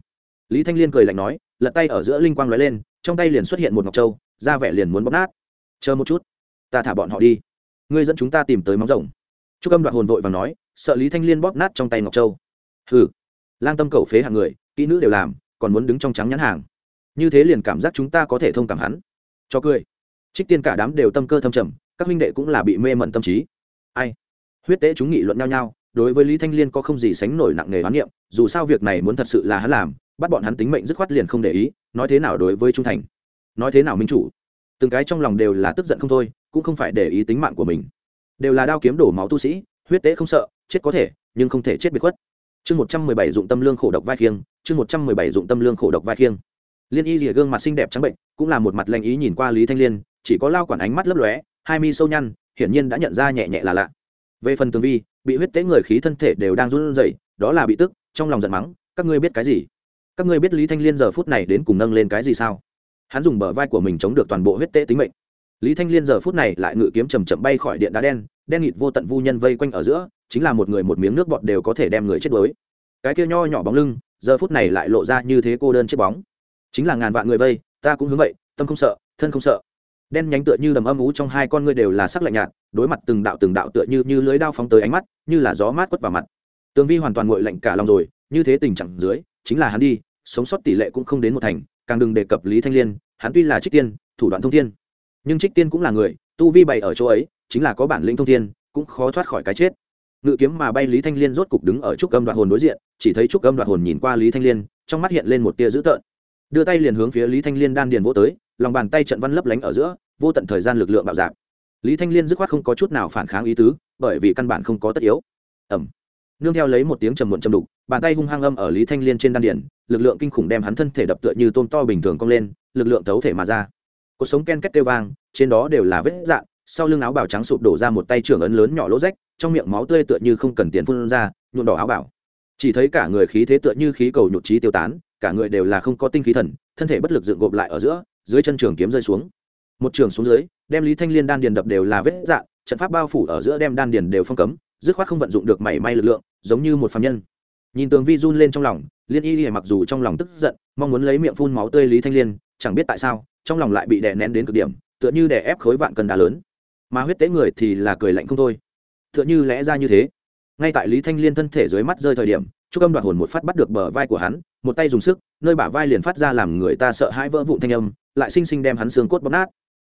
Lý thanh liên cười lạnh nói, lật tay ở giữa linh quang lóe lên, trong tay liền xuất hiện một ngọc châu ra vẻ liền muốn bóp nát chờ một chút, ta thả bọn họ đi. Ngươi dẫn chúng ta tìm tới móng rồng. Trúc âm đoạt hồn vội và nói, sợ lý thanh liên bóp nát trong tay ngọc châu. Hừ, lang tâm cầu phế hạng người, kỹ nữ đều làm, còn muốn đứng trong trắng nhãn hàng. Như thế liền cảm giác chúng ta có thể thông cảm hắn. Cho cười. Trích tiên cả đám đều tâm cơ thâm trầm, các huynh đệ cũng là bị mê mẩn tâm trí. Ai? Huyết tế chúng nghị luận nhau nhau, đối với lý thanh liên có không gì sánh nổi nặng nề hoán niệm, dù sao việc này muốn thật sự là hắn làm, bắt bọn hắn tính mệnh dứt khoát liền không để ý, nói thế nào đối với trung thành? Nói thế nào minh chủ? Từng cái trong lòng đều là tức giận không thôi, cũng không phải để ý tính mạng của mình. Đều là đao kiếm đổ máu tu sĩ, huyết tế không sợ, chết có thể, nhưng không thể chết biệt khuất. Chương một trăm mười bảy dụng tâm lương khổ độc vai khiêng, chương một trăm mười bảy dụng tâm lương khổ độc vai khiêng. Liên y rìa gương mặt xinh đẹp trắng bệnh, cũng là một mặt lanh ý nhìn qua lý thanh liên, chỉ có lao quản ánh mắt lấp lóe, hai mi sâu nhăn, hiển nhiên đã nhận ra nhẹ nhẹ là lạ. Về phần tường vi, bị huyết tế người khí thân thể đều đang run rẩy, đó là bị tức, trong lòng giận mắng, các ngươi biết cái gì? Các ngươi biết lý thanh liên giờ phút này đến cùng nâng lên cái gì sao? Hắn dùng bờ vai của mình chống được toàn bộ huyết tế tính mệnh. Lý thanh liên giờ phút này lại ngự kiếm chầm chậm bay khỏi điện đá đen đen nghịt vô tận vu nhân vây quanh ở giữa, chính là một người một miếng nước bọt đều có thể đem người chết đuối. Cái kia nho nhỏ bóng lưng, giờ phút này lại lộ ra như thế cô đơn chết bóng. Chính là ngàn vạn người vây, ta cũng hướng vậy, tâm không sợ, thân không sợ. Đen nhánh tựa như đầm âm ú trong hai con ngươi đều là sắc lạnh nhạt, đối mặt từng đạo từng đạo tựa như như lưới đao phóng tới ánh mắt, như là gió mát quất vào mặt. Tường vi hoàn toàn nguội lạnh cả lòng rồi, như thế tình trạng dưới, chính là hắn đi sống sót tỷ lệ cũng không đến một thành, càng đừng đề cập lý thanh liên, hắn tuy là trích tiên, thủ đoạn thông thiên. Nhưng trích tiên cũng là người, tu vi bày ở chỗ ấy, chính là có bản lĩnh thông thiên, cũng khó thoát khỏi cái chết. Ngự kiếm mà bay lý thanh liên rốt cục đứng ở trúc âm đoạt hồn đối diện, chỉ thấy trúc âm đoạt hồn nhìn qua lý thanh liên, trong mắt hiện lên một tia dữ tợn. Đưa tay liền hướng phía lý thanh liên đan điền vỗ tới, lòng bàn tay trận văn lấp lánh ở giữa, vô tận thời gian lực lượng bạo dạng lý thanh liên dứt khoát không có chút nào phản kháng ý tứ, bởi vì căn bản không có tất yếu. Ẩm nương theo lấy một tiếng trầm muộn trầm đục, bàn tay hung hăng âm ở lý thanh liên trên đan điền lực lượng kinh khủng đem hắn thân thể đập tựa như tôm to bình thường cong lên, lực lượng thấu thể mà ra. Cuộc sống ken két kêu vang, trên đó đều là vết dạn, sau lưng áo bảo trắng sụp đổ ra một tay trưởng ấn lớn nhỏ lỗ rách, trong miệng máu tươi tựa như không cần tiền phun ra, nhuộm đỏ áo bảo chỉ thấy cả người khí thế tựa như khí cầu nhụt trí tiêu tán, cả người đều là không có tinh khí thần, thân thể bất lực dựng gộp lại ở giữa, dưới chân trường kiếm rơi xuống. Một trường xuống dưới, đem lý thanh liên đan điền đập đều là vết dạn, trận pháp bao phủ ở giữa đem đan điền đều phong cấm, dứt khoát không vận dụng được mảy may lực lượng, giống như một phạm nhân nhìn tường vi run lên trong lòng, liên y y mặc dù trong lòng tức giận, mong muốn lấy miệng phun máu tươi lý thanh liên, chẳng biết tại sao, trong lòng lại bị đè nén đến cực điểm, tựa như đè ép khối vạn cân đá lớn. Mà huyết tế người thì là cười lạnh không thôi. Tựa như lẽ ra như thế. Ngay tại lý thanh liên thân thể dưới mắt rơi thời điểm chúc âm đoạt hồn một phát bắt được bờ vai của hắn, một tay dùng sức, nơi bả vai liền phát ra làm người ta sợ hãi vỡ vụn thanh âm, lại xinh xinh đem hắn xương cốt bóp nát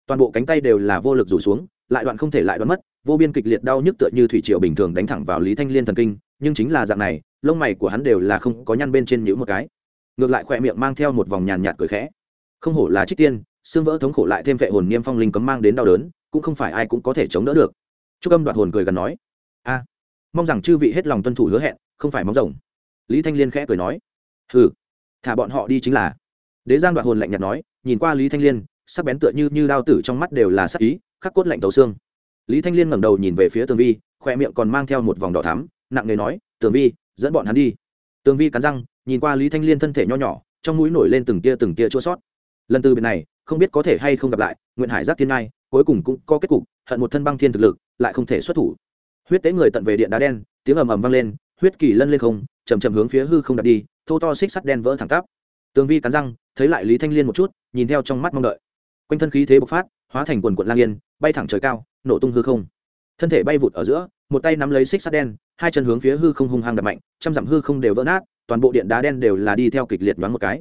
toàn bộ cánh tay đều là vô lực rủ xuống, lại đoạn không thể lại đoạn mất, vô biên kịch liệt đau nhức tựa như thủy triều bình thường đánh thẳng vào lý thanh liên thần kinh, nhưng chính là dạng này, lông mày của hắn đều là không có nhăn bên trên nhữ một cái. Ngược lại khỏe miệng mang theo một vòng nhàn nhạt cười khẽ. Không hổ là trích tiên, xương vỡ thống khổ lại thêm vệ hồn niêm phong linh cấm mang đến đau đớn, cũng không phải ai cũng có thể chống đỡ được. Chúc âm đoạt hồn cười gần nói, a, mong rằng chư vị hết lòng tuân thủ hứa hẹn, không phải mong rồng. Lý thanh liên khẽ cười nói, hừ, thả bọn họ đi chính là. Đế giang đoạt hồn lạnh nhạt nói, nhìn qua lý thanh liên sắc bén tựa như như đao tử trong mắt đều là sắc ý, khắc cốt lạnh tấu xương. Lý thanh liên ngẩng đầu nhìn về phía tường vi khoe miệng còn mang theo một vòng đỏ thắm, nặng nề nói, tường vi, dẫn bọn hắn đi. Tường vi cắn răng, nhìn qua lý thanh liên thân thể nho nhỏ, trong mũi nổi lên từng tia từng tia chua sót. Lần từ biệt này, không biết có thể hay không gặp lại, nguyện hải giác thiên ngai, cuối cùng cũng có kết cục, hận một thân băng thiên thực lực, lại không thể xuất thủ. Huyết tế người tận về điện đá đen, tiếng ầm ầm vang lên, huyết kỳ lân lên không chầm chầm hướng phía hư không đặt đi, thô to xích sắt đen vỡ thẳng tắp. Tường vi cắn răng, thấy lại lý thanh liên một chút, nhìn theo trong mắt mong đợi quanh thân khí thế bộc phát, hóa thành quần quận lang yên, bay thẳng trời cao, nổ tung hư không. Thân thể bay vụt ở giữa, một tay nắm lấy xích sắt đen, hai chân hướng phía hư không hung hăng đập mạnh, trăm dặm hư không đều vỡ nát, toàn bộ điện đá đen đều là đi theo kịch liệt đoán một cái.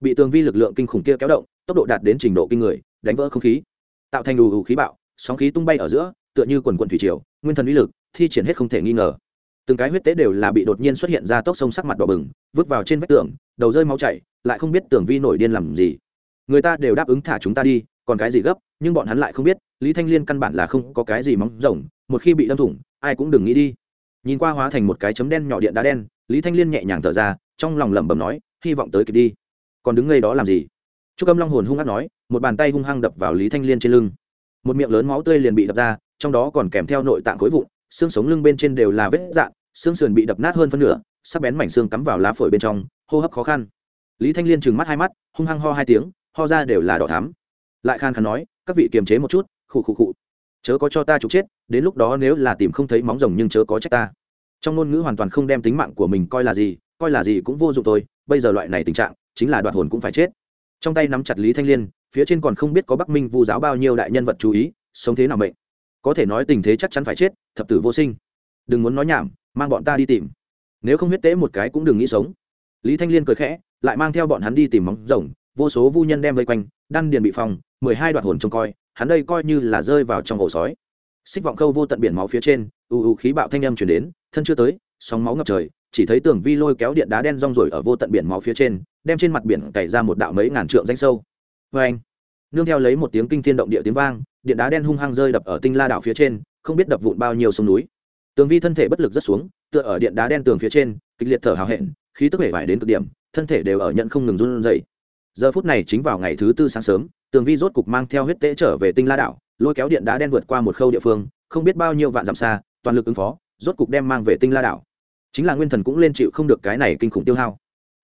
Bị tường vi lực lượng kinh khủng kia kéo động, tốc độ đạt đến trình độ kinh người, đánh vỡ không khí. Tạo thành đủ đủ khí bạo, sóng khí tung bay ở giữa, tựa như quần quần thủy triều, nguyên thần uy lực, thi triển hết không thể nghi ngờ. Từng cái huyết tế đều là bị đột nhiên xuất hiện ra tốc sông sắc mặt đỏ bừng, vứt vào trên vách tường, đầu rơi máu chảy, lại không biết tường vi nổi điên làm gì người ta đều đáp ứng thả chúng ta đi, còn cái gì gấp, nhưng bọn hắn lại không biết, lý thanh liên căn bản là không có cái gì móng rồng, một khi bị đâm thủng, ai cũng đừng nghĩ đi. Nhìn qua hóa thành một cái chấm đen nhỏ điện đá đen, lý thanh liên nhẹ nhàng thở ra, trong lòng lẩm bẩm nói, hy vọng tới kịp đi. Còn đứng ngay đó làm gì? Chúc âm long hồn hung hăng nói, một bàn tay hung hăng đập vào lý thanh liên trên lưng. Một miệng lớn máu tươi liền bị đập ra, trong đó còn kèm theo nội tạng khối vụn, xương sống lưng bên trên đều là vết dạn xương sườn bị đập nát hơn phân nửa, sắc bén mảnh xương cắm vào lá phổi bên trong, hô hấp khó khăn. Lý thanh liên trừng mắt hai mắt, hung hăng ho hai tiếng ho ra đều là đỏ thắm. Lại khan khan nói, các vị kiềm chế một chút, khụ khụ khụ. Chớ có cho ta trục chết, đến lúc đó nếu là tìm không thấy móng rồng nhưng chớ có trách ta. Trong ngôn ngữ hoàn toàn không đem tính mạng của mình coi là gì, coi là gì cũng vô dụng thôi, bây giờ loại này tình trạng, chính là đoạt hồn cũng phải chết. Trong tay nắm chặt lý thanh liên, phía trên còn không biết có bắc minh vu giáo bao nhiêu đại nhân vật chú ý, sống thế nào mệnh. Có thể nói tình thế chắc chắn phải chết, thập tử vô sinh. Đừng muốn nói nhảm, mang bọn ta đi tìm. Nếu không huyết tế một cái cũng đừng nghĩ sống. Lý thanh liên cười khẽ, lại mang theo bọn hắn đi tìm móng rồng vô số vu nhân đem vây quanh, đan điền bị phòng mười hai đoạn hồn trông coi, hắn đây coi như là rơi vào trong ổ sói. Xích vọng khâu vô tận biển máu phía trên, ù ù khí bạo thanh âm chuyển đến, thân chưa tới, sóng máu ngập trời, chỉ thấy tường vi lôi kéo điện đá đen rong rổi ở vô tận biển máu phía trên, đem trên mặt biển cày ra một đạo mấy ngàn trượng danh sâu. Vê anh nương theo lấy một tiếng kinh thiên động địa tiếng vang, điện đá đen hung hăng rơi đập ở tinh la đảo phía trên, không biết đập vụn bao nhiêu sông núi. Tường vi thân thể bất lực rất xuống, tựa ở điện đá đen tường phía trên, kịch liệt thở hào hẹn, khí tức hể vải đến cực điểm, thân thể đều ở nhận không ngừng run rẩy giờ phút này chính vào ngày thứ tư sáng sớm, tường vi rốt cục mang theo huyết tễ trở về tinh la đảo, lôi kéo điện đá đen vượt qua một khâu địa phương, không biết bao nhiêu vạn dặm xa, toàn lực ứng phó, rốt cục đem mang về tinh la đảo. Chính là nguyên thần cũng lên chịu không được cái này kinh khủng tiêu hao.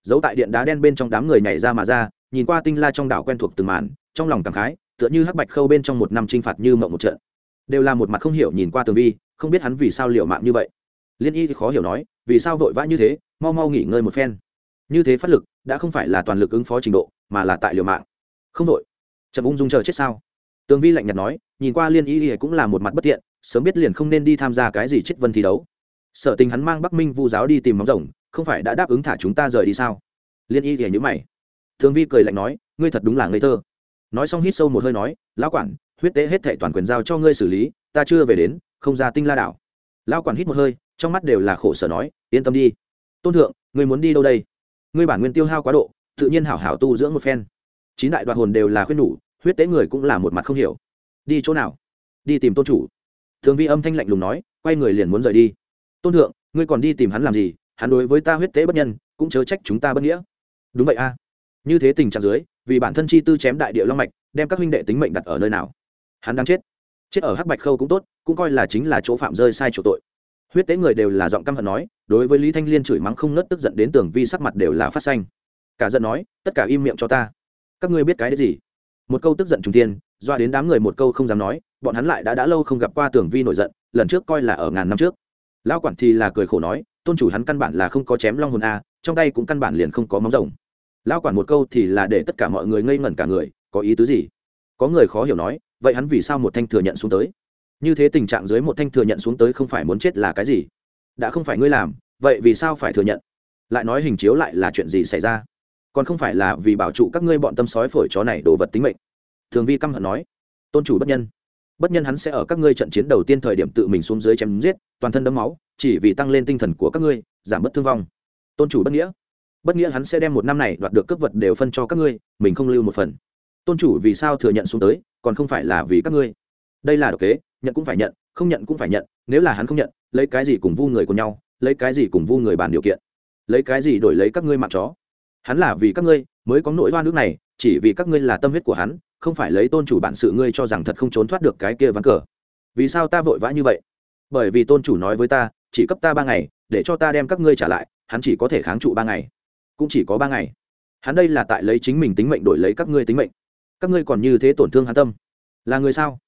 Giấu tại điện đá đen bên trong đám người nhảy ra mà ra, nhìn qua tinh la trong đảo quen thuộc từng màn, trong lòng cảm khái, tựa như hắc bạch khâu bên trong một năm t r i n h phạt như mộng một trận. Đều là một mặt không hiểu nhìn qua tường vi, không biết hắn vì sao liệu mạng như vậy. Liên y thì khó hiểu nói, vì sao vội vã như thế, mau mau nghỉ ngơi một phen như thế phát lực, đã không phải là toàn lực ứng phó trình độ, mà là tại liều mạng. Không đội. Chậm ung dung chờ chết sao? Tường vi lạnh nhạt nói, nhìn qua liên y y cũng là một mặt bất tiện, sớm biết liền không nên đi tham gia cái gì chết vân thi đấu. Sở tình hắn mang bắc minh vu giáo đi tìm móng rồng, không phải đã đáp ứng thả chúng ta rời đi sao? Liên y y nhữ mày. Tường vi cười lạnh nói, ngươi thật đúng là ngây thơ. Nói xong hít sâu một hơi nói, lão quản, huyết tế hết thệ toàn quyền giao cho ngươi xử lý, ta chưa về đến, không ra tinh la đảo. Lão quản hít một hơi, trong mắt đều là khổ sở nói, yên tâm đi. Tôn thượng, ngươi muốn đi đâu đây? Ngươi bản nguyên tiêu hao quá độ, tự nhiên hảo hảo tu dưỡng một phen. Chín đại đoạt hồn đều là khuyên nhủ, huyết tế người cũng là một mặt không hiểu. Đi chỗ nào? Đi tìm tôn chủ. Thường vi âm thanh lạnh lùng nói, quay người liền muốn rời đi. Tôn thượng, ngươi còn đi tìm hắn làm gì? Hắn đối với ta huyết tế bất nhân, cũng chớ trách chúng ta bất nghĩa. Đúng vậy a. Như thế tình trạng dưới, vì bản thân chi tư chém đại địa long mạch, đem các huynh đệ tính mệnh đặt ở nơi nào? Hắn đang chết. Chết ở hắc bạch khâu cũng tốt, cũng coi là chính là chỗ phạm rơi sai chỗ tội huyết tế người đều là giọng căm hận nói, đối với lý thanh liên chửi mắng không nớt tức giận đến tường vi sắc mặt đều là phát xanh. Cả giận nói, tất cả im miệng cho ta. Các ngươi biết cái đấy gì? Một câu tức giận trung tiên doa đến đám người một câu không dám nói, bọn hắn lại đã đã lâu không gặp qua tường vi nổi giận, lần trước coi là ở ngàn năm trước. Lão quản thì là cười khổ nói, tôn chủ hắn căn bản là không có chém long hồn a, trong tay cũng căn bản liền không có móng rồng. Lão quản một câu thì là để tất cả mọi người ngây ngẩn cả người, có ý tứ gì? Có người khó hiểu nói, vậy hắn vì sao một thanh thừa nhận xuống tới? Như thế tình trạng dưới một thanh thừa nhận xuống tới không phải muốn chết là cái gì? Đã không phải ngươi làm, vậy vì sao phải thừa nhận? Lại nói hình chiếu lại là chuyện gì xảy ra? Còn không phải là vì bảo trụ các ngươi bọn tâm sói phổi chó này đồ vật tính mệnh. Thường vi căm hận nói, tôn chủ bất nhân. Bất nhân hắn sẽ ở các ngươi trận chiến đầu tiên thời điểm tự mình xuống dưới chém giết, toàn thân đấm máu, chỉ vì tăng lên tinh thần của các ngươi, giảm bớt thương vong. Tôn chủ bất nghĩa. Bất nghĩa hắn sẽ đem một năm này đoạt được cướp vật đều phân cho các ngươi, mình không lưu một phần. Tôn chủ vì sao thừa nhận xuống tới, còn không phải là vì các ngươi? Đây là độc kế nhận cũng phải nhận, không nhận cũng phải nhận, nếu là hắn không nhận, lấy cái gì cùng vu người của nhau, lấy cái gì cùng vu người bàn điều kiện? Lấy cái gì đổi lấy các ngươi mạng chó? Hắn là vì các ngươi mới có nỗi hoa nước này, chỉ vì các ngươi là tâm huyết của hắn, không phải lấy tôn chủ bản sự ngươi cho rằng thật không trốn thoát được cái kia ván cờ. Vì sao ta vội vã như vậy? Bởi vì tôn chủ nói với ta, chỉ cấp ta ba ngày, để cho ta đem các ngươi trả lại, hắn chỉ có thể kháng trụ ba ngày. Cũng chỉ có ba ngày. Hắn đây là tại lấy chính mình tính mệnh đổi lấy các ngươi tính mệnh. Các ngươi còn như thế tổn thương hắn tâm. Là người sao?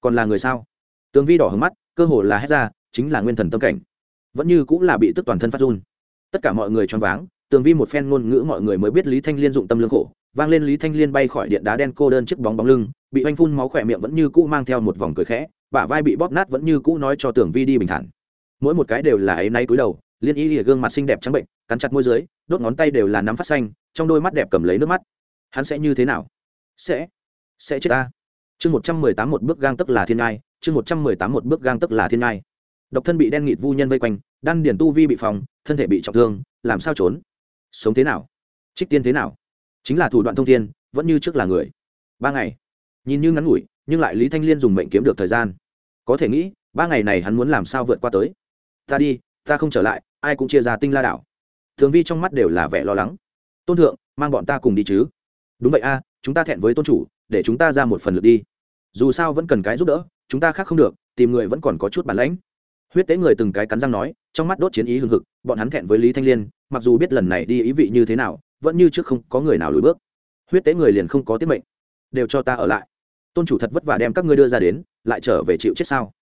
Còn là người sao? Tường vi đỏ hứng mắt, cơ hồ là hết ra, chính là nguyên thần tâm cảnh. Vẫn như cũng là bị tức toàn thân phát run. Tất cả mọi người choáng váng, tường vi một phen ngôn ngữ mọi người mới biết lý thanh liên dụng tâm lương khổ. Vang lên lý thanh liên bay khỏi điện đá đen cô đơn chiếc bóng bóng lưng, bị oanh phun máu khỏe miệng vẫn như cũ mang theo một vòng cười khẽ, bả vai bị bóp nát vẫn như cũ nói cho tưởng vi đi bình thản. Mỗi một cái đều là ấy nay cúi đầu, liên y lìa gương mặt xinh đẹp trắng bệnh, cắn chặt môi dưới, đốt ngón tay đều là nắm phát xanh, trong đôi mắt đẹp cầm lấy nước mắt. Hắn sẽ như thế nào? Sẽ. Sẽ chết ta chương một trăm mười tám một bước gang tức là thiên ngai, chương một trăm mười tám một bước gang tức là thiên ngai. Độc thân bị đen nghịt vu nhân vây quanh, đan điển tu vi bị phòng thân thể bị trọng thương, làm sao trốn? Sống thế nào? Trích tiên thế nào? Chính là thủ đoạn thông thiên, vẫn như trước là người. Ba ngày. Nhìn như ngắn ngủi, nhưng lại lý thanh liên dùng mệnh kiếm được thời gian. Có thể nghĩ, ba ngày này hắn muốn làm sao vượt qua tới? Ta đi, ta không trở lại, ai cũng chia ra tinh la đảo. Thường vi trong mắt đều là vẻ lo lắng. Tôn thượng, mang bọn ta cùng đi chứ. Đúng vậy a, chúng ta thẹn với tôn chủ để chúng ta ra một phần lượt đi. Dù sao vẫn cần cái giúp đỡ, chúng ta khác không được, tìm người vẫn còn có chút bản lãnh. Huyết tế người từng cái cắn răng nói, trong mắt đốt chiến ý hưng hực, bọn hắn thẹn với lý thanh liên, mặc dù biết lần này đi ý vị như thế nào, vẫn như trước không có người nào lùi bước. Huyết tế người liền không có tiết mệnh. Đều cho ta ở lại. Tôn chủ thật vất vả đem các ngươi đưa ra đến, lại trở về chịu chết sao?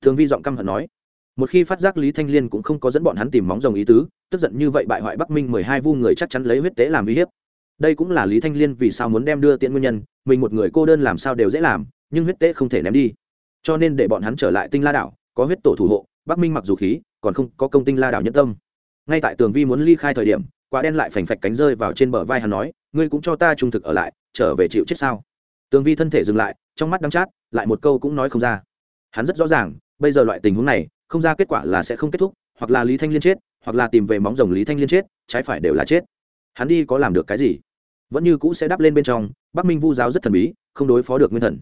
Thường vi giọng căm hận nói. Một khi phát giác lý thanh liên cũng không có dẫn bọn hắn tìm móng rồng ý tứ, tức giận như vậy bại hoại bắc minh mười hai vu người chắc chắn lấy huyết tế làm uy hiếp. Đây cũng là lý thanh liên vì sao muốn đem đưa tiện nguyên nhân mình một người cô đơn làm sao đều dễ làm, nhưng huyết tế không thể ném đi. Cho nên để bọn hắn trở lại tinh la đảo, có huyết tổ thủ hộ, bắc minh mặc dù khí, còn không có công tinh la đảo nhân tâm. Ngay tại tường vi muốn ly khai thời điểm, quả đen lại phành phạch cánh rơi vào trên bờ vai hắn nói, ngươi cũng cho ta trung thực ở lại, trở về chịu chết sao? Tường vi thân thể dừng lại, trong mắt đắng chát, lại một câu cũng nói không ra. Hắn rất rõ ràng, bây giờ loại tình huống này, không ra kết quả là sẽ không kết thúc, hoặc là lý thanh liên chết, hoặc là tìm về móng rồng lý thanh liên chết, trái phải đều là chết. Hắn đi có làm được cái gì? Vẫn như cũ sẽ đắp lên bên trong, bắc minh vu giáo rất thần bí, không đối phó được nguyên thần.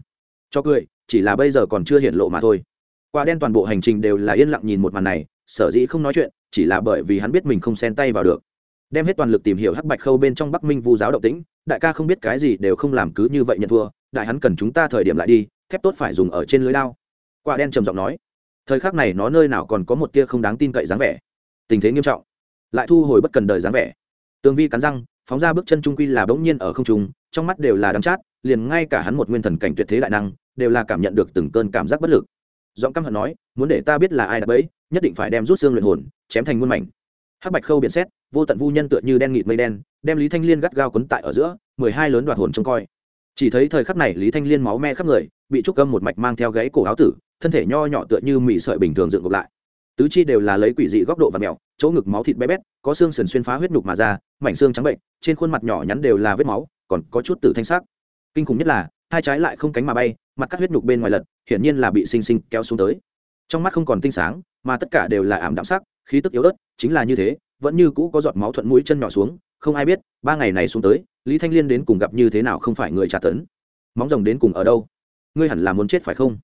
Cho cười, chỉ là bây giờ còn chưa hiện lộ mà thôi. Quả đen toàn bộ hành trình đều là yên lặng nhìn một màn này, sở dĩ không nói chuyện, chỉ là bởi vì hắn biết mình không xen tay vào được. Đem hết toàn lực tìm hiểu hắc bạch khâu bên trong bắc minh vu giáo động tĩnh, đại ca không biết cái gì đều không làm cứ như vậy nhận thua, đại hắn cần chúng ta thời điểm lại đi, thép tốt phải dùng ở trên lưới lao quả đen trầm giọng nói, thời khắc này nó nơi nào còn có một tia không đáng tin cậy dáng vẻ. Tình thế nghiêm trọng, lại thu hồi bất cần đời dáng vẻ. Tường vi cắn răng phóng ra bước chân trung quy là bỗng nhiên ở không trung, trong mắt đều là đắng chát, liền ngay cả hắn một nguyên thần cảnh tuyệt thế đại năng, đều là cảm nhận được từng cơn cảm giác bất lực. Giọng căm hận nói, muốn để ta biết là ai đã bẫy nhất định phải đem rút xương luyện hồn, chém thành muôn mảnh. Hắc bạch khâu biển xét, vô tận vu nhân tựa như đen nghịt mây đen, đem lý thanh liên gắt gao quấn tại ở giữa, mười hai lớn đoạt hồn trông coi. Chỉ thấy thời khắc này lý thanh liên máu me khắp người, bị trúc âm một mạch mang theo gáy cổ áo tử, thân thể nho nhỏ tựa như mị sợi bình thường dựng ngược lại tứ chi đều là lấy quỷ dị góc độ và mèo chỗ ngực máu thịt bé bét, có xương sườn xuyên phá huyết nhục mà ra, mảnh xương trắng bệnh, trên khuôn mặt nhỏ nhắn đều là vết máu, còn có chút tử thanh sắc. Kinh khủng nhất là, hai trái lại không cánh mà bay, mặt cắt huyết nhục bên ngoài lật, hiển nhiên là bị sinh sinh kéo xuống tới. Trong mắt không còn tinh sáng, mà tất cả đều là ảm đạm sắc, khí tức yếu ớt, chính là như thế, vẫn như cũ có giọt máu thuận mũi chân nhỏ xuống, không ai biết, ba ngày này xuống tới, lý thanh liên đến cùng gặp như thế nào không phải người trả tấn. Móng rồng đến cùng ở đâu? Ngươi hẳn là muốn chết phải không?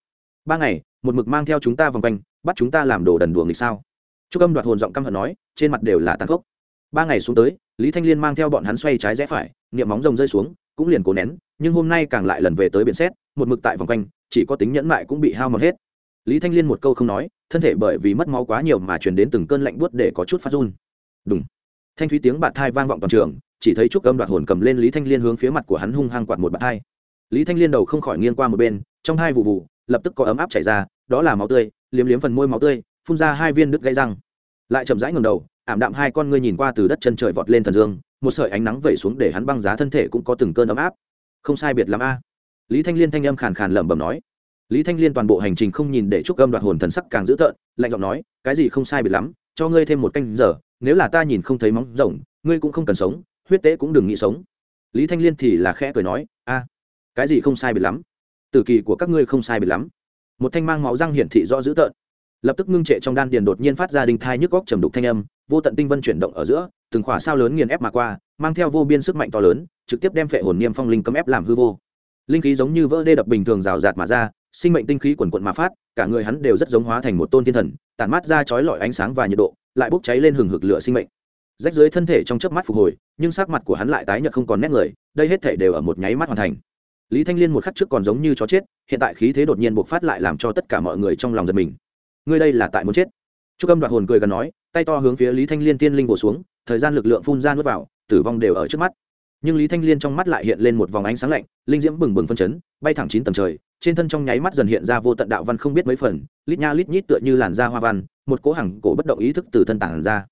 Ba ngày, một mực mang theo chúng ta vòng quanh, bắt chúng ta làm đồ đần đùa nghịch sao? Chúc âm đoạt hồn giọng căm hận nói, trên mặt đều là tàn khốc. Ba ngày xuống tới, lý thanh liên mang theo bọn hắn xoay trái rẽ phải, niệm móng rồng rơi xuống, cũng liền cố nén, nhưng hôm nay càng lại lần về tới biển xét, một mực tại vòng quanh, chỉ có tính nhẫn mại cũng bị hao mòn hết. Lý thanh liên một câu không nói, thân thể bởi vì mất máu quá nhiều mà chuyển đến từng cơn lạnh buốt để có chút phát run. Đúng thanh thúy tiếng bạt thai vang vọng toàn trường, chỉ thấy trúc âm đoạt hồn cầm lên lý thanh liên hướng phía mặt của hắn hung hăng quạt một bạt thai. Lý thanh liên đầu không khỏi nghiêng qua một bên, trong hai vụ vụ lập tức có ấm áp chảy ra, đó là máu tươi, liếm liếm phần môi máu tươi, phun ra hai viên đứt gãy răng. Lại chậm rãi ngầm đầu, ảm đạm hai con ngươi nhìn qua từ đất chân trời vọt lên thần dương, một sợi ánh nắng vẩy xuống để hắn băng giá thân thể cũng có từng cơn ấm áp. Không sai biệt lắm a. Lý thanh liên thanh âm khàn khàn lẩm bẩm nói. Lý thanh liên toàn bộ hành trình không nhìn để trúc âm đoạt hồn thần sắc càng dữ tợn, lạnh giọng nói, cái gì không sai biệt lắm, cho ngươi thêm một canh giờ, nếu là ta nhìn không thấy móng rồng, ngươi cũng không cần sống, huyết tế cũng đừng nghĩ sống. Lý thanh liên thì là khẽ cười nói, a, cái gì không sai biệt lắm tử kỳ của các ngươi không sai biệt lắm. Một thanh mang máu răng hiển thị rõ dữ tợn. Lập tức ngưng trệ trong đan điền đột nhiên phát ra đinh thai nhức góc trầm đục thanh âm, vô tận tinh vân chuyển động ở giữa, từng khỏa sao lớn nghiền ép mà qua, mang theo vô biên sức mạnh to lớn, trực tiếp đem phệ hồn niêm phong linh cấm ép làm hư vô. Linh khí giống như vỡ đê đập bình thường rào rạt mà ra, sinh mệnh tinh khí quần quận mà phát, cả người hắn đều rất giống hóa thành một tôn thiên thần, tản mát ra chói lọi ánh sáng và nhiệt độ, lại bốc cháy lên hừng hực lửa sinh mệnh. Rách dưới thân thể trong chớp mắt phục hồi, nhưng sắc mặt của hắn lại tái nhợt không còn nét người, đây hết thể đều ở một nháy mắt hoàn thành lý thanh liên một khắc trước còn giống như chó chết, hiện tại khí thế đột nhiên bộc phát lại làm cho tất cả mọi người trong lòng giật mình. Ngươi đây là tại muốn chết. Chúc âm đoạt hồn cười gần nói, tay to hướng phía lý thanh liên tiên linh bổ xuống, thời gian lực lượng phun ra nuốt vào, tử vong đều ở trước mắt. Nhưng lý thanh liên trong mắt lại hiện lên một vòng ánh sáng lạnh, linh diễm bừng bừng phân chấn, bay thẳng chín tầng trời, trên thân trong nháy mắt dần hiện ra vô tận đạo văn không biết mấy phần, lít nha lít nhít tựa như làn da hoa văn, một cố hàng cổ bất động ý thức từ thân tản ra.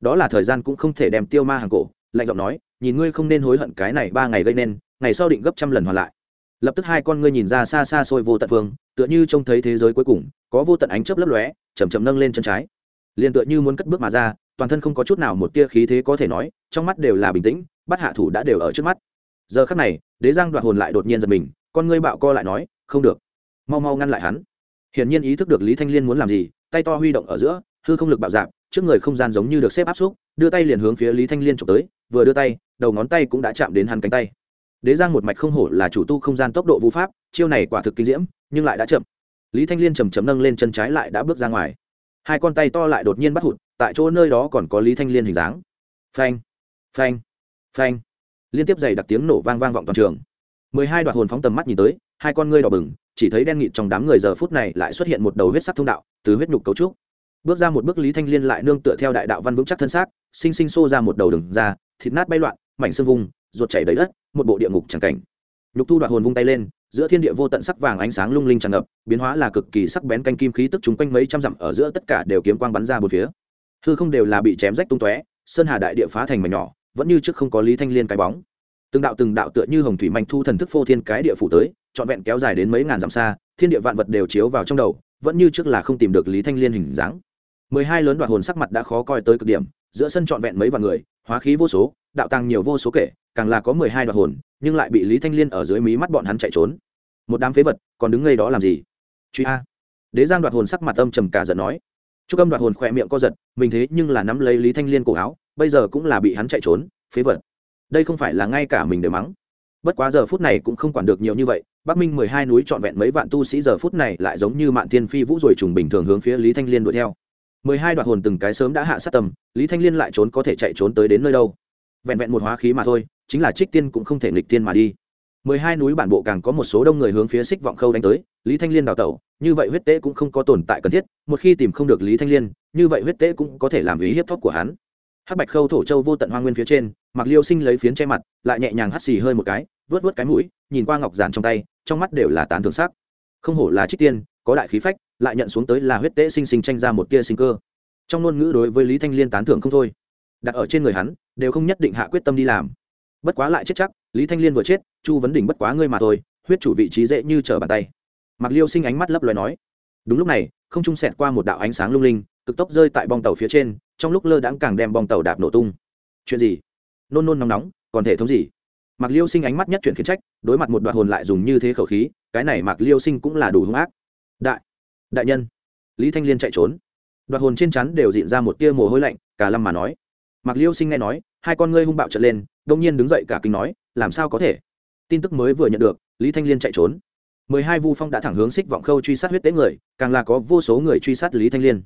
Đó là thời gian cũng không thể đem tiêu ma hàng cổ, lạnh giọng nói, nhìn ngươi không nên hối hận cái này ba ngày gây nên, ngày sau định gấp trăm lần hoàn lại lập tức hai con ngươi nhìn ra xa xa xôi vô tận phương, tựa như trông thấy thế giới cuối cùng, có vô tận ánh chớp lấp lóe chầm chậm nâng lên chân trái. Liền tựa như muốn cất bước mà ra, toàn thân không có chút nào một tia khí thế có thể nói, trong mắt đều là bình tĩnh, bắt hạ thủ đã đều ở trước mắt. Giờ khắc này, đế giang đoạt hồn lại đột nhiên giật mình, con ngươi bạo co lại nói, không được, mau mau ngăn lại hắn. Hiển nhiên ý thức được lý thanh liên muốn làm gì, tay to huy động ở giữa, hư không lực bạo dạp trước người không gian giống như được xếp áp xúc, đưa tay liền hướng phía lý thanh liên trộm tới, vừa đưa tay, đầu ngón tay cũng đã chạm đến hắn cánh tay đế giang một mạch không hổ là chủ tu không gian tốc độ vũ pháp, chiêu này quả thực kinh diễm, nhưng lại đã chậm. Lý thanh liên chầm chấm nâng lên chân trái lại đã bước ra ngoài. Hai con tay to lại đột nhiên bắt hụt, tại chỗ nơi đó còn có lý thanh liên hình dáng. Phanh phanh phanh. Liên tiếp dày đặc tiếng nổ vang vang vọng toàn trường. Mười hai đoạt hồn phóng tầm mắt nhìn tới, hai con ngươi đỏ bừng, chỉ thấy đen nghịt trong đám người giờ phút này lại xuất hiện một đầu huyết sắc thông đạo, từ huyết nhục cấu trúc. Bước ra một bước lý thanh liên lại nương tựa theo đại đạo văn vững chắc thân xác, sinh sinh xô ra một đầu đường ra, thịt nát bay loạn, mảnh xương vùng ruột chảy đầy đất, một bộ địa ngục chẳng cảnh. Nhục thu đoạt hồn vung tay lên, giữa thiên địa vô tận sắc vàng ánh sáng lung linh tràn ngập, biến hóa là cực kỳ sắc bén canh kim khí tức chúng quanh mấy trăm dặm ở giữa tất cả đều kiếm quang bắn ra bốn phía. Hư không đều là bị chém rách tung tóe, sơn hà đại địa phá thành mảnh nhỏ, vẫn như trước không có lý thanh liên cái bóng. Từng đạo từng đạo tựa như hồng thủy manh thu thần thức phô thiên cái địa phủ tới, trọn vẹn kéo dài đến mấy ngàn dặm xa, thiên địa vạn vật đều chiếu vào trong đầu, vẫn như trước là không tìm được lý thanh liên hình dáng. Mười hai lớn đoạt hồn sắc mặt đã khó coi tới cực điểm, giữa sân trọn vẹn mấy vạn người, hóa khí vô số đạo tăng nhiều vô số kể, càng là có mười hai đoạt hồn, nhưng lại bị lý thanh liên ở dưới mí mắt bọn hắn chạy trốn. Một đám phế vật, còn đứng ngay đó làm gì? Truy a. Đế giang đoạt hồn sắc mặt âm trầm cả giận nói. Chúc âm đoạt hồn khỏe miệng co giật, mình thế nhưng là nắm lấy lý thanh liên cổ áo, bây giờ cũng là bị hắn chạy trốn, phế vật. Đây không phải là ngay cả mình đều mắng. Bất quá giờ phút này cũng không quản được nhiều như vậy, bắc minh mười hai núi trọn vẹn mấy vạn tu sĩ giờ phút này lại giống như mạn thiên phi vũ rồi trùng bình thường hướng phía lý thanh liên đuổi theo. Mười hai đoạt hồn từng cái sớm đã hạ sát tầm lý thanh liên lại trốn có thể chạy trốn tới đến nơi đâu? Vẹn vẹn một hóa khí mà thôi, chính là trích tiên cũng không thể nghịch tiên mà đi. Mười hai núi bản bộ càng có một số đông người hướng phía xích vọng khâu đánh tới, lý thanh liên đào tẩu, như vậy huyết tế cũng không có tồn tại cần thiết, một khi tìm không được lý thanh liên, như vậy huyết tế cũng có thể làm ý hiếp thóc của hắn. Hắc bạch khâu thổ châu vô tận hoa nguyên phía trên mặc liêu sinh lấy phiến che mặt, lại nhẹ nhàng hắt xì hơi một cái, vớt vớt cái mũi, nhìn qua ngọc giản trong tay, trong mắt đều là tán thường sắc. Không hổ là trích tiên, có đại khí phách, lại nhận xuống tới là huyết tế sinh sinh tranh ra một tia sinh cơ. Trong ngôn ngữ đối với lý thanh liên tán thưởng không thôi đặt ở trên người hắn, đều không nhất định hạ quyết tâm đi làm. Bất quá lại chết chắc, lý thanh liên vừa chết, chu vấn đỉnh bất quá ngươi mà thôi, huyết chủ vị trí dễ như trở bàn tay. Mặc liêu sinh ánh mắt lấp loài nói. Đúng lúc này, không trung sẹt qua một đạo ánh sáng lung linh, cực tốc rơi tại bong tàu phía trên, trong lúc lơ đãng càng đem bong tàu đạp nổ tung. Chuyện gì? Nôn nôn nóng nóng, còn thể thống gì? Mặc liêu sinh ánh mắt nhất chuyển khiến trách, đối mặt một đoạn hồn lại dùng như thế khẩu khí, cái này mặc liêu sinh cũng là đủ hung ác. Đại đại nhân. Lý thanh liên chạy trốn. Đoạt hồn trên chắn đều diện ra một tia mồ hôi lạnh, cả lâm mà nói. Mạc liêu sinh nghe nói, hai con ngươi hung bạo trở lên đông nhiên đứng dậy cả kinh nói, làm sao có thể? Tin tức mới vừa nhận được, lý thanh liên chạy trốn. Mười hai vu phong đã thẳng hướng xích vọng khâu truy sát huyết tế người, càng là có vô số người truy sát lý thanh liên.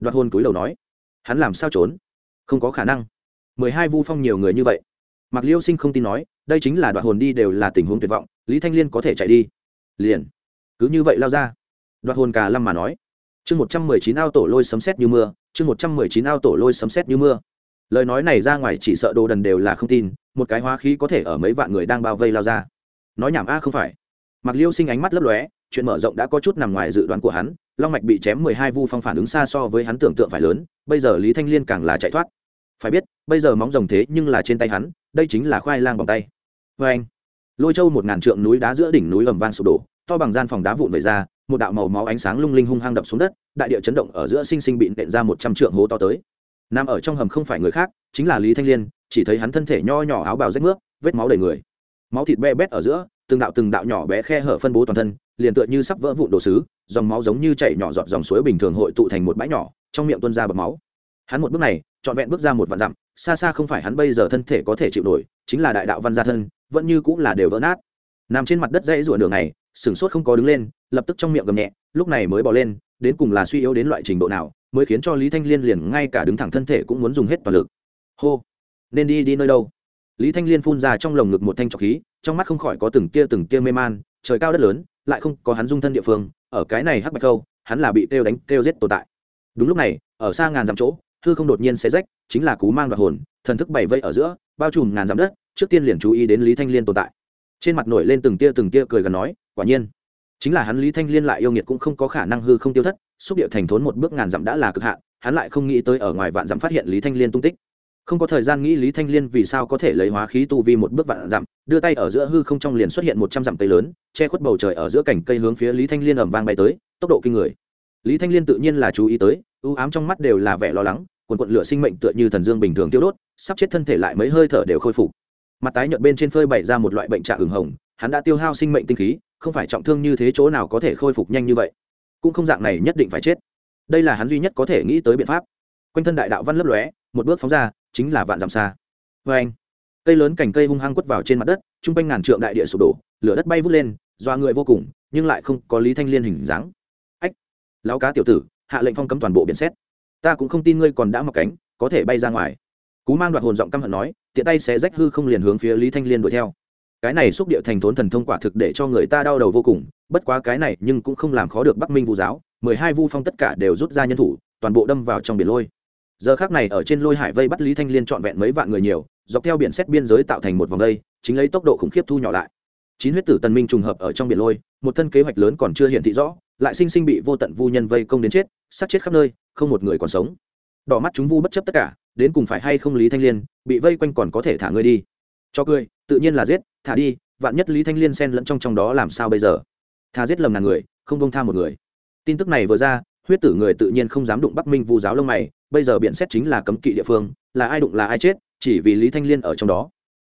Đoạt hồn túi đầu nói, hắn làm sao trốn? Không có khả năng. Mười hai vu phong nhiều người như vậy. Mạc liêu sinh không tin nói, đây chính là đoạt hồn đi đều là tình huống tuyệt vọng, lý thanh liên có thể chạy đi. Liền. Cứ như vậy lao ra. Đoạt hồn cả lâm mà nói. Chương một trăm mười chín ao tổ lôi sấm xét như mưa, chương một trăm mười chín ao tổ lôi sấm xét như mưa lời nói này ra ngoài chỉ sợ đồ đần đều là không tin, một cái hóa khí có thể ở mấy vạn người đang bao vây lao ra. Nói nhảm a, không phải. Mặc liêu sinh ánh mắt lấp lóe, chuyện mở rộng đã có chút nằm ngoài dự đoán của hắn, long mạch bị chém mười hai vu phong phản ứng xa so với hắn tưởng tượng phải lớn, bây giờ lý thanh liên càng là chạy thoát. Phải biết, bây giờ móng rồng thế nhưng là trên tay hắn, đây chính là khoai lang bằng tay. Vê anh, lôi châu một ngàn trượng núi đá giữa đỉnh núi ầm vang sụp đổ, to bằng gian phòng đá vụn về ra, một đạo màu máu ánh sáng lung linh hung hăng đập xuống đất, đại địa chấn động ở giữa sinh sinh bị nện ra một trăm trượng hố to tới nằm ở trong hầm không phải người khác, chính là lý thanh liên, chỉ thấy hắn thân thể nho nhỏ áo bào rách nước vết máu đầy người. Máu thịt be bét ở giữa, từng đạo từng đạo nhỏ bé khe hở phân bố toàn thân, liền tựa như sắp vỡ vụn đồ sứ, dòng máu giống như chảy nhỏ giọt dòng suối bình thường hội tụ thành một bãi nhỏ, trong miệng tuôn ra bọt máu. Hắn một bước này, trọn vẹn bước ra một vạn dặm, xa xa không phải hắn bây giờ thân thể có thể chịu nổi, chính là đại đạo văn gia thân, vẫn như cũng là đều vỡ nát. Nằm trên mặt đất dãy rủa đường này sửng sốt không có đứng lên, lập tức trong miệng gầm nhẹ, lúc này mới bỏ lên, đến cùng là suy yếu đến loại trình độ nào mới khiến cho lý thanh liên liền ngay cả đứng thẳng thân thể cũng muốn dùng hết toàn lực. Hô, nên đi đi nơi đâu? Lý thanh liên phun ra trong lồng ngực một thanh trọc khí, trong mắt không khỏi có từng tia từng tia mê man, trời cao đất lớn, lại không có hắn dung thân địa phương, ở cái này hắc bạch câu, hắn là bị kêu đánh, kêu giết tồn tại. Đúng lúc này, ở xa ngàn dặm chỗ, hư không đột nhiên xé rách, chính là cú mang đoạt hồn, thần thức bảy vây ở giữa, bao trùm ngàn dặm đất, trước tiên liền chú ý đến lý thanh liên tồn tại. Trên mặt nổi lên từng tia từng tia cười gần nói, quả nhiên, chính là hắn lý thanh liên lại yêu nghiệt cũng không có khả năng hư không tiêu thất xúc địa thành thốn một bước ngàn dặm đã là cực hạn, hắn lại không nghĩ tới ở ngoài vạn dặm phát hiện lý thanh liên tung tích. Không có thời gian nghĩ lý thanh liên vì sao có thể lấy hóa khí tu vi một bước vạn dặm, đưa tay ở giữa hư không trong liền xuất hiện một trăm dặm cây lớn, che khuất bầu trời ở giữa cảnh cây hướng phía lý thanh liên ẩm vang bay tới, tốc độ kinh người. Lý thanh liên tự nhiên là chú ý tới ưu ám trong mắt đều là vẻ lo lắng quần quận lửa sinh mệnh tựa như thần dương bình thường tiêu đốt, sắp chết thân thể lại mấy hơi thở đều khôi phục. Mặt tái nhợt bên trên phơi bày ra một loại bệnh trạng ửng hồng, hắn đã tiêu hao sinh mệnh tinh khí, không phải trọng thương như thế chỗ nào có thể khôi phục nhanh như vậy cũng không dạng này nhất định phải chết. Đây là hắn duy nhất có thể nghĩ tới biện pháp. Quanh thân đại đạo văn lấp lóe, một bước phóng ra, chính là vạn dặm xa. Vê anh, cây lớn cành cây hung hăng quất vào trên mặt đất t r u n g quanh ngàn trượng đại địa sụp đổ, lửa đất bay vút lên doa người vô cùng, nhưng lại không có lý thanh liên hình dáng. Ách, lão cá tiểu tử, hạ lệnh phong cấm toàn bộ biển xét. Ta cũng không tin ngươi còn đã mặc cánh, có thể bay ra ngoài. Cú mang đoạt hồn giọng căm hận nói, tiện tay sẽ rách hư không liền hướng phía lý thanh liên đuổi theo cái này xúc địa thành thốn thần thông quả thực để cho người ta đau đầu vô cùng, bất quá cái này nhưng cũng không làm khó được bắc minh vu giáo, mười hai vu phong tất cả đều rút ra nhân thủ, toàn bộ đâm vào trong biển lôi. Giờ khác này ở trên lôi hải vây bắt lý thanh liên trọn vẹn mấy vạn người nhiều, dọc theo biển xét biên giới tạo thành một vòng đây, chính lấy tốc độ khủng khiếp thu nhỏ lại. Chín huyết tử tần minh trùng hợp ở trong biển lôi, một thân kế hoạch lớn còn chưa hiện thị rõ, lại sinh sinh bị vô tận vu nhân vây công đến chết, sát chết khắp nơi, không một người còn sống. Đỏ mắt chúng vu bất chấp tất cả, đến cùng phải hay không lý thanh liên, bị vây quanh còn có thể thả người đi. Cho cười, tự nhiên là giết thả đi, vạn nhất lý thanh liên xen lẫn trong trong đó làm sao bây giờ? Thà giết lầm ngàn người, không bông tha một người. Tin tức này vừa ra, huyết tử người tự nhiên không dám đụng bắc minh vu giáo lông mày, bây giờ biện xét chính là cấm kỵ địa phương, là ai đụng là ai chết, chỉ vì lý thanh liên ở trong đó.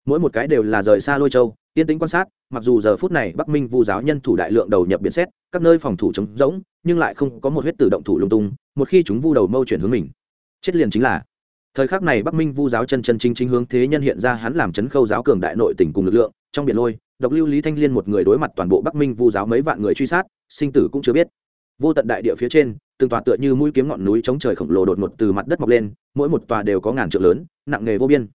Mỗi một cái đều là rời xa lôi châu, yên tĩnh quan sát, mặc dù giờ phút này bắc minh vu giáo nhân thủ đại lượng đầu nhập Biện xét, các nơi phòng thủ chống rỗng, nhưng lại không có một huyết tử động thủ lung tung, một khi chúng vu đầu mâu chuyển hướng mình, chết liền chính là thời khắc này bắc minh vu giáo chân chân chính chính hướng thế nhân hiện ra, hắn làm chấn khâu giáo cường đại nội tỉnh cùng lực lượng, trong biển lôi, độc lưu lý thanh liên một người đối mặt toàn bộ bắc minh vu giáo mấy vạn người truy sát, sinh tử cũng chưa biết. Vô tận đại địa phía trên, từng tòa tựa như mũi kiếm ngọn núi chống trời khổng lồ đột ngột từ mặt đất mọc lên, mỗi một tòa đều có ngàn trượng lớn, nặng nghề vô biên.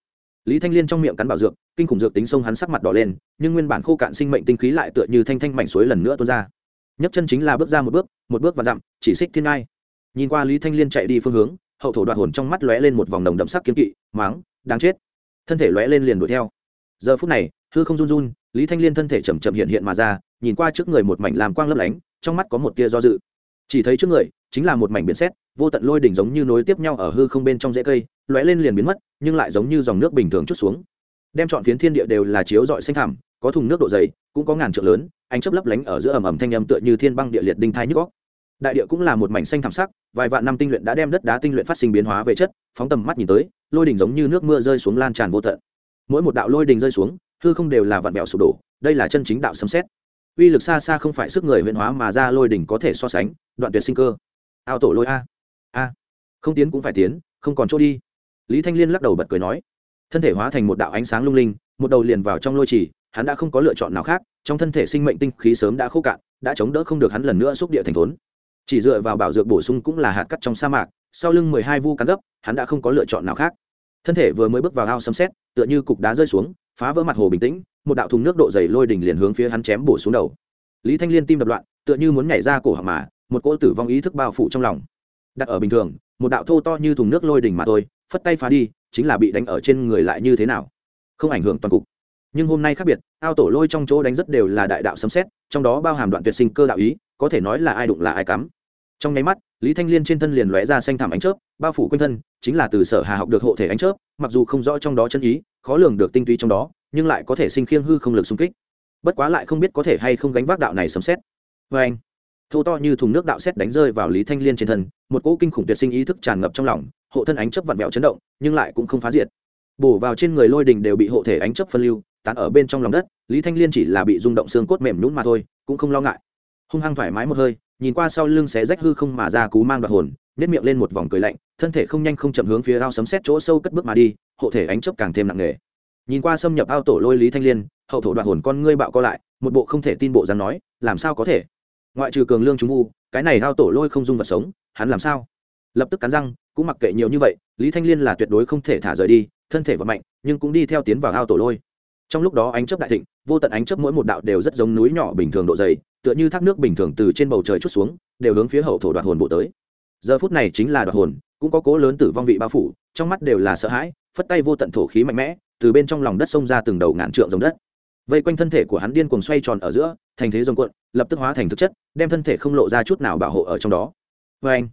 Lý thanh liên trong miệng cắn bảo dược, kinh khủng dược tính sông hắn sắc mặt đỏ lên, nhưng nguyên bản khô cạn sinh mệnh tinh khí lại tựa như thanh thanh mảnh suối lần nữa tuôn ra. Nhấc chân chính là bước ra một bước một bước và dặm, chỉ xích thiên ngai. Nhìn qua lý thanh liên chạy đi phương hướng hậu thổ đoạt hồn trong mắt lóe lên một vòng đồng đậm sắc kiếm kỵ, máng, đáng chết. Thân thể lóe lên liền đuổi theo. Giờ phút này, hư không run run, lý thanh liên thân thể chầm chậm hiện hiện mà ra, nhìn qua trước người một mảnh làm quang lấp lánh, trong mắt có một tia do dự. Chỉ thấy trước người, chính là một mảnh biển xét vô tận lôi đỉnh giống như nối tiếp nhau ở hư không bên trong rễ cây, lóe lên liền biến mất, nhưng lại giống như dòng nước bình thường chút xuống. Đem chọn phiến thiên địa đều là chiếu dọi xanh thẳm, có thùng nước độ dày, cũng có ngàn trượng lớn, ánh chấp lấp lánh ở giữa ầm ầm thanh âm tựa như thiên băng địa liệt đinh thai nhức góc đại địa cũng là một mảnh xanh thảm sắc, vài vạn năm tinh luyện đã đem đất đá tinh luyện phát sinh biến hóa về chất, phóng tầm mắt nhìn tới, lôi đỉnh giống như nước mưa rơi xuống lan tràn vô tận. Mỗi một đạo lôi đỉnh rơi xuống, hư không đều là vạn bẹo sụp đổ, đây là chân chính đạo sấm xét uy lực xa xa không phải sức người huyện hóa mà ra lôi đỉnh có thể so sánh, đoạn tuyệt sinh cơ. Ao tổ lôi a. A. Không tiến cũng phải tiến, không còn chỗ đi. Lý thanh liên lắc đầu bật cười nói. Thân thể hóa thành một đạo ánh sáng lung linh, một đầu liền vào trong lôi trì, hắn đã không có lựa chọn nào khác, trong thân thể sinh mệnh tinh khí sớm đã khô cạn, đã chống đỡ không được hắn lần nữa xúc địa thành thốn chỉ dựa vào bảo dược bổ sung cũng là hạt cắt trong sa mạc, sau lưng mười hai vu cắn gấp, hắn đã không có lựa chọn nào khác. Thân thể vừa mới bước vào ao sấm xét tựa như cục đá rơi xuống, phá vỡ mặt hồ bình tĩnh, một đạo thùng nước độ dày lôi đỉnh liền hướng phía hắn chém bổ xuống đầu. Lý thanh liên tim đập loạn, tựa như muốn nhảy ra cổ họng mà, một cỗ tử vong ý thức bao phủ trong lòng. Đặt ở bình thường, một đạo thô to như thùng nước lôi đỉnh mà thôi, phất tay phá đi, chính là bị đánh ở trên người lại như thế nào? Không ảnh hưởng toàn cục. Nhưng hôm nay khác biệt, ao tổ lôi trong chỗ đánh rất đều là đại đạo sấm xét trong đó bao hàm đoạn tuyệt sinh cơ đạo ý, có thể nói là ai đụng là ai cắm. Trong nháy mắt, lý thanh liên trên thân liền lóe ra xanh thảm ánh chớp, bao phủ quanh thân, chính là từ sở hà học được hộ thể ánh chớp, mặc dù không rõ trong đó chân ý, khó lường được tinh túy trong đó, nhưng lại có thể sinh khiêng hư không lực xung kích. Bất quá lại không biết có thể hay không gánh vác đạo này sấm xét vê anh thô to như thùng nước đạo xét đánh rơi vào lý thanh liên trên thân, một cỗ kinh khủng tuyệt sinh ý thức tràn ngập trong lòng, hộ thân ánh chấp vặn vẹo chấn động, nhưng lại cũng không phá diệt. Bổ vào trên người lôi đình đều bị hộ thể ánh chấp phân lưu tán ở bên trong lòng đất, lý thanh liên chỉ là bị rung động xương cốt mềm nhún mà thôi, cũng không lo ngại. Hung hăng thoải mái một hơi, nhìn qua sau lưng xé rách hư không mà ra cú mang đoạt hồn nếp miệng lên một vòng cười lạnh, thân thể không nhanh không chậm hướng phía ao sấm xét chỗ sâu cất bước mà đi, hộ thể ánh chấp càng thêm nặng nề. Nhìn qua xâm nhập ao tổ lôi lý thanh liên, hậu thổ đoạt hồn con ngươi bạo co lại, một bộ không thể tin bộ dáng nói, làm sao có thể? Ngoại trừ cường lương chúng vu, cái này ao tổ lôi không dung vật sống, hắn làm sao? Lập tức cắn răng, cũng mặc kệ nhiều như vậy, lý thanh liên là tuyệt đối không thể thả rời đi, thân thể và mạnh nhưng cũng đi theo tiến vào ao tổ lôi trong lúc đó ánh chớp đại thịnh, vô tận ánh chớp mỗi một đạo đều rất giống núi nhỏ bình thường độ dày, tựa như thác nước bình thường từ trên bầu trời chút xuống, đều hướng phía hậu thổ đoạt hồn bộ tới. Giờ phút này chính là đoạt hồn, cũng có cố lớn tử vong vị bao phủ, trong mắt đều là sợ hãi, phất tay vô tận thổ khí mạnh mẽ, từ bên trong lòng đất xông ra từng đầu ngàn trượng dòng đất. Vây quanh thân thể của hắn điên cuồng xoay tròn ở giữa, thành thế dòng cuộn, lập tức hóa thành thực chất, đem thân thể không lộ ra chút nào bảo hộ ở trong đó. Vê anh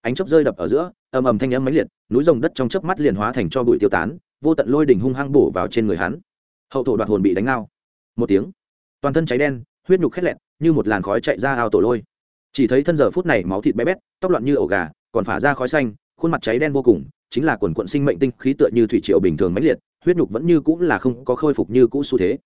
ánh chớp rơi đập ở giữa, ầm ầm thanh âm mãnh liệt, núi rồng đất trong chớp mắt liền hóa thành cho bụi tiêu tán, vô tận lôi đỉnh hung hăng bổ vào trên người hắn hậu thổ đoạt hồn bị đánh ngao. Một tiếng, toàn thân cháy đen, huyết nhục khét lẹt, như một làn khói chạy ra ao tổ lôi. Chỉ thấy thân giờ phút này máu thịt bé bét, tóc loạn như ổ gà, còn phả ra khói xanh, khuôn mặt cháy đen vô cùng, chính là quần quận sinh mệnh tinh khí tựa như thủy triệu bình thường mãnh liệt, huyết nhục vẫn như cũng là không có khôi phục như cũ xu thế.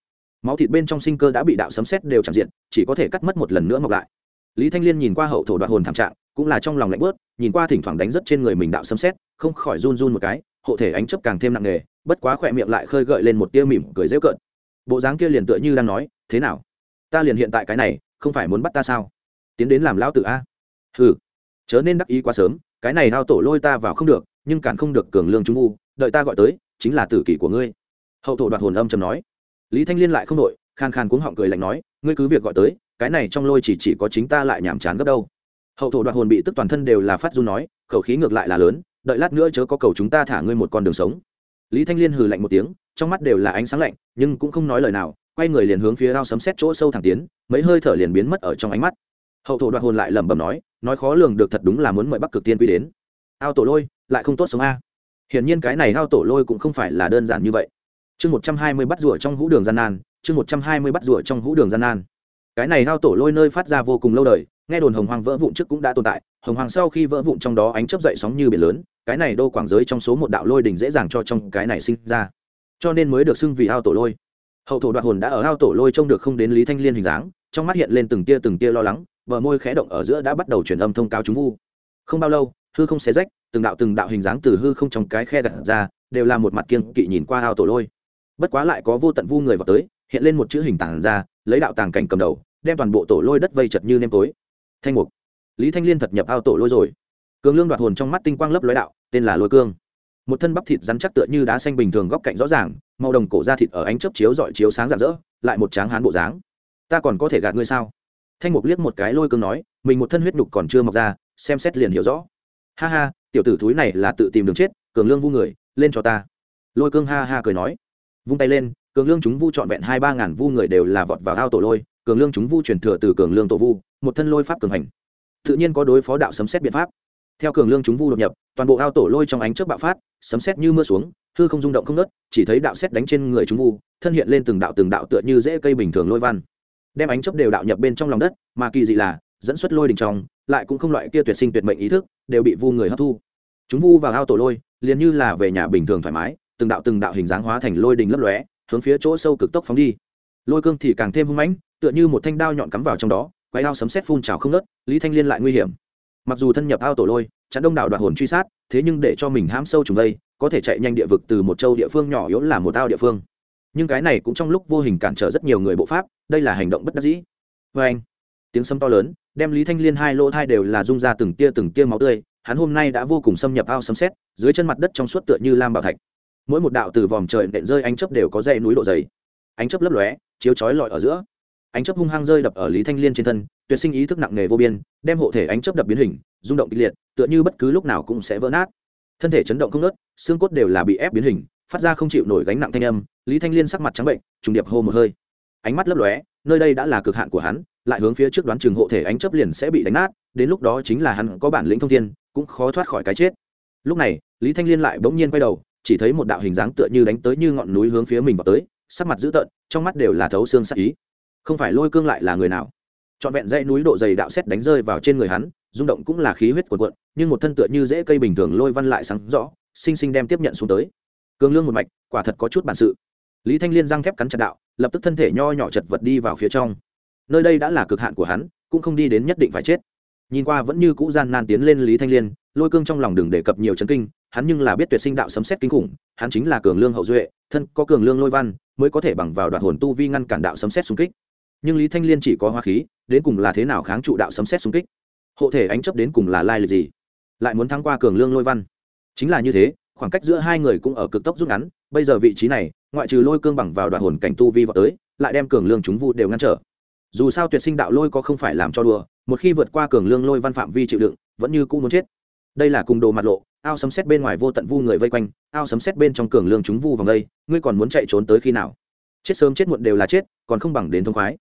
Máu thịt bên trong sinh cơ đã bị đạo sấm xét đều chẳng diện, chỉ có thể cắt mất một lần nữa mọc lại. Lý thanh liên nhìn qua hậu thổ đoạt hồn thảm trạng, cũng là trong lòng lạnh bớt nhìn qua thỉnh thoảng đánh rất trên người mình đạo sấm xét không khỏi run run một cái hộ thể ánh chấp càng thêm nặng nề, bất quá khỏe miệng lại khơi gợi lên một tia mỉm cười rêu cợt. Bộ dáng kia liền tựa như đang nói, thế nào? Ta liền hiện tại cái này, không phải muốn bắt ta sao? Tiến đến làm lão tử a? Ừ chớ nên đắc ý quá sớm, cái này hao tổ lôi ta vào không được, nhưng cản không được cường lương trung u. đợi ta gọi tới, chính là tử kỷ của ngươi. Hậu thổ đoạt hồn âm chầm nói. Lý thanh liên lại không đội khàn khàn cuống họng cười lạnh nói, ngươi cứ việc gọi tới, cái này trong lôi chỉ chỉ có chính ta lại nhàm chán gấp đâu. Hậu thổ đoạt hồn bị tức toàn thân đều là phát du nói, khẩu khí ngược lại là lớn đợi lát nữa chớ có cầu chúng ta thả ngươi một con đường sống. Lý thanh liên hừ lạnh một tiếng, trong mắt đều là ánh sáng lạnh, nhưng cũng không nói lời nào, quay người liền hướng phía ao sấm xét chỗ sâu thẳng tiến, mấy hơi thở liền biến mất ở trong ánh mắt. Hậu thổ đoạt hồn lại lẩm bẩm nói nói khó lường được thật đúng là muốn mời bắc cực tiên quy đến. Ao tổ lôi, lại không tốt sống a. Hiển nhiên cái này ao tổ lôi cũng không phải là đơn giản như vậy. Chương một trăm hai mươi bắt rủa trong hũ đường gian nan, chương một trăm hai mươi bắt rủa trong hũ đường gian nan. Cái này ao tổ lôi nơi phát ra vô cùng lâu đời nghe đồn hồng hoàng vỡ vụn trước cũng đã tồn tại, hồng hoàng sau khi vỡ vụn trong đó ánh chấp dậy sóng như biển lớn, cái này đô quảng giới trong số một đạo lôi đình dễ dàng cho trong cái này sinh ra. Cho nên mới được xưng vì ao tổ lôi. Hậu thổ đoạt hồn đã ở ao tổ lôi trông được không đến lý thanh liên hình dáng, trong mắt hiện lên từng tia từng tia lo lắng, bờ môi khẽ động ở giữa đã bắt đầu truyền âm thông cáo chúng vu. Không bao lâu, hư không xé rách, từng đạo từng đạo hình dáng từ hư không trong cái khe gặt ra, đều là một mặt kiên kỵ nhìn qua ao tổ lôi. Bất quá lại có vô tận vu người vào tới, hiện lên một chữ hình tàng ra, lấy đạo tàng cảnh cầm đầu, đem toàn bộ tổ lôi đất vây chật như nêm tối thanh mục lý thanh liên thật nhập ao tổ lôi rồi. Cường lương đoạt hồn trong mắt tinh quang lấp lói đạo, tên là lôi cương. Một thân bắp thịt rắn chắc tựa như đá xanh bình thường góc cạnh rõ ràng, màu đồng cổ da thịt ở ánh chớp chiếu dọi chiếu sáng rạng rỡ, lại một tráng hán bộ dáng. Ta còn có thể gạt ngươi sao? Thanh mục liếc một cái lôi cương nói, mình một thân huyết nhục còn chưa mọc ra, xem xét liền hiểu rõ. Ha ha, tiểu tử thúi này là tự tìm đường chết, cường lương vu người, lên cho ta. Lôi cương ha ha cười nói. Vung tay lên, cường lương chúng vu trọn vẹn hai ba ngàn vu người đều là vọt vào ao tổ lôi, cường lương chúng vu truyền thừa từ cường lương tổ vu một thân lôi pháp cường hành. Tự nhiên có đối phó đạo sấm xét biện pháp. Theo cường lương chúng vu đột nhập, toàn bộ ao tổ lôi trong ánh trước bạo phát, sấm xét như mưa xuống, hư không rung động không nớt chỉ thấy đạo xét đánh trên người chúng vu, thân hiện lên từng đạo từng đạo tựa như dễ cây bình thường lôi văn. Đem ánh chấp đều đạo nhập bên trong lòng đất, mà kỳ dị là, dẫn xuất lôi đình trong, lại cũng không loại kia tuyệt sinh tuyệt mệnh ý thức, đều bị vu người hấp thu. Chúng vu vào ao tổ lôi, liền như là về nhà bình thường thoải mái, từng đạo từng đạo hình dáng hóa thành lôi đình lấp lóe, hướng phía chỗ sâu cực tốc phóng đi. Lôi cương thì càng thêm hung mãnh, tựa như một thanh đao nhọn cắm vào trong đó quay ao sấm xét phun trào không nớt lý thanh liên lại nguy hiểm. Mặc dù thân nhập ao tổ lôi, chặn đông đảo đoạt hồn truy sát, thế nhưng để cho mình hãm sâu trùng đây, có thể chạy nhanh địa vực từ một châu địa phương nhỏ yếu là một ao địa phương. Nhưng cái này cũng trong lúc vô hình cản trở rất nhiều người bộ pháp, đây là hành động bất đắc dĩ. Vê anh, tiếng sấm to lớn, đem lý thanh liên hai lỗ thai đều là rung ra từng tia từng tia máu tươi, hắn hôm nay đã vô cùng xâm nhập ao sấm xét dưới chân mặt đất trong suốt tựa như lam bảo thạch. Mỗi một đạo từ vòm trời nện rơi ánh chớp đều có dây núi độ dày. Ánh chớp lấp lóe, chiếu chói lọi ở giữa ánh chớp hung hăng rơi đập ở lý thanh liên trên thân, tuyệt sinh ý thức nặng nề vô biên, đem hộ thể ánh chớp đập biến hình, rung động kịch liệt, tựa như bất cứ lúc nào cũng sẽ vỡ nát. Thân thể chấn động không nớt xương cốt đều là bị ép biến hình, phát ra không chịu nổi gánh nặng thanh âm, lý thanh liên sắc mặt trắng bệnh, trùng điệp hô một hơi. Ánh mắt lấp lóe, nơi đây đã là cực hạn của hắn, lại hướng phía trước đoán chừng hộ thể ánh chấp liền sẽ bị đánh nát, đến lúc đó chính là hắn có bản lĩnh thông thiên, cũng khó thoát khỏi cái chết. Lúc này, lý thanh liên lại bỗng nhiên quay đầu, chỉ thấy một đạo hình dáng tựa như đánh tới như ngọn núi hướng phía mình vào tới, sắc mặt dữ tợn, trong mắt đều là thấu xương sắc ý không phải lôi cương lại là người nào. Trọn vẹn dãy núi độ dày đạo xét đánh rơi vào trên người hắn, rung động cũng là khí huyết cuộn cuộn, nhưng một thân tựa như dễ cây bình thường lôi văn lại sáng rõ, sinh sinh đem tiếp nhận xuống tới. Cường lương một mạch, quả thật có chút bản sự. Lý thanh liên răng thép cắn chặt đạo, lập tức thân thể nho nhỏ chật vật đi vào phía trong. Nơi đây đã là cực hạn của hắn, cũng không đi đến nhất định phải chết. Nhìn qua vẫn như cũ gian nan tiến lên lý thanh liên, lôi cương trong lòng đừng đề cập nhiều chấn kinh, hắn nhưng là biết tuyệt sinh đạo sấm xét kinh khủng, hắn chính là cường lương hậu duệ, thân có cường lương lôi văn, mới có thể bằng vào đoạn hồn tu vi ngăn cản đạo sấm xét xung kích nhưng lý thanh liên chỉ có hoa khí, đến cùng là thế nào kháng trụ đạo sấm xét xung kích? Hộ thể ánh chấp đến cùng là lai lịch gì? Lại muốn thắng qua cường lương lôi văn? Chính là như thế, khoảng cách giữa hai người cũng ở cực tốc rút ngắn, bây giờ vị trí này, ngoại trừ lôi cương bằng vào đoạn hồn cảnh tu vi vào tới, lại đem cường lương chúng vu đều ngăn trở. Dù sao tuyệt sinh đạo lôi có không phải làm cho đùa, một khi vượt qua cường lương lôi văn phạm vi chịu đựng, vẫn như cũng muốn chết. Đây là cùng đồ mặt lộ, ao sấm xét bên ngoài vô tận vu người vây quanh, ao sấm xét bên trong cường lương chúng vu vòng đây, ngươi còn muốn chạy trốn tới khi nào? Chết sớm chết muộn đều là chết, còn không bằng đến thông khoái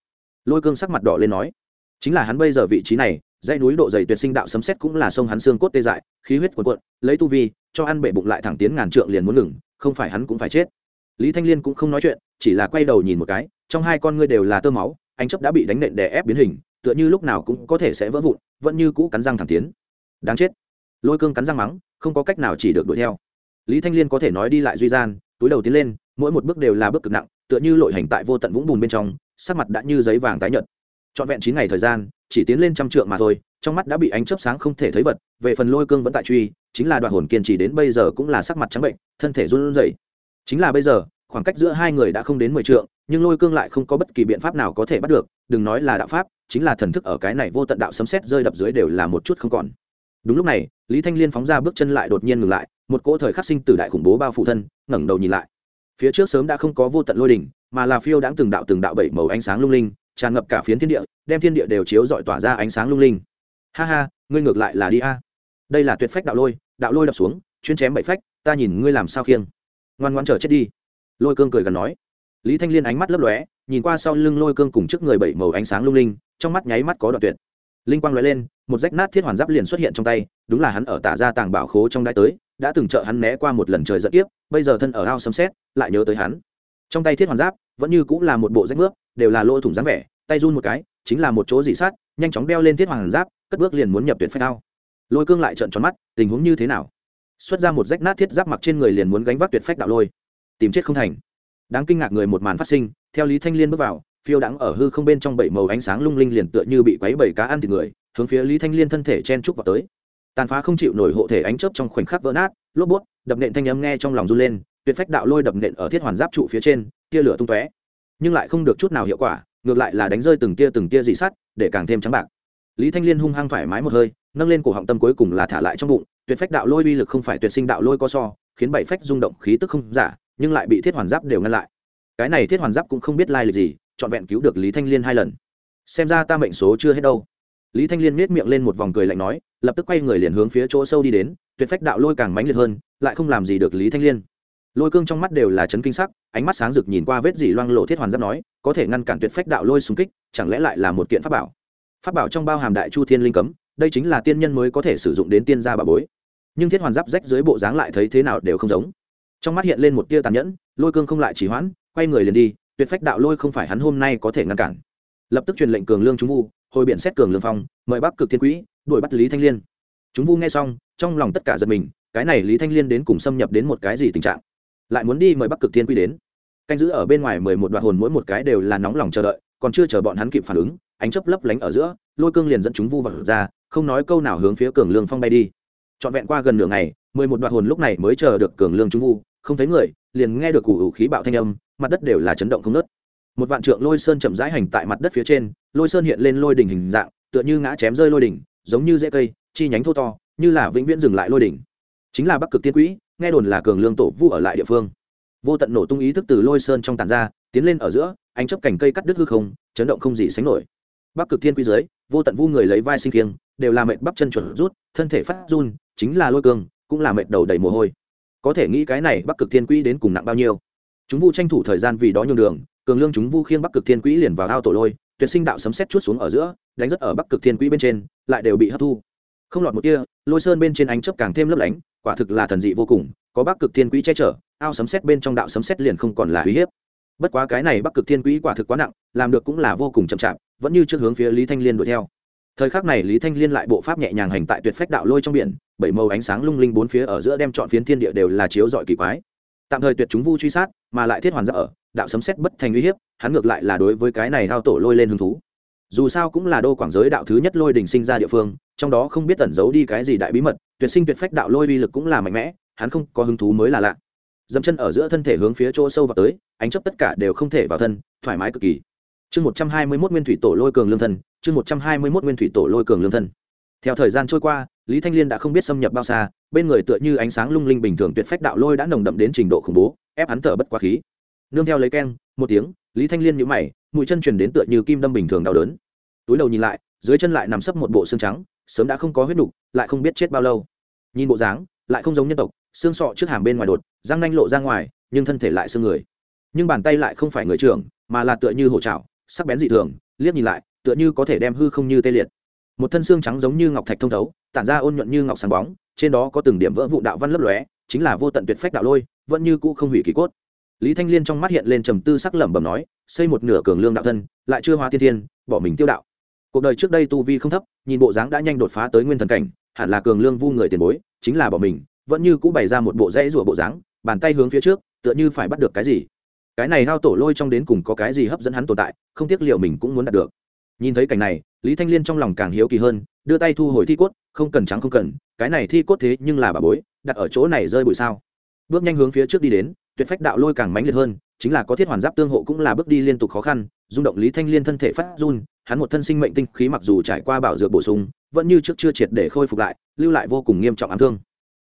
lôi cương sắc mặt đỏ lên nói, chính là hắn bây giờ vị trí này, dãy núi độ dày tuyệt sinh đạo sấm xét cũng là sông hắn xương cốt tê dại, khí huyết cuộn cuộn, lấy tu vi, cho ăn bể bụng lại thẳng tiến ngàn trượng liền muốn ngừng, không phải hắn cũng phải chết. Lý thanh liên cũng không nói chuyện, chỉ là quay đầu nhìn một cái, trong hai con ngươi đều là tơ máu anh chấp đã bị đánh nện đè ép biến hình, tựa như lúc nào cũng có thể sẽ vỡ vụn, vẫn như cũ cắn răng thẳng tiến. Đáng chết. Lôi cương cắn răng mắng, không có cách nào chỉ được đuổi theo. Lý thanh liên có thể nói đi lại duy gian, túi đầu tiến lên, mỗi một bước đều là bước cực nặng tựa như lội hành tại vô tận vũng bùn bên trong, sắc mặt đã như giấy vàng tái nhợt. Trọn vẹn chín ngày thời gian, chỉ tiến lên trăm trượng mà thôi, trong mắt đã bị ánh chớp sáng không thể thấy vật, về phần lôi cương vẫn tại truy, chính là đoạn hồn kiên trì đến bây giờ cũng là sắc mặt trắng bệnh, thân thể run rẩy. Chính là bây giờ, khoảng cách giữa hai người đã không đến mười trượng, nhưng lôi cương lại không có bất kỳ biện pháp nào có thể bắt được, đừng nói là đạo pháp, chính là thần thức ở cái này vô tận đạo sấm sét rơi đập dưới đều là một chút không còn. Đúng lúc này, lý thanh liên phóng ra bước chân lại đột nhiên ngừng lại, một cỗ thời khắc sinh tử đại khủng bố bao phủ thân, ngẩng đầu nhìn lại phía trước sớm đã không có vô tận lôi đỉnh, mà là phiêu đãng từng đạo từng đạo bảy màu ánh sáng lung linh, tràn ngập cả phiến thiên địa, đem thiên địa đều chiếu dọi tỏa ra ánh sáng lung linh. Ha ha, ngươi ngược lại là đi a. Đây là tuyệt phách đạo lôi đạo lôi đập xuống, chuyên chém bảy phách, ta nhìn ngươi làm sao khiêng. Ngoan ngoan chờ chết đi. Lôi cương cười gần nói. Lý thanh liên ánh mắt lấp lóe, nhìn qua sau lưng lôi cương cùng trước người bảy màu ánh sáng lung linh, trong mắt nháy mắt có đoạn tuyệt. Linh quang lóe lên, một rách nát thiết hoàn giáp liền xuất hiện trong tay, đúng là hắn ở tả ra tàng bảo khố trong đãi tới, đã từng trợ hắn né qua một lần trời giận tiếp bây giờ thân ở ao sấm xét lại nhớ tới hắn. Trong tay thiết hoàn giáp, vẫn như cũng là một bộ rách nước đều là lỗ thủng dáng vẻ, tay run một cái, chính là một chỗ dị sát, nhanh chóng đeo lên thiết hoàn giáp, cất bước liền muốn nhập tuyệt phách ao. Lôi cương lại trợn tròn mắt, tình huống như thế nào? Xuất ra một rách nát thiết giáp mặc trên người liền muốn gánh vác tuyệt phách đạo lôi. Tìm chết không thành. Đáng kinh ngạc người một màn phát sinh, theo lý thanh liên bước vào, phiêu đãng ở hư không bên trong bảy màu ánh sáng lung linh liền tựa như bị quấy bảy cá ăn thịt người, hướng phía lý thanh liên thân thể chen trúc vào tới. Tàn phá không chịu nổi hộ thể ánh chớp trong khoảnh khắc vỡ nát, lốp bút đập nện thanh âm nghe trong lòng run lên, tuyệt phách đạo lôi đập nện ở thiết hoàn giáp trụ phía trên, tia lửa tung tóe. Nhưng lại không được chút nào hiệu quả, ngược lại là đánh rơi từng tia từng tia dị sắt, để càng thêm trắng bạc. Lý thanh liên hung hăng thoải mái một hơi, nâng lên cổ họng tâm cuối cùng là thả lại trong bụng, tuyệt phách đạo lôi uy lực không phải tuyệt sinh đạo lôi có so, khiến bảy phách rung động khí tức không giả, nhưng lại bị thiết hoàn giáp đều ngăn lại. Cái này thiết hoàn giáp cũng không biết lai lịch gì, trọn vẹn cứu được lý thanh liên hai lần. Xem ra ta mệnh số chưa hết đâu lý thanh liên miết miệng lên một vòng cười lạnh nói, lập tức quay người liền hướng phía chỗ sâu đi đến, tuyệt phách đạo lôi càng mãnh liệt hơn, lại không làm gì được lý thanh liên. Lôi cương trong mắt đều là chấn kinh sắc, ánh mắt sáng rực nhìn qua vết dỉ loang lộ thiết hoàn giáp nói, có thể ngăn cản tuyệt phách đạo lôi xung kích, chẳng lẽ lại là một kiện pháp bảo? Pháp bảo trong bao hàm đại chu thiên linh cấm, đây chính là tiên nhân mới có thể sử dụng đến tiên gia bà bối. Nhưng thiết hoàn giáp rách dưới bộ dáng lại thấy thế nào đều không giống. Trong mắt hiện lên một tia tàn nhẫn, lôi cương không lại chỉ hoãn, quay người liền đi, tuyệt phách đạo lôi không phải hắn hôm nay có thể ngăn cản. Lập tức truyền lệnh cường lương chúng vu hồi biện xét cường lương phong, mời bắc cực thiên quỹ đuổi bắt lý thanh liên. Chúng vu nghe xong, trong lòng tất cả giật mình, cái này lý thanh liên đến cùng xâm nhập đến một cái gì tình trạng? Lại muốn đi mời bắc cực thiên quỹ đến. Canh giữ ở bên ngoài mười một đoạn hồn mỗi một cái đều là nóng lòng chờ đợi, còn chưa chờ bọn hắn kịp phản ứng, ánh chấp lấp lánh ở giữa, lôi cương liền dẫn chúng vu vào ra, không nói câu nào hướng phía cường lương phong bay đi. Trọn vẹn qua gần nửa ngày, mười một đoạn hồn lúc này mới chờ được cường lương chúng vu, không thấy người, liền nghe được củ ủ khí bạo thanh âm, mặt đất đều là chấn động không nớt một vạn trượng lôi sơn chậm rãi hành tại mặt đất phía trên lôi sơn hiện lên lôi đỉnh hình dạng tựa như ngã chém rơi lôi đỉnh giống như dễ cây chi nhánh thô to như là vĩnh viễn dừng lại lôi đỉnh. Chính là bắc cực tiên quỹ nghe đồn là cường lương tổ vu ở lại địa phương. Vô tận nổ tung ý thức từ lôi sơn trong tàn ra tiến lên ở giữa ánh chấp cành cây cắt đứt hư không chấn động không gì sánh nổi. Bắc cực thiên quy dưới vô tận vu người lấy vai sinh kiêng đều là mệt bắp chân chuẩn rút thân thể phát run chính là lôi cường, cũng là mệt đầu đầy mồ hôi. Có thể nghĩ cái này bắc cực thiên quỹ đến cùng nặng bao nhiêu? Chúng vu tranh thủ thời gian vì đó nhường đường cường lương chúng vu khiêng bắc cực thiên quỹ liền vào ao tổ lôi tuyệt sinh đạo sấm xét chút xuống ở giữa, đánh rất ở bắc cực thiên quỹ bên trên, lại đều bị hấp thu. Không lọt một tia, lôi sơn bên trên ánh chấp càng thêm lấp lánh, quả thực là thần dị vô cùng, có bắc cực thiên quỹ che chở, ao sấm xét bên trong đạo sấm xét liền không còn là uy hiếp. Bất quá cái này bắc cực thiên quỹ quả thực quá nặng, làm được cũng là vô cùng chậm chạp, vẫn như trước hướng phía lý thanh liên đuổi theo. Thời khắc này lý thanh liên lại bộ pháp nhẹ nhàng hành tại tuyệt phách đạo lôi trong biển, bảy màu ánh sáng lung linh bốn phía ở giữa đem chọn phiến thiên địa đều là chiếu dọi kỳ quái tạm thời tuyệt chúng vu truy sát, mà lại thiết hoàn ra ở, đạo sấm xét bất thành uy hiếp, hắn ngược lại là đối với cái này thao tổ lôi lên hứng thú. Dù sao cũng là đô quảng giới đạo thứ nhất lôi đình sinh ra địa phương, trong đó không biết tẩn giấu đi cái gì đại bí mật, tuyệt sinh tuyệt phách đạo lôi uy lực cũng là mạnh mẽ, hắn không có hứng thú mới là lạ. Dẫm chân ở giữa thân thể hướng phía chỗ sâu vào tới, ánh chấp tất cả đều không thể vào thân, thoải mái cực kỳ. Chương một trăm hai mươi mốt nguyên thủy tổ lôi cường lương thân, chương một trăm hai mươi mốt nguyên thủy tổ lôi cường lương thân. Theo thời gian trôi qua lý thanh liên đã không biết xâm nhập bao xa, bên người tựa như ánh sáng lung linh bình thường tuyệt phách đạo lôi đã nồng đậm đến trình độ khủng bố, ép hắn thở bất quá khí. Nương theo lấy keng, một tiếng, lý thanh liên nhũ mày, mũi chân truyền đến tựa như kim đâm bình thường đau đớn. Túi đầu nhìn lại, dưới chân lại nằm sấp một bộ xương trắng, sớm đã không có huyết đục lại không biết chết bao lâu. Nhìn bộ dáng, lại không giống nhân tộc, xương sọ trước hàm bên ngoài đột, răng nanh lộ ra ngoài, nhưng thân thể lại xương người. Nhưng bàn tay lại không phải người trưởng, mà là tựa như hổ trào sắc bén dị thường, liếc nhìn lại, tựa như có thể đem hư không như tê liệt một thân xương trắng giống như ngọc thạch thông thấu, tản ra ôn nhuận như ngọc sáng bóng, trên đó có từng điểm vỡ vụ đạo văn lấp lóe, chính là vô tận tuyệt phách đạo lôi, vẫn như cũ không hủy kỳ cốt. Lý thanh liên trong mắt hiện lên trầm tư sắc lẩm bẩm nói, xây một nửa cường lương đạo thân, lại chưa hóa thiên thiên, bỏ mình tiêu đạo. Cuộc đời trước đây tu vi không thấp, nhìn bộ dáng đã nhanh đột phá tới nguyên thần cảnh, hẳn là cường lương vu người tiền bối, chính là bỏ mình, vẫn như cũ bày ra một bộ rẽ rủa bộ dáng, bàn tay hướng phía trước, tựa như phải bắt được cái gì. Cái này hao tổ lôi trong đến cùng có cái gì hấp dẫn hắn tồn tại, không tiếc liệu mình cũng muốn đạt được nhìn thấy cảnh này, lý thanh liên trong lòng càng hiếu kỳ hơn, đưa tay thu hồi thi cốt, không cần trắng không cần, cái này thi cốt thế nhưng là bà bối, đặt ở chỗ này rơi bụi sao? Bước nhanh hướng phía trước đi đến, tuyệt phách đạo lôi càng mãnh liệt hơn, chính là có thiết hoàn giáp tương hộ cũng là bước đi liên tục khó khăn, rung động lý thanh liên thân thể phát run, hắn một thân sinh mệnh tinh khí mặc dù trải qua bảo dược bổ sung, vẫn như trước chưa triệt để khôi phục lại, lưu lại vô cùng nghiêm trọng ám thương.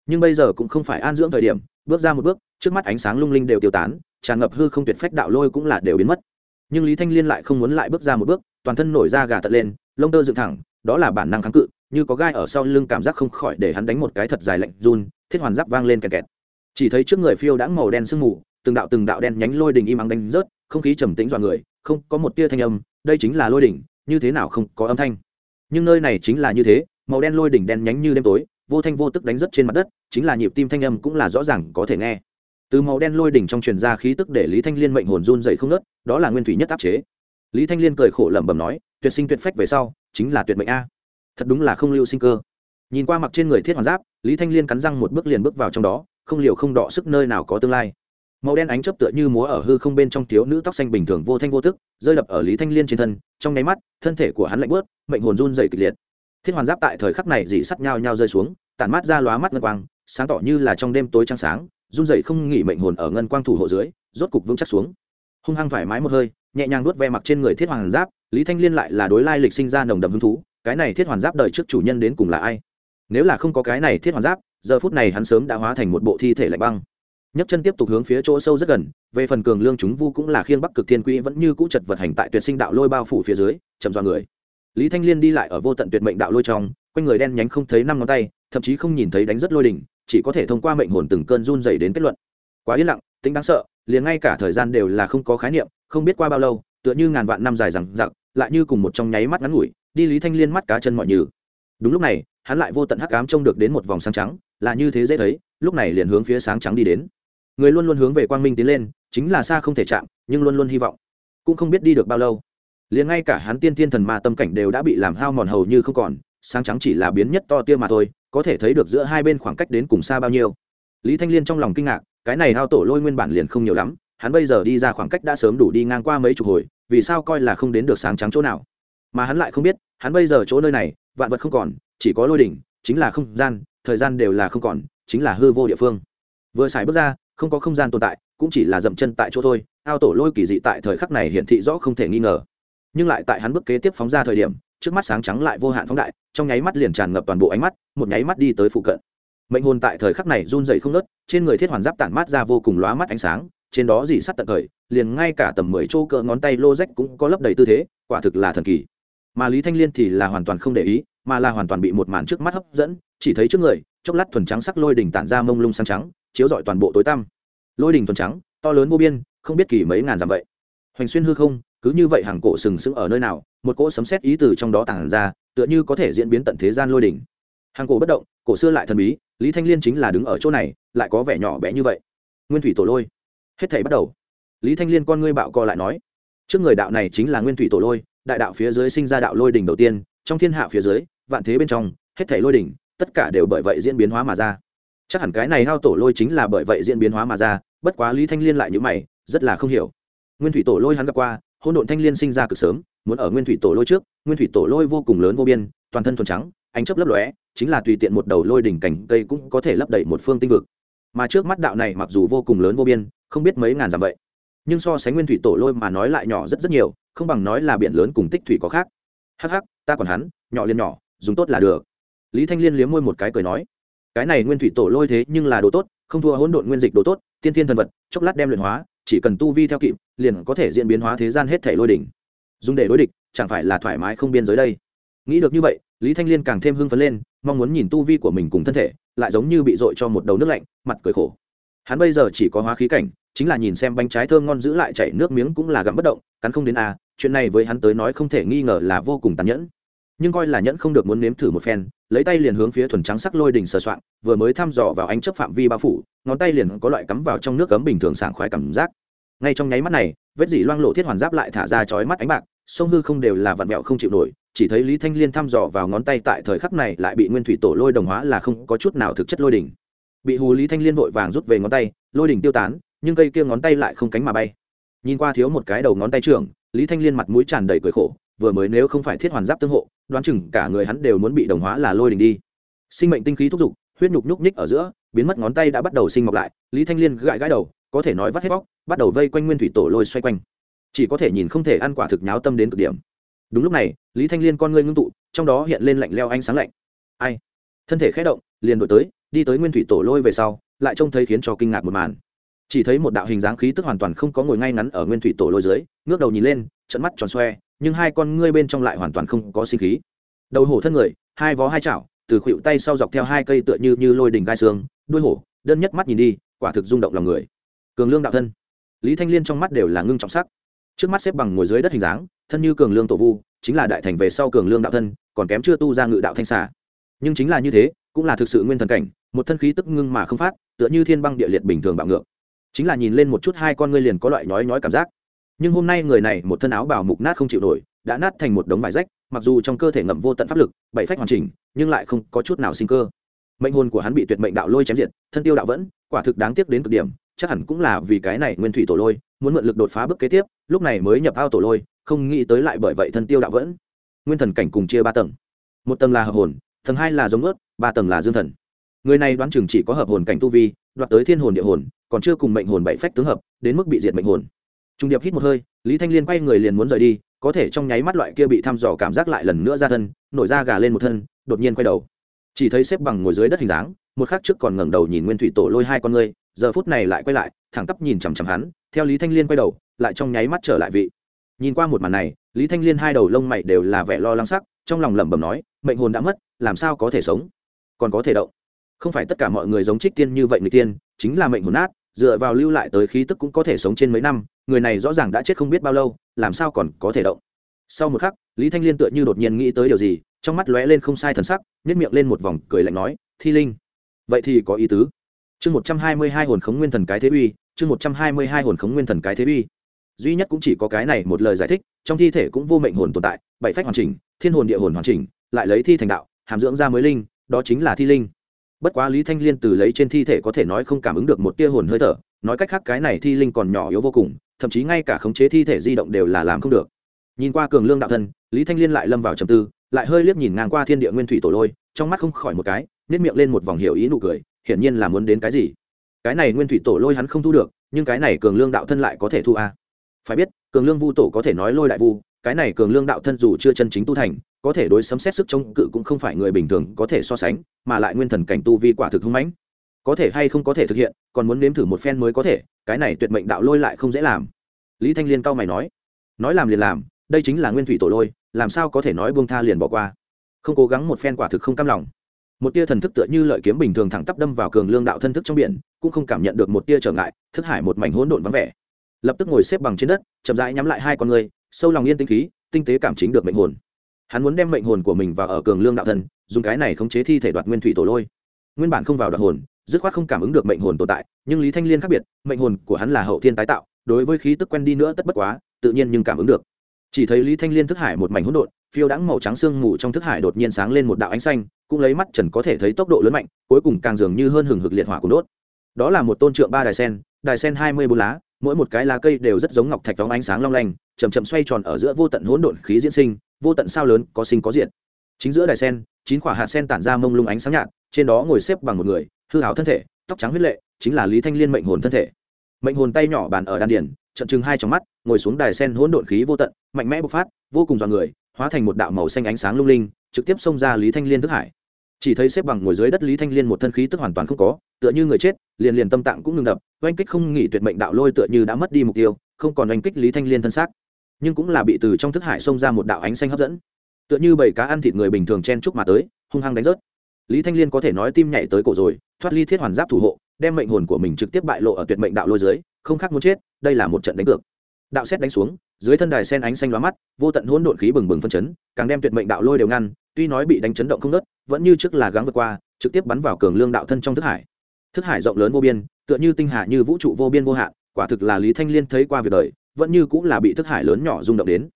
Nhưng bây giờ cũng không phải an dưỡng thời điểm, bước ra một bước, trước mắt ánh sáng lung linh đều tiêu tán, tràn ngập hư không tuyệt phách đạo lôi cũng là đều biến mất nhưng lý thanh liên lại không muốn lại bước ra một bước, toàn thân nổi ra gà tật lên, lông tơ dựng thẳng, đó là bản năng kháng cự, như có gai ở sau lưng cảm giác không khỏi để hắn đánh một cái thật dài lạnh run, thiết hoàn giáp vang lên kẹt kẹt. Chỉ thấy trước người phiêu đã màu đen sương mù, từng đạo từng đạo đen nhánh lôi đình im ắng đánh rớt, không khí trầm tĩnh dọa người, không có một tia thanh âm, đây chính là lôi đỉnh như thế nào không có âm thanh. Nhưng nơi này chính là như thế, màu đen lôi đỉnh đen nhánh như đêm tối, vô thanh vô tức đánh rớt trên mặt đất, chính là nhịp tim thanh âm cũng là rõ ràng có thể nghe từ màu đen lôi đỉnh trong truyền ra khí tức để lý thanh liên mệnh hồn run dậy không nớt đó là nguyên thủy nhất áp chế. Lý thanh liên cười khổ lẩm bẩm nói, tuyệt sinh tuyệt phách về sau, chính là tuyệt mệnh a. Thật đúng là không lưu sinh cơ. Nhìn qua mặc trên người thiết Hoàng giáp, lý thanh liên cắn răng một bước liền bước vào trong đó, không liều không đọ sức nơi nào có tương lai. Màu đen ánh chớp tựa như múa ở hư không bên trong thiếu nữ tóc xanh bình thường vô thanh vô tức, rơi đập ở lý thanh liên trên thân, trong nháy mắt, thân thể của hắn lạnh bớt mệnh hồn run dày kịch liệt. Thiết hoàn giáp tại thời khắc này dị sắt nhau nhau rơi xuống, tản mát ra lóa mắt ngân quang, sáng tỏ như là trong đêm tối trăng sáng run dày không nghỉ mệnh hồn ở ngân quang thủ hộ dưới, rốt cục vững chắc xuống. Hung hăng thoải mái một hơi, nhẹ nhàng nuốt ve mặc trên người thiết hoàn giáp, lý thanh liên lại là đối lai lịch sinh ra nồng đậm hứng thú, cái này thiết hoàn giáp đời trước chủ nhân đến cùng là ai? Nếu là không có cái này thiết hoàn giáp, giờ phút này hắn sớm đã hóa thành một bộ thi thể lạnh băng. Nhấc chân tiếp tục hướng phía chỗ sâu rất gần, về phần cường lương chúng vu cũng là khiên bắc cực thiên quỹ vẫn như cũ chật vật hành tại tuyệt sinh đạo lôi bao phủ phía dưới, chậm dọa người. Lý thanh liên đi lại ở vô tận tuyệt mệnh đạo lôi trong, quanh người đen nhánh không thấy năm ngón tay, thậm chí không nhìn thấy đánh rất lôi đỉnh chỉ có thể thông qua mệnh hồn từng cơn run dày đến kết luận. Quá yên lặng, tính đáng sợ, liền ngay cả thời gian đều là không có khái niệm, không biết qua bao lâu, tựa như ngàn vạn năm dài rằng giặc lại như cùng một trong nháy mắt ngắn ngủi, đi lý thanh liên mắt cá chân mọi như đúng lúc này, hắn lại vô tận hắc ám trông được đến một vòng sáng trắng, là như thế dễ thấy, lúc này liền hướng phía sáng trắng đi đến. Người luôn luôn hướng về quang minh tiến lên, chính là xa không thể chạm, nhưng luôn luôn hy vọng. Cũng không biết đi được bao lâu. Liền ngay cả hắn tiên tiên thần ma tâm cảnh đều đã bị làm hao mòn hầu như không còn, sáng trắng chỉ là biến nhất to tia mà thôi có thể thấy được giữa hai bên khoảng cách đến cùng xa bao nhiêu. Lý thanh liên trong lòng kinh ngạc, cái này hao tổ lôi nguyên bản liền không nhiều lắm, hắn bây giờ đi ra khoảng cách đã sớm đủ đi ngang qua mấy chục hồi, vì sao coi là không đến được sáng trắng chỗ nào? Mà hắn lại không biết, hắn bây giờ chỗ nơi này, vạn vật không còn, chỉ có lôi đỉnh, chính là không gian, thời gian đều là không còn, chính là hư vô địa phương. Vừa xài bước ra, không có không gian tồn tại, cũng chỉ là dậm chân tại chỗ thôi ao tổ lôi kỳ dị tại thời khắc này hiển thị rõ không thể nghi ngờ. Nhưng lại tại hắn bước kế tiếp phóng ra thời điểm trước mắt sáng trắng lại vô hạn phóng đại, trong nháy mắt liền tràn ngập toàn bộ ánh mắt, một nháy mắt đi tới phụ cận. Mệnh hồn tại thời khắc này run dày không nớt trên người thiết hoàn giáp tản mát ra vô cùng lóa mắt ánh sáng, trên đó dì sắt tận thời, liền ngay cả tầm mười chỗ cỡ ngón tay lô rách cũng có lấp đầy tư thế, quả thực là thần kỳ. Mà lý thanh liên thì là hoàn toàn không để ý, mà là hoàn toàn bị một màn trước mắt hấp dẫn, chỉ thấy trước người, chốc lát thuần trắng sắc lôi đỉnh tản ra mông lung sáng trắng, chiếu rọi toàn bộ tối tăm. Lôi đỉnh thuần trắng, to lớn vô biên, không biết kỳ mấy ngàn dặm vậy. Hoành xuyên hư không, cứ như vậy hàng cổ sừng sững ở nơi nào một cỗ sấm xét ý từ trong đó tản ra, tựa như có thể diễn biến tận thế gian lôi đỉnh hàng cổ bất động, cổ xưa lại thần bí, lý thanh liên chính là đứng ở chỗ này, lại có vẻ nhỏ bé như vậy. Nguyên thủy tổ lôi. Hết thảy bắt đầu. Lý thanh liên con ngươi bạo co lại nói, trước người đạo này chính là nguyên thủy tổ lôi, đại đạo phía dưới sinh ra đạo lôi đỉnh đầu tiên, trong thiên hạ phía dưới, vạn thế bên trong, hết thảy lôi đỉnh tất cả đều bởi vậy diễn biến hóa mà ra. Chắc hẳn cái này hao tổ lôi chính là bởi vậy diễn biến hóa mà ra, bất quá lý thanh liên lại như mày, rất là không hiểu. Nguyên thủy tổ lôi hắn gặp qua hôn độn thanh liên sinh ra cực sớm muốn ở nguyên thủy tổ lôi trước, nguyên thủy tổ lôi vô cùng lớn vô biên, toàn thân thuần trắng, ánh chấp lấp lóe, chính là tùy tiện một đầu lôi đỉnh cảnh cây cũng có thể lấp đầy một phương tinh vực. Mà trước mắt đạo này mặc dù vô cùng lớn vô biên, không biết mấy ngàn dặm vậy, nhưng so sánh nguyên thủy tổ lôi mà nói lại nhỏ rất rất nhiều, không bằng nói là biển lớn cùng tích thủy có khác. Hắc hắc, ta còn hắn, nhỏ liền nhỏ, dùng tốt là được. Lý thanh liên liếm môi một cái cười nói, cái này nguyên thủy tổ lôi thế nhưng là đồ tốt, không thua hỗn độn nguyên dịch đồ tốt, tiên thiên thần vật, chốc lát đem luyện hóa, chỉ cần tu vi theo kịp, liền có thể diễn biến hóa thế gian hết thể lôi đỉnh dùng để đối địch chẳng phải là thoải mái không biên giới đây? Nghĩ được như vậy lý thanh liên càng thêm hưng phấn lên mong muốn nhìn tu vi của mình cùng thân thể lại giống như bị dội cho một đầu nước lạnh mặt cười khổ. Hắn bây giờ chỉ có hóa khí cảnh chính là nhìn xem bánh trái thơm ngon giữ lại chảy nước miếng cũng là gặm bất động cắn không đến a à, chuyện này với hắn tới nói không thể nghi ngờ là vô cùng tàn nhẫn. Nhưng coi là nhẫn không được muốn nếm thử một phen lấy tay liền hướng phía thuần trắng sắc lôi đỉnh sờ soạn vừa mới thăm dò vào ánh chấp phạm vi bao phủ ngón tay liền có loại cắm vào trong nước cấm bình thường sảng khoái cảm giác. Ngay trong nháy mắt này vết dỉ loang lộ thiết hoàn giáp lại thả ra chói mắt ánh bạc sông hư không đều là vặn vẹo không chịu nổi, chỉ thấy lý thanh liên thăm dò vào ngón tay tại thời khắc này lại bị nguyên thủy tổ lôi đồng hóa là không có chút nào thực chất lôi đỉnh. Bị hù lý thanh liên vội vàng rút về ngón tay, lôi đỉnh tiêu tán, nhưng cây kia ngón tay lại không cánh mà bay. Nhìn qua thiếu một cái đầu ngón tay trưởng, lý thanh liên mặt mũi tràn đầy cười khổ, vừa mới nếu không phải thiết hoàn giáp tương hộ, đoán chừng cả người hắn đều muốn bị đồng hóa là lôi đỉnh đi. Sinh mệnh tinh khí thúc giục huyết nhục nhúc nhích ở giữa, biến mất ngón tay đã bắt đầu sinh mọc lại, lý thanh liên gãi gãi đầu, có thể nói vắt hết bóc, bắt đầu vây quanh nguyên thủy tổ lôi xoay quanh chỉ có thể nhìn không thể ăn quả thực nháo tâm đến cực điểm. Đúng lúc này, lý thanh liên con ngươi ngưng tụ, trong đó hiện lên lạnh leo ánh sáng lạnh. Ai? Thân thể khé động, liền đổi tới, đi tới nguyên thủy tổ lôi về sau, lại trông thấy khiến cho kinh ngạc một màn. Chỉ thấy một đạo hình dáng khí tức hoàn toàn không có ngồi ngay ngắn ở nguyên thủy tổ lôi dưới, ngước đầu nhìn lên trận mắt tròn xoe, nhưng hai con ngươi bên trong lại hoàn toàn không có sinh khí. Đầu hổ thân người, hai vó hai chảo, từ khuỵu tay sau dọc theo hai cây tựa như như lôi đỉnh gai xương, đuôi hổ, đơn nhất mắt nhìn đi, quả thực rung động lòng người. Cường lương đạo thân. Lý thanh liên trong mắt đều là ngưng trọng sắc trước mắt xếp bằng ngồi dưới đất hình dáng, thân như cường lương tổ vu, chính là đại thành về sau cường lương đạo thân, còn kém chưa tu ra ngự đạo thanh xả nhưng chính là như thế, cũng là thực sự nguyên thần cảnh, một thân khí tức ngưng mà không phát, tựa như thiên băng địa liệt bình thường bạo ngược. Chính là nhìn lên một chút hai con ngươi liền có loại nhói nhói cảm giác. Nhưng hôm nay người này một thân áo bào mục nát không chịu nổi, đã nát thành một đống vải rách, mặc dù trong cơ thể ngậm vô tận pháp lực, bảy phách hoàn chỉnh, nhưng lại không có chút nào sinh cơ. Mệnh hồn của hắn bị tuyệt mệnh đạo lôi chém diệt, thân tiêu đạo vẫn, quả thực đáng tiếc đến cực điểm chắc hẳn cũng là vì cái này nguyên thủy tổ lôi, muốn mượn lực đột phá bước kế tiếp, lúc này mới nhập ao tổ lôi, không nghĩ tới lại bởi vậy thân tiêu đạo vẫn. Nguyên thần cảnh cùng chia ba tầng. Một tầng là hợp hồn, tầng hai là giống ớt ba tầng là dương thần. Người này đoán chừng chỉ có hợp hồn cảnh tu vi, đoạt tới thiên hồn địa hồn, còn chưa cùng mệnh hồn bảy phách tướng hợp, đến mức bị diệt mệnh hồn. Trung điệp hít một hơi, lý thanh liên quay người liền muốn rời đi, có thể trong nháy mắt loại kia bị thăm dò cảm giác lại lần nữa ra thân, nổi da gà lên một thân, đột nhiên quay đầu. Chỉ thấy xếp bằng ngồi dưới đất hình dáng, một khắc trước còn ngẩng đầu nhìn nguyên thủy tổ lôi hai con ngươi giờ phút này lại quay lại, thẳng tắp nhìn chằm chằm hắn, theo lý thanh liên quay đầu, lại trong nháy mắt trở lại vị. Nhìn qua một màn này, lý thanh liên hai đầu lông mày đều là vẻ lo lắng sắc, trong lòng lẩm bẩm nói, mệnh hồn đã mất, làm sao có thể sống? Còn có thể động? Không phải tất cả mọi người giống trích tiên như vậy người tiên, chính là mệnh hồn nát, dựa vào lưu lại tới khí tức cũng có thể sống trên mấy năm, người này rõ ràng đã chết không biết bao lâu, làm sao còn có thể động? Sau một khắc, lý thanh liên tựa như đột nhiên nghĩ tới điều gì, trong mắt lóe lên không sai thần sắc nhét miệng lên một vòng, cười lạnh nói, thi linh, vậy thì có ý tứ chương một trăm hai mươi hai hồn khống nguyên thần cái thế uy, chương một trăm hai mươi hai hồn khống nguyên thần cái thế uy. Duy nhất cũng chỉ có cái này một lời giải thích, trong thi thể cũng vô mệnh hồn tồn tại, bảy phách hoàn chỉnh, thiên hồn địa hồn hoàn chỉnh, lại lấy thi thành đạo, hàm dưỡng ra mới linh, đó chính là thi linh. Bất quá lý thanh liên từ lấy trên thi thể có thể nói không cảm ứng được một tia hồn hơi thở, nói cách khác cái này thi linh còn nhỏ yếu vô cùng, thậm chí ngay cả khống chế thi thể di động đều là làm không được. Nhìn qua cường lương đạo thân, lý thanh liên lại lâm vào trầm tư, lại hơi liếc nhìn ngang qua thiên địa nguyên thủy tổ lôi, trong mắt không khỏi một cái nếp miệng lên một vòng hiểu ý nụ cười hiển nhiên là muốn đến cái gì? Cái này nguyên thủy tổ lôi hắn không thu được, nhưng cái này cường lương đạo thân lại có thể thu a à. phải biết, cường lương vu tổ có thể nói lôi đại vu, cái này cường lương đạo thân dù chưa chân chính tu thành, có thể đối sấm xét sức chống cự cũng không phải người bình thường có thể so sánh, mà lại nguyên thần cảnh tu vi quả thực hung mãnh. Có thể hay không có thể thực hiện, còn muốn nếm thử một phen mới có thể, cái này tuyệt mệnh đạo lôi lại không dễ làm. Lý thanh liên cao mày nói nói làm liền làm, đây chính là nguyên thủy tổ lôi, làm sao có thể nói buông tha liền bỏ qua? Không cố gắng một phen quả thực không cam lòng một tia thần thức tựa như lợi kiếm bình thường thẳng tắp đâm vào cường lương đạo thân thức trong biển, cũng không cảm nhận được một tia trở ngại, thức hải một mảnh hỗn độn vắng vẻ. Lập tức ngồi xếp bằng trên đất, chậm rãi nhắm lại hai con người, sâu lòng yên tinh khí, tinh tế cảm chính được mệnh hồn. Hắn muốn đem mệnh hồn của mình vào ở cường lương đạo thân, dùng cái này khống chế thi thể đoạt nguyên thủy tổ lôi. Nguyên bản không vào đoạt hồn, dứt khoát không cảm ứng được mệnh hồn tồn tại, nhưng lý thanh liên khác biệt, mệnh hồn của hắn là hậu thiên tái tạo, đối với khí tức quen đi nữa tất bất quá, tự nhiên nhưng cảm ứng được. Chỉ thấy lý thanh liên thức hải một mảnh hỗn độn, phiêu đãng màu trắng sương mù trong thức hải đột nhiên sáng lên một đạo ánh xanh cũng lấy mắt trần có thể thấy tốc độ lớn mạnh, cuối cùng càng dường như hơn hừng hực liệt hỏa cùng đốt. Đó là một tôn trượng ba đài sen đài sen hai mươi bốn lá, mỗi một cái lá cây đều rất giống ngọc thạch đóng ánh sáng long lanh chầm chậm xoay tròn ở giữa vô tận hỗn độn khí diễn sinh, vô tận sao lớn có sinh có diện chính giữa đài sen, chín quả hạt sen tản ra mông lung ánh sáng nhạt, trên đó ngồi xếp bằng một người, hư hảo thân thể, tóc trắng huyết lệ, chính là lý thanh liên mệnh hồn thân thể. Mệnh hồn tay nhỏ bàn ở đan điển trận chừng hai trong mắt, ngồi xuống đài sen hỗn độn khí vô tận, mạnh mẽ bộc phát, vô cùng dọn người, hóa thành một đạo màu xanh ánh sáng lung linh, trực tiếp xông ra lý thanh liên thức hải chỉ thấy xếp bằng ngồi dưới đất lý thanh liên một thân khí tức hoàn toàn không có, tựa như người chết, liền liền tâm tạng cũng ngừng đập, oanh kích không nghỉ tuyệt mệnh đạo lôi tựa như đã mất đi mục tiêu, không còn oanh kích lý thanh liên thân xác. Nhưng cũng là bị từ trong thức hải xông ra một đạo ánh xanh hấp dẫn. Tựa như bảy cá ăn thịt người bình thường chen chúc mà tới, hung hăng đánh rớt. Lý thanh liên có thể nói tim nhảy tới cổ rồi, thoát ly thiết hoàn giáp thủ hộ, đem mệnh hồn của mình trực tiếp bại lộ ở tuyệt mệnh đạo lôi dưới, không khác muốn chết, đây là một trận đánh cược. Đạo xét đánh xuống, dưới thân đài sen ánh xanh lóa mắt, vô tận hỗn độn khí bừng bừng phân chấn, càng đem tuyệt mệnh đạo lôi đều ngăn, tuy nói bị đánh chấn động không nớt vẫn như trước là gắng vượt qua, trực tiếp bắn vào cường lương đạo thân trong thức hải. Thức hải rộng lớn vô biên, tựa như tinh hạ như vũ trụ vô biên vô hạn, quả thực là lý thanh liên thấy qua việc đời, vẫn như cũng là bị thức hải lớn nhỏ rung động đến.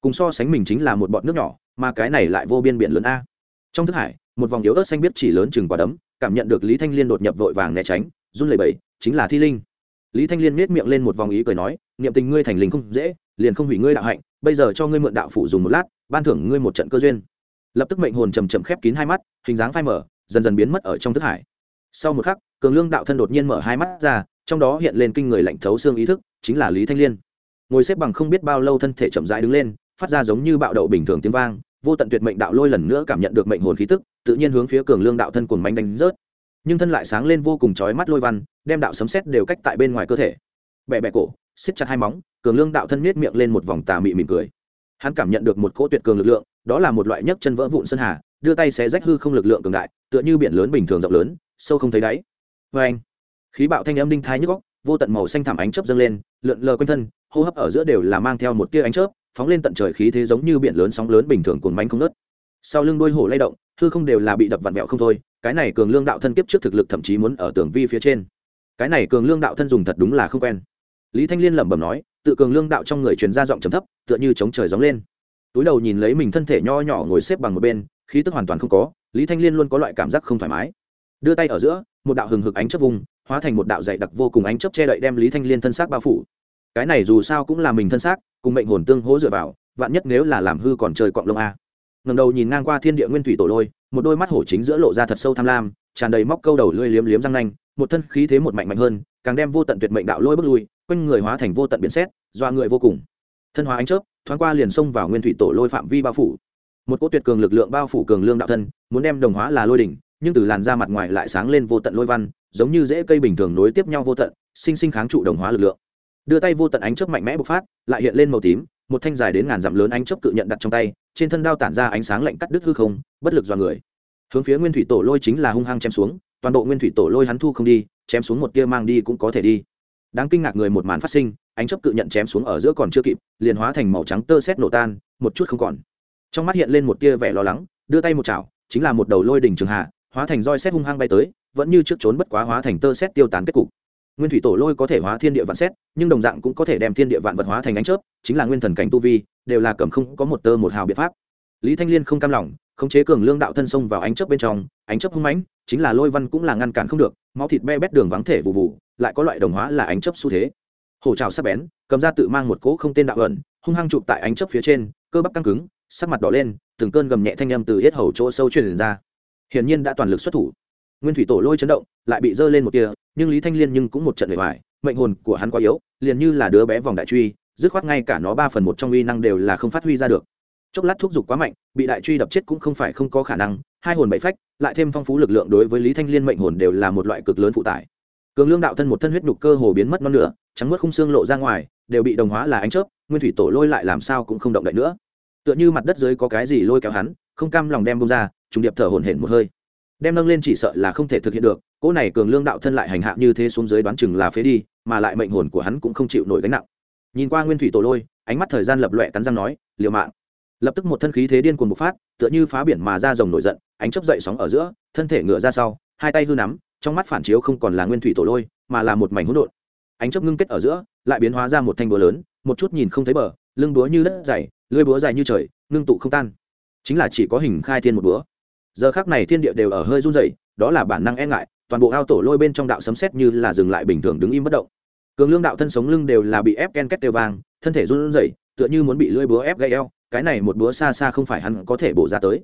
Cùng so sánh mình chính là một bọn nước nhỏ, mà cái này lại vô biên biển lớn a. Trong thức hải, một vòng yếu ớt xanh biết chỉ lớn chừng quả đấm, cảm nhận được lý thanh liên đột nhập vội vàng né tránh, run lẩy bẩy, chính là thi linh. Lý thanh liên miết miệng lên một vòng ý cười nói, niệm tình ngươi thành linh không dễ, liền không hủy ngươi đạo hạnh, bây giờ cho ngươi mượn đạo phủ dùng một lát, ban thưởng ngươi một trận cơ duyên lập tức mệnh hồn chầm chậm khép kín hai mắt, hình dáng phai mở dần dần biến mất ở trong thức hải. Sau một khắc, cường lương đạo thân đột nhiên mở hai mắt ra, trong đó hiện lên kinh người lạnh thấu xương ý thức, chính là lý thanh liên. Ngồi xếp bằng không biết bao lâu thân thể chậm rãi đứng lên, phát ra giống như bạo đậu bình thường tiếng vang, vô tận tuyệt mệnh đạo lôi lần nữa cảm nhận được mệnh hồn khí tức, tự nhiên hướng phía cường lương đạo thân cuồng mánh đánh rớt. Nhưng thân lại sáng lên vô cùng chói mắt lôi văn, đem đạo sấm xét đều cách tại bên ngoài cơ thể. Bẹ bẹ cổ xiết chặt hai móng, cường lương đạo thân miết miệng lên một vòng tà mị mỉm cười. Hắn cảm nhận được một cỗ tuyệt cường lực lượng đó là một loại nhấc chân vỡ vụn sơn hà, đưa tay xé rách hư không lực lượng cường đại, tựa như biển lớn bình thường rộng lớn, sâu không thấy đáy. Vê anh, khí bạo thanh âm đinh thai nhức góc, vô tận màu xanh thảm ánh chớp dâng lên, lượn lờ quanh thân, hô hấp ở giữa đều là mang theo một tia ánh chớp, phóng lên tận trời khí thế giống như biển lớn sóng lớn bình thường cuồn bánh không nớt sau lưng đôi hổ lay động, hư không đều là bị đập vặn vẹo không thôi, cái này cường lương đạo thân kiếp trước thực lực thậm chí muốn ở tường vi phía trên. Cái này cường lương đạo thân dùng thật đúng là không quen. Lý thanh liên lẩm bẩm nói, tự cường lương đạo trong người truyền ra giọng trầm thấp, tựa như chống trời gióng lên túi đầu nhìn lấy mình thân thể nho nhỏ ngồi xếp bằng một bên, khí tức hoàn toàn không có, lý thanh liên luôn có loại cảm giác không thoải mái. Đưa tay ở giữa, một đạo hừng hực ánh chấp vùng hóa thành một đạo dày đặc vô cùng ánh chấp che đậy đem lý thanh liên thân xác bao phủ. Cái này dù sao cũng là mình thân xác, cùng mệnh hồn tương hỗ dựa vào, vạn nhất nếu là làm hư còn trời cọng lông a. Ngầm đầu nhìn ngang qua thiên địa nguyên thủy tổ lôi, một đôi mắt hổ chính giữa lộ ra thật sâu tham lam, tràn đầy móc câu đầu lưỡi liếm liếm răng nanh, một thân khí thế một mạnh mạnh hơn, càng đem vô tận tuyệt mệnh đạo lôi bước lui, quanh người hóa thành vô tận biến xét doa người vô cùng. Thân hóa ánh chớp thoáng qua liền xông vào nguyên thủy tổ lôi phạm vi bao phủ. Một cỗ tuyệt cường lực lượng bao phủ cường lương đạo thân, muốn đem đồng hóa là lôi đỉnh, nhưng từ làn da mặt ngoài lại sáng lên vô tận lôi văn, giống như dễ cây bình thường nối tiếp nhau vô tận, sinh sinh kháng trụ đồng hóa lực lượng. Đưa tay vô tận ánh chớp mạnh mẽ bộc phát, lại hiện lên màu tím, một thanh dài đến ngàn dặm lớn ánh chớp cự nhận đặt trong tay, trên thân đao tản ra ánh sáng lạnh cắt đứt hư không, bất lực do người. Hướng phía nguyên thủy tổ lôi chính là hung hăng chém xuống, toàn bộ nguyên thủy tổ lôi hắn thu không đi, chém xuống một tia mang đi cũng có thể đi. Đáng kinh ngạc người một màn phát sinh ánh chớp cự nhận chém xuống ở giữa còn chưa kịp, liền hóa thành màu trắng tơ xét nổ tan, một chút không còn. Trong mắt hiện lên một tia vẻ lo lắng, đưa tay một chảo, chính là một đầu lôi đỉnh trường hạ, hóa thành roi xét hung hăng bay tới, vẫn như trước trốn bất quá hóa thành tơ xét tiêu tán kết cục. Nguyên thủy tổ lôi có thể hóa thiên địa vạn xét nhưng đồng dạng cũng có thể đem thiên địa vạn vật hóa thành ánh chớp, chính là nguyên thần cảnh tu vi, đều là cầm không có một tơ một hào biện pháp. Lý thanh liên không cam lòng, khống chế cường lương đạo thân sông vào ánh chớp bên trong, ánh chớp hung mãnh, chính là lôi văn cũng là ngăn cản không được, máu thịt be bét đường vắng thể vụ vụ lại có loại đồng hóa là ánh chớp xu thế hổ trào sắc bén, cầm ra tự mang một cỗ không tên đạo ẩn, hung hăng chụp tại ánh chớp phía trên, cơ bắp căng cứng, sắc mặt đỏ lên, từng cơn gầm nhẹ thanh âm từ hết hầu chỗ sâu truyền ra. Hiển nhiên đã toàn lực xuất thủ. Nguyên thủy tổ lôi chấn động, lại bị dơ lên một tia, nhưng lý thanh liên nhưng cũng một trận bề ngoài, mệnh hồn của hắn quá yếu, liền như là đứa bé vòng đại truy, dứt khoát ngay cả nó ba phần một trong uy năng đều là không phát huy ra được. Chốc lát thúc giục quá mạnh, bị đại truy đập chết cũng không phải không có khả năng, hai hồn bảy phách, lại thêm phong phú lực lượng đối với lý thanh liên mệnh hồn đều là một loại cực lớn phụ tải cường lương đạo thân một thân huyết nhục cơ hồ biến mất non nửa, trắng mất khung xương lộ ra ngoài, đều bị đồng hóa là ánh chớp, nguyên thủy tổ lôi lại làm sao cũng không động đậy nữa. Tựa như mặt đất dưới có cái gì lôi kéo hắn, không cam lòng đem bông ra, trùng điệp thở hổn hển một hơi. Đem nâng lên chỉ sợ là không thể thực hiện được, cỗ này cường lương đạo thân lại hành hạ như thế xuống dưới đoán chừng là phế đi, mà lại mệnh hồn của hắn cũng không chịu nổi gánh nặng. Nhìn qua nguyên thủy tổ lôi, ánh mắt thời gian lập loẹ cắn răng nói, liều mạng. Lập tức một thân khí thế điên cuồng bộc phát, tựa như phá biển mà ra rồng nổi giận, ánh chấp dậy sóng ở giữa, thân thể ngựa ra sau, hai tay hư nắm trong mắt phản chiếu không còn là nguyên thủy tổ lôi, mà là một mảnh hỗn độn. Ánh chớp ngưng kết ở giữa, lại biến hóa ra một thanh búa lớn, một chút nhìn không thấy bờ, lưng búa như đất dày, lưỡi búa dài như trời, ngưng tụ không tan. Chính là chỉ có hình khai thiên một búa. Giờ khác này thiên địa đều ở hơi run rẩy, đó là bản năng e ngại, toàn bộ ao tổ lôi bên trong đạo sấm sét như là dừng lại bình thường đứng im bất động. Cường lương đạo thân sống lưng đều là bị ép ken két đều vàng thân thể run rẩy, tựa như muốn bị lưỡi búa ép gây eo, cái này một búa xa xa không phải hắn có thể bổ ra tới.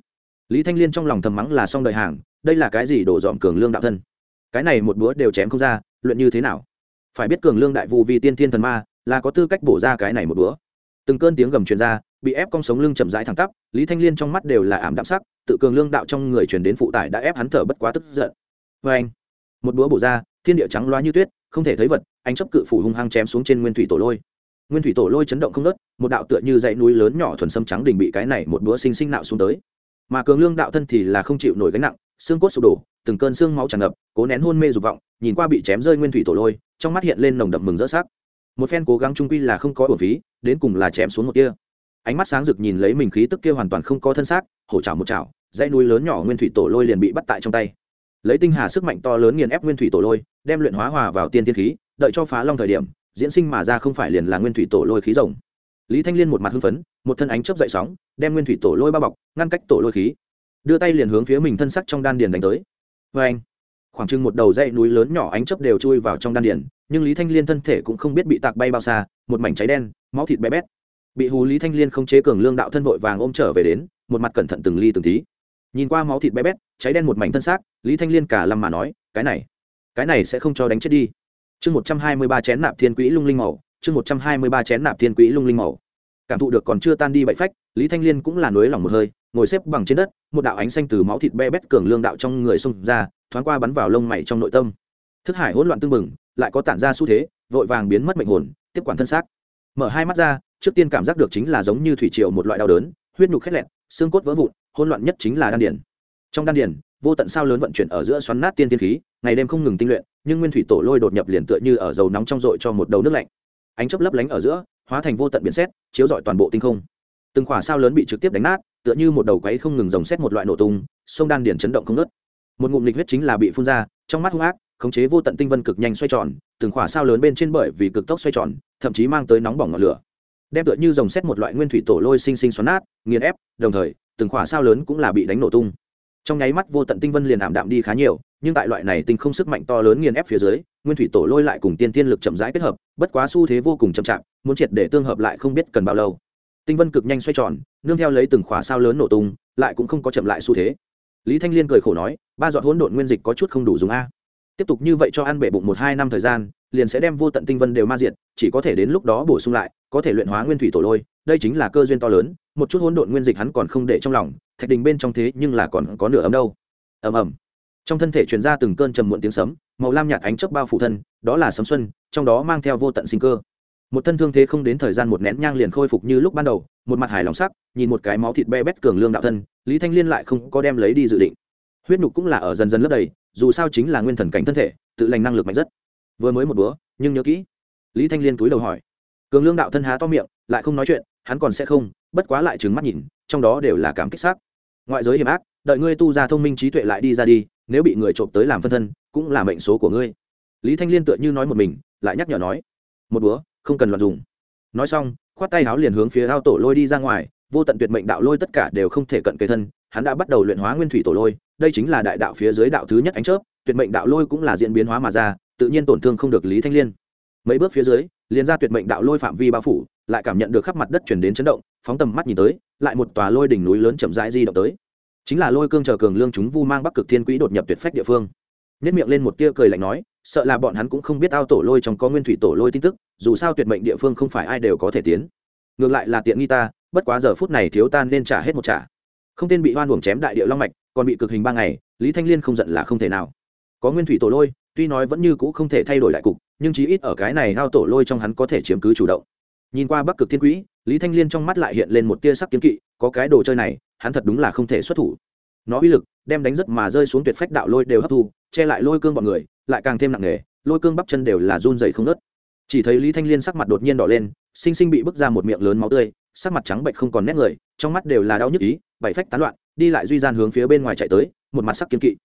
Lý thanh liên trong lòng thầm mắng là xong đời hàng, đây là cái gì đổ dọn cường lương đạo thân? Cái này một búa đều chém không ra, luyện như thế nào? Phải biết cường lương đại vụ vì tiên thiên thần ma, là có tư cách bổ ra cái này một búa. Từng cơn tiếng gầm truyền ra, bị ép cong sống lưng chậm rãi thẳng tắp, lý thanh liên trong mắt đều là ảm đạm sắc, tự cường lương đạo trong người truyền đến phụ tải đã ép hắn thở bất quá tức giận. Vê anh, một búa bổ ra, thiên địa trắng loa như tuyết, không thể thấy vật, anh chấp cự phủ hung hăng chém xuống trên nguyên thủy tổ lôi. Nguyên thủy tổ lôi chấn động không nớt một đạo tựa như dãy núi lớn nhỏ thuần sâm trắng đỉnh bị cái này một búa sinh sinh nạo xuống tới mà cường lương đạo thân thì là không chịu nổi gánh nặng, xương cốt sụp đổ, từng cơn xương máu tràn ngập, cố nén hôn mê dục vọng, nhìn qua bị chém rơi nguyên thủy tổ lôi, trong mắt hiện lên nồng đậm mừng rỡ sắc. Một phen cố gắng trung quy là không có bổn phí, đến cùng là chém xuống một kia ánh mắt sáng rực nhìn lấy mình khí tức kia hoàn toàn không có thân xác, hổ chảo một chảo, dãy núi lớn nhỏ nguyên thủy tổ lôi liền bị bắt tại trong tay. Lấy tinh hà sức mạnh to lớn nghiền ép nguyên thủy tổ lôi, đem luyện hóa hòa vào tiên tiên khí, đợi cho phá long thời điểm, diễn sinh mà ra không phải liền là nguyên thủy tổ lôi khí rồng lý thanh liên một mặt hưng phấn, một thân ánh chớp dậy sóng, đem nguyên thủy tổ lôi bao bọc, ngăn cách tổ lôi khí. Đưa tay liền hướng phía mình thân sắc trong đan điền đánh tới. Vê anh khoảng chừng một đầu dãy núi lớn nhỏ ánh chớp đều chui vào trong đan điền, nhưng lý thanh liên thân thể cũng không biết bị tạc bay bao xa, một mảnh cháy đen, máu thịt bé bét. Bị hù lý thanh liên không chế cường lương đạo thân vội vàng ôm trở về đến, một mặt cẩn thận từng ly từng tí. Nhìn qua máu thịt bé bét, cháy đen một mảnh thân xác, lý thanh liên cả lâm mà nói, cái này cái này sẽ không cho đánh chết đi. Chương một trăm hai mươi ba chén nạp thiên quỹ lung linh màu, chương một trăm hai mươi ba chén nạp thiên quỹ lung linh màu cảm thụ được còn chưa tan đi bậy phách, lý thanh liên cũng là nới lỏng một hơi, ngồi xếp bằng trên đất, một đạo ánh xanh từ máu thịt be bét cường lương đạo trong người xông ra, thoáng qua bắn vào lông mày trong nội tâm. Thức hải hỗn loạn tưng bừng, lại có tản ra xu thế, vội vàng biến mất mệnh hồn, tiếp quản thân xác. Mở hai mắt ra, trước tiên cảm giác được chính là giống như thủy triều một loại đau đớn, huyết nhục khét lẹn xương cốt vỡ vụn, hỗn loạn nhất chính là đan điển trong đan điển vô tận sao lớn vận chuyển ở giữa xoắn nát tiên tiên khí, ngày đêm không ngừng tinh luyện, nhưng nguyên thủy tổ lôi đột nhập liền tựa như ở dầu nóng trong dội cho một đầu nước lạnh. Ánh chớp lấp lánh ở giữa hóa thành vô tận biển xét, chiếu rọi toàn bộ tinh không. Từng khỏa sao lớn bị trực tiếp đánh nát, tựa như một đầu quấy không ngừng dòng xét một loại nổ tung, sông đan điển chấn động không ngớt. Một ngụm lịch huyết chính là bị phun ra, trong mắt hung ác, khống chế vô tận tinh vân cực nhanh xoay tròn, từng khỏa sao lớn bên trên bởi vì cực tốc xoay tròn, thậm chí mang tới nóng bỏng ngọn lửa. Đem tựa như dòng xét một loại nguyên thủy tổ lôi sinh sinh xoắn nát, nghiền ép, đồng thời, từng khỏa sao lớn cũng là bị đánh nổ tung. Trong nháy mắt vô tận tinh vân liền ảm đạm đi khá nhiều nhưng tại loại này tinh không sức mạnh to lớn nghiền ép phía dưới, nguyên thủy tổ lôi lại cùng tiên tiên lực chậm rãi kết hợp, bất quá xu thế vô cùng chậm chạp, muốn triệt để tương hợp lại không biết cần bao lâu. Tinh vân cực nhanh xoay tròn, nương theo lấy từng khỏa sao lớn nổ tung, lại cũng không có chậm lại xu thế. Lý thanh liên cười khổ nói, ba dọn hỗn độn nguyên dịch có chút không đủ dùng a. Tiếp tục như vậy cho ăn bể bụng một hai năm thời gian, liền sẽ đem vô tận tinh vân đều ma diệt, chỉ có thể đến lúc đó bổ sung lại, có thể luyện hóa nguyên thủy tổ lôi, đây chính là cơ duyên to lớn, một chút hỗn độn nguyên dịch hắn còn không để trong lòng, thạch đình bên trong thế nhưng là còn có nửa ấm đâu. Ầm ầm trong thân thể truyền ra từng cơn trầm muộn tiếng sấm, màu lam nhạt ánh chớp bao phủ thân, đó là sấm xuân, trong đó mang theo vô tận sinh cơ. Một thân thương thế không đến thời gian một nén nhang liền khôi phục như lúc ban đầu, một mặt hài lòng sắc, nhìn một cái máu thịt be bét cường lương đạo thân, lý thanh liên lại không có đem lấy đi dự định. Huyết nhục cũng là ở dần dần lấp đầy, dù sao chính là nguyên thần cảnh thân thể, tự lành năng lực mạnh rất. Vừa mới một búa nhưng nhớ kỹ. Lý thanh liên túi đầu hỏi. Cường lương đạo thân há to miệng, lại không nói chuyện, hắn còn sẽ không, bất quá lại trừng mắt nhìn, trong đó đều là cảm kích sắc. Ngoại giới hiểm ác, đợi ngươi tu ra thông minh trí tuệ lại đi ra đi nếu bị người trộm tới làm phân thân, cũng là mệnh số của ngươi. Lý thanh liên tựa như nói một mình, lại nhắc nhở nói, một búa không cần loạn dùng. Nói xong, khoát tay háo liền hướng phía ao tổ lôi đi ra ngoài, vô tận tuyệt mệnh đạo lôi tất cả đều không thể cận kề thân, hắn đã bắt đầu luyện hóa nguyên thủy tổ lôi, đây chính là đại đạo phía dưới đạo thứ nhất ánh chớp, tuyệt mệnh đạo lôi cũng là diễn biến hóa mà ra, tự nhiên tổn thương không được lý thanh liên. Mấy bước phía dưới, liền ra tuyệt mệnh đạo lôi phạm vi bao phủ, lại cảm nhận được khắp mặt đất chuyển đến chấn động, phóng tầm mắt nhìn tới, lại một tòa lôi đỉnh núi lớn chậm rãi di động tới chính là lôi cương chờ cường lương chúng vu mang bắc cực thiên quỹ đột nhập tuyệt phách địa phương nếp miệng lên một tia cười lạnh nói sợ là bọn hắn cũng không biết ao tổ lôi trong có nguyên thủy tổ lôi tin tức dù sao tuyệt mệnh địa phương không phải ai đều có thể tiến ngược lại là tiện nghi ta bất quá giờ phút này thiếu ta nên trả hết một trả không tên bị hoan uổng chém đại địa long mạch còn bị cực hình ba ngày lý thanh liên không giận là không thể nào có nguyên thủy tổ lôi tuy nói vẫn như cũ không thể thay đổi lại cục nhưng chí ít ở cái này ao tổ lôi trong hắn có thể chiếm cứ chủ động nhìn qua bắc cực thiên quỹ lý thanh liên trong mắt lại hiện lên một tia sắc kiếm kỵ có cái đồ chơi này hắn thật đúng là không thể xuất thủ. Nó uy lực, đem đánh rất mà rơi xuống tuyệt phách đạo lôi đều hấp thu, che lại lôi cương bọn người, lại càng thêm nặng nề, lôi cương bắp chân đều là run dày không nớt chỉ thấy lý thanh liên sắc mặt đột nhiên đỏ lên, sinh sinh bị bức ra một miệng lớn máu tươi, sắc mặt trắng bệnh không còn nét người, trong mắt đều là đau nhức ý, bảy phách tán loạn, đi lại duy gian hướng phía bên ngoài chạy tới, một mặt sắc kiên kỵ.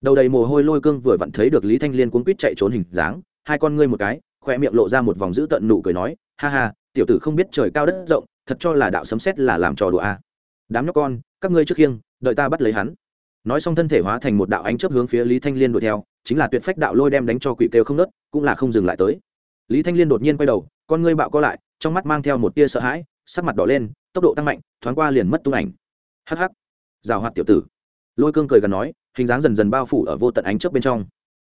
Đầu đầy mồ hôi lôi cương vừa vặn thấy được lý thanh liên cuốn quýt chạy trốn hình dáng, hai con ngươi một cái khoe miệng lộ ra một vòng dữ tận nụ cười nói, ha ha, tiểu tử không biết trời cao đất rộng, thật cho là đạo sấm xét là làm trò đùa a à đám nhóc con, các ngươi trước khiêng, đợi ta bắt lấy hắn. Nói xong thân thể hóa thành một đạo ánh chớp hướng phía lý thanh liên đuổi theo, chính là tuyệt phách đạo lôi đem đánh cho quỷ kêu không nớt, cũng là không dừng lại tới. Lý thanh liên đột nhiên quay đầu, con ngươi bạo co lại, trong mắt mang theo một tia sợ hãi, sắc mặt đỏ lên, tốc độ tăng mạnh, thoáng qua liền mất tung ảnh. Hh rào hoạt tiểu tử. Lôi cương cười gần nói, hình dáng dần dần bao phủ ở vô tận ánh chớp bên trong.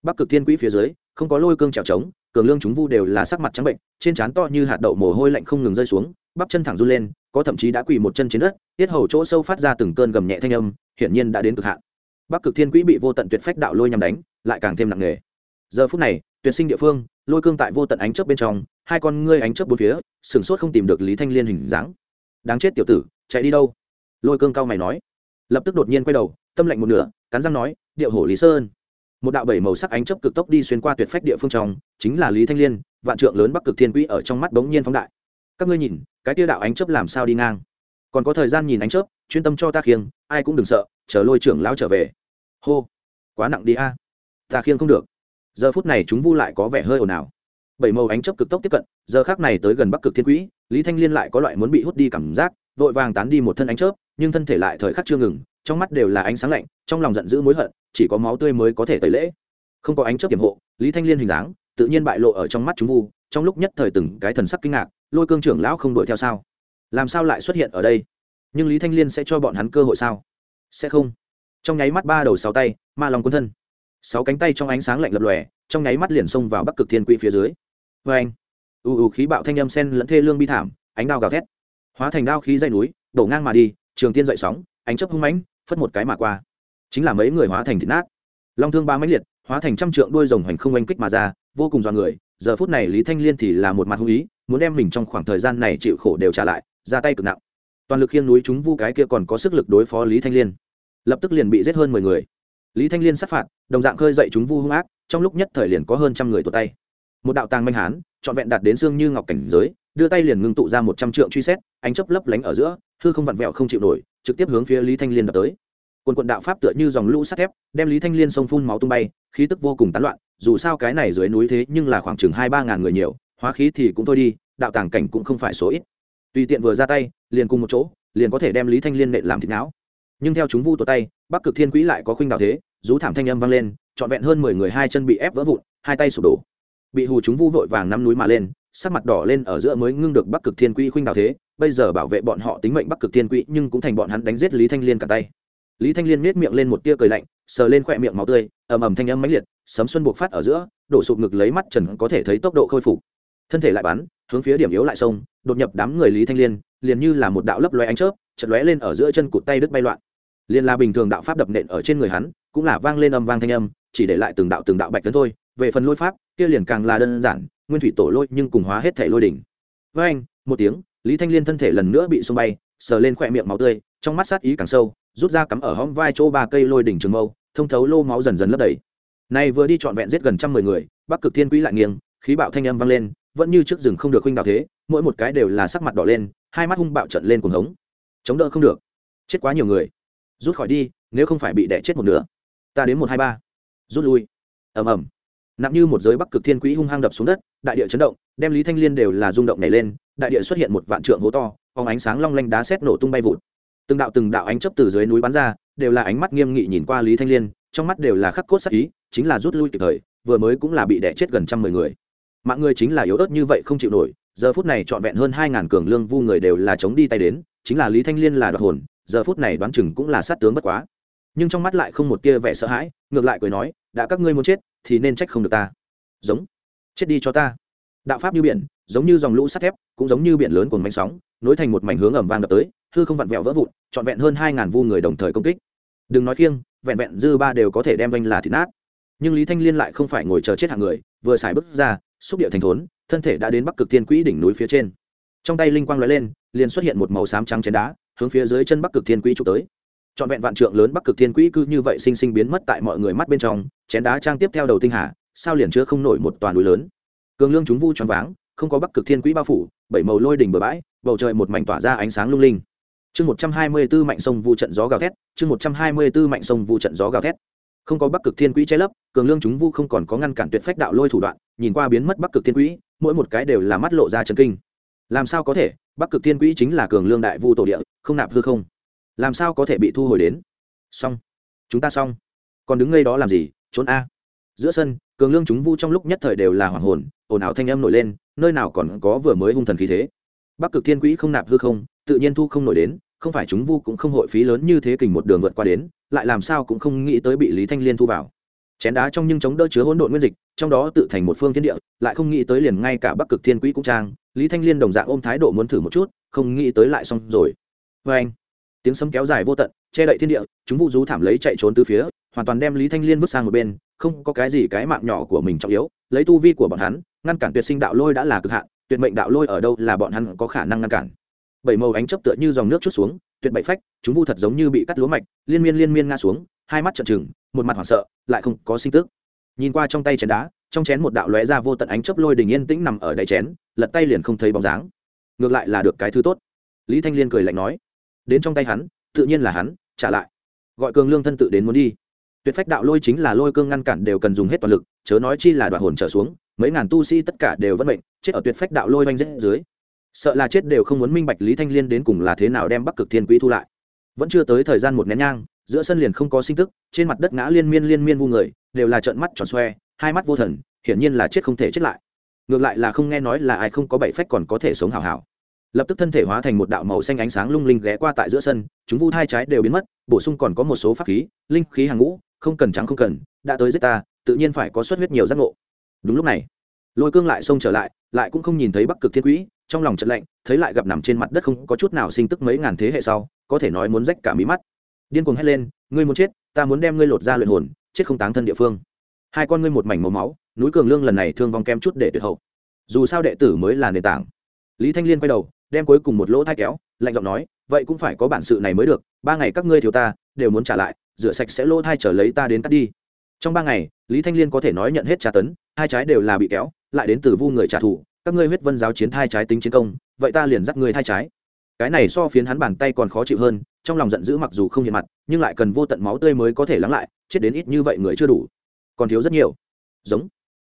Bắc cực thiên quỹ phía dưới, không có lôi cương trèo trống cường lương chúng vu đều là sắc mặt trắng bệnh, trên trán to như hạt đậu mồ hôi lạnh không ngừng rơi xuống, bắp chân thẳng run lên có thậm chí đã quỳ một chân trên đất, tiết hầu chỗ sâu phát ra từng cơn gầm nhẹ thanh âm, hiển nhiên đã đến cực hạn. Bắc cực thiên quỹ bị vô tận tuyệt phách đạo lôi nhằm đánh, lại càng thêm nặng nề. Giờ phút này, tuyệt sinh địa phương, lôi cương tại vô tận ánh chớp bên trong, hai con ngươi ánh chớp bốn phía sửng sốt không tìm được lý thanh liên hình dáng. Đáng chết tiểu tử, chạy đi đâu? Lôi cương cao mày nói. Lập tức đột nhiên quay đầu, tâm lạnh một nửa, cắn răng nói, điệu hổ lý sơn. Một đạo bảy màu sắc ánh chớp cực tốc đi xuyên qua tuyệt phách địa phương trong, chính là lý thanh liên, vạn trượng lớn bắc cực thiên quỹ ở trong mắt bỗng nhiên phóng đại các ngươi nhìn, cái tia đạo ánh chớp làm sao đi ngang? Còn có thời gian nhìn ánh chớp, chuyên tâm cho ta khiêng, ai cũng đừng sợ, chờ lôi trưởng lão trở về. Hô, quá nặng đi a. Ta khiêng không được. Giờ phút này chúng vu lại có vẻ hơi ồn ào. Bảy màu ánh chớp cực tốc tiếp cận, giờ khác này tới gần bắc cực thiên quỹ, lý thanh liên lại có loại muốn bị hút đi cảm giác, vội vàng tán đi một thân ánh chớp, nhưng thân thể lại thời khắc chưa ngừng, trong mắt đều là ánh sáng lạnh, trong lòng giận dữ mối hận, chỉ có máu tươi mới có thể tẩy lễ. Không có ánh chớp tiềm hộ, lý thanh liên hình dáng, tự nhiên bại lộ ở trong mắt chúng vu trong lúc nhất thời từng cái thần sắc kinh ngạc, lôi cương trưởng lão không đuổi theo sao? Làm sao lại xuất hiện ở đây? Nhưng lý thanh liên sẽ cho bọn hắn cơ hội sao? Sẽ không. Trong nháy mắt ba đầu sáu tay, ma lòng quân thân. Sáu cánh tay trong ánh sáng lạnh lập lòe, trong nháy mắt liền xông vào bắc cực thiên quỹ phía dưới. Vê anh ù ù khí bạo thanh âm sen lẫn thê lương bi thảm, ánh đao gào thét. Hóa thành đao khí dây núi, đổ ngang mà đi, trường tiên dậy sóng, ánh chấp hung mãnh, phất một cái mà qua. Chính là mấy người hóa thành thịt nát. Long thương ba mãnh liệt, hóa thành trăm trượng đuôi rồng hành không oanh kích mà ra, vô cùng dọa người giờ phút này lý thanh liên thì là một mặt hung ý, muốn đem mình trong khoảng thời gian này chịu khổ đều trả lại, ra tay cực nặng. Toàn lực khiêng núi chúng vu cái kia còn có sức lực đối phó lý thanh liên. Lập tức liền bị giết hơn mười người. Lý thanh liên sát phạt, đồng dạng khơi dậy chúng vu hung ác, trong lúc nhất thời liền có hơn trăm người tụt tay. Một đạo tàng manh hán, trọn vẹn đạt đến xương như ngọc cảnh giới, đưa tay liền ngưng tụ ra một trăm trượng truy xét, ánh chấp lấp lánh ở giữa, hư không vặn vẹo không chịu nổi, trực tiếp hướng phía lý thanh liên đập tới. Quần quận đạo pháp tựa như dòng lũ sắt thép, đem lý thanh liên sông phun máu tung bay, khí tức vô cùng tán loạn dù sao cái này dưới núi thế nhưng là khoảng chừng hai ba ngàn người nhiều, hóa khí thì cũng thôi đi, đạo tàng cảnh cũng không phải số ít. Tùy tiện vừa ra tay, liền cùng một chỗ, liền có thể đem lý thanh liên nện làm thịt não. Nhưng theo chúng vu tổ tay, bắc cực thiên quỹ lại có khuynh đạo thế, rú thảm thanh âm vang lên, trọn vẹn hơn mười người hai chân bị ép vỡ vụn, hai tay sụp đổ. Bị hù chúng vu vội vàng năm núi mà lên, sắc mặt đỏ lên ở giữa mới ngưng được bắc cực thiên quỹ khuynh đạo thế, bây giờ bảo vệ bọn họ tính mệnh bắc cực thiên quỹ nhưng cũng thành bọn hắn đánh giết lý thanh liên cả tay. Lý thanh liên miết miệng lên một tia cười lạnh, sờ lên khỏe miệng máu tươi, ầm ầm thanh âm mãnh liệt sấm xuân buộc phát ở giữa, đổ sụp ngực lấy mắt trần có thể thấy tốc độ khôi phục. Thân thể lại bắn, hướng phía điểm yếu lại sông, đột nhập đám người lý thanh liên, liền như là một đạo lấp loe ánh chớp chật lóe lên ở giữa chân cụt tay đứt bay loạn. Liền là bình thường đạo pháp đập nện ở trên người hắn, cũng là vang lên âm vang thanh âm, chỉ để lại từng đạo từng đạo bạch tấn thôi. Về phần lôi pháp, kia liền càng là đơn giản, nguyên thủy tổ lôi nhưng cùng hóa hết thể lôi đỉnh. Với anh, một tiếng, lý thanh liên thân thể lần nữa bị xông bay, sờ lên khỏe miệng máu tươi, trong mắt sát ý càng sâu, rút ra cắm ở hõm vai chỗ ba cây lôi đỉnh trường mâu, thông thấu lô máu dần dần lấp đầy này vừa đi trọn vẹn giết gần trăm mười người, bắc cực thiên quỹ lại nghiêng, khí bạo thanh âm vang lên, vẫn như trước rừng không được huynh đạo thế, mỗi một cái đều là sắc mặt đỏ lên, hai mắt hung bạo trận lên cuồng hống. Chống đỡ không được. Chết quá nhiều người. Rút khỏi đi, nếu không phải bị đẻ chết một nửa. Ta đến một hai ba. Rút lui. Ầm ầm. Nặng như một giới bắc cực thiên quỹ hung hăng đập xuống đất, đại địa chấn động, đem lý thanh liên đều là rung động nhảy lên, đại địa xuất hiện một vạn trượng hố to, phóng ánh sáng long lanh đá sét nổ tung bay vụt. Từng đạo từng đạo ánh chấp từ dưới núi bắn ra, đều là ánh mắt nghiêm nghị nhìn qua lý thanh liên trong mắt đều là khắc cốt sắc ý, chính là rút lui kịp thời, vừa mới cũng là bị đẻ chết gần trăm mười người. Mạng người chính là yếu ớt như vậy không chịu nổi, giờ phút này trọn vẹn hơn hai ngàn cường lương vu người đều là chống đi tay đến, chính là lý thanh liên là đoạt hồn, giờ phút này đoán chừng cũng là sát tướng bất quá. Nhưng trong mắt lại không một tia vẻ sợ hãi, ngược lại cười nói, đã các ngươi muốn chết, thì nên trách không được ta. Giống, chết đi cho ta. Đạo pháp như biển, giống như dòng lũ sắt thép, cũng giống như biển lớn cùng manh sóng, nối thành một mảnh hướng ẩm vang đập tới, hư không vặn vẹo vỡ vụn, trọn vẹn hơn hai ngàn vu người đồng thời công kích. Đừng nói khiêng vẹn vẹn dư ba đều có thể đem anh là thịt nát. Nhưng lý thanh liên lại không phải ngồi chờ chết hạng người, vừa xài bước ra, xúc điệu thành thốn, thân thể đã đến bắc cực thiên quỹ đỉnh núi phía trên. Trong tay linh quang lóe lên, liền xuất hiện một màu xám trắng chén đá, hướng phía dưới chân bắc cực thiên quỹ trục tới. Trọn vẹn vạn trượng lớn bắc cực thiên quỹ cứ như vậy sinh sinh biến mất tại mọi người mắt bên trong, chén đá trang tiếp theo đầu tinh hà, sao liền chưa không nổi một toàn núi lớn. Cường lương chúng vu choáng váng, không có bắc cực thiên quỹ bao phủ, bảy màu lôi đỉnh bờ bãi, bầu trời một mảnh tỏa ra ánh sáng lung linh chương một trăm hai mươi b ố mạnh sông vu trận gió gào thét, chương một trăm hai mươi b ố mạnh sông vu trận gió gào thét. Không có bắc cực thiên quỹ che lấp, cường lương chúng vu không còn có ngăn cản tuyệt phách đạo lôi thủ đoạn, nhìn qua biến mất bắc cực thiên quỹ, mỗi một cái đều là mắt lộ ra trần kinh. Làm sao có thể? Bắc cực thiên quỹ chính là cường lương đại vu tổ địa, không nạp hư không. Làm sao có thể bị thu hồi đến? Xong. Chúng ta xong. Còn đứng ngay đó làm gì? Trốn a. Giữa sân, cường lương chúng vu trong lúc nhất thời đều là hoàng hồn, ồn ào thanh âm nổi lên, nơi nào còn có vừa mới hung thần khí thế? Bắc cực thiên quỹ không nạp hư không tự nhiên thu không nổi đến, không phải chúng vu cũng không hội phí lớn như thế kình một đường vượt qua đến, lại làm sao cũng không nghĩ tới bị lý thanh liên thu vào. Chén đá trong nhưng chống đỡ chứa hỗn độn nguyên dịch, trong đó tự thành một phương thiên địa, lại không nghĩ tới liền ngay cả bắc cực thiên quỹ cũng trang, lý thanh liên đồng dạng ôm thái độ muốn thử một chút, không nghĩ tới lại xong rồi. Vê anh, tiếng sấm kéo dài vô tận, che đậy thiên địa, chúng vu rú thảm lấy chạy trốn từ phía, hoàn toàn đem lý thanh liên vứt sang một bên, không có cái gì cái mạng nhỏ của mình trọng yếu, lấy tu vi của bọn hắn, ngăn cản tuyệt sinh đạo lôi đã là cực hạn, tuyệt mệnh đạo lôi ở đâu là bọn hắn có khả năng ngăn cản bảy màu ánh chấp tựa như dòng nước chút xuống, tuyệt bảy phách, chúng vu thật giống như bị cắt lúa mạch, liên miên liên miên ngã xuống, hai mắt trợn trừng, một mặt hoảng sợ, lại không có sinh tức. Nhìn qua trong tay chén đá, trong chén một đạo lóe ra vô tận ánh chấp lôi đình yên tĩnh nằm ở đáy chén, lật tay liền không thấy bóng dáng. Ngược lại là được cái thứ tốt. Lý thanh liên cười lạnh nói, đến trong tay hắn, tự nhiên là hắn, trả lại. Gọi cường lương thân tự đến muốn đi. Tuyệt phách đạo lôi chính là lôi cương ngăn cản đều cần dùng hết toàn lực, chớ nói chi là đoạn hồn trở xuống, mấy ngàn tu sĩ tất cả đều vẫn mệnh, chết ở tuyệt phách đạo lôi oanh rết dưới sợ là chết đều không muốn minh bạch lý thanh liên đến cùng là thế nào đem bắc cực thiên quỹ thu lại. Vẫn chưa tới thời gian một nén nhang, giữa sân liền không có sinh tức, trên mặt đất ngã liên miên liên miên vu người, đều là trợn mắt tròn xoe, hai mắt vô thần, hiển nhiên là chết không thể chết lại. Ngược lại là không nghe nói là ai không có bảy phách còn có thể sống hào hảo lập tức thân thể hóa thành một đạo màu xanh ánh sáng lung linh ghé qua tại giữa sân, chúng vu hai trái đều biến mất, bổ sung còn có một số pháp khí, linh khí hàng ngũ, không cần trắng không cần, đã tới giết ta, tự nhiên phải có xuất huyết nhiều giác ngộ. Đúng lúc này, lôi cương lại xông trở lại lại cũng không nhìn thấy bắc cực thiên quỹ trong lòng trận lạnh, thấy lại gặp nằm trên mặt đất không có chút nào sinh tức mấy ngàn thế hệ sau, có thể nói muốn rách cả mí mắt. Điên cuồng hét lên, ngươi muốn chết, ta muốn đem ngươi lột ra luyện hồn, chết không táng thân địa phương. Hai con ngươi một mảnh màu máu, núi cường lương lần này thương vong kem chút để tuyệt hậu. Dù sao đệ tử mới là nền tảng. Lý thanh liên quay đầu, đem cuối cùng một lỗ thai kéo, lạnh giọng nói, vậy cũng phải có bản sự này mới được, ba ngày các ngươi thiếu ta, đều muốn trả lại, rửa sạch sẽ lỗ thai trở lấy ta đến cắt đi. Trong ba ngày, lý thanh liên có thể nói nhận hết tra tấn, hai trái đều là bị kéo, lại đến từ vu người trả thù các ngươi huyết vân giáo chiến thai trái tính chiến công, vậy ta liền dắt ngươi thai trái. Cái này so phiến hắn bàn tay còn khó chịu hơn, trong lòng giận dữ mặc dù không hiện mặt, nhưng lại cần vô tận máu tươi mới có thể lắng lại, chết đến ít như vậy người chưa đủ. Còn thiếu rất nhiều. Giống.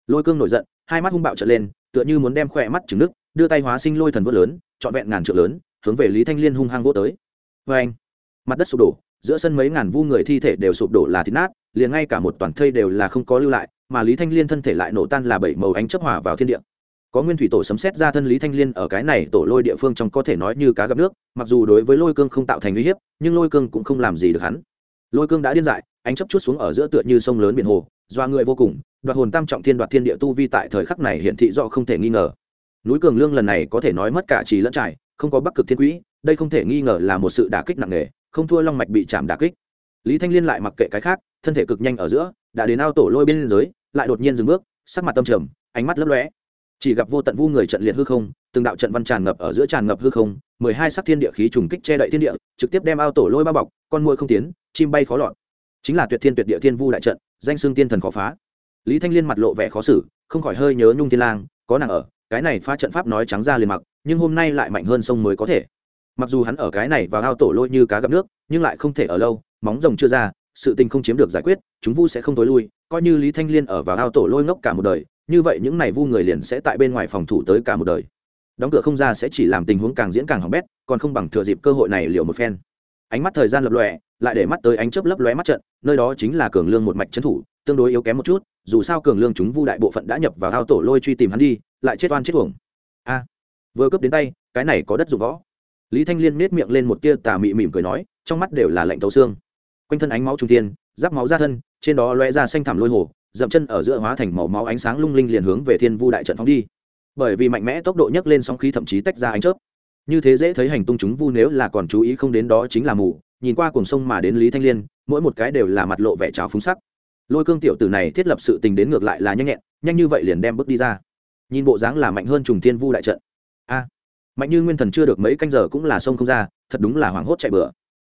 Lôi cương nổi giận, hai mắt hung bạo trở lên, tựa như muốn đem khỏe mắt trứng nước, đưa tay hóa sinh lôi thần vớt lớn, trọn vẹn ngàn trượng lớn, hướng về lý thanh liên hung hăng vô tới. Vê anh, mặt đất sụp đổ, giữa sân mấy ngàn vu người thi thể đều sụp đổ là thịt nát, liền ngay cả một toàn thây đều là không có lưu lại, mà lý thanh liên thân thể lại nổ tan là bảy màu ánh chấp hỏa vào thiên địa có nguyên thủy tổ sấm xét ra thân lý thanh liên ở cái này tổ lôi địa phương trong có thể nói như cá gặp nước, mặc dù đối với lôi cương không tạo thành uy hiếp, nhưng lôi cương cũng không làm gì được hắn. Lôi cương đã điên dại, ánh chấp chút xuống ở giữa tựa như sông lớn biển hồ, doa người vô cùng, đoạt hồn tam trọng thiên đoạt thiên địa tu vi tại thời khắc này hiện thị do không thể nghi ngờ. Núi cường lương lần này có thể nói mất cả trì lẫn trải, không có bắc cực thiên quỹ, đây không thể nghi ngờ là một sự đả kích nặng nề, không thua long mạch bị chạm đả kích. Lý thanh liên lại mặc kệ cái khác, thân thể cực nhanh ở giữa, đã đến ao tổ lôi bên dưới, lại đột nhiên dừng bước, sắc mặt tâm trầm, ánh mắt lấp lóe chỉ gặp vô tận vu người trận liệt hư không, từng đạo trận văn tràn ngập ở giữa tràn ngập hư không, mười hai sắc thiên địa khí trùng kích che đậy thiên địa, trực tiếp đem ao tổ lôi bao bọc, con môi không tiến, chim bay khó lọt. Chính là tuyệt thiên tuyệt địa thiên vu đại trận, danh xưng tiên thần khó phá. Lý thanh liên mặt lộ vẻ khó xử, không khỏi hơi nhớ nhung thiên lang, có nàng ở, cái này phá trận pháp nói trắng ra liền mặc, nhưng hôm nay lại mạnh hơn sông mới có thể. Mặc dù hắn ở cái này và ao tổ lôi như cá gặp nước, nhưng lại không thể ở lâu, móng rồng chưa ra, sự tình không chiếm được giải quyết, chúng vu sẽ không tối lui, coi như lý thanh liên ở vào ao tổ lôi ngốc cả một đời như vậy những này vu người liền sẽ tại bên ngoài phòng thủ tới cả một đời. Đóng cửa không ra sẽ chỉ làm tình huống càng diễn càng hỏng bét, còn không bằng thừa dịp cơ hội này liệu một phen. Ánh mắt thời gian lập lòe, lại để mắt tới ánh chớp lấp lóe mắt trận, nơi đó chính là cường lương một mạch trấn thủ, tương đối yếu kém một chút, dù sao cường lương chúng vu đại bộ phận đã nhập vào thao tổ lôi truy tìm hắn đi, lại chết oan chết uổng. A, vừa cướp đến tay, cái này có đất dụng võ. Lý thanh liên nết miệng lên một tia tà mị mỉm cười nói, trong mắt đều là lạnh thấu xương. Quanh thân ánh máu trung tiên giáp máu ra thân, trên đó lóe ra xanh thảm lôi hồ dậm chân ở giữa hóa thành màu máu ánh sáng lung linh liền hướng về thiên vu đại trận phóng đi. Bởi vì mạnh mẽ tốc độ nhấc lên sóng khí thậm chí tách ra ánh chớp. Như thế dễ thấy hành tung chúng vu nếu là còn chú ý không đến đó chính là mù, nhìn qua cuồng sông mà đến lý thanh liên, mỗi một cái đều là mặt lộ vẻ trào phúng sắc. Lôi cương tiểu tử này thiết lập sự tình đến ngược lại là nhanh nhẹn, nhanh như vậy liền đem bước đi ra. Nhìn bộ dáng là mạnh hơn trùng thiên vu đại trận. A, mạnh như nguyên thần chưa được mấy canh giờ cũng là sông không ra, thật đúng là hoảng hốt chạy bừa.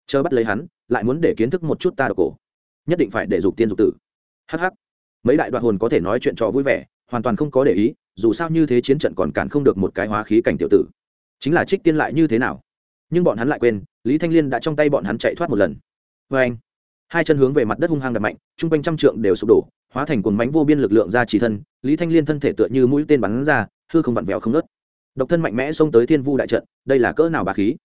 Chờ bắt lấy hắn, lại muốn để kiến thức một chút ta độc cổ. Nhất định phải để dục tiên dục tử. Hh mấy đại đoạt hồn có thể nói chuyện trò vui vẻ, hoàn toàn không có để ý, dù sao như thế chiến trận còn cản không được một cái hóa khí cảnh tiểu tử. Chính là trích tiên lại như thế nào? Nhưng bọn hắn lại quên, lý thanh liên đã trong tay bọn hắn chạy thoát một lần. Vê anh, hai chân hướng về mặt đất hung hăng đập mạnh chung quanh trăm trượng đều sụp đổ, hóa thành cuồng mánh vô biên lực lượng ra chỉ thân, lý thanh liên thân thể tựa như mũi tên bắn ra, hư không vặn vẹo không nớt độc thân mạnh mẽ xông tới thiên vu đại trận, đây là cỡ nào bà khí?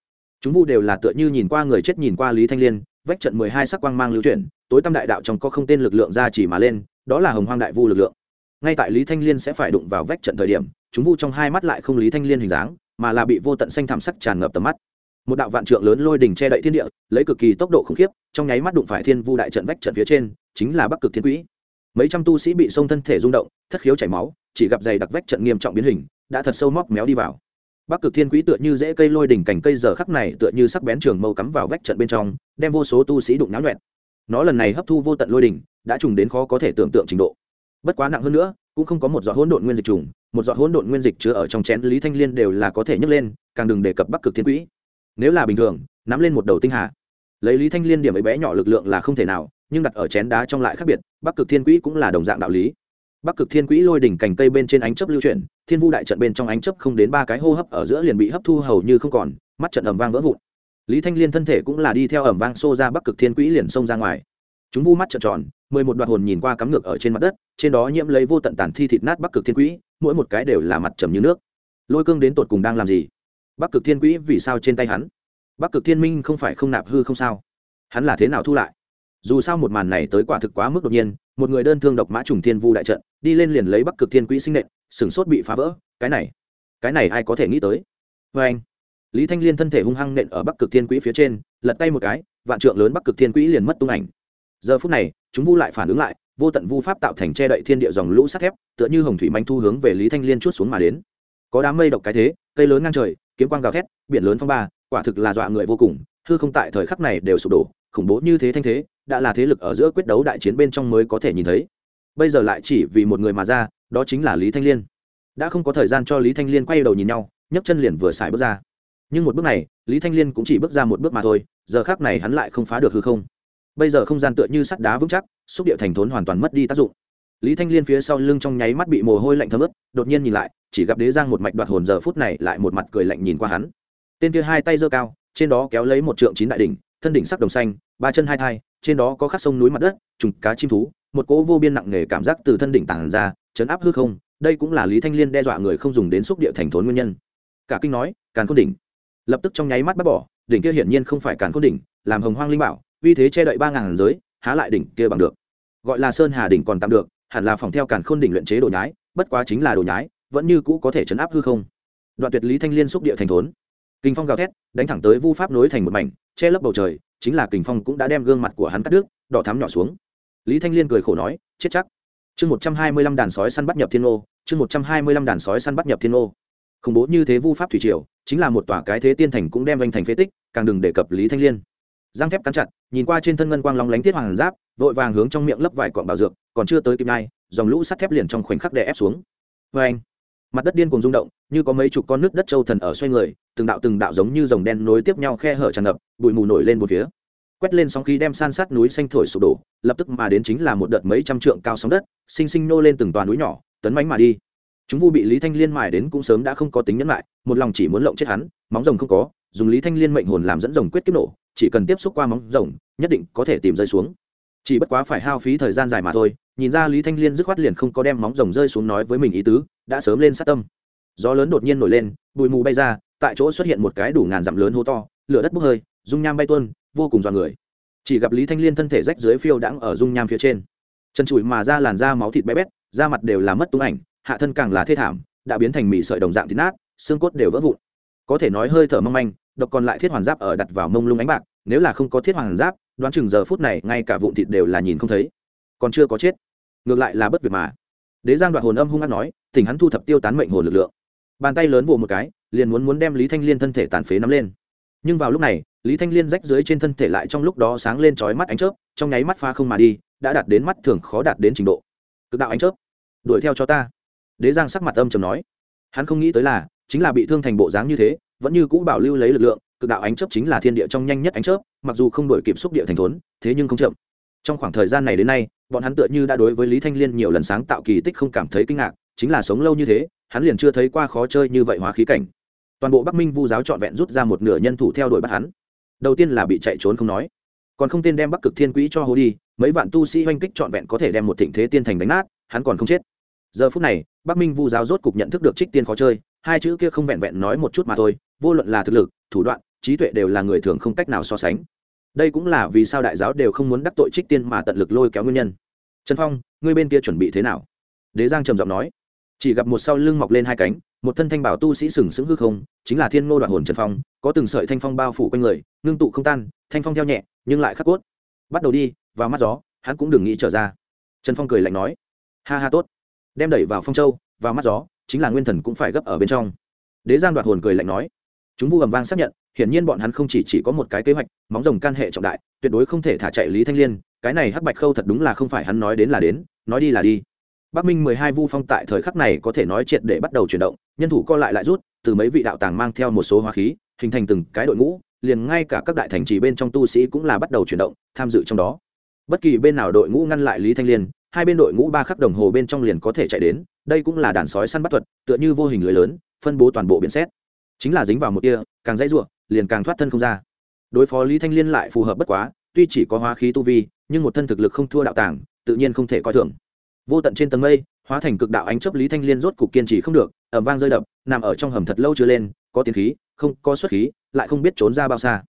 Chúng vu đều là tựa như nhìn qua người chết nhìn qua lý thanh liên, vách trận mười hai sắc quang mang lưu chuyển tối tâm đại đạo trong có không tên lực lượng ra chỉ mà lên, đó là hồng hoang đại vu lực lượng. Ngay tại lý thanh liên sẽ phải đụng vào vách trận thời điểm, chúng vu trong hai mắt lại không lý thanh liên hình dáng, mà là bị vô tận xanh thảm sắc tràn ngập tầm mắt. Một đạo vạn trượng lớn lôi đỉnh che đậy thiên địa, lấy cực kỳ tốc độ khủng khiếp, trong nháy mắt đụng phải thiên vu đại trận vách trận phía trên, chính là bắc cực thiên quỹ. Mấy trăm tu sĩ bị sông thân thể rung động, thất khiếu chảy máu, chỉ gặp dày đặc vách trận nghiêm trọng biến hình, đã thật sâu móc méo đi vào. Bắc cực thiên quỹ tựa như dễ cây lôi đỉnh cành cây giờ khắc này tựa như sắc bén trường mâu cắm vào vách trận bên trong, đem vô số tu sĩ đụng náo nhuẹn nó lần này hấp thu vô tận lôi đỉnh đã trùng đến khó có thể tưởng tượng trình độ. Bất quá nặng hơn nữa, cũng không có một giọt hỗn độn nguyên dịch trùng, một giọt hỗn độn nguyên dịch chứa ở trong chén lý thanh liên đều là có thể nhấc lên, càng đừng đề cập bắc cực thiên quỹ. Nếu là bình thường, nắm lên một đầu tinh hà. Lấy lý thanh liên điểm ấy bé nhỏ lực lượng là không thể nào, nhưng đặt ở chén đá trong lại khác biệt, bắc cực thiên quỹ cũng là đồng dạng đạo lý. Bắc cực thiên quỹ lôi đỉnh cành cây bên trên ánh chấp lưu chuyển, thiên vu đại trận bên trong ánh chấp không đến ba cái hô hấp ở giữa liền bị hấp thu hầu như không còn, mắt trận ầm vang vỡ vụn lý thanh liên thân thể cũng là đi theo ẩm vang xô ra bắc cực thiên quỹ liền xông ra ngoài. Chúng vu mắt trợn tròn, mười một đoạn hồn nhìn qua cắm ngược ở trên mặt đất, trên đó nhiễm lấy vô tận tàn thi thịt nát bắc cực thiên quỹ, mỗi một cái đều là mặt trầm như nước. Lôi cương đến tột cùng đang làm gì? Bắc cực thiên quỹ vì sao trên tay hắn? Bắc cực thiên minh không phải không nạp hư không sao? Hắn là thế nào thu lại? Dù sao một màn này tới quả thực quá mức đột nhiên, một người đơn thương độc mã trùng thiên vu đại trận, đi lên liền lấy bắc cực thiên quỹ sinh nện sửng sốt bị phá vỡ, cái này cái này ai có thể nghĩ tới? Vê anh lý thanh liên thân thể hung hăng nện ở bắc cực thiên quỹ phía trên, lật tay một cái, vạn trượng lớn bắc cực thiên quỹ liền mất tung ảnh. Giờ phút này, chúng vu lại phản ứng lại, vô tận vu pháp tạo thành che đậy thiên địa dòng lũ sắt thép, tựa như hồng thủy manh thu hướng về lý thanh liên chút xuống mà đến. Có đám mây độc cái thế, cây lớn ngang trời, kiếm quang gào thét, biển lớn phong ba, quả thực là dọa người vô cùng, hư không tại thời khắc này đều sụp đổ, khủng bố như thế thanh thế, đã là thế lực ở giữa quyết đấu đại chiến bên trong mới có thể nhìn thấy. Bây giờ lại chỉ vì một người mà ra, đó chính là lý thanh liên. Đã không có thời gian cho lý thanh liên quay đầu nhìn nhau, nhấc chân liền vừa xài bước ra nhưng một bước này, lý thanh liên cũng chỉ bước ra một bước mà thôi, giờ khác này hắn lại không phá được hư không. Bây giờ không gian tựa như sắt đá vững chắc, xúc địa thành thốn hoàn toàn mất đi tác dụng. Lý thanh liên phía sau lưng trong nháy mắt bị mồ hôi lạnh thấm ướt, đột nhiên nhìn lại, chỉ gặp đế giang một mạch đoạt hồn giờ phút này lại một mặt cười lạnh nhìn qua hắn. Tên kia hai tay giơ cao, trên đó kéo lấy một trượng chín đại đỉnh, thân đỉnh sắc đồng xanh, ba chân hai thai, trên đó có khắc sông núi mặt đất, trùng cá chim thú, một cỗ vô biên nặng nề cảm giác từ thân đỉnh tản ra, chấn áp hư không, đây cũng là lý thanh liên đe dọa người không dùng đến xúc địa thành thốn nguyên nhân. Cả kinh nói, càn khôn đỉnh lập tức trong nháy mắt bắt bỏ, đỉnh kia hiển nhiên không phải càn khôn đỉnh, làm hồng hoang linh bảo, uy thế che đậy ba ngàn giới, há lại đỉnh kia bằng được. Gọi là sơn hà đỉnh còn tạm được, hẳn là phòng theo càn khôn đỉnh luyện chế đồ nhái, bất quá chính là đồ nhái, vẫn như cũ có thể chấn áp hư không. Đoạn tuyệt lý thanh liên xúc địa thành thốn. Kinh phong gào thét, đánh thẳng tới vu pháp nối thành một mảnh, che lấp bầu trời, chính là kình phong cũng đã đem gương mặt của hắn cắt đứt, đỏ thắm nhỏ xuống. Lý thanh liên cười khổ nói, chết chắc. Chương một trăm hai mươi lăm đàn sói săn bắt nhập thiên ô chương một trăm hai mươi lăm đàn sói săn bắt nhập thiên ô khủng bố như thế vu pháp thủy triều, chính là một tòa cái thế tiên thành cũng đem anh thành phế tích, càng đừng đề cập lý thanh liên. Giang thép cắn chặt, nhìn qua trên thân ngân quang lóng lánh thiết hoàng giáp, vội vàng hướng trong miệng lấp vài quặng bảo dược, còn chưa tới kịp nay dòng lũ sắt thép liền trong khoảnh khắc đè ép xuống. Vê anh, mặt đất điên cùng rung động, như có mấy chục con nước đất châu thần ở xoay người, từng đạo từng đạo giống như dòng đen nối tiếp nhau khe hở tràn ngập, bụi mù nổi lên một phía. Quét lên sóng khí đem san sát núi xanh thổi sụp đổ, lập tức mà đến chính là một đợt mấy trăm trượng cao sóng đất sinh sinh nô lên từng toàn núi nhỏ, tấn mánh mà đi chúng vu bị lý thanh liên mài đến cũng sớm đã không có tính nhẫn lại, một lòng chỉ muốn lộng chết hắn, móng rồng không có, dùng lý thanh liên mệnh hồn làm dẫn rồng quyết kiếp nổ, chỉ cần tiếp xúc qua móng rồng, nhất định có thể tìm rơi xuống. Chỉ bất quá phải hao phí thời gian dài mà thôi, nhìn ra lý thanh liên dứt khoát liền không có đem móng rồng rơi xuống nói với mình ý tứ, đã sớm lên sát tâm. Gió lớn đột nhiên nổi lên, bụi mù bay ra, tại chỗ xuất hiện một cái đủ ngàn dặm lớn hô to, lửa đất bốc hơi, dung nham bay tuôn, vô cùng dọa người. Chỉ gặp lý thanh liên thân thể rách dưới phiêu đãng ở dung nham phía trên. Chân trụi mà ra làn da máu thịt bé bét, da mặt đều là mất tung ảnh hạ thân càng là thê thảm, đã biến thành mì sợi đồng dạng thịt nát, xương cốt đều vỡ vụn. Có thể nói hơi thở mong manh, độc còn lại thiết hoàn giáp ở đặt vào mông lung ánh bạc, nếu là không có thiết hoàn giáp, đoán chừng giờ phút này ngay cả vụn thịt đều là nhìn không thấy. Còn chưa có chết. Ngược lại là bất việc mà. Đế giang đoạt hồn âm hung hát nói tỉnh hắn thu thập tiêu tán mệnh hồn lực lượng. Bàn tay lớn vỗ một cái, liền muốn muốn đem lý thanh liên thân thể tàn phế nắm lên. Nhưng vào lúc này, lý thanh liên rách dưới trên thân thể lại trong lúc đó sáng lên trói mắt ánh chớp, trong nháy mắt pha không mà đi, đã đạt đến mắt thường khó đạt đến trình độ. Cực đạo ánh chớp, đuổi theo cho ta đế giang sắc mặt âm trầm nói, hắn không nghĩ tới là, chính là bị thương thành bộ dáng như thế, vẫn như cũ bảo lưu lấy lực lượng, cực đạo ánh chớp chính là thiên địa trong nhanh nhất ánh chớp, mặc dù không đổi kịp xúc địa thành thốn, thế nhưng không chậm. Trong khoảng thời gian này đến nay, bọn hắn tựa như đã đối với lý thanh liên nhiều lần sáng tạo kỳ tích không cảm thấy kinh ngạc, chính là sống lâu như thế, hắn liền chưa thấy qua khó chơi như vậy hóa khí cảnh. Toàn bộ bắc minh vu giáo trọn vẹn rút ra một nửa nhân thủ theo đuổi bắt hắn. Đầu tiên là bị chạy trốn không nói, còn không tên đem bắc cực thiên quỹ cho hô đi, mấy vạn tu sĩ oanh kích trọn vẹn có thể đem một thịnh thế tiên thành đánh nát, hắn còn không chết giờ phút này, bắc minh vu giáo rốt cục nhận thức được trích tiên khó chơi, hai chữ kia không vẹn vẹn nói một chút mà thôi, vô luận là thực lực, thủ đoạn, trí tuệ đều là người thường không cách nào so sánh. Đây cũng là vì sao đại giáo đều không muốn đắc tội trích tiên mà tận lực lôi kéo nguyên nhân. Trần phong, ngươi bên kia chuẩn bị thế nào? Đế giang trầm giọng nói. Chỉ gặp một sau lưng mọc lên hai cánh, một thân thanh bảo tu sĩ sừng sững hư không, chính là thiên ngô đoạn hồn trần phong, có từng sợi thanh phong bao phủ quanh người, ngưng tụ không tan, thanh phong theo nhẹ, nhưng lại khắc cốt. Bắt đầu đi, vào mắt gió, hắn cũng đừng nghĩ trở ra. Trần phong cười lạnh nói. Ha ha, tốt đem đẩy vào phong châu vào mắt gió chính là nguyên thần cũng phải gấp ở bên trong. Đế giang đoạt hồn cười lạnh nói chúng vu ầm vang xác nhận hiển nhiên bọn hắn không chỉ, chỉ có một cái kế hoạch móng rồng can hệ trọng đại tuyệt đối không thể thả chạy lý thanh liên cái này hắc bạch khâu thật đúng là không phải hắn nói đến là đến nói đi là đi. Bắc minh mười hai vu phong tại thời khắc này có thể nói triệt để bắt đầu chuyển động nhân thủ co lại lại rút từ mấy vị đạo tàng mang theo một số hóa khí hình thành từng cái đội ngũ liền ngay cả các đại thành trì bên trong tu sĩ cũng là bắt đầu chuyển động tham dự trong đó. Bất kỳ bên nào đội ngũ ngăn lại lý thanh liên hai bên đội ngũ ba khắc đồng hồ bên trong liền có thể chạy đến, đây cũng là đàn sói săn bắt thuật, tựa như vô hình lưới lớn, phân bố toàn bộ biển xét. Chính là dính vào một kia, càng dãy ruộng liền càng thoát thân không ra. Đối phó lý thanh liên lại phù hợp bất quá, tuy chỉ có hóa khí tu vi, nhưng một thân thực lực không thua đạo tàng, tự nhiên không thể coi thường. Vô tận trên tầng mây, hóa thành cực đạo ánh chấp lý thanh liên rốt cục kiên trì không được ẩm vang rơi đập, nằm ở trong hầm thật lâu chưa lên, có tiền khí, không có xuất khí, lại không biết trốn ra bao xa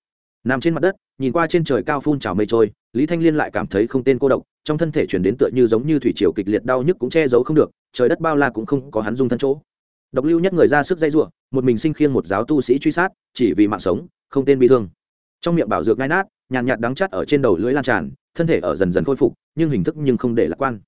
nằm trên mặt đất, nhìn qua trên trời cao phun trào mây trôi, lý thanh liên lại cảm thấy không tên cô độc, trong thân thể chuyển đến tựa như giống như thủy triều kịch liệt đau nhức cũng che giấu không được, trời đất bao la cũng không có hắn dung thân chỗ. Độc lưu nhất người ra sức dây r một mình sinh khiêng một giáo tu sĩ truy sát, chỉ vì mạng sống, không tên bị thương. Trong miệng bảo dược ngai nát, nhàn nhạt đắng chắt ở trên đầu lưỡi lan tràn, thân thể ở dần dần khôi phục, nhưng hình thức nhưng không để lạc quan.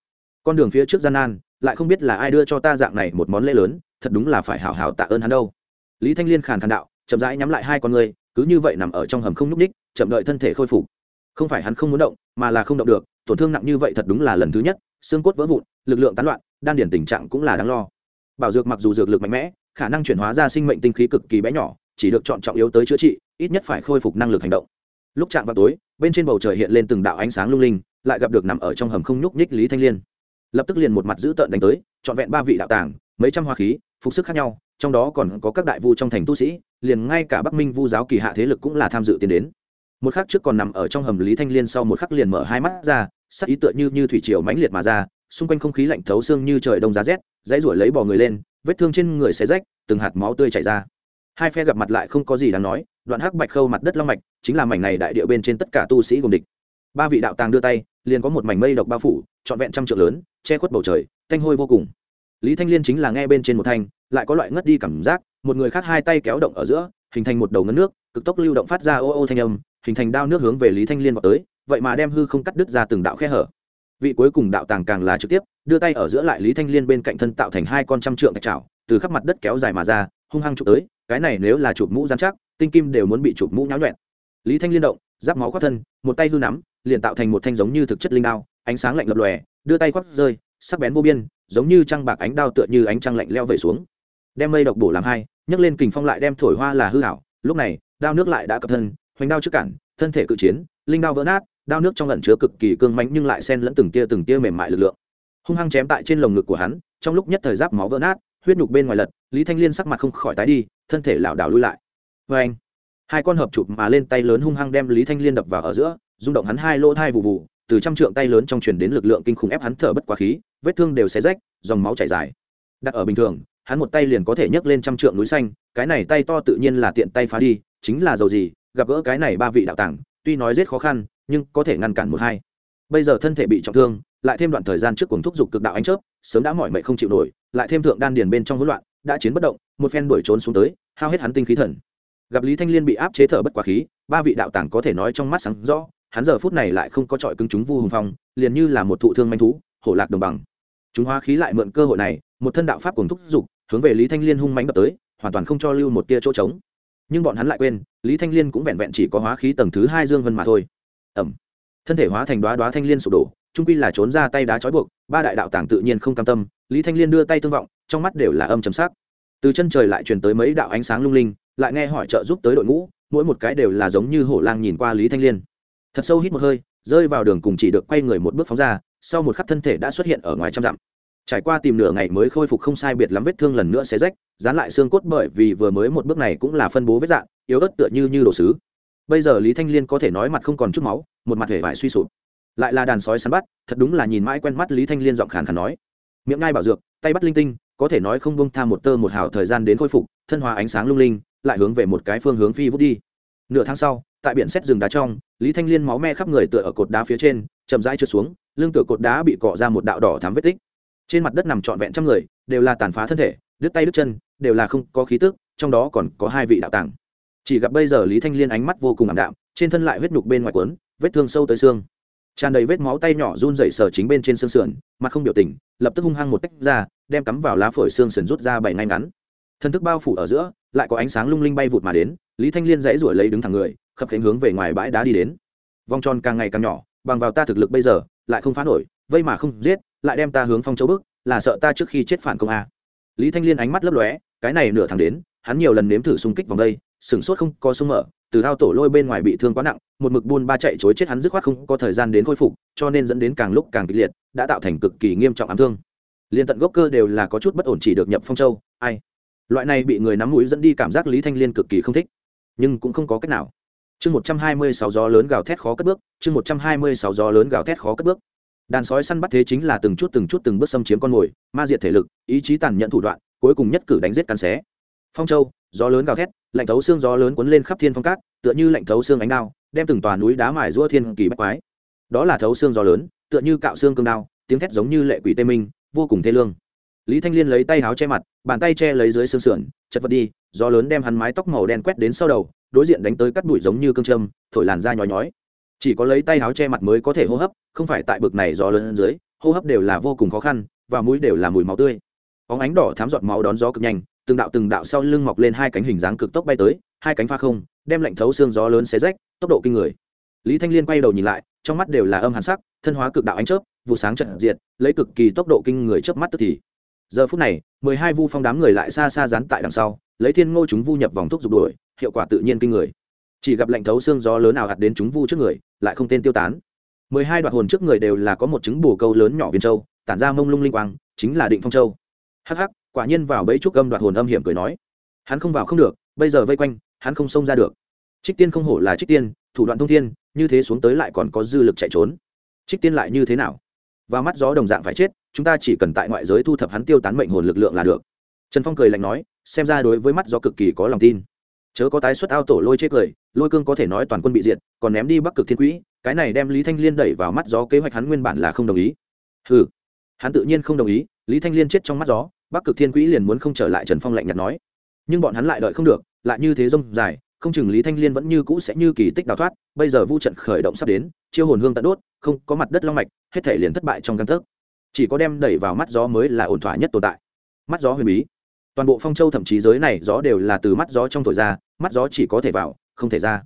Con đường phía trước gian nan, lại không biết là ai đưa cho ta dạng này một món lễ lớn, thật đúng là phải hào hào tạ ơn hắn đâu. Lý thanh liên khàn khàn đạo, chậm rãi nhắm lại hai con người cứ như vậy nằm ở trong hầm không nhúc ních chậm đợi thân thể khôi phục. Không phải hắn không muốn động, mà là không động được, tổn thương nặng như vậy thật đúng là lần thứ nhất, xương cốt vỡ vụn, lực lượng tán loạn, đan điển tình trạng cũng là đáng lo. Bảo dược mặc dù dược lực mạnh mẽ, khả năng chuyển hóa ra sinh mệnh tinh khí cực kỳ bé nhỏ, chỉ được chọn trọng yếu tới chữa trị, ít nhất phải khôi phục năng lực hành động. Lúc chạm vào tối, bên trên bầu trời hiện lên từng đạo ánh sáng lung linh, lại gặp được nằm ở trong hầm không nhúc nhích lý thanh liên. Lập tức liền một mặt giữ tợn đánh tới, trọn vẹn ba vị đạo tàng, mấy trăm hoa khí, phục sức khác nhau, trong đó còn có các đại vu trong thành tu sĩ liền ngay cả bắc minh vu giáo kỳ hạ thế lực cũng là tham dự tiến đến. Một khắc trước còn nằm ở trong hầm lý thanh liên sau một khắc liền mở hai mắt ra, sắc ý tựa như như thủy triều mãnh liệt mà ra, xung quanh không khí lạnh thấu xương như trời đông giá rét, dãy ruổi lấy bò người lên, vết thương trên người xé rách, từng hạt máu tươi chảy ra. Hai phe gặp mặt lại không có gì đáng nói, đoạn hắc bạch khâu mặt đất long mạch, chính là mảnh này đại địa bên trên tất cả tu sĩ gồm địch. Ba vị đạo tàng đưa tay, liền có một mảnh mây độc bao phủ, trọn vẹn trăm trượng lớn, che khuất bầu trời, thanh hôi vô cùng. Lý thanh liên chính là nghe bên trên một thanh, lại có loại ngất đi cảm giác một người khác hai tay kéo động ở giữa, hình thành một đầu ngấn nước, cực tốc lưu động phát ra ô ô thanh âm, hình thành đao nước hướng về lý thanh liên vào tới, vậy mà đem hư không cắt đứt ra từng đạo khe hở. Vị cuối cùng đạo tàng càng là trực tiếp, đưa tay ở giữa lại lý thanh liên bên cạnh thân tạo thành hai con trăm trượng thạch trào từ khắp mặt đất kéo dài mà ra, hung hăng chụp tới, cái này nếu là chụp mũ giám chắc, tinh kim đều muốn bị chụp mũ nháo nhuẹn. Lý thanh liên động, giáp máu khoác thân, một tay hư nắm, liền tạo thành một thanh giống như thực chất linh đao, ánh sáng lạnh lập lòe, đưa tay khoác rơi, sắc bén vô biên, giống như trăng bạc ánh đao tựa như ánh trăng lạnh leo về xuống. Đem mây độc bổ làm hai nhấc lên kình phong lại đem thổi hoa là hư hảo lúc này, đao nước lại đã cập thân, hoành đao trước cản, thân thể cự chiến, linh đao vỡ nát, đao nước trong lẩn chứa cực kỳ cương mãnh nhưng lại xen lẫn từng tia từng tia mềm mại lực lượng. Hung hăng chém tại trên lồng ngực của hắn, trong lúc nhất thời giáp máu vỡ nát, huyết nhục bên ngoài lật, lý thanh liên sắc mặt không khỏi tái đi, thân thể lảo đảo lui lại. Vê anh hai con hợp chụp mà lên tay lớn hung hăng đem lý thanh liên đập vào ở giữa, rung động hắn hai lỗ thai vụ vụ từ trăm trượng tay lớn trong truyền đến lực lượng kinh khủng ép hắn thở bất quá khí, vết thương đều xé rách, dòng máu chảy dài. Đặt ở bình thường hắn một tay liền có thể nhấc lên trăm trượng núi xanh, cái này tay to tự nhiên là tiện tay phá đi, chính là dầu gì, gặp gỡ cái này ba vị đạo tàng, tuy nói rất khó khăn, nhưng có thể ngăn cản một hai. Bây giờ thân thể bị trọng thương, lại thêm đoạn thời gian trước cuồng thúc giục cực đạo ánh chớp, sớm đã mỏi mệt không chịu nổi, lại thêm thượng đan điền bên trong hỗn loạn, đã chiến bất động, một phen đuổi trốn xuống tới, hao hết hắn tinh khí thần. Gặp lý thanh liên bị áp chế thở bất quá khí, ba vị đạo tàng có thể nói trong mắt sáng rõ, hắn giờ phút này lại không có trọi cứng chúng vu hùng phong, liền như là một thụ thương manh thú, hổ lạc đồng bằng. Chúng hóa khí lại mượn cơ hội này, một thân đạo pháp cùng thúc giục hướng về lý thanh liên hung mánh đập tới, hoàn toàn không cho lưu một tia chỗ trống. Nhưng bọn hắn lại quên, lý thanh liên cũng vẹn vẹn chỉ có hóa khí tầng thứ hai dương vân mà thôi. Ẩm thân thể hóa thành đoá đoá thanh liên sụp đổ, trung quy là trốn ra tay đá trói buộc, ba đại đạo tàng tự nhiên không cam tâm, lý thanh liên đưa tay tương vọng, trong mắt đều là âm chấm sắc. Từ chân trời lại truyền tới mấy đạo ánh sáng lung linh, lại nghe hỏi trợ giúp tới đội ngũ, mỗi một cái đều là giống như hổ lang nhìn qua lý thanh liên. Thật sâu hít một hơi, rơi vào đường cùng chỉ được quay người một bước phóng ra, sau một khắc thân thể đã xuất hiện ở ngoài trăm dặm trải qua tìm nửa ngày mới khôi phục không sai biệt lắm vết thương lần nữa xé rách, dán lại xương cốt bởi vì vừa mới một bước này cũng là phân bố vết dạng, yếu ớt tựa như như đồ sứ. Bây giờ lý thanh liên có thể nói mặt không còn chút máu, một mặt hề vải suy sụp. Lại là đàn sói săn bắt, thật đúng là nhìn mãi quen mắt lý thanh liên giọng khàn khàn nói. Miệng ngai bảo dược, tay bắt linh tinh, có thể nói không bông tha một tơ một hào thời gian đến khôi phục, thân hòa ánh sáng lung linh, lại hướng về một cái phương hướng phi vút đi. Nửa tháng sau, tại biển xét rừng đá trong, lý thanh liên máu me khắp người tựa ở cột đá phía trên, chậm rãi trượt xuống, lưng tựa cột đá bị cọ ra một đạo đỏ thám vết tích trên mặt đất nằm trọn vẹn trăm người đều là tàn phá thân thể đứt tay đứt chân đều là không có khí tức trong đó còn có hai vị đạo tàng. Chỉ gặp bây giờ lý thanh liên ánh mắt vô cùng ảm đạm trên thân lại huyết nhục bên ngoài cuốn, vết thương sâu tới xương. Tràn đầy vết máu tay nhỏ run dậy sờ chính bên trên xương sườn mặt không biểu tình lập tức hung hăng một tách ra đem cắm vào lá phổi xương sườn rút ra bảy ngay ngắn. Thân thức bao phủ ở giữa lại có ánh sáng lung linh bay vụt mà đến lý thanh liên dãy ruổi lấy đứng thẳng người khập khánh hướng về ngoài bãi đá đi đến. Vòng tròn càng ngày càng nhỏ bằng vào ta thực lực bây giờ lại không phá nổi vây mà không giết lại đem ta hướng phong châu bước, là sợ ta trước khi chết phản công a. Lý thanh liên ánh mắt lấp lóe, cái này nửa tháng đến, hắn nhiều lần nếm thử xung kích vòng đây, sửng sốt không có sung mở, từ thao tổ lôi bên ngoài bị thương quá nặng, một mực buôn ba chạy chối chết hắn dứt khoát không có thời gian đến khôi phục, cho nên dẫn đến càng lúc càng kịch liệt, đã tạo thành cực kỳ nghiêm trọng ám thương. Liên tận gốc cơ đều là có chút bất ổn chỉ được nhập phong châu, ai? Loại này bị người nắm mũi dẫn đi cảm giác lý thanh liên cực kỳ không thích, nhưng cũng không có cách nào. Chương một trăm hai mươi sáu gió lớn gào thét khó cất bước, chương một trăm hai mươi sáu gió lớn gào thét khó cất bước đàn sói săn bắt thế chính là từng chút từng chút từng bước xâm chiếm con mồi, ma diệt thể lực, ý chí tàn nhẫn thủ đoạn, cuối cùng nhất cử đánh giết cắn xé. Phong châu, gió lớn gào thét, lạnh thấu xương gió lớn cuốn lên khắp thiên phong cát, tựa như lạnh thấu xương ánh đao, đem từng tòa núi đá mài giũa thiên kỳ bách quái. Đó là thấu xương gió lớn, tựa như cạo xương cương đao, tiếng thét giống như lệ quỷ tê minh, vô cùng thê lương. Lý thanh liên lấy tay áo che mặt, bàn tay che lấy dưới xương sườn, chật vật đi, gió lớn đem hắn mái tóc màu đen quét đến sau đầu, đối diện đánh tới cắt bụi giống như cương châm, thổi làn da nhói nhói chỉ có lấy tay áo che mặt mới có thể hô hấp, không phải tại bực này gió lớn dưới, hô hấp đều là vô cùng khó khăn, và mũi đều là mùi máu tươi. Óng ánh đỏ thám giọt máu đón gió cực nhanh, từng đạo từng đạo sau lưng mọc lên hai cánh hình dáng cực tốc bay tới, hai cánh pha không, đem lạnh thấu xương gió lớn xé rách, tốc độ kinh người. Lý thanh liên quay đầu nhìn lại, trong mắt đều là âm hàn sắc, thân hóa cực đạo ánh chớp, vụ sáng trận diệt, lấy cực kỳ tốc độ kinh người chớp mắt tức thì. Giờ phút này, mười hai vu phong đám người lại xa xa dán tại đằng sau, lấy thiên ngô chúng vu nhập vòng thuốc dục đuổi, hiệu quả tự nhiên kinh người chỉ gặp lạnh thấu xương gió lớn nào hạt đến chúng vu trước người, lại không tên tiêu tán. Mười hai đoạn hồn trước người đều là có một trứng bù câu lớn nhỏ viên châu, tản ra mông lung linh quang, chính là định phong châu. Hắc hắc, quả nhiên vào bẫy trúc âm đoạt hồn âm hiểm cười nói. Hắn không vào không được, bây giờ vây quanh, hắn không xông ra được. Trích tiên không hổ là trích tiên, thủ đoạn thông thiên, như thế xuống tới lại còn có dư lực chạy trốn. Trích tiên lại như thế nào? Và mắt gió đồng dạng phải chết, chúng ta chỉ cần tại ngoại giới thu thập hắn tiêu tán mệnh hồn lực lượng là được. Trần phong cười lạnh nói, xem ra đối với mắt gió cực kỳ có lòng tin chớ có tái xuất ao tổ lôi chê cười, lôi cương có thể nói toàn quân bị diệt, còn ném đi bắc cực thiên quỹ, cái này đem lý thanh liên đẩy vào mắt gió, kế hoạch hắn nguyên bản là không đồng ý. Ừ hắn tự nhiên không đồng ý, lý thanh liên chết trong mắt gió, bắc cực thiên quỹ liền muốn không trở lại trần phong lạnh nhạt nói. Nhưng bọn hắn lại đợi không được, lại như thế rông dài, không chừng lý thanh liên vẫn như cũ sẽ như kỳ tích đào thoát, bây giờ vu trận khởi động sắp đến, chiêu hồn hương tận đốt, không, có mặt đất long mạch, hết thể liền thất bại trong căn thức chỉ có đem đẩy vào mắt gió mới là ổn thỏa nhất tồn tại. Mắt gió huyền bí toàn bộ phong châu thậm chí giới này gió đều là từ mắt gió trong thổi ra, mắt gió chỉ có thể vào, không thể ra.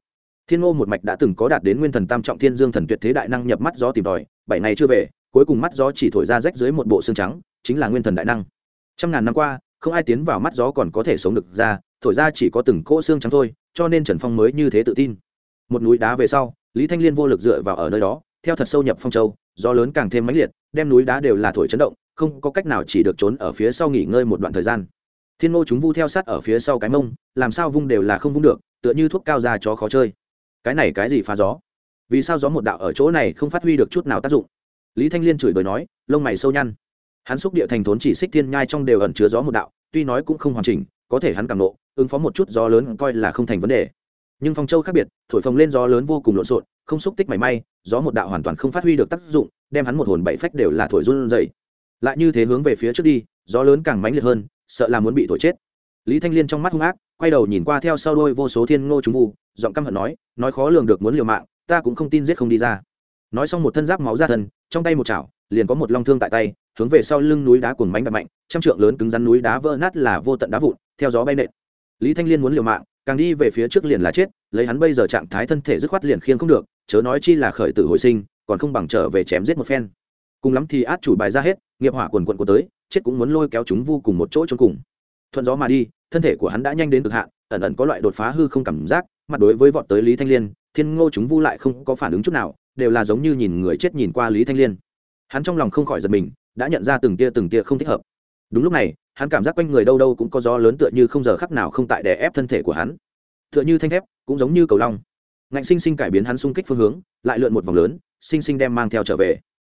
Thiên ngô một mạch đã từng có đạt đến nguyên thần tam trọng thiên dương thần tuyệt thế đại năng nhập mắt gió tìm tòi, bảy ngày chưa về, cuối cùng mắt gió chỉ thổi ra rách dưới một bộ xương trắng, chính là nguyên thần đại năng. Trăm ngàn năm qua, không ai tiến vào mắt gió còn có thể sống được ra, thổi ra chỉ có từng cỗ xương trắng thôi, cho nên trần phong mới như thế tự tin. Một núi đá về sau, lý thanh liên vô lực dựa vào ở nơi đó, theo thật sâu nhập phong châu, gió lớn càng thêm mãnh liệt, đem núi đá đều là thổi chấn động, không có cách nào chỉ được trốn ở phía sau nghỉ ngơi một đoạn thời gian thiên ngô chúng vu theo sát ở phía sau cái mông, làm sao vung đều là không vung được, tựa như thuốc cao ra chó khó chơi. Cái này cái gì phá gió? Vì sao gió một đạo ở chỗ này không phát huy được chút nào tác dụng? Lý thanh liên chửi bới nói, lông mày sâu nhăn. Hắn xúc địa thành thốn chỉ xích thiên nhai trong đều ẩn chứa gió một đạo, tuy nói cũng không hoàn chỉnh, có thể hắn càng nộ, ứng phó một chút gió lớn coi là không thành vấn đề. Nhưng phong châu khác biệt, thổi phồng lên gió lớn vô cùng lộn xộn, không xúc tích mảy may, gió một đạo hoàn toàn không phát huy được tác dụng, đem hắn một hồn bảy phách đều là thổi run dậy lại như thế hướng về phía trước đi, gió lớn càng mãnh liệt hơn sợ là muốn bị thổi chết. Lý thanh liên trong mắt hung ác, quay đầu nhìn qua theo sau đôi vô số thiên ngô chúng vu, giọng căm hận nói nói khó lường được muốn liều mạng, ta cũng không tin giết không đi ra. Nói xong một thân giáp máu ra thân, trong tay một chảo, liền có một long thương tại tay, hướng về sau lưng núi đá cuồng bánh đập mạnh, trăm trượng lớn cứng rắn núi đá vỡ nát là vô tận đá vụn, theo gió bay nện. Lý thanh liên muốn liều mạng, càng đi về phía trước liền là chết, lấy hắn bây giờ trạng thái thân thể dứt khoát liền khiêng không được, chớ nói chi là khởi tử hồi sinh, còn không bằng trở về chém giết một phen. Cùng lắm thì át chủ bài ra hết, nghiệp hỏa quần quận của tới chết cũng muốn lôi kéo chúng vô cùng một chỗ trốn cùng. Thuận gió mà đi, thân thể của hắn đã nhanh đến cực hạn, ẩn ẩn có loại đột phá hư không cảm giác, mặt đối với vọt tới lý thanh liên, thiên ngô chúng vu lại không có phản ứng chút nào, đều là giống như nhìn người chết nhìn qua lý thanh liên. Hắn trong lòng không khỏi giật mình, đã nhận ra từng tia từng tia không thích hợp. Đúng lúc này, hắn cảm giác quanh người đâu đâu cũng có gió lớn tựa như không giờ khắc nào không tại đè ép thân thể của hắn. Tựa như thanh thép, cũng giống như cầu long. Ngạnh sinh sinh cải biến hắn xung kích phương hướng, lại lượn một vòng lớn, sinh sinh đem mang theo trở về.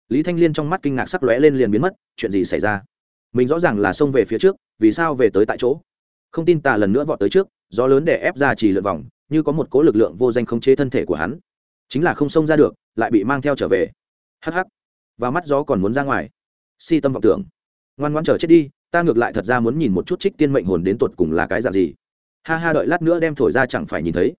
Lý thanh liên trong mắt kinh ngạc sắc lóe lên liền biến mất, chuyện gì xảy ra? Mình rõ ràng là xông về phía trước, vì sao về tới tại chỗ? Không tin tà lần nữa vọt tới trước, gió lớn để ép ra chỉ lượn vòng, như có một cố lực lượng vô danh không chế thân thể của hắn. Chính là không xông ra được, lại bị mang theo trở về. Hắc hắc. Và mắt gió còn muốn ra ngoài. Si tâm vọng tưởng. Ngoan ngoan chờ chết đi, ta ngược lại thật ra muốn nhìn một chút trích tiên mệnh hồn đến tột cùng là cái dạng gì. Ha ha đợi lát nữa đem thổi ra chẳng phải nhìn thấy.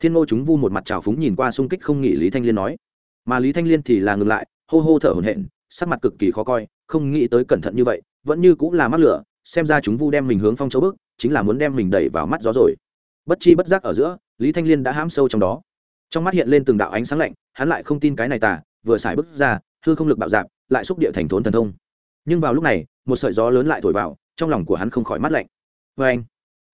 Thiên ngô chúng vu một mặt trào phúng nhìn qua xung kích không nghĩ lý thanh liên nói. Mà lý thanh liên thì là ngừng lại, hô hô thở hổn hển, sắc mặt cực kỳ khó coi, không nghĩ tới cẩn thận như vậy vẫn như cũng là mắc lửa, xem ra chúng vu đem mình hướng phong châu bước, chính là muốn đem mình đẩy vào mắt gió rồi. Bất chi bất giác ở giữa, lý thanh liên đã hãm sâu trong đó. Trong mắt hiện lên từng đạo ánh sáng lạnh, hắn lại không tin cái này tả vừa xài bước ra, hư không lực bạo dạp, lại xúc địa thành thốn thần thông. Nhưng vào lúc này, một sợi gió lớn lại thổi vào, trong lòng của hắn không khỏi mắt lạnh. Vê anh,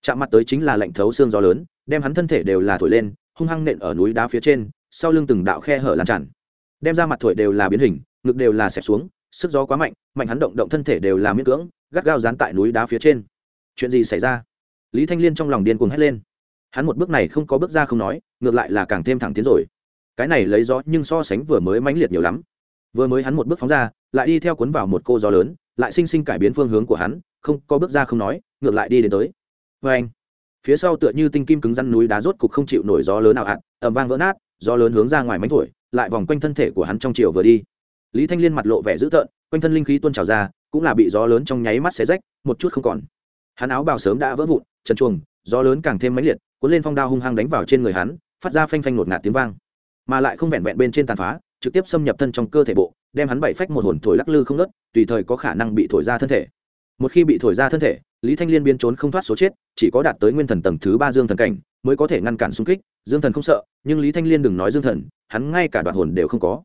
chạm mặt tới chính là lạnh thấu xương gió lớn, đem hắn thân thể đều là thổi lên, hung hăng nện ở núi đá phía trên, sau lưng từng đạo khe hở lan tràn. Đem ra mặt thổi đều là biến hình, ngực đều là xẹp xuống sức gió quá mạnh mạnh hắn động động thân thể đều là miễn cưỡng, gắt gao dán tại núi đá phía trên. Chuyện gì xảy ra? Lý thanh liên trong lòng điên cuồng hét lên. Hắn một bước này không có bước ra không nói, ngược lại là càng thêm thẳng tiến rồi. Cái này lấy gió nhưng so sánh vừa mới mãnh liệt nhiều lắm. Vừa mới hắn một bước phóng ra, lại đi theo cuốn vào một cô gió lớn, lại sinh sinh cải biến phương hướng của hắn, không có bước ra không nói, ngược lại đi đến tới. Vê anh, phía sau tựa như tinh kim cứng răn núi đá rốt cục không chịu nổi gió lớn nào hạn ẩm vang vỡ nát, gió lớn hướng ra ngoài mánh thổi, lại vòng quanh thân thể của hắn trong chiều vừa đi lý thanh liên mặt lộ vẻ dữ tợn, quanh thân linh khí tuôn trào ra, cũng là bị gió lớn trong nháy mắt xé rách, một chút không còn. Hắn áo bào sớm đã vỡ vụn, trần chuồng gió lớn càng thêm mãnh liệt, cuốn lên phong đao hung hăng đánh vào trên người hắn, phát ra phanh phanh ngột ngạt tiếng vang. Mà lại không vẹn vẹn bên trên tàn phá, trực tiếp xâm nhập thân trong cơ thể bộ, đem hắn bảy phách một hồn thổi lắc lư không nớt tùy thời có khả năng bị thổi ra thân thể. Một khi bị thổi ra thân thể, lý thanh liên biến trốn không thoát số chết, chỉ có đạt tới nguyên thần tầng thứ ba dương thần cảnh, mới có thể ngăn cản xung kích, dương thần không sợ, nhưng lý thanh liên đừng nói dương thần, hắn ngay cả đoạn hồn đều không có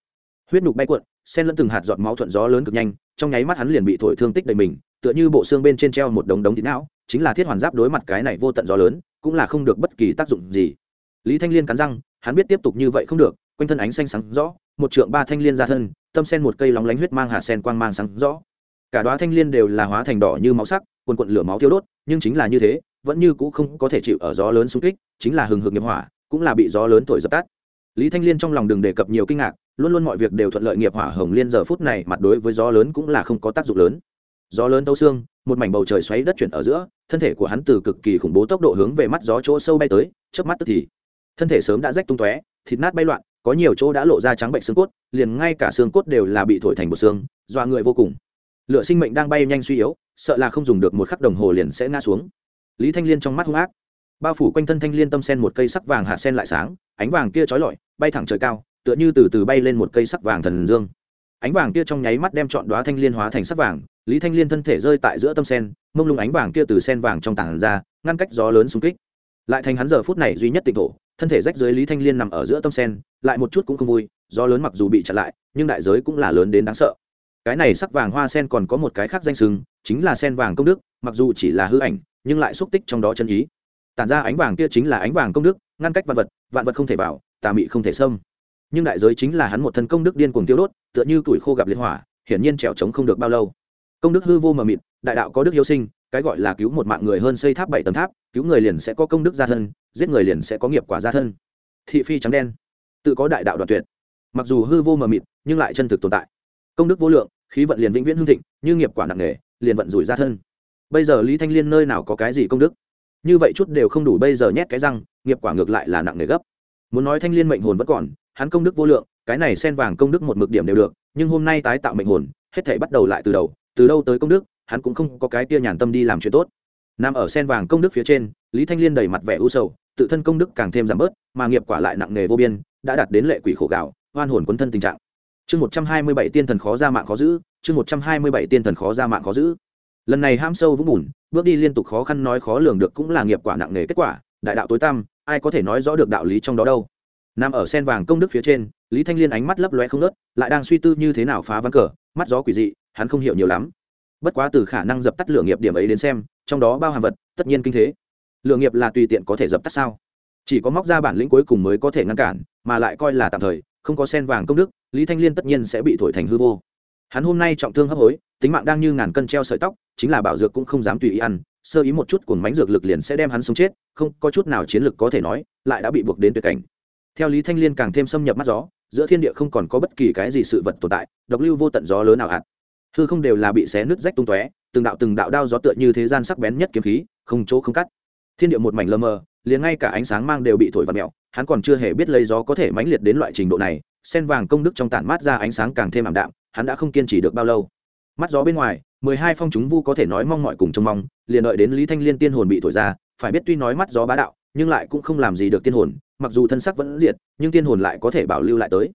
huyết nhục bay cuộn, sen lẫn từng hạt giọt máu thuận gió lớn cực nhanh, trong nháy mắt hắn liền bị thổi thương tích đầy mình, tựa như bộ xương bên trên treo một đống đống thịt não, chính là thiết hoàn giáp đối mặt cái này vô tận gió lớn, cũng là không được bất kỳ tác dụng gì. Lý thanh liên cắn răng, hắn biết tiếp tục như vậy không được, quanh thân ánh xanh sáng rõ, một trượng ba thanh liên ra thân, tâm sen một cây lóng lánh huyết mang hạt sen quang mang sáng rõ. Cả đoá thanh liên đều là hóa thành đỏ như máu sắc quần quận lửa máu thiêu đốt, nhưng chính là như thế, vẫn như cũ không có thể chịu ở gió lớn xung kích, chính là hừng hực nghiệp hỏa, cũng là bị gió lớn thổi dập tắt. Lý thanh liên trong lòng đừng đề cập nhiều kinh ngạc luôn luôn mọi việc đều thuận lợi nghiệp hỏa hồng liên giờ phút này, mặt đối với gió lớn cũng là không có tác dụng lớn. Gió lớn tấu xương, một mảnh bầu trời xoáy đất chuyển ở giữa, thân thể của hắn từ cực kỳ khủng bố tốc độ hướng về mắt gió chỗ sâu bay tới, chớp mắt tức thì, thân thể sớm đã rách tung tóe, thịt nát bay loạn, có nhiều chỗ đã lộ ra trắng bệnh xương cốt, liền ngay cả xương cốt đều là bị thổi thành một xương, dọa người vô cùng. Lựa sinh mệnh đang bay nhanh suy yếu, sợ là không dùng được một khắc đồng hồ liền sẽ ngã xuống. Lý thanh liên trong mắt hung ác. Bao phủ quanh thân thanh liên tâm sen một cây sắc vàng hạt sen lại sáng, ánh vàng kia trói lọi, bay thẳng trời cao tựa như từ từ bay lên một cây sắc vàng thần dương. Ánh vàng kia trong nháy mắt đem chọn đoá thanh liên hóa thành sắc vàng, lý thanh liên thân thể rơi tại giữa tâm sen, mông lung ánh vàng kia từ sen vàng trong tảng ra, ngăn cách gió lớn xung kích. Lại thành hắn giờ phút này duy nhất tịnh thổ, thân thể rách dưới lý thanh liên nằm ở giữa tâm sen, lại một chút cũng không vui, gió lớn mặc dù bị chặn lại, nhưng đại giới cũng là lớn đến đáng sợ. Cái này sắc vàng hoa sen còn có một cái khác danh sừng chính là sen vàng công đức, mặc dù chỉ là hư ảnh, nhưng lại xúc tích trong đó chân ý. Tản ra ánh vàng kia chính là ánh vàng công đức, ngăn cách vạn vật vạn vật không thể vào, tà mị không thể xâm nhưng đại giới chính là hắn một thân công đức điên cuồng tiêu đốt, tựa như tuổi khô gặp liệt hỏa, hiển nhiên trèo trống không được bao lâu. Công đức hư vô mờ mịt, đại đạo có đức yêu sinh, cái gọi là cứu một mạng người hơn xây tháp bảy tầng tháp, cứu người liền sẽ có công đức gia thân, giết người liền sẽ có nghiệp quả gia thân. Thị phi trắng đen, tự có đại đạo đoạn tuyệt. Mặc dù hư vô mờ mịt, nhưng lại chân thực tồn tại. Công đức vô lượng, khí vận liền vĩnh viễn hương thịnh, như nghiệp quả nặng nề, liền vận rủi gia thân. Bây giờ lý thanh liên nơi nào có cái gì công đức? Như vậy chút đều không đủ bây giờ nhét cái răng, nghiệp quả ngược lại là nặng nề gấp. Muốn nói thanh liên mệnh hồn vẫn còn hắn công đức vô lượng, cái này sen vàng công đức một mực điểm đều được, nhưng hôm nay tái tạo mệnh hồn, hết thể bắt đầu lại từ đầu, từ đâu tới công đức, hắn cũng không có cái tia nhàn tâm đi làm chuyện tốt. Nằm ở sen vàng công đức phía trên, lý thanh liên đầy mặt vẻ u sầu, tự thân công đức càng thêm giảm bớt, mà nghiệp quả lại nặng nề vô biên, đã đạt đến lệ quỷ khổ gạo, oan hồn quấn thân tình trạng. Chương một trăm hai mươi bảy tiên thần khó ra mạng khó giữ, chương một trăm hai mươi bảy tiên thần khó ra mạng khó giữ. Lần này ham sâu vũng bùn, bước đi liên tục khó khăn nói khó lường được cũng là nghiệp quả nặng nề kết quả, đại đạo tối tăm, ai có thể nói rõ được đạo lý trong đó đâu? Nằm ở sen vàng công đức phía trên, lý thanh liên ánh mắt lấp loe không nớt lại đang suy tư như thế nào phá ván cờ, mắt gió quỷ dị, hắn không hiểu nhiều lắm. Bất quá từ khả năng dập tắt lửa nghiệp điểm ấy đến xem, trong đó bao hàm vật, tất nhiên kinh thế. Lửa nghiệp là tùy tiện có thể dập tắt sao? Chỉ có móc ra bản lĩnh cuối cùng mới có thể ngăn cản, mà lại coi là tạm thời, không có sen vàng công đức, lý thanh liên tất nhiên sẽ bị thổi thành hư vô. Hắn hôm nay trọng thương hấp hối, tính mạng đang như ngàn cân treo sợi tóc, chính là bảo dược cũng không dám tùy ý ăn, sơ ý một chút cuồng mánh dược lực liền sẽ đem hắn sống chết, không, có chút nào chiến lực có thể nói, lại đã bị buộc đến tuyệt cảnh theo lý thanh liên càng thêm xâm nhập mắt gió, giữa thiên địa không còn có bất kỳ cái gì sự vật tồn tại, độc lưu vô tận gió lớn nào hạt. Hư không đều là bị xé nứt rách tung tóe, từng đạo từng đạo đao gió tựa như thế gian sắc bén nhất kiếm khí, không chỗ không cắt. Thiên địa một mảnh lơ mờ, liền ngay cả ánh sáng mang đều bị thổi vào mẹo hắn còn chưa hề biết lấy gió có thể mãnh liệt đến loại trình độ này, sen vàng công đức trong tản mát ra ánh sáng càng thêm ảm đạm, hắn đã không kiên trì được bao lâu. Mắt gió bên ngoài, mười hai phong chúng vu có thể nói mong mọi cùng trông mong, liền đợi đến lý thanh liên tiên hồn bị thổi ra, phải biết tuy nói mắt gió bá đạo nhưng lại cũng không làm gì được tiên hồn, mặc dù thân sắc vẫn diệt, nhưng tiên hồn lại có thể bảo lưu lại tới.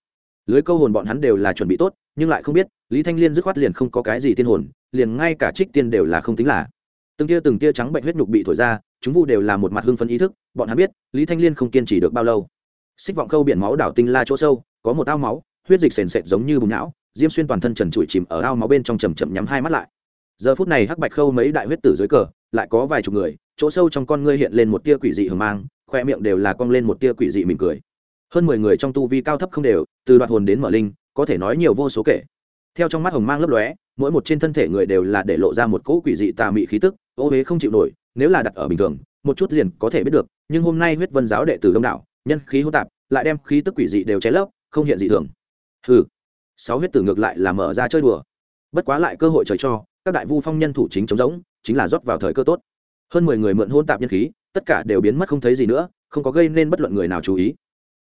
Lưới câu hồn bọn hắn đều là chuẩn bị tốt, nhưng lại không biết, lý thanh liên dứt khoát liền không có cái gì tiên hồn, liền ngay cả trích tiên đều là không tính là. Từng tia từng tia trắng bệnh huyết nhục bị thổi ra, chúng vu đều là một mặt hưng phấn ý thức, bọn hắn biết, lý thanh liên không kiên trì được bao lâu. Xích vọng khâu biển máu đảo tinh la chỗ sâu, có một ao máu, huyết dịch sền sệt giống như bùn não, diêm xuyên toàn thân trần trụi chìm ở ao máu bên trong chầm chậm nhắm hai mắt lại. Giờ phút này hắc bạch khâu mấy đại huyết tử dưới cờ, lại có vài chục người chỗ sâu trong con ngươi hiện lên một tia quỷ dị hưởng mang, khoe miệng đều là cong lên một tia quỷ dị mỉm cười. Hơn mười người trong tu vi cao thấp không đều, từ đoạt hồn đến mở linh, có thể nói nhiều vô số kể. Theo trong mắt hồng mang lấp lóe, mỗi một trên thân thể người đều là để lộ ra một cỗ quỷ dị tà mị khí tức, ô huế không chịu nổi, nếu là đặt ở bình thường, một chút liền có thể biết được, nhưng hôm nay huyết vân giáo đệ tử đông đảo, nhân khí hô tạp, lại đem khí tức quỷ dị đều cháy lấp, không hiện dị thường. Ừ sáu huyết tử ngược lại là mở ra chơi đùa. Bất quá lại cơ hội trời cho, các đại vu phong nhân thủ chính chống giống, chính là rót vào thời cơ tốt hơn mười người mượn hôn tạp nhân khí, tất cả đều biến mất không thấy gì nữa, không có gây nên bất luận người nào chú ý.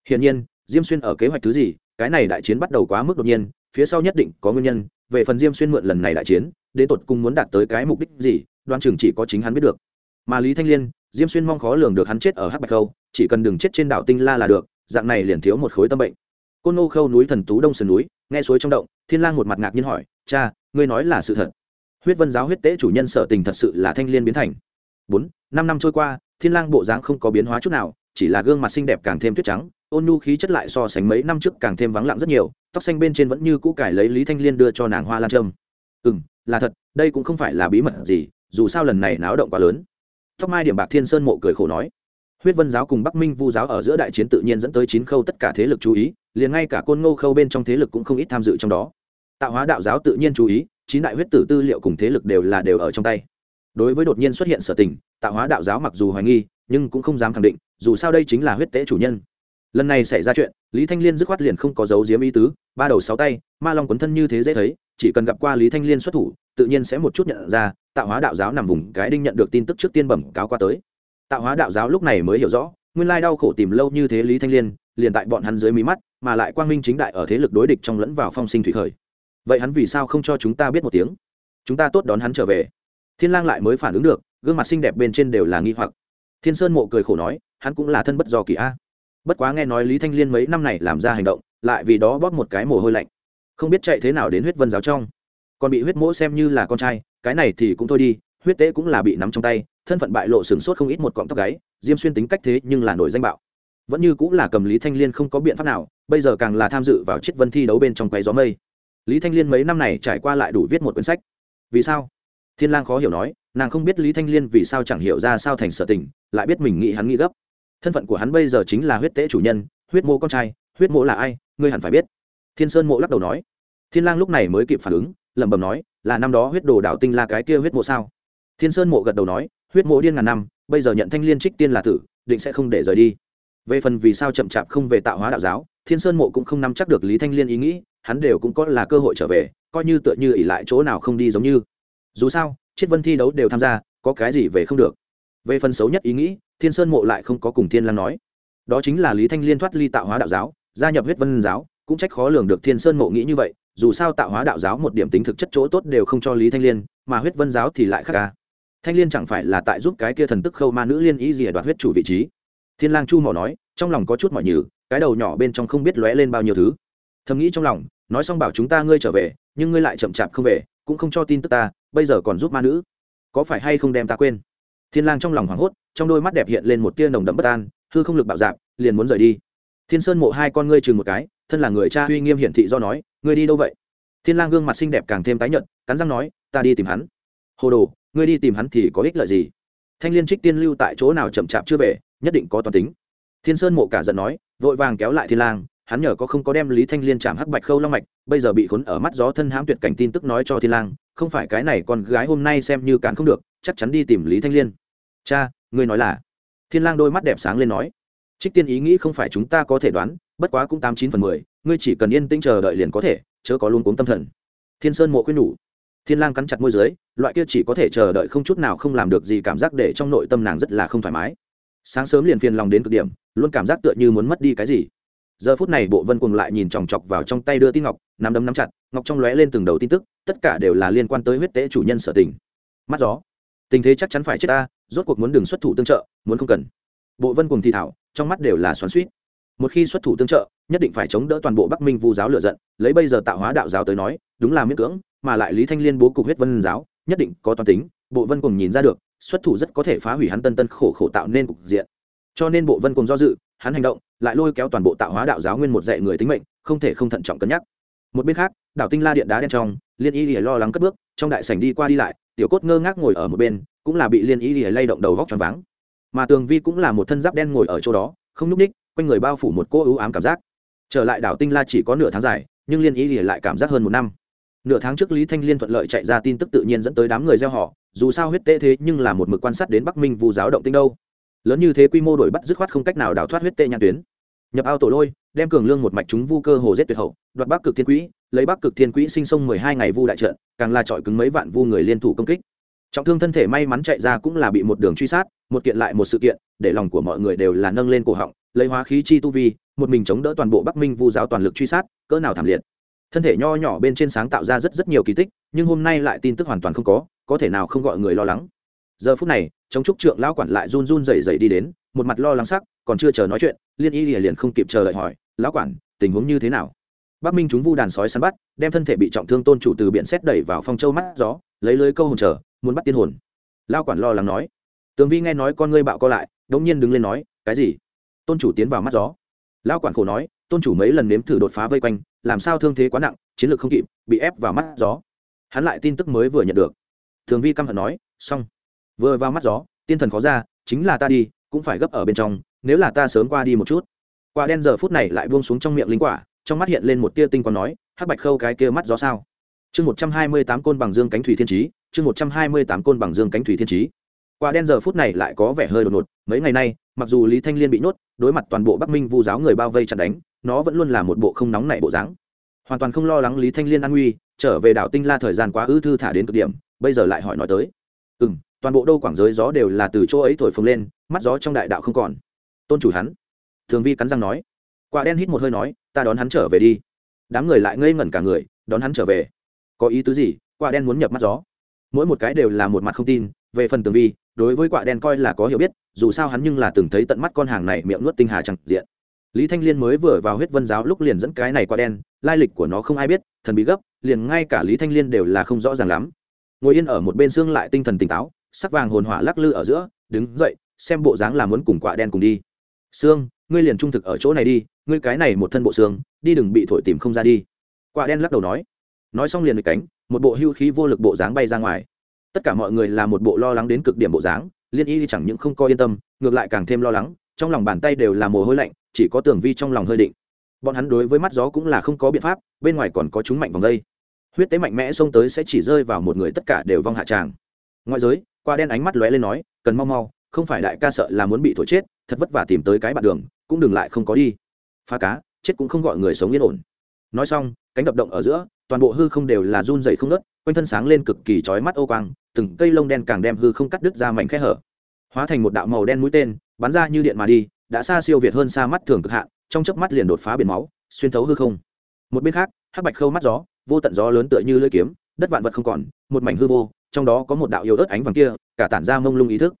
Hiển nhiên, diêm xuyên ở kế hoạch thứ gì, cái này đại chiến bắt đầu quá mức đột nhiên, phía sau nhất định có nguyên nhân, về phần diêm xuyên mượn lần này đại chiến, đến tột cùng muốn đạt tới cái mục đích gì, đoan chừng chỉ có chính hắn biết được. Mà lý thanh liên, diêm xuyên mong khó lường được hắn chết ở hắc bạch khâu, chỉ cần đừng chết trên đảo tinh la là được, dạng này liền thiếu một khối tâm bệnh. Côn nô khâu núi thần tú đông sườn núi, nghe suối trong động, thiên lang một mặt ngạc nhiên hỏi, cha, ngươi nói là sự thật? Huyết vân giáo huyết tế chủ nhân sở tình thật sự là thanh liên biến thành bốn, năm năm trôi qua, thiên lang bộ dáng không có biến hóa chút nào, chỉ là gương mặt xinh đẹp càng thêm tuyết trắng, ôn nhu khí chất lại so sánh mấy năm trước càng thêm vắng lặng rất nhiều, tóc xanh bên trên vẫn như cũ cải lấy lý thanh liên đưa cho nàng hoa lan trâm. Ừ m là thật, đây cũng không phải là bí mật gì, dù sao lần này náo động quá lớn. Tóc mai điểm bạc thiên sơn mộ cười khổ nói. Huyết vân giáo cùng bắc minh vu giáo ở giữa đại chiến tự nhiên dẫn tới chín khâu tất cả thế lực chú ý, liền ngay cả côn ngô khâu bên trong thế lực cũng không ít tham dự trong đó. Tạo hóa đạo giáo tự nhiên chú ý, chín đại huyết tử tư liệu cùng thế lực đều là đều ở trong tay đối với đột nhiên xuất hiện sở tình, tạo hóa đạo giáo mặc dù hoài nghi, nhưng cũng không dám khẳng định, dù sao đây chính là huyết tế chủ nhân. Lần này xảy ra chuyện, lý thanh liên dứt khoát liền không có dấu diếm ý tứ, ba đầu sáu tay, ma long quấn thân như thế dễ thấy, chỉ cần gặp qua lý thanh liên xuất thủ, tự nhiên sẽ một chút nhận ra, tạo hóa đạo giáo nằm vùng cái đinh nhận được tin tức trước tiên bẩm cáo qua tới. Tạo hóa đạo giáo lúc này mới hiểu rõ, nguyên lai đau khổ tìm lâu như thế lý thanh liên, liền tại bọn hắn dưới mí mắt, mà lại quang minh chính đại ở thế lực đối địch trong lẫn vào phong sinh thủy khởi. Vậy hắn vì sao không cho chúng ta biết một tiếng? Chúng ta tốt đón hắn trở về thiên lang lại mới phản ứng được, gương mặt xinh đẹp bên trên đều là nghi hoặc. Thiên sơn mộ cười khổ nói, hắn cũng là thân bất do kỳ a. Bất quá nghe nói lý thanh liên mấy năm này làm ra hành động, lại vì đó bóp một cái mồ hôi lạnh. Không biết chạy thế nào đến huyết vân giáo trong. Còn bị huyết mỗ xem như là con trai, cái này thì cũng thôi đi, huyết tế cũng là bị nắm trong tay, thân phận bại lộ sửng sốt không ít một cọng tóc gáy, diêm xuyên tính cách thế nhưng là nổi danh bạo. Vẫn như cũng là cầm lý thanh liên không có biện pháp nào, bây giờ càng là tham dự vào chiết vân thi đấu bên trong quay gió mây. Lý thanh liên mấy năm này trải qua lại đủ viết một cuốn sách. Vì sao? Thiên lang khó hiểu nói, nàng không biết lý thanh liên vì sao chẳng hiểu ra sao thành sở tình, lại biết mình nghĩ hắn nghĩ gấp. Thân phận của hắn bây giờ chính là huyết tế chủ nhân, huyết mô con trai, huyết mộ là ai, ngươi hẳn phải biết. Thiên sơn mộ lắc đầu nói. Thiên lang lúc này mới kịp phản ứng, lẩm bẩm nói, là năm đó huyết đồ đạo tinh là cái kia huyết mộ sao? Thiên sơn mộ gật đầu nói, huyết mộ điên ngàn năm, bây giờ nhận thanh liên trích tiên là tử, định sẽ không để rời đi. Về phần vì sao chậm chạp không về tạo hóa đạo giáo, thiên sơn mộ cũng không nắm chắc được lý thanh liên ý nghĩ, hắn đều cũng có là cơ hội trở về, coi như tựa như ỉ lại chỗ nào không đi giống như dù sao chiết vân thi đấu đều tham gia, có cái gì về không được. Về phần xấu nhất ý nghĩ, thiên sơn mộ lại không có cùng thiên lang nói. Đó chính là lý thanh liên thoát ly tạo hóa đạo giáo, gia nhập huyết vân giáo, cũng trách khó lường được thiên sơn mộ nghĩ như vậy, dù sao tạo hóa đạo giáo một điểm tính thực chất chỗ tốt đều không cho lý thanh liên, mà huyết vân giáo thì lại khác ca thanh liên chẳng phải là tại giúp cái kia thần tức khâu ma nữ liên ý gì đoạt huyết chủ vị trí. Thiên lang chu mỏ nói, trong lòng có chút mỏi nhừ, cái đầu nhỏ bên trong không biết lóe lên bao nhiêu thứ. Thầm nghĩ trong lòng, nói xong bảo chúng ta ngươi trở về, nhưng ngươi lại chậm chạp không về, cũng không cho tin tức ta bây giờ còn giúp ma nữ có phải hay không đem ta quên? Thiên lang trong lòng hoảng hốt trong đôi mắt đẹp hiện lên một tia nồng đậm bất an hư không lực bạo dạn, liền muốn rời đi. Thiên sơn mộ hai con ngươi chừng một cái thân là người cha uy nghiêm hiển thị do nói ngươi đi đâu vậy? Thiên lang gương mặt xinh đẹp càng thêm tái nhợt cắn răng nói ta đi tìm hắn. Hồ đồ ngươi đi tìm hắn thì có ích lợi gì? Thanh liên trích tiên lưu tại chỗ nào chậm chạp chưa về nhất định có toàn tính. Thiên sơn mộ cả giận nói vội vàng kéo lại thiên lang hắn nhờ có không có đem lý thanh liên chạm hắc bạch khâu long mạch bây giờ bị khốn ở mắt gió thân hãm tuyệt cảnh tin tức nói cho thiên lang không phải cái này con gái hôm nay xem như cản không được, chắc chắn đi tìm lý thanh liên. Cha, ngươi nói là? Thiên lang đôi mắt đẹp sáng lên nói. Trích tiên ý nghĩ không phải chúng ta có thể đoán, bất quá cũng tám chín phần mười, ngươi chỉ cần yên tĩnh chờ đợi liền có thể, chớ có luôn cuống tâm thần. Thiên sơn mộ khuyên nhủ. Thiên lang cắn chặt môi dưới, loại kia chỉ có thể chờ đợi không chút nào không làm được gì cảm giác để trong nội tâm nàng rất là không thoải mái. Sáng sớm liền phiền lòng đến cực điểm, luôn cảm giác tựa như muốn mất đi cái gì giờ phút này bộ vân cùng lại nhìn chòng chọc vào trong tay đưa tin ngọc, nắm đấm nắm chặt, ngọc trong lóe lên từng đầu tin tức, tất cả đều là liên quan tới huyết tế chủ nhân sở tình. Mắt gió. Tình thế chắc chắn phải chết ta, rốt cuộc muốn đường xuất thủ tương trợ, muốn không cần. Bộ vân cùng thì thảo, trong mắt đều là xoắn suýt một khi xuất thủ tương trợ, nhất định phải chống đỡ toàn bộ bắc minh vu giáo lựa giận, lấy bây giờ tạo hóa đạo giáo tới nói, đúng là miễn cưỡng, mà lại lý thanh liên bố cục huyết vân giáo, nhất định có toàn tính, bộ vân cùng nhìn ra được, xuất thủ rất có thể phá hủy hắn tân tân khổ khổ tạo nên cục diện. Cho nên bộ vân cùng do dự, hắn hành động lại lôi kéo toàn bộ tạo hóa đạo giáo nguyên một dạy người tính mệnh, không thể không thận trọng cân nhắc. Một bên khác, đảo tinh la điện đá đen trong, liên y lìa lo lắng cất bước, trong đại sảnh đi qua đi lại, tiểu cốt ngơ ngác ngồi ở một bên, cũng là bị liên y lìa lay động đầu vóc tròn váng. Mà tường vi cũng là một thân giáp đen ngồi ở chỗ đó, không nhúc ních quanh người bao phủ một cô ưu ám cảm giác. Trở lại đảo tinh la chỉ có nửa tháng dài, nhưng liên y lìa lại cảm giác hơn một năm. Nửa tháng trước lý thanh liên thuận lợi chạy ra tin tức tự nhiên dẫn tới đám người gieo họ, dù sao huyết tệ thế nhưng là một mực quan sát đến bắc minh vu giáo động tinh đâu lớn như thế quy mô đổi bắt dứt khoát không cách nào đào thoát huyết tệ nhãn tuyến. Nhập ao tổ lôi, đem cường lương một mạch chúng vu cơ hồ giết tuyệt hậu, đoạt bắc cực thiên quỹ, lấy bắc cực thiên quỹ sinh sông mười hai ngày vu đại trận, càng là trọi cứng mấy vạn vu người liên thủ công kích. Trọng thương thân thể may mắn chạy ra cũng là bị một đường truy sát, một kiện lại một sự kiện, để lòng của mọi người đều là nâng lên cổ họng, lấy hóa khí chi tu vi, một mình chống đỡ toàn bộ bắc minh vu giáo toàn lực truy sát, cỡ nào thảm liệt. Thân thể nho nhỏ bên trên sáng tạo ra rất rất nhiều kỳ tích, nhưng hôm nay lại tin tức hoàn toàn không có có thể nào không gọi người lo lắng giờ phút này, chống trúc trượng lão quản lại run run rẩy rẩy đi đến, một mặt lo lắng sắc, còn chưa chờ nói chuyện, liên y liền không kịp chờ đợi hỏi, lão quản, tình huống như thế nào? Bắc minh chúng vu đàn sói săn bắt, đem thân thể bị trọng thương tôn chủ từ biển xét đẩy vào phong châu mắt gió, lấy lưới câu hồn chờ, muốn bắt tiên hồn. Lao quản lo lắng nói, tường vi nghe nói con ngươi bạo co lại, đống nhiên đứng lên nói, cái gì? Tôn chủ tiến vào mắt gió. Lao quản khổ nói, tôn chủ mấy lần nếm thử đột phá vây quanh, làm sao thương thế quá nặng, chiến lược không kịp, bị ép vào mắt gió. Hắn lại tin tức mới vừa nhận được. Thường vi căm hận nói, xong vừa vào mắt gió, tiên thần khó ra, chính là ta đi, cũng phải gấp ở bên trong, nếu là ta sớm qua đi một chút. Quả đen giờ phút này lại buông xuống trong miệng linh quả, trong mắt hiện lên một tia tinh còn nói, hắc bạch khâu, cái kia mắt gió sao? Chương một trăm hai mươi tám côn bằng dương cánh thủy thiên trí, chương một trăm hai mươi tám côn bằng dương cánh thủy thiên trí. Quả đen giờ phút này lại có vẻ hơi đột ngột, mấy ngày nay, mặc dù lý thanh liên bị nhốt, đối mặt toàn bộ bắc minh vu giáo người bao vây chặt đánh, nó vẫn luôn là một bộ không nóng nảy bộ dáng. Hoàn toàn không lo lắng lý thanh liên an nguy, trở về đảo tinh la thời gian quá ư thư thả đến cực điểm, bây giờ lại hỏi nói tới. Ừ m toàn bộ đô quảng giới gió đều là từ chỗ ấy thổi phồng lên, mắt gió trong đại đạo không còn. Tôn chủ hắn, thường vi cắn răng nói. Quả đen hít một hơi nói, ta đón hắn trở về đi. Đám người lại ngây ngẩn cả người, đón hắn trở về. Có ý tứ gì? Quả đen muốn nhập mắt gió. Mỗi một cái đều là một mặt không tin, về phần tường vi, đối với quả đen coi là có hiểu biết, dù sao hắn nhưng là từng thấy tận mắt con hàng này miệng nuốt tinh hà chẳng diện. Lý thanh liên mới vừa vào huyết vân giáo lúc liền dẫn cái này quả đen, lai lịch của nó không ai biết, thần bí gấp, liền ngay cả lý thanh liên đều là không rõ ràng lắm. Ngồi yên ở một bên xương lại tinh thần tỉnh táo sắc vàng hồn hỏa lắc lư ở giữa, đứng dậy, xem bộ dáng là muốn cùng quạ đen cùng đi. Xương ngươi liền trung thực ở chỗ này đi, ngươi cái này một thân bộ xương, đi đừng bị thổi tìm không ra đi. Quạ đen lắc đầu nói. Nói xong liền bị cánh, một bộ hưu khí vô lực bộ dáng bay ra ngoài. Tất cả mọi người là một bộ lo lắng đến cực điểm bộ dáng, liên y chẳng những không coi yên tâm, ngược lại càng thêm lo lắng, trong lòng bàn tay đều là mồ hôi lạnh, chỉ có tưởng vi trong lòng hơi định. Bọn hắn đối với mắt gió cũng là không có biện pháp, bên ngoài còn có chúng mạnh vòng đây. Huyết tế mạnh mẽ xông tới sẽ chỉ rơi vào một người tất cả đều vong hạ tràng. Ngoại giới qua đen ánh mắt lóe lên nói, cần mau mau, không phải đại ca sợ là muốn bị thổi chết, thật vất vả tìm tới cái bạn đường, cũng đừng lại không có đi. Phá cá, chết cũng không gọi người sống yên ổn. Nói xong, cánh đập động ở giữa, toàn bộ hư không đều là run dày không nớt quanh thân sáng lên cực kỳ chói mắt ô quang, từng cây lông đen càng đem hư không cắt đứt ra mảnh khe hở. Hóa thành một đạo màu đen mũi tên, bắn ra như điện mà đi, đã xa siêu việt hơn xa mắt thường cực hạn, trong chớp mắt liền đột phá biển máu, xuyên thấu hư không. Một bên khác, hắc bạch khâu mắt gió, vô tận gió lớn tựa như lưỡi kiếm, đất vạn vật không còn, một mảnh hư vô trong đó có một đạo yếu ớt ánh vàng kia, cả tản ra mông lung ý thức.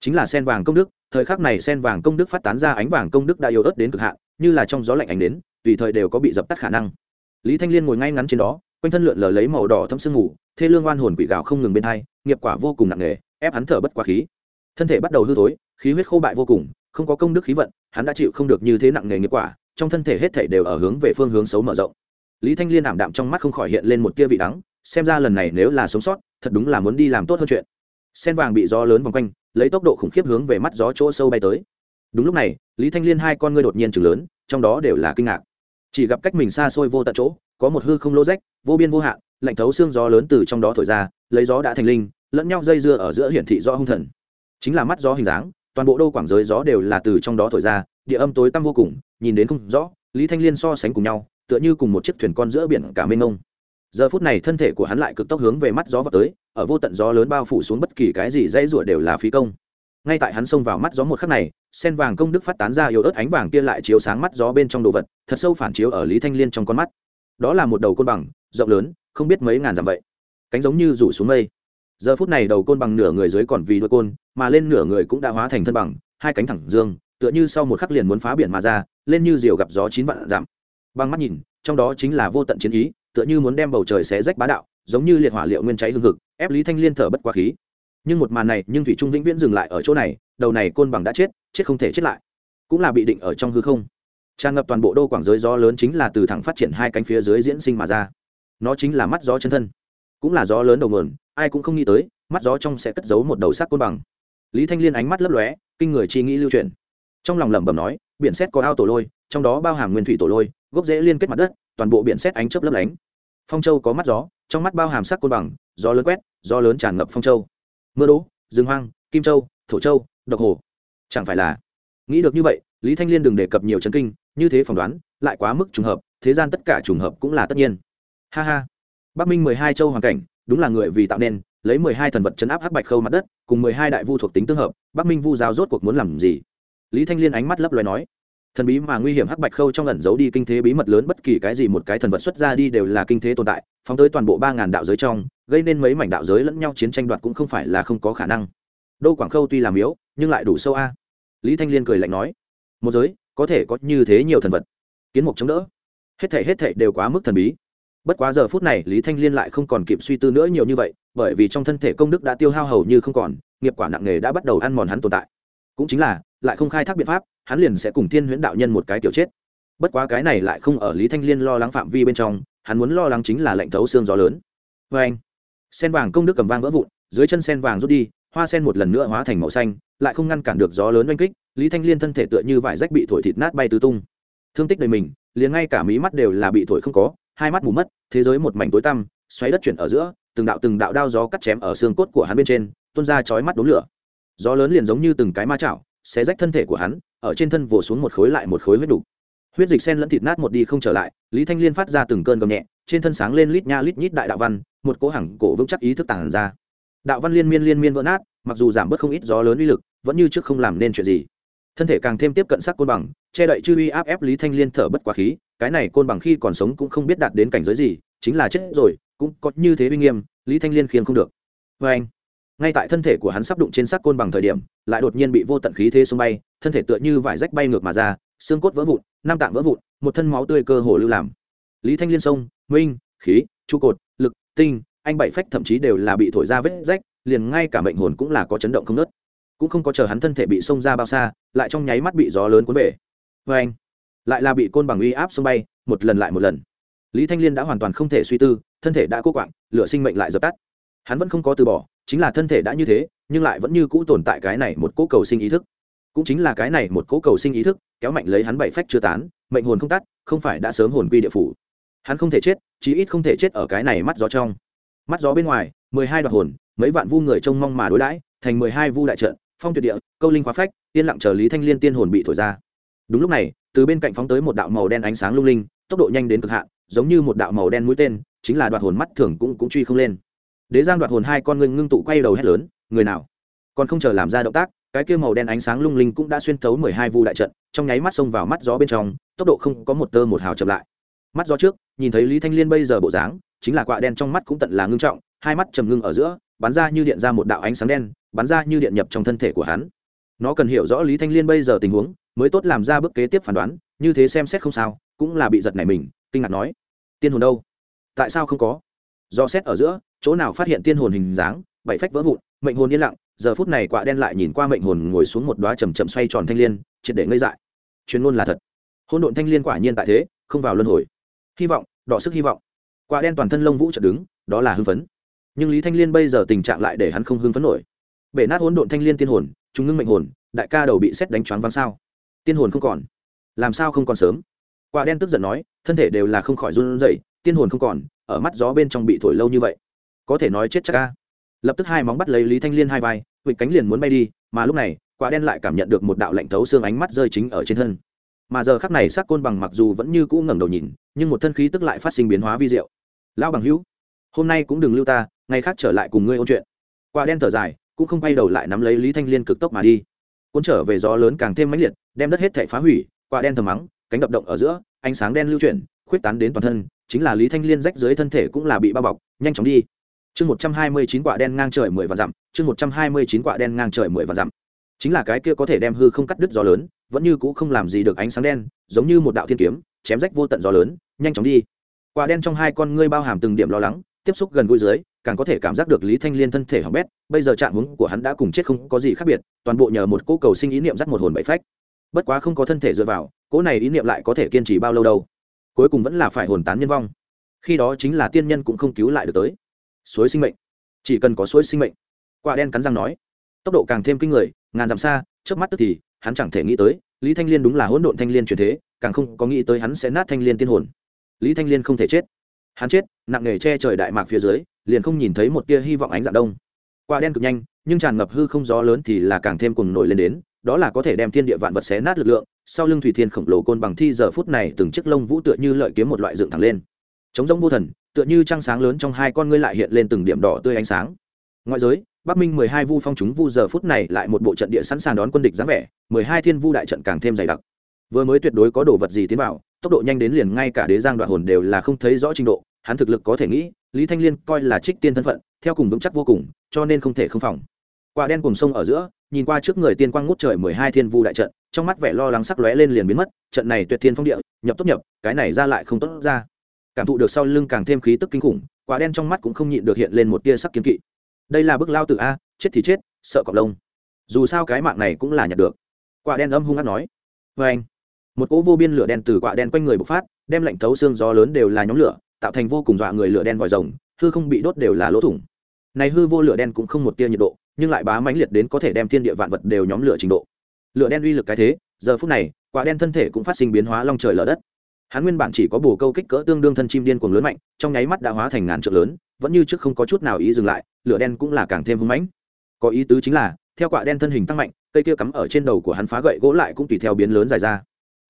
Chính là sen vàng công đức, thời khắc này sen vàng công đức phát tán ra ánh vàng công đức đã yếu ớt đến cực hạn, như là trong gió lạnh ảnh đến, tùy thời đều có bị dập tắt khả năng. Lý thanh liên ngồi ngay ngắn trên đó, quanh thân lượn lờ lấy màu đỏ thâm sương ngủ thê lương oan hồn quỷ gào không ngừng bên hai, nghiệp quả vô cùng nặng nề, ép hắn thở bất quá khí. Thân thể bắt đầu hư thối, khí huyết khô bại vô cùng, không có công đức khí vận, hắn đã chịu không được như thế nặng nề nghiệp quả, trong thân thể hết thể đều ở hướng về phương hướng xấu mở rộng. Lý thanh liên ảm đạm trong mắt không khỏi hiện lên một tia vị đắng, xem ra lần này nếu là sống sót thật đúng là muốn đi làm tốt hơn chuyện. Sen vàng bị gió lớn vòng quanh, lấy tốc độ khủng khiếp hướng về mắt gió chỗ sâu bay tới. Đúng lúc này, lý thanh liên hai con ngươi đột nhiên chừng lớn, trong đó đều là kinh ngạc. Chỉ gặp cách mình xa xôi vô tận chỗ, có một hư không lỗ rách, vô biên vô hạn, lạnh thấu xương gió lớn từ trong đó thổi ra, lấy gió đã thành linh, lẫn nhau dây dưa ở giữa hiển thị rõ hung thần. Chính là mắt gió hình dáng, toàn bộ đô quảng giới gió đều là từ trong đó thổi ra, địa âm tối tăm vô cùng, nhìn đến không rõ, lý thanh liên so sánh cùng nhau, tựa như cùng một chiếc thuyền con giữa biển cả mênh mông giờ phút này thân thể của hắn lại cực tốc hướng về mắt gió vào tới, ở vô tận gió lớn bao phủ xuống bất kỳ cái gì dãy rủa đều là phí công. Ngay tại hắn xông vào mắt gió một khắc này, sen vàng công đức phát tán ra yếu ớt ánh vàng kia lại chiếu sáng mắt gió bên trong đồ vật, thật sâu phản chiếu ở lý thanh liên trong con mắt. Đó là một đầu côn bằng, rộng lớn, không biết mấy ngàn dặm vậy. Cánh giống như rủ xuống mây. Giờ phút này đầu côn bằng nửa người dưới còn vì đôi côn, mà lên nửa người cũng đã hóa thành thân bằng, hai cánh thẳng dương, tựa như sau một khắc liền muốn phá biển mà ra, lên như diều gặp gió chín vạn dặm. Bằng mắt nhìn, trong đó chính là vô tận chiến ý tựa như muốn đem bầu trời xé rách bá đạo, giống như liệt hỏa liệu nguyên cháy hương thực ép lý thanh liên thở bất quá khí. Nhưng một màn này, nhưng thủy trung vĩnh viễn dừng lại ở chỗ này, đầu này côn bằng đã chết chết không thể chết lại. Cũng là bị định ở trong hư không. Tràn ngập toàn bộ đô quảng giới gió lớn chính là từ thẳng phát triển hai cánh phía dưới diễn sinh mà ra. Nó chính là mắt gió chân thân. Cũng là gió lớn đầu nguồn, ai cũng không nghĩ tới, mắt gió trong sẽ cất giấu một đầu sắc côn bằng. Lý thanh liên ánh mắt lấp lóe, kinh người chi nghĩ lưu truyền. Trong lòng lẩm bẩm nói, biển xét có ao tổ lôi, trong đó bao hàm nguyên thủy tổ lôi, gốc rễ liên kết mặt đất toàn bộ biển xét ánh chớp lấp lánh. Phong châu có mắt gió, trong mắt bao hàm sắc côn bằng, gió lớn quét, gió lớn tràn ngập phong châu. Mưa đỗ, rừng hoang, kim châu, thổ châu, độc hồ. Chẳng phải là, nghĩ được như vậy, lý thanh liên đừng đề cập nhiều chấn kinh, như thế phỏng đoán, lại quá mức trùng hợp, thế gian tất cả trùng hợp cũng là tất nhiên. Ha ha. Bắc minh mười hai châu hoàn cảnh, đúng là người vì tạo nên, lấy mười hai thần vật chấn áp hắc bạch khâu mặt đất, cùng mười hai đại vu thuộc tính tương hợp, bắc minh vu giáo rốt cuộc muốn làm gì? Lý thanh liên ánh mắt lấp loài nói thần bí mà nguy hiểm hắc bạch khâu trong ẩn giấu đi kinh thế bí mật lớn bất kỳ cái gì một cái thần vật xuất ra đi đều là kinh thế tồn tại, phóng tới toàn bộ ba ngàn đạo giới trong, gây nên mấy mảnh đạo giới lẫn nhau chiến tranh đoạt cũng không phải là không có khả năng. Đô quảng khâu tuy làm yếu, nhưng lại đủ sâu a. Lý thanh liên cười lạnh nói, một giới, có thể có như thế nhiều thần vật, kiến mục chống đỡ, hết thể hết thể đều quá mức thần bí. Bất quá giờ phút này, lý thanh liên lại không còn kịp suy tư nữa nhiều như vậy, bởi vì trong thân thể công đức đã tiêu hao hầu như không còn, nghiệp quả nặng nề đã bắt đầu ăn mòn hắn tồn tại. Cũng chính là, lại không khai thác biện pháp hắn liền sẽ cùng thiên huyễn đạo nhân một cái tiểu chết. Bất quá cái này lại không ở lý thanh liên lo lắng phạm vi bên trong, hắn muốn lo lắng chính là lệnh thấu xương gió lớn. Vê anh, sen vàng công đức cầm vang vỡ vụn, dưới chân sen vàng rút đi, hoa sen một lần nữa hóa thành màu xanh, lại không ngăn cản được gió lớn oanh kích, lý thanh liên thân thể tựa như vải rách bị thổi thịt nát bay tứ tung. Thương tích đầy mình, liền ngay cả mí mắt đều là bị thổi không có, hai mắt mù mất, thế giới một mảnh tối tăm, xoáy đất chuyển ở giữa, từng đạo từng đạo đao gió cắt chém ở xương cốt của hắn bên trên, tuôn ra chói mắt đốm lửa. Gió lớn liền giống như từng cái ma chảo xé rách thân thể của hắn, ở trên thân vồ xuống một khối lại một khối huyết đục. Huyết dịch sen lẫn thịt nát một đi không trở lại, lý thanh liên phát ra từng cơn gầm nhẹ, trên thân sáng lên lít nha lít nhít đại đạo văn, một cỗ hẳng cổ vững chắc ý thức tản ra. Đạo văn liên miên liên miên vỡ nát, mặc dù giảm bớt không ít gió lớn uy lực, vẫn như trước không làm nên chuyện gì. Thân thể càng thêm tiếp cận sắc côn bằng, che đậy chư uy áp ép lý thanh liên thở bất quá khí, cái này côn bằng khi còn sống cũng không biết đạt đến cảnh giới gì, chính là chết rồi, cũng có như thế uy nghiêm, lý thanh liên khiêng không được. Vê anh ngay tại thân thể của hắn sắp đụng trên sắc côn bằng thời điểm, lại đột nhiên bị vô tận khí thế xông bay, thân thể tựa như vải rách bay ngược mà ra, xương cốt vỡ vụn nam tạng vỡ vụn, một thân máu tươi cơ hồ lưu làm. Lý thanh liên sông, minh, khí, trụ cột, lực, tinh, anh bảy phách thậm chí đều là bị thổi ra vết rách, liền ngay cả mệnh hồn cũng là có chấn động không nớt cũng không có chờ hắn thân thể bị xông ra bao xa, lại trong nháy mắt bị gió lớn cuốn về. Vê anh, lại là bị côn bằng uy áp xông bay, một lần lại một lần. Lý thanh liên đã hoàn toàn không thể suy tư, thân thể đã cố quạng, lửa sinh mệnh lại dập tắt. Hắn vẫn không có từ bỏ chính là thân thể đã như thế, nhưng lại vẫn như cũ tồn tại cái này một cố cầu sinh ý thức. Cũng chính là cái này một cố cầu sinh ý thức, kéo mạnh lấy hắn bảy phách chưa tán, mệnh hồn không tắt, không phải đã sớm hồn quy địa phủ. Hắn không thể chết, chí ít không thể chết ở cái này mắt gió trong. Mắt gió bên ngoài, mười hai đoạt hồn, mấy vạn vu người trông mong mà đối đãi, thành mười hai vu đại trận, phong tuyệt địa, câu linh khóa phách, yên lặng chờ lý thanh liên tiên hồn bị thổi ra. Đúng lúc này, từ bên cạnh phóng tới một đạo màu đen ánh sáng lung linh, tốc độ nhanh đến cực hạn, giống như một đạo màu đen mũi tên, chính là đoạt hồn mắt thường cũng cũng truy không lên đế giang đoạt hồn hai con ngưng ngưng tụ quay đầu hét lớn, người nào? Còn không chờ làm ra động tác, cái kia màu đen ánh sáng lung linh cũng đã xuyên thấu mười hai vu đại trận, trong nháy mắt xông vào mắt gió bên trong, tốc độ không có một tơ một hào chậm lại. Mắt gió trước, nhìn thấy lý thanh liên bây giờ bộ dáng, chính là quạ đen trong mắt cũng tận là ngưng trọng, hai mắt trầm ngưng ở giữa, bắn ra như điện ra một đạo ánh sáng đen, bắn ra như điện nhập trong thân thể của hắn. Nó cần hiểu rõ lý thanh liên bây giờ tình huống, mới tốt làm ra bước kế tiếp phán đoán, như thế xem xét không sao, cũng là bị giật này mình, kinh ngạc nói, tiên hồn đâu? Tại sao không có? Do xét ở giữa chỗ nào phát hiện tiên hồn hình dáng, bảy phách vỡ vụn, mệnh hồn yên lặng, giờ phút này quạ đen lại nhìn qua mệnh hồn ngồi xuống một đoá chầm chậm xoay tròn thanh liên, triệt để ngây dại. Chuyên môn là thật. Hôn độn thanh liên quả nhiên tại thế, không vào luân hồi. Hy vọng, đọ sức hy vọng. Quạ đen toàn thân lông vũ chợt đứng, đó là hưng phấn. Nhưng lý thanh liên bây giờ tình trạng lại để hắn không hưng phấn nổi. Bể nát hỗn độn thanh liên tiên hồn chúng ngưng mệnh hồn, đại ca đầu bị xét đánh choáng váng sao? Tiên hồn không còn. Làm sao không còn sớm? Quả đen tức giận nói, thân thể đều là không khỏi run rẩy, tiên hồn không còn, ở mắt gió bên trong bị thổi lâu như vậy có thể nói chết chắc ca lập tức hai móng bắt lấy lý thanh liên hai vai vịt cánh liền muốn bay đi, mà lúc này, quả đen lại cảm nhận được một đạo lạnh thấu xương ánh mắt rơi chính ở trên thân. Mà giờ khắc này xác côn bằng mặc dù vẫn như cũ ngẩng đầu nhìn, nhưng một thân khí tức lại phát sinh biến hóa vi diệu. Lão bằng hữu, hôm nay cũng đừng lưu ta, ngày khác trở lại cùng ngươi ôn chuyện. Quả đen thở dài, cũng không quay đầu lại nắm lấy lý thanh liên cực tốc mà đi. Cuốn trở về gió lớn càng thêm mãnh liệt, đem đất hết thể phá hủy, quả đen thầm mắng, cánh đập động ở giữa, ánh sáng đen lưu chuyển, khuyết tán đến toàn thân, chính là lý thanh liên rách dưới thân thể cũng là bị bao bọc, nhanh chóng đi chương một trăm hai mươi chín quả đen ngang trời mười và dặm, chương một trăm hai mươi chín quả đen ngang trời mười và dặm. Chính là cái kia có thể đem hư không cắt đứt gió lớn, vẫn như cũ không làm gì được ánh sáng đen, giống như một đạo thiên kiếm, chém rách vô tận gió lớn, nhanh chóng đi. Quả đen trong hai con ngươi bao hàm từng điểm lo lắng, tiếp xúc gần gũi dưới, càng có thể cảm giác được lý thanh liên thân thể hỏng bét, bây giờ trạng huống của hắn đã cùng chết không có gì khác biệt, toàn bộ nhờ một cỗ cầu sinh ý niệm dắt một hồn bậy phách. Bất quá không có thân thể dựa vào, cỗ này ý niệm lại có thể kiên trì bao lâu đâu. Cuối cùng vẫn là phải hồn tán nhân vong. Khi đó chính là tiên nhân cũng không cứu lại được tới suối sinh mệnh. Chỉ cần có suối sinh mệnh, quả đen cắn răng nói. Tốc độ càng thêm kinh người, ngàn dặm xa trước mắt tức thì, hắn chẳng thể nghĩ tới, lý thanh liên đúng là hỗn độn thanh liên truyền thế, càng không có nghĩ tới hắn sẽ nát thanh liên tiên hồn. Lý thanh liên không thể chết. Hắn chết, nặng nề che trời đại mạc phía dưới, liền không nhìn thấy một tia hy vọng ánh dạng đông. Quả đen cực nhanh, nhưng tràn ngập hư không gió lớn thì là càng thêm cùng nổi lên đến, đó là có thể đem thiên địa vạn vật xé nát lực lượng, sau lưng thủy thiên khổng lồ côn bằng thi giờ phút này từng chiếc lông vũ tựa như lợi kiếm một loại dựng thẳng lên. Chống giống vô thần tựa như trăng sáng lớn trong hai con ngươi lại hiện lên từng điểm đỏ tươi ánh sáng. Ngoại giới, bắc minh mười hai vu phong chúng vu giờ phút này lại một bộ trận địa sẵn sàng đón quân địch dáng vẻ, mười hai thiên vu đại trận càng thêm dày đặc. Vừa mới tuyệt đối có đồ vật gì tiến vào, tốc độ nhanh đến liền ngay cả đế giang đoạn hồn đều là không thấy rõ trình độ, hắn thực lực có thể nghĩ, lý thanh liên coi là trích tiên thân phận, theo cùng vững chắc vô cùng, cho nên không thể không phòng. Quả đen cùng sông ở giữa, nhìn qua trước người tiên quang ngút trời mười hai thiên vu đại trận, trong mắt vẻ lo lắng sắc lóe lên liền biến mất, trận này tuyệt thiên phong địa, nhập tốt nhập, cái này ra lại không tốt ra cảm thụ được sau lưng càng thêm khí tức kinh khủng, quả đen trong mắt cũng không nhịn được hiện lên một tia sắc kiếm kỵ. Đây là bức lao tự a, chết thì chết, sợ cọp lông. Dù sao cái mạng này cũng là nhặt được. Quả đen âm hung hát nói. Vê anh, một cỗ vô biên lửa đen từ quả đen quanh người bộc phát, đem lạnh thấu xương gió lớn đều là nhóm lửa, tạo thành vô cùng dọa người lửa đen vòi rồng, hư không bị đốt đều là lỗ thủng. Này hư vô lửa đen cũng không một tia nhiệt độ, nhưng lại bá mãnh liệt đến có thể đem thiên địa vạn vật đều nhóm lửa trình độ. Lửa đen uy lực cái thế, giờ phút này, quả đen thân thể cũng phát sinh biến hóa long trời lở đất hắn nguyên bản chỉ có bổ câu kích cỡ tương đương thân chim điên cuồng lớn mạnh, trong nháy mắt đã hóa thành ngàn trượng lớn, vẫn như trước không có chút nào ý dừng lại, lửa đen cũng là càng thêm hưng mãnh. Có ý tứ chính là, theo quả đen thân hình tăng mạnh, cây kia cắm ở trên đầu của hắn phá gậy gỗ lại cũng tùy theo biến lớn dài ra.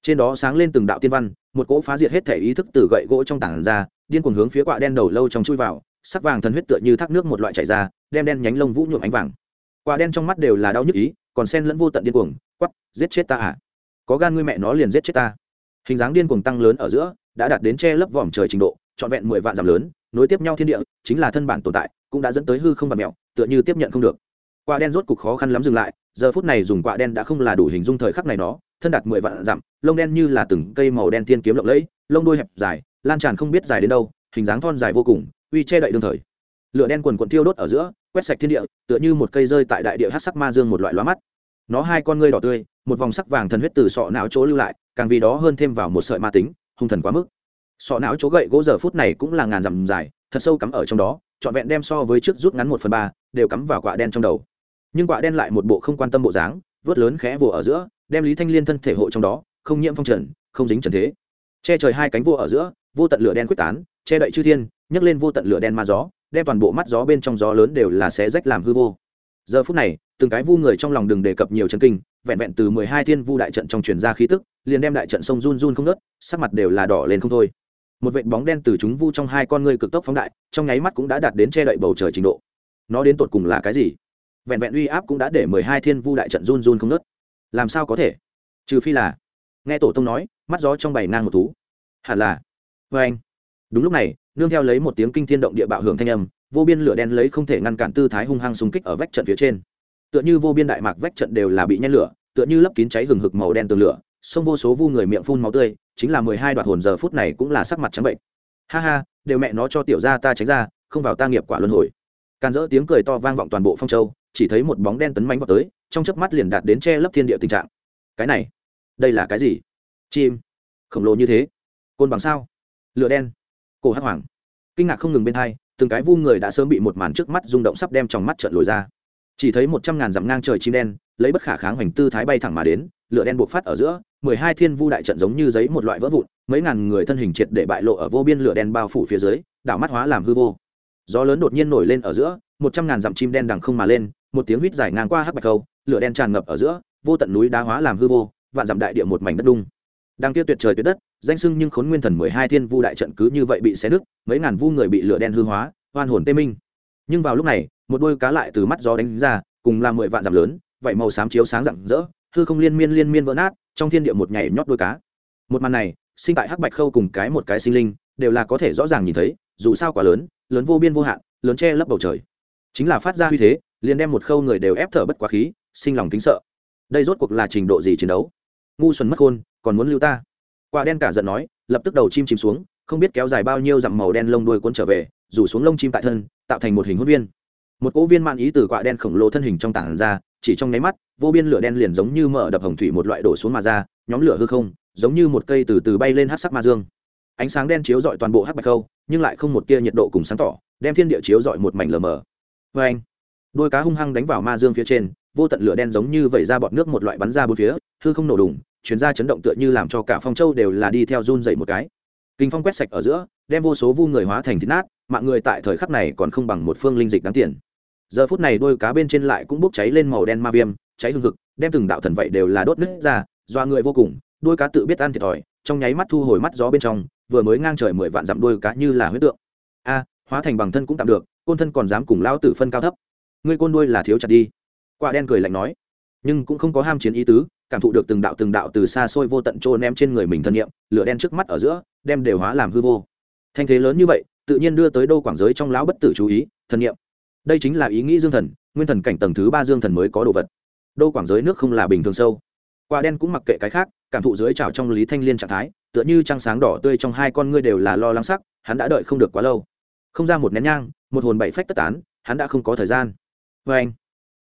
Trên đó sáng lên từng đạo tiên văn, một cỗ phá diệt hết thể ý thức từ gậy gỗ trong tảng ra, điên cuồng hướng phía quạ đen đầu lâu trong chui vào, sắc vàng thần huyết tựa như thác nước một loại chảy ra, đem đen nhánh lông vũ nhuộm ánh vàng. Quạ đen trong mắt đều là đau nhức ý, còn sen lẫn vô tận điên cuồng, quắp, giết chết ta à? Có gan ngươi mẹ nó liền giết chết ta hình dáng điên cuồng tăng lớn ở giữa, đã đạt đến che lấp vòm trời trình độ, trọn vẹn mười vạn dặm lớn, nối tiếp nhau thiên địa, chính là thân bản tồn tại, cũng đã dẫn tới hư không và mẹo, tựa như tiếp nhận không được. Quả đen rốt cục khó khăn lắm dừng lại, giờ phút này dùng quả đen đã không là đủ hình dung thời khắc này nó, thân đạt mười vạn dặm, lông đen như là từng cây màu đen thiên kiếm lộng lẫy, lông đuôi hẹp dài, lan tràn không biết dài đến đâu, hình dáng thon dài vô cùng, uy che đậy đương thời. Lửa đen quần quần thiêu đốt ở giữa, quét sạch thiên địa, tựa như một cây rơi tại đại địa hát sắc ma dương một loại lóa mắt nó hai con ngươi đỏ tươi, một vòng sắc vàng thần huyết từ sọ não chỗ lưu lại, càng vì đó hơn thêm vào một sợi ma tính, hung thần quá mức. Sọ não chỗ gậy gỗ giờ phút này cũng là ngàn dặm dài, thật sâu cắm ở trong đó, trọn vẹn đem so với trước rút ngắn một phần ba, đều cắm vào quả đen trong đầu. Nhưng quả đen lại một bộ không quan tâm bộ dáng, vớt lớn khẽ vồ ở giữa, đem lý thanh liên thân thể hộ trong đó, không nhiễm phong trần, không dính trần thế. Che trời hai cánh vô ở giữa, vô tận lửa đen quyết tán, che đậy chư thiên, nhấc lên vô tận lửa đen ma gió, đem toàn bộ mắt gió bên trong gió lớn đều là xé rách làm hư vô giờ phút này, từng cái vu người trong lòng đừng đề cập nhiều chân kinh, vẹn vẹn từ mười hai thiên vu đại trận trong truyền ra khí tức, liền đem đại trận sông run run không nớt sắc mặt đều là đỏ lên không thôi. Một vệt bóng đen từ chúng vu trong hai con ngươi cực tốc phóng đại, trong nháy mắt cũng đã đạt đến che đậy bầu trời trình độ. Nó đến tột cùng là cái gì? Vẹn vẹn uy áp cũng đã để mười hai thiên vu đại trận run run không nớt làm sao có thể? Trừ phi là, nghe tổ tông nói, mắt gió trong bảy ngang một thú. Hẳn là vê anh đúng lúc này, nương theo lấy một tiếng kinh thiên động địa bạo hưởng thanh âm vô biên lửa đen lấy không thể ngăn cản tư thái hung hăng xung kích ở vách trận phía trên. Tựa như vô biên đại mạc vách trận đều là bị nhen lửa, tựa như lấp kín cháy hừng hực màu đen tường lửa xông vô số vu người miệng phun máu tươi, chính là mười hai đoạt hồn giờ phút này cũng là sắc mặt trắng bệnh. Ha ha, đều mẹ nó cho tiểu ra ta tránh ra, không vào ta nghiệp quả luân hồi. Càn dỡ tiếng cười to vang vọng toàn bộ phong châu, chỉ thấy một bóng đen tấn mánh vào tới, trong chớp mắt liền đạt đến che lấp thiên địa tình trạng. Cái này, đây là cái gì? Chim. Khổng lồ như thế. Côn bằng sao? Lửa đen. Cổ hắc hoàng. Kinh ngạc không ngừng bên hai từng cái vu người đã sớm bị một màn trước mắt rung động sắp đem trong mắt trợn lồi ra. Chỉ thấy một trăm ngàn dặm ngang trời chim đen, lấy bất khả kháng hoành tư thái bay thẳng mà đến, lửa đen buộc phát ở giữa, mười hai thiên vu đại trận giống như giấy một loại vỡ vụn, mấy ngàn người thân hình triệt để bại lộ ở vô biên lửa đen bao phủ phía dưới, đảo mắt hóa làm hư vô. Gió lớn đột nhiên nổi lên ở giữa, một trăm ngàn dặm chim đen đằng không mà lên, một tiếng huýt dài ngang qua hắc bạch câu, lửa đen tràn ngập ở giữa, vô tận núi đá hóa làm hư vô, vạn dặm đại địa một mảnh đất đung. Đang kia tuyệt trời tuyệt đất danh sưng nhưng khốn nguyên thần mười hai thiên vu đại trận cứ như vậy bị xé nứt, mấy ngàn vu người bị lửa đen hư hóa, oan hồn tê minh. Nhưng vào lúc này, một đôi cá lại từ mắt gió đánh ra, cùng là mười vạn giảm lớn vậy màu xám chiếu sáng rạng rỡ, hư không liên miên liên miên vỡ nát, trong thiên địa một nhảy nhót đôi cá. Một màn này, sinh tại hắc bạch khâu cùng cái một cái sinh linh, đều là có thể rõ ràng nhìn thấy, dù sao quá lớn lớn vô biên vô hạn, lớn che lấp bầu trời. Chính là phát ra uy thế, liền đem một khâu người đều ép thở bất quá khí, sinh lòng kính sợ. Đây rốt cuộc là trình độ gì chiến đấu? Ngu xuẩn mất khôn, còn muốn lưu ta? Quả đen cả giận nói, lập tức đầu chim chìm xuống, không biết kéo dài bao nhiêu dặm màu đen lông đuôi cuốn trở về, rủ xuống lông chim tại thân, tạo thành một hình hốt viên. Một cỗ viên mạn ý từ quả đen khổng lồ thân hình trong tảng ra, chỉ trong nháy mắt, vô biên lửa đen liền giống như mở đập hồng thủy một loại đổ xuống mà ra, nhóm lửa hư không, giống như một cây từ từ bay lên hát sắc ma dương. Ánh sáng đen chiếu rọi toàn bộ hắc bạch khâu, nhưng lại không một tia nhiệt độ cùng sáng tỏ, đem thiên địa chiếu rọi một mảnh lờ mờ. Vê anh, đôi cá hung hăng đánh vào ma dương phía trên, vô tận lửa đen giống như vẩy ra bọt nước một loại bắn ra bốn phía, hư không nổ đùng chuyển ra chấn động tựa như làm cho cả phong châu đều là đi theo run dậy một cái. Kinh phong quét sạch ở giữa, đem vô số vu người hóa thành thịt nát, mạng người tại thời khắc này còn không bằng một phương linh dịch đáng tiền. Giờ phút này đôi cá bên trên lại cũng bốc cháy lên màu đen ma viêm, cháy hương thực đem từng đạo thần vậy đều là đốt nứt ra doa người vô cùng, đôi cá tự biết ăn thiệt thòi, trong nháy mắt thu hồi mắt gió bên trong, vừa mới ngang trời mười vạn dặm đôi cá như là huyết tượng. A, hóa thành bằng thân cũng tạm được, côn thân còn dám cùng lao tử phân cao thấp. Ngươi côn đuôi là thiếu chặt đi. Quả đen cười lạnh nói, nhưng cũng không có ham chiến ý tứ cảm thụ được từng đạo từng đạo từ xa xôi vô tận trôn ném trên người mình thân nhiệm, lửa đen trước mắt ở giữa, đem đều hóa làm hư vô. Thanh thế lớn như vậy, tự nhiên đưa tới đô quảng giới trong lão bất tử chú ý, thân nhiệm. Đây chính là ý nghĩ dương thần, nguyên thần cảnh tầng thứ ba dương thần mới có đồ vật. Đô quảng giới nước không là bình thường sâu. Quả đen cũng mặc kệ cái khác, cảm thụ dưới trào trong lý thanh liên trạng thái, tựa như trăng sáng đỏ tươi trong hai con ngươi đều là lo lắng sắc, hắn đã đợi không được quá lâu. Không ra một nén nhang, một hồn bảy phách tất tán, hắn đã không có thời gian. Vê anh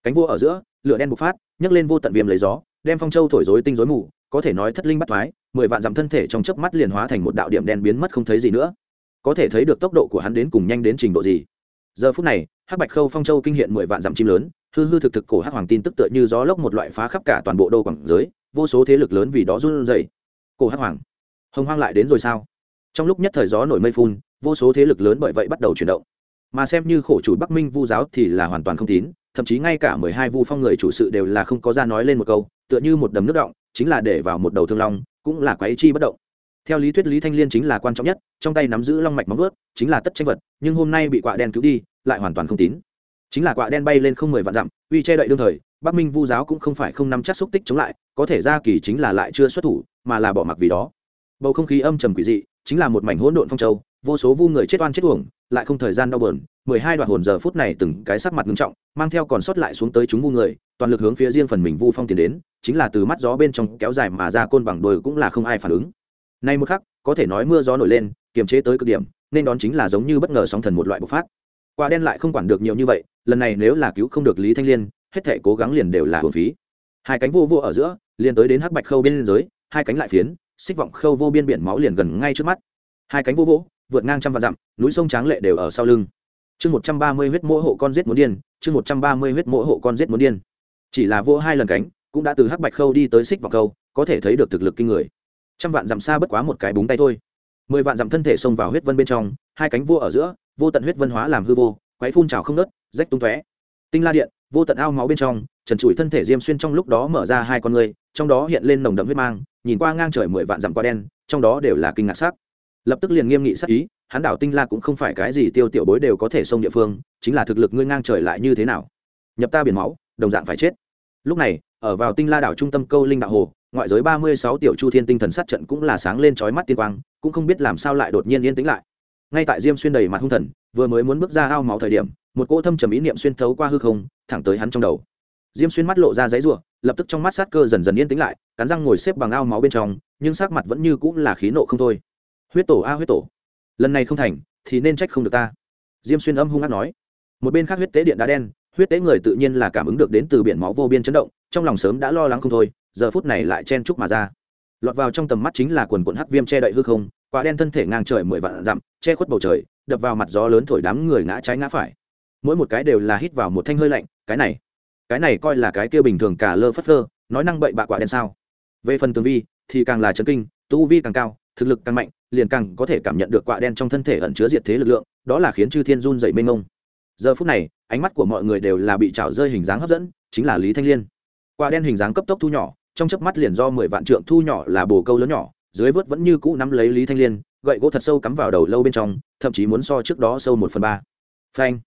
cánh vua ở giữa, lửa đen bộc phát, nhấc lên vô tận viêm lấy gió đem phong châu thổi rối tinh rối mù, có thể nói thất linh bắt thoái, mười vạn dặm thân thể trong chớp mắt liền hóa thành một đạo điểm đen biến mất không thấy gì nữa. Có thể thấy được tốc độ của hắn đến cùng nhanh đến trình độ gì. Giờ phút này, hắc bạch khâu phong châu kinh hiện mười vạn dặm chim lớn, hư hư thực thực cổ hắc hoàng tin tức tựa như gió lốc một loại phá khắp cả toàn bộ đô quảng giới, vô số thế lực lớn vì đó run rẩy. Cổ hắc hoàng, hồng hoang lại đến rồi sao? Trong lúc nhất thời gió nổi mây phun, vô số thế lực lớn bởi vậy bắt đầu chuyển động. Mà xem như khổ chủ bắc minh vu giáo thì là hoàn toàn không tín, thậm chí ngay cả mười hai vu phong người chủ sự đều là không có ra nói lên một câu tựa như một đầm nước động, chính là để vào một đầu thương long, cũng là quái chi bất động. Theo lý thuyết lý thanh liên chính là quan trọng nhất, trong tay nắm giữ long mạch móng vớt chính là tất tranh vật, nhưng hôm nay bị quạ đen cứu đi, lại hoàn toàn không tín. Chính là quạ đen bay lên không mười vạn dặm, uy che đậy đương thời, bắc minh vu giáo cũng không phải không nắm chắc xúc tích chống lại, có thể ra kỳ chính là lại chưa xuất thủ, mà là bỏ mặc vì đó. Bầu không khí âm trầm quỷ dị, chính là một mảnh hỗn độn phong châu, vô số vu người chết oan chết uổng, lại không thời gian đau bờn mười hai đoạn hồn giờ phút này từng cái sắc mặt nghiêm trọng, mang theo còn sót lại xuống tới chúng vu người, toàn lực hướng phía riêng phần mình vu phong tiến đến, chính là từ mắt gió bên trong kéo dài mà ra côn bằng đồi cũng là không ai phản ứng. Nay một khắc, có thể nói mưa gió nổi lên, kiềm chế tới cực điểm, nên đón chính là giống như bất ngờ sóng thần một loại bộc phát. Quả đen lại không quản được nhiều như vậy, lần này nếu là cứu không được lý thanh liên, hết thể cố gắng liền đều là hồn phí. Hai cánh vô vô ở giữa, liền tới đến hắc bạch khâu bên giới hai cánh lại phiến, xích vọng khâu vô biên biển máu liền gần ngay trước mắt. Hai cánh vô vô, vượt ngang trăm vạn dặm, núi sông tráng lệ đều ở sau lưng chương một trăm ba mươi huyết mỗi hộ con giết muốn điên, chương một trăm ba mươi huyết mỗi hộ con giết muốn điên. Chỉ là vô hai lần cánh, cũng đã từ hắc bạch khâu đi tới xích vọng khâu, có thể thấy được thực lực kinh người. Trăm vạn dặm xa bất quá một cái búng tay thôi. Mười vạn dặm thân thể xông vào huyết vân bên trong, hai cánh vô ở giữa, vô tận huyết vân hóa làm hư vô quáy phun trào không nớt rách tung tóe. Tinh la điện, vô tận ao máu bên trong, trần trụi thân thể diêm xuyên trong lúc đó mở ra hai con người, trong đó hiện lên nồng đậm huyết mang, nhìn qua ngang trời mười vạn dặm qua đen, trong đó đều là kinh ngạc sắc. Lập tức liền nghiêm nghị sắc ý hắn đảo tinh la cũng không phải cái gì tiêu tiểu bối đều có thể xông địa phương, chính là thực lực ngươi ngang trời lại như thế nào? Nhập ta biển máu, đồng dạng phải chết. Lúc này, ở vào tinh la đảo trung tâm câu linh đạo hồ, ngoại giới ba mươi sáu tiểu chu thiên tinh thần sát trận cũng là sáng lên chói mắt tiên quang, cũng không biết làm sao lại đột nhiên yên tĩnh lại. Ngay tại diêm xuyên đầy mặt hung thần, vừa mới muốn bước ra ao máu thời điểm, một cỗ thâm trầm ý niệm xuyên thấu qua hư không, thẳng tới hắn trong đầu. Diêm xuyên mắt lộ ra giấy rủa, lập tức trong mắt sát cơ dần dần yên tĩnh lại, cắn răng ngồi xếp bằng ao máu bên trong, nhưng sắc mặt vẫn như cũng là khí nộ không thôi. Huyết tổ a huyết tổ lần này không thành, thì nên trách không được ta. Diêm xuyên âm hung hát nói. Một bên khác huyết tế điện đá đen, huyết tế người tự nhiên là cảm ứng được đến từ biển máu vô biên chấn động, trong lòng sớm đã lo lắng không thôi, giờ phút này lại chen chúc mà ra. Lọt vào trong tầm mắt chính là quần quần hắc viêm che đậy hư không, quả đen thân thể ngang trời mười vạn dặm, che khuất bầu trời, đập vào mặt gió lớn thổi đám người ngã trái ngã phải. Mỗi một cái đều là hít vào một thanh hơi lạnh, cái này cái này coi là cái kia bình thường cả lơ phất lơ nói năng bậy bạ quả đen sao? Về phần tường vi, thì càng là chấn kinh, tu vi càng cao, thực lực càng mạnh liền càng có thể cảm nhận được quạ đen trong thân thể ẩn chứa diệt thế lực lượng, đó là khiến chư thiên run dậy mênh mông. Giờ phút này, ánh mắt của mọi người đều là bị trào rơi hình dáng hấp dẫn, chính là lý thanh liên. Quạ đen hình dáng cấp tốc thu nhỏ, trong chớp mắt liền do mười vạn trượng thu nhỏ là bồ câu lớn nhỏ, dưới vớt vẫn như cũ nắm lấy lý thanh liên, gậy gỗ thật sâu cắm vào đầu lâu bên trong, thậm chí muốn so trước đó sâu một phần ba. Phanh!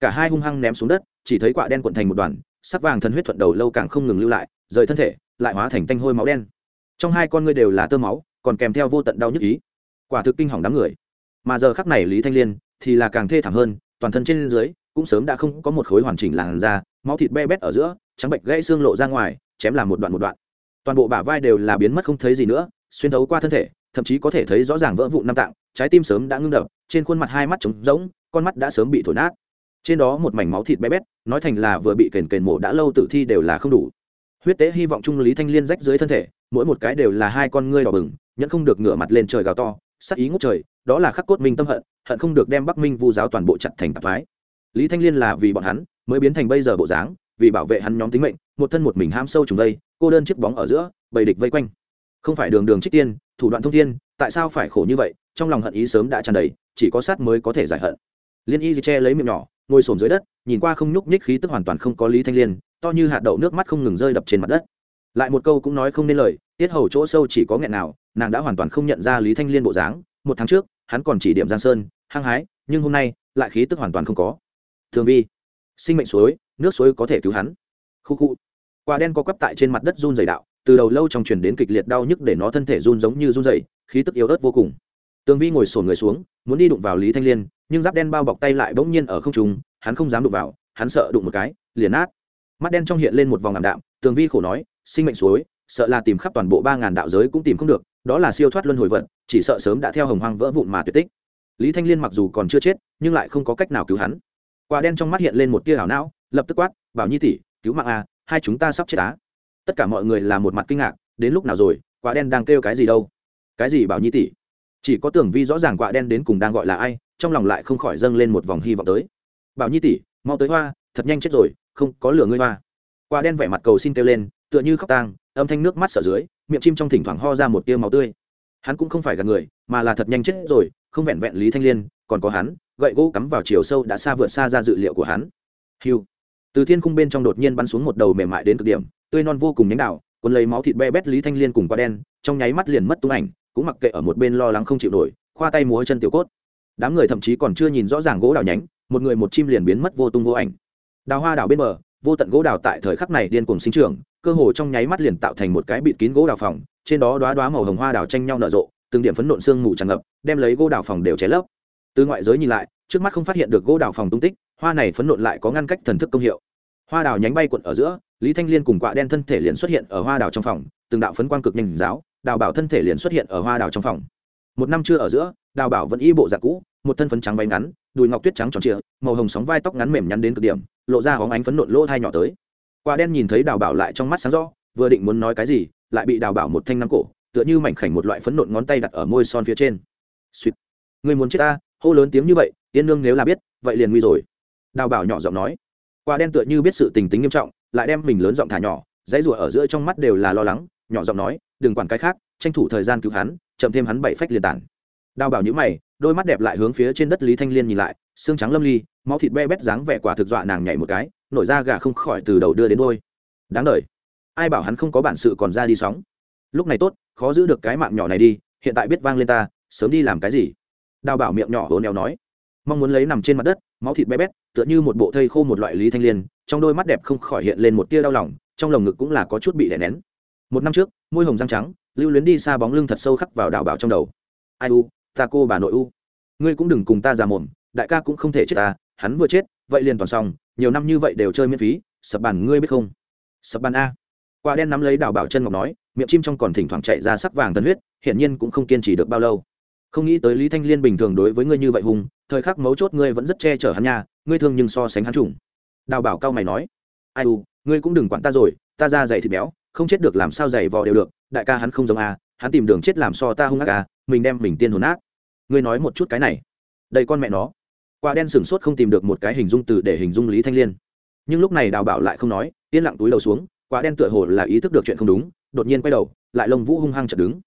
Cả hai hung hăng ném xuống đất, chỉ thấy quạ đen cuộn thành một đoàn, sắc vàng thân huyết thuận đầu lâu càng không ngừng lưu lại, rời thân thể, lại hóa thành tanh hôi máu đen. Trong hai con ngươi đều là tơ máu, còn kèm theo vô tận đau nhức ý quả thực kinh hỏng đám người. Mà giờ khắc này lý thanh liên thì là càng thê thảm hơn, toàn thân trên dưới cũng sớm đã không có một khối hoàn chỉnh làn da, máu thịt be bét ở giữa, trắng bệnh gãy xương lộ ra ngoài, chém làm một đoạn một đoạn. Toàn bộ bả vai đều là biến mất không thấy gì nữa, xuyên thấu qua thân thể, thậm chí có thể thấy rõ ràng vỡ vụn năm tạng, trái tim sớm đã ngưng đập, trên khuôn mặt hai mắt trống rỗng, con mắt đã sớm bị thổi nát. Trên đó một mảnh máu thịt bé bét, nói thành là vừa bị kền kền mổ đã lâu tử thi đều là không đủ. Huyết tế hy vọng trung lý thanh liên rách dưới thân thể, mỗi một cái đều là hai con ngươi đỏ bừng, nhẫn không được ngửa mặt lên trời gào to sắc ý ngút trời, đó là khắc cốt minh tâm hận hận không được đem bắc minh vu giáo toàn bộ chặt thành tạp thái lý thanh liên là vì bọn hắn mới biến thành bây giờ bộ dáng, vì bảo vệ hắn nhóm tính mệnh, một thân một mình ham sâu trùng vây, cô đơn chiếc bóng ở giữa, bầy địch vây quanh. Không phải đường đường trích tiên, thủ đoạn thông thiên, tại sao phải khổ như vậy, trong lòng hận ý sớm đã tràn đầy, chỉ có sát mới có thể giải hận. Liên y che lấy miệng nhỏ, ngồi xổm dưới đất, nhìn qua không nhúc nhích khí tức hoàn toàn không có lý thanh liên, to như hạt đậu nước mắt không ngừng rơi đập trên mặt đất. Lại một câu cũng nói không nên lời, tiết hầu chỗ sâu chỉ có nghẹn nào nàng đã hoàn toàn không nhận ra lý thanh liên bộ dáng. Một tháng trước, hắn còn chỉ điểm giang sơn, hăng hái, nhưng hôm nay, lại khí tức hoàn toàn không có. Thường vi, sinh mệnh suối, nước suối có thể cứu hắn. Khu khu. Quả đen có quắp tại trên mặt đất run dày đạo, từ đầu lâu trong truyền đến kịch liệt đau nhức để nó thân thể run giống như run dày khí tức yếu ớt vô cùng. Tường vi ngồi sổn người xuống, muốn đi đụng vào lý thanh liên, nhưng giáp đen bao bọc tay lại bỗng nhiên ở không trung, hắn không dám đụng vào, hắn sợ đụng một cái, liền nát. Mắt đen trong hiện lên một vòng ảm đạm, tường vi khổ nói, sinh mệnh suối, sợ là tìm khắp toàn bộ ba ngàn đạo giới cũng tìm không được đó là siêu thoát luân hồi vận chỉ sợ sớm đã theo hồng hoang vỡ vụn mà tuyệt tích. Lý thanh liên mặc dù còn chưa chết, nhưng lại không có cách nào cứu hắn. Quả đen trong mắt hiện lên một tia ảo não, lập tức quát, bảo nhi tỷ, cứu mạng a, hai chúng ta sắp chết á. Tất cả mọi người là một mặt kinh ngạc, đến lúc nào rồi, quả đen đang kêu cái gì đâu? Cái gì bảo nhi tỷ? Chỉ có tưởng vi rõ ràng quả đen đến cùng đang gọi là ai, trong lòng lại không khỏi dâng lên một vòng hy vọng tới. Bảo nhi tỷ, mau tới hoa, thật nhanh chết rồi, không có lửa ngươi hoa. Quả đen vẻ mặt cầu xin kêu lên, tựa như khóc tang, âm thanh nước mắt sợ dưới miệng chim trong thỉnh thoảng ho ra một tia máu tươi. Hắn cũng không phải gần người, mà là thật nhanh chết rồi, không vẹn vẹn lý thanh liên, còn có hắn, gậy gỗ cắm vào chiều sâu đã xa vượt xa ra dự liệu của hắn. Hiu từ thiên khung bên trong đột nhiên bắn xuống một đầu mềm mại đến cực điểm, tươi non vô cùng nhánh đạo quân lấy máu thịt be bét lý thanh liên cùng qua đen, trong nháy mắt liền mất tung ảnh, cũng mặc kệ ở một bên lo lắng không chịu nổi, khoa tay múa chân tiểu cốt. Đám người thậm chí còn chưa nhìn rõ ràng gỗ đào nhánh, một người một chim liền biến mất vô tung vô ảnh. Đào hoa đào bên bờ, vô tận gỗ đào tại thời khắc này điên cuồng sinh trưởng cơ hồ trong nháy mắt liền tạo thành một cái bịt kín gỗ đào phòng, trên đó đoá đoá màu hồng hoa đào tranh nhau nở rộ, từng điểm phấn nộn xương mù tràn ngập, đem lấy gỗ đào phòng đều cháy lấp. Từ ngoại giới nhìn lại, trước mắt không phát hiện được gỗ đào phòng tung tích, hoa này phấn nộn lại có ngăn cách thần thức công hiệu. Hoa đào nhánh bay cuộn ở giữa, lý thanh liên cùng quạ đen thân thể liền xuất hiện ở hoa đào trong phòng, từng đạo phấn quang cực nhanh giáo, đào bảo thân thể liền xuất hiện ở hoa đào trong phòng. Một năm chưa ở giữa, đào bảo vẫn y bộ dạng cũ, một thân phấn trắng váy ngắn, đùi ngọc tuyết trắng tròn trịa, màu hồng sóng vai tóc ngắn mềm nhắn đến cực điểm, lộ ra hóng ánh phấn nộn lỗ thai nhỏ tới quả đen nhìn thấy đào bảo lại trong mắt sáng rõ, vừa định muốn nói cái gì, lại bị đào bảo một thanh nắm cổ, tựa như mảnh khảnh một loại phấn nộn ngón tay đặt ở môi son phía trên. Suýt người muốn chết ta, hô lớn tiếng như vậy, yên nương nếu là biết, vậy liền nguy rồi. Đào bảo nhỏ giọng nói. Quả đen tựa như biết sự tình tính nghiêm trọng, lại đem mình lớn giọng thả nhỏ, dãy rủa ở giữa trong mắt đều là lo lắng, nhỏ giọng nói, đừng quản cái khác, tranh thủ thời gian cứu hắn, chậm thêm hắn bảy phách liền tản. Đào bảo nhữ mày, đôi mắt đẹp lại hướng phía trên đất lý thanh liên nhìn lại, xương trắng lâm ly, máu thịt be bét dáng vẻ quả thực dọa nàng nhảy một cái nổi da gà không khỏi từ đầu đưa đến đôi. Đáng đ ai bảo hắn không có bản sự còn ra đi sóng. Lúc này tốt, khó giữ được cái mạng nhỏ này đi, hiện tại biết vang lên ta, sớm đi làm cái gì? Đào bảo miệng nhỏ hố neo nói. Mong muốn lấy nằm trên mặt đất, máu thịt bé bét, tựa như một bộ thây khô một loại lý thanh liên, trong đôi mắt đẹp không khỏi hiện lên một tia đau lòng, trong lồng ngực cũng là có chút bị đè nén. Một năm trước, môi hồng răng trắng, lưu luyến đi xa bóng lưng thật sâu khắc vào đào bảo trong đầu. Ai u, ta cô bà nội u. Ngươi cũng đừng cùng ta già mồm, đại ca cũng không thể chết ta, hắn vừa chết, vậy liền toàn xong nhiều năm như vậy đều chơi miễn phí, sập bàn ngươi biết không? Sập bàn a. Quả đen nắm lấy đào bảo chân ngọc nói, miệng chim trong còn thỉnh thoảng chạy ra sắc vàng tân huyết, hiển nhiên cũng không kiên trì được bao lâu. Không nghĩ tới lý thanh liên bình thường đối với ngươi như vậy hùng, thời khắc mấu chốt ngươi vẫn rất che chở hắn nha, ngươi thương nhưng so sánh hắn trùng. Đào bảo cao mày nói, ai u, ngươi cũng đừng quản ta rồi, ta ra dày thịt béo, không chết được làm sao dày vò đều được, đại ca hắn không giống a, hắn tìm đường chết làm so ta hung ác a, mình đem mình tiên hồn ác. Ngươi nói một chút cái này. Đây con mẹ nó quả đen sửng sốt không tìm được một cái hình dung từ để hình dung lý thanh liên. Nhưng lúc này đào bảo lại không nói, yên lặng túi đầu xuống, quả đen tựa hồ là ý thức được chuyện không đúng, đột nhiên quay đầu, lại lông vũ hung hăng chật đứng.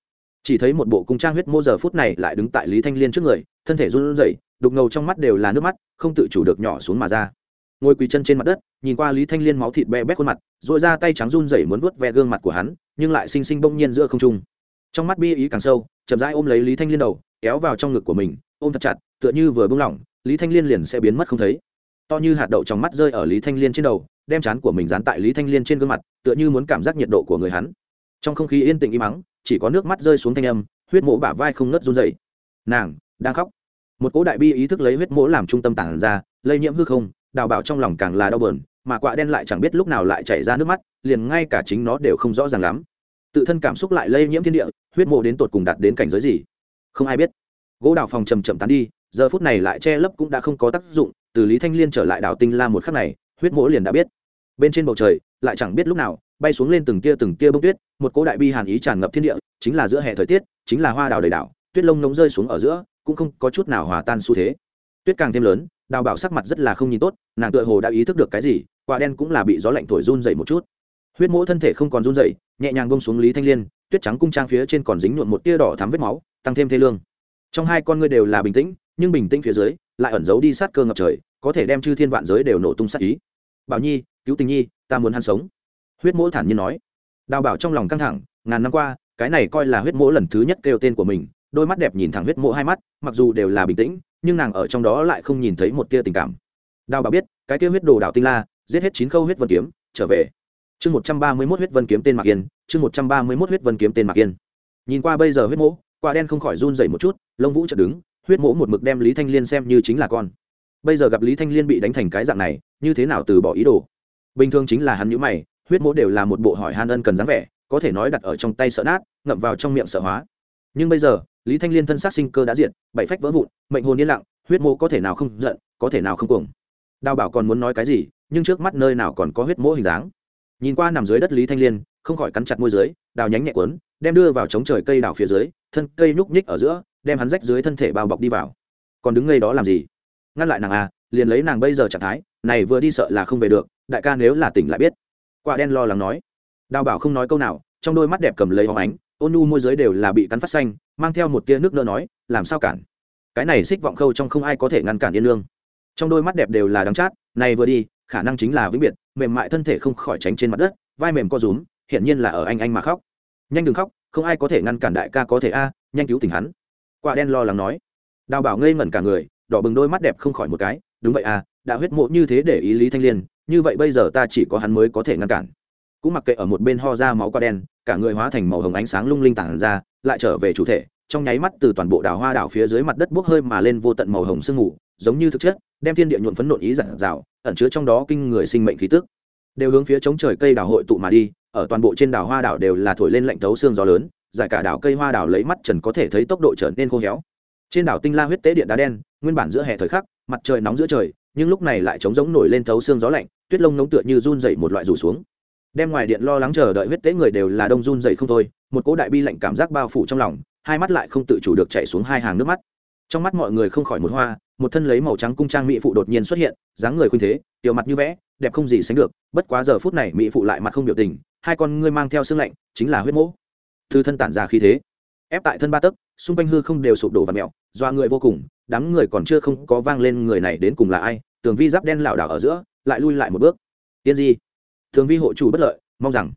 Chỉ thấy một bộ cung trang huyết mô giờ phút này lại đứng tại lý thanh liên trước người, thân thể run rẩy, đục ngầu trong mắt đều là nước mắt, không tự chủ được nhỏ xuống mà ra. Ngồi quỳ chân trên mặt đất, nhìn qua lý thanh liên máu thịt be bét khuôn mặt dội ra tay trắng run rẩy muốn vuốt ve gương mặt của hắn, nhưng lại xinh xinh bỗng nhiên giữa không trung. Trong mắt bi ý càng sâu, chậm rãi ôm lấy lý thanh liên đầu, kéo vào trong ngực của mình, ôm thật chặt, tựa như vừa bung lỏng lý thanh liên liền sẽ biến mất không thấy. To như hạt đậu trong mắt rơi ở lý thanh liên trên đầu, đem chán của mình dán tại lý thanh liên trên gương mặt, tựa như muốn cảm giác nhiệt độ của người hắn. Trong không khí yên tĩnh im mắng chỉ có nước mắt rơi xuống thanh âm, huyết mỗ bả vai không ngớt run dậy nàng đang khóc. Một cỗ đại bi ý thức lấy huyết mỗ làm trung tâm tản ra, lây nhiễm hư không, đào bảo trong lòng càng là đau bờn mà quạ đen lại chẳng biết lúc nào lại chảy ra nước mắt, liền ngay cả chính nó đều không rõ ràng lắm. Tự thân cảm xúc lại lây nhiễm thiên địa, huyết mộ đến tột cùng đạt đến cảnh giới gì? Không ai biết. Gỗ đào phòng chầm chậm tán đi giờ phút này lại che lấp cũng đã không có tác dụng, từ lý thanh liên trở lại đảo tinh la một khắc này, huyết mỗ liền đã biết. Bên trên bầu trời, lại chẳng biết lúc nào, bay xuống lên từng tia từng tia bông tuyết, một cỗ đại bi hàn ý tràn ngập thiên địa, chính là giữa hè thời tiết, chính là hoa đào đầy đảo, tuyết lông nóng rơi xuống ở giữa, cũng không có chút nào hòa tan xu thế. Tuyết càng thêm lớn, đào bảo sắc mặt rất là không nhìn tốt, nàng tựa hồ đã ý thức được cái gì, quả đen cũng là bị gió lạnh thổi run dậy một chút. Huyết mỗ thân thể không còn run dậy nhẹ nhàng bông xuống lý thanh liên, tuyết trắng cung trang phía trên còn dính nhuộn một tia đỏ thắm vết máu, tăng thêm thê lương. Trong hai con ngươi đều là bình tĩnh nhưng bình tĩnh phía dưới, lại ẩn giấu đi sát cơ ngập trời, có thể đem chư thiên vạn giới đều nổ tung sát ý. Bảo nhi, cứu tình nhi, ta muốn hắn sống. Huyết mỗ thản nhiên nói. Đào bảo trong lòng căng thẳng, ngàn năm qua, cái này coi là huyết mỗ lần thứ nhất kêu tên của mình, đôi mắt đẹp nhìn thẳng huyết mỗ hai mắt, mặc dù đều là bình tĩnh, nhưng nàng ở trong đó lại không nhìn thấy một tia tình cảm. Đào bảo biết, cái tia huyết đồ đào tinh la, giết hết chín khâu huyết vân kiếm, trở về. Chương một trăm ba mươi mốt huyết vân kiếm tên mạc yên, chương một trăm ba mươi mốt huyết vân kiếm tên mạc yên. Nhìn qua bây giờ huyết mỗ, quả đen không khỏi run dày một chút, lông vũ chợt đứng huyết mỗ một mực đem lý thanh liên xem như chính là con. Bây giờ gặp lý thanh liên bị đánh thành cái dạng này, như thế nào từ bỏ ý đồ? Bình thường chính là hắn nhữ mày, huyết mỗ đều là một bộ hỏi han ân cần dáng vẻ, có thể nói đặt ở trong tay sợ nát, ngậm vào trong miệng sợ hóa. Nhưng bây giờ, lý thanh liên thân xác sinh cơ đã diện bảy phách vỡ vụn, mệnh hồn yên lặng, huyết mỗ có thể nào không giận, có thể nào không cuồng. Đào bảo còn muốn nói cái gì, nhưng trước mắt nơi nào còn có huyết mỗ hình dáng? Nhìn qua nằm dưới đất lý thanh liên, không khỏi cắn chặt môi dưới, đào nhánh nhẹ quấn đem đưa vào chống trời cây đào phía dưới, thân cây nhúc nhích ở giữa đem hắn rách dưới thân thể bao bọc đi vào. Còn đứng ngay đó làm gì? Ngăn lại nàng à liền lấy nàng bây giờ trạng thái, này vừa đi sợ là không về được, đại ca nếu là tỉnh lại biết. Quả đen lo lắng nói. Đào bảo không nói câu nào, trong đôi mắt đẹp cầm lấy hóng ánh, ôn nu môi giới đều là bị cắn phát xanh, mang theo một tia nước nỡ nói, làm sao cản? Cái này xích vọng khâu trong không ai có thể ngăn cản yên lương. Trong đôi mắt đẹp đều là đắng chát, này vừa đi, khả năng chính là vĩnh biệt, mềm mại thân thể không khỏi tránh trên mặt đất, vai mềm co rúm, hiển nhiên là ở anh anh mà khóc. Nhanh đừng khóc, không ai có thể ngăn cản đại ca có thể a, nhanh cứu tình hắn quả đen lo lắng nói. Đào bảo ngây ngẩn cả người, đỏ bừng đôi mắt đẹp không khỏi một cái. Đúng vậy à đã huyết mộ như thế để ý lý thanh liên, như vậy bây giờ ta chỉ có hắn mới có thể ngăn cản. Cũng mặc kệ ở một bên ho ra máu quả đen, cả người hóa thành màu hồng ánh sáng lung linh tản ra, lại trở về chủ thể, trong nháy mắt từ toàn bộ đảo hoa đảo phía dưới mặt đất bốc hơi mà lên vô tận màu hồng sương mù, giống như thực chất, đem thiên địa nhuộn phấn nộn ý giản rào ẩn chứa trong đó kinh người sinh mệnh khí tức. Đều hướng phía chống trời cây đảo hội tụ mà đi, ở toàn bộ trên đảo hoa đảo đều là thổi lên lạnh thấu xương gió lớn giải cả đảo cây hoa đảo lấy mắt trần có thể thấy tốc độ trở nên khô héo. Trên đảo tinh la huyết tế điện đá đen, nguyên bản giữa hè thời khắc, mặt trời nóng giữa trời, nhưng lúc này lại trống giống nổi lên thấu xương gió lạnh, tuyết lông nóng tựa như run dậy một loại rủ xuống. Đem ngoài điện lo lắng chờ đợi huyết tế người đều là đông run dậy không thôi, một cỗ đại bi lạnh cảm giác bao phủ trong lòng, hai mắt lại không tự chủ được chạy xuống hai hàng nước mắt. Trong mắt mọi người không khỏi một hoa, một thân lấy màu trắng cung trang mỹ phụ đột nhiên xuất hiện, dáng người khuyên thế, tiểu mặt như vẽ, đẹp không gì sánh được, bất quá giờ phút này mỹ phụ lại mặt không biểu tình, hai con ngươi mang theo xương lạnh, chính là huyết mỗ từ thân tản ra khí thế. Ép tại thân ba tấc, xung quanh hư không đều sụp đổ và mẹo doa người vô cùng, đám người còn chưa không có vang lên người này đến cùng là ai, tường vi giáp đen lảo đảo ở giữa, lại lui lại một bước. Tiên di, tường vi hộ chủ bất lợi, mong rằng.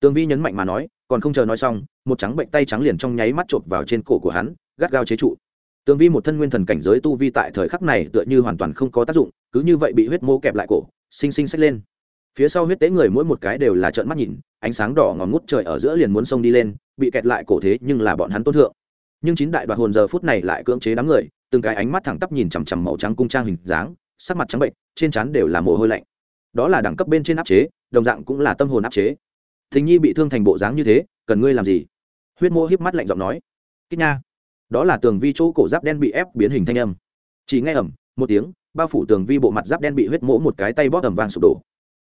Tường vi nhấn mạnh mà nói, còn không chờ nói xong, một trắng bệnh tay trắng liền trong nháy mắt chộp vào trên cổ của hắn, gắt gao chế trụ. Tường vi một thân nguyên thần cảnh giới tu vi tại thời khắc này tựa như hoàn toàn không có tác dụng, cứ như vậy bị huyết mô kẹp lại cổ xinh xinh xách lên phía sau huyết tế người mỗi một cái đều là trợn mắt nhìn, ánh sáng đỏ ngòm ngút trời ở giữa liền muốn xông đi lên, bị kẹt lại cổ thế nhưng là bọn hắn tôn thượng. Nhưng chín đại đoạt hồn giờ phút này lại cưỡng chế đám người, từng cái ánh mắt thẳng tắp nhìn chằm chằm màu trắng cung trang hình dáng, sắc mặt trắng bệnh, trên trán đều là mồ hôi lạnh. Đó là đẳng cấp bên trên áp chế, đồng dạng cũng là tâm hồn áp chế. Thình nhi bị thương thành bộ dáng như thế, cần ngươi làm gì? Huyết mô hiếp mắt lạnh giọng nói. Kích nha. Đó là tường vi chỗ cổ giáp đen bị ép biến hình thanh âm. Chỉ nghe ẩm một tiếng, bao phủ tường vi bộ mặt giáp đen bị huyết mỗ một cái tay bóp ẩm vàng sụp đổ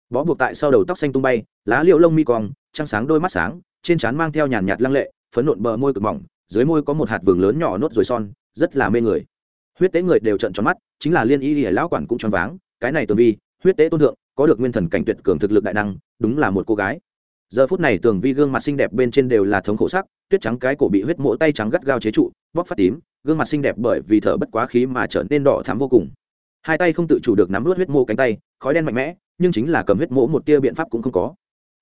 bó buộc tại sau đầu tóc xanh tung bay, lá liệu lông mi cong, trăng sáng đôi mắt sáng, trên trán mang theo nhàn nhạt lăng lệ, phấn nộn bờ môi cực mỏng, dưới môi có một hạt vườn lớn nhỏ nốt rồi son, rất là mê người. Huyết tế người đều trận tròn mắt, chính là liên y lìa lão quản cũng tròn váng, cái này tường vi, huyết tế tôn thượng, có được nguyên thần cảnh tuyệt cường thực lực đại năng, đúng là một cô gái. Giờ phút này tường vi gương mặt xinh đẹp bên trên đều là thống khổ sắc, tuyết trắng cái cổ bị huyết mỗ tay trắng gắt gao chế trụ bóc phát tím, gương mặt xinh đẹp bởi vì thở bất quá khí mà trở nên đỏ thắm vô cùng. Hai tay không tự chủ được nắm vớt huyết mô cánh tay, khói đen mạnh mẽ nhưng chính là cầm huyết mỗ một tia biện pháp cũng không có.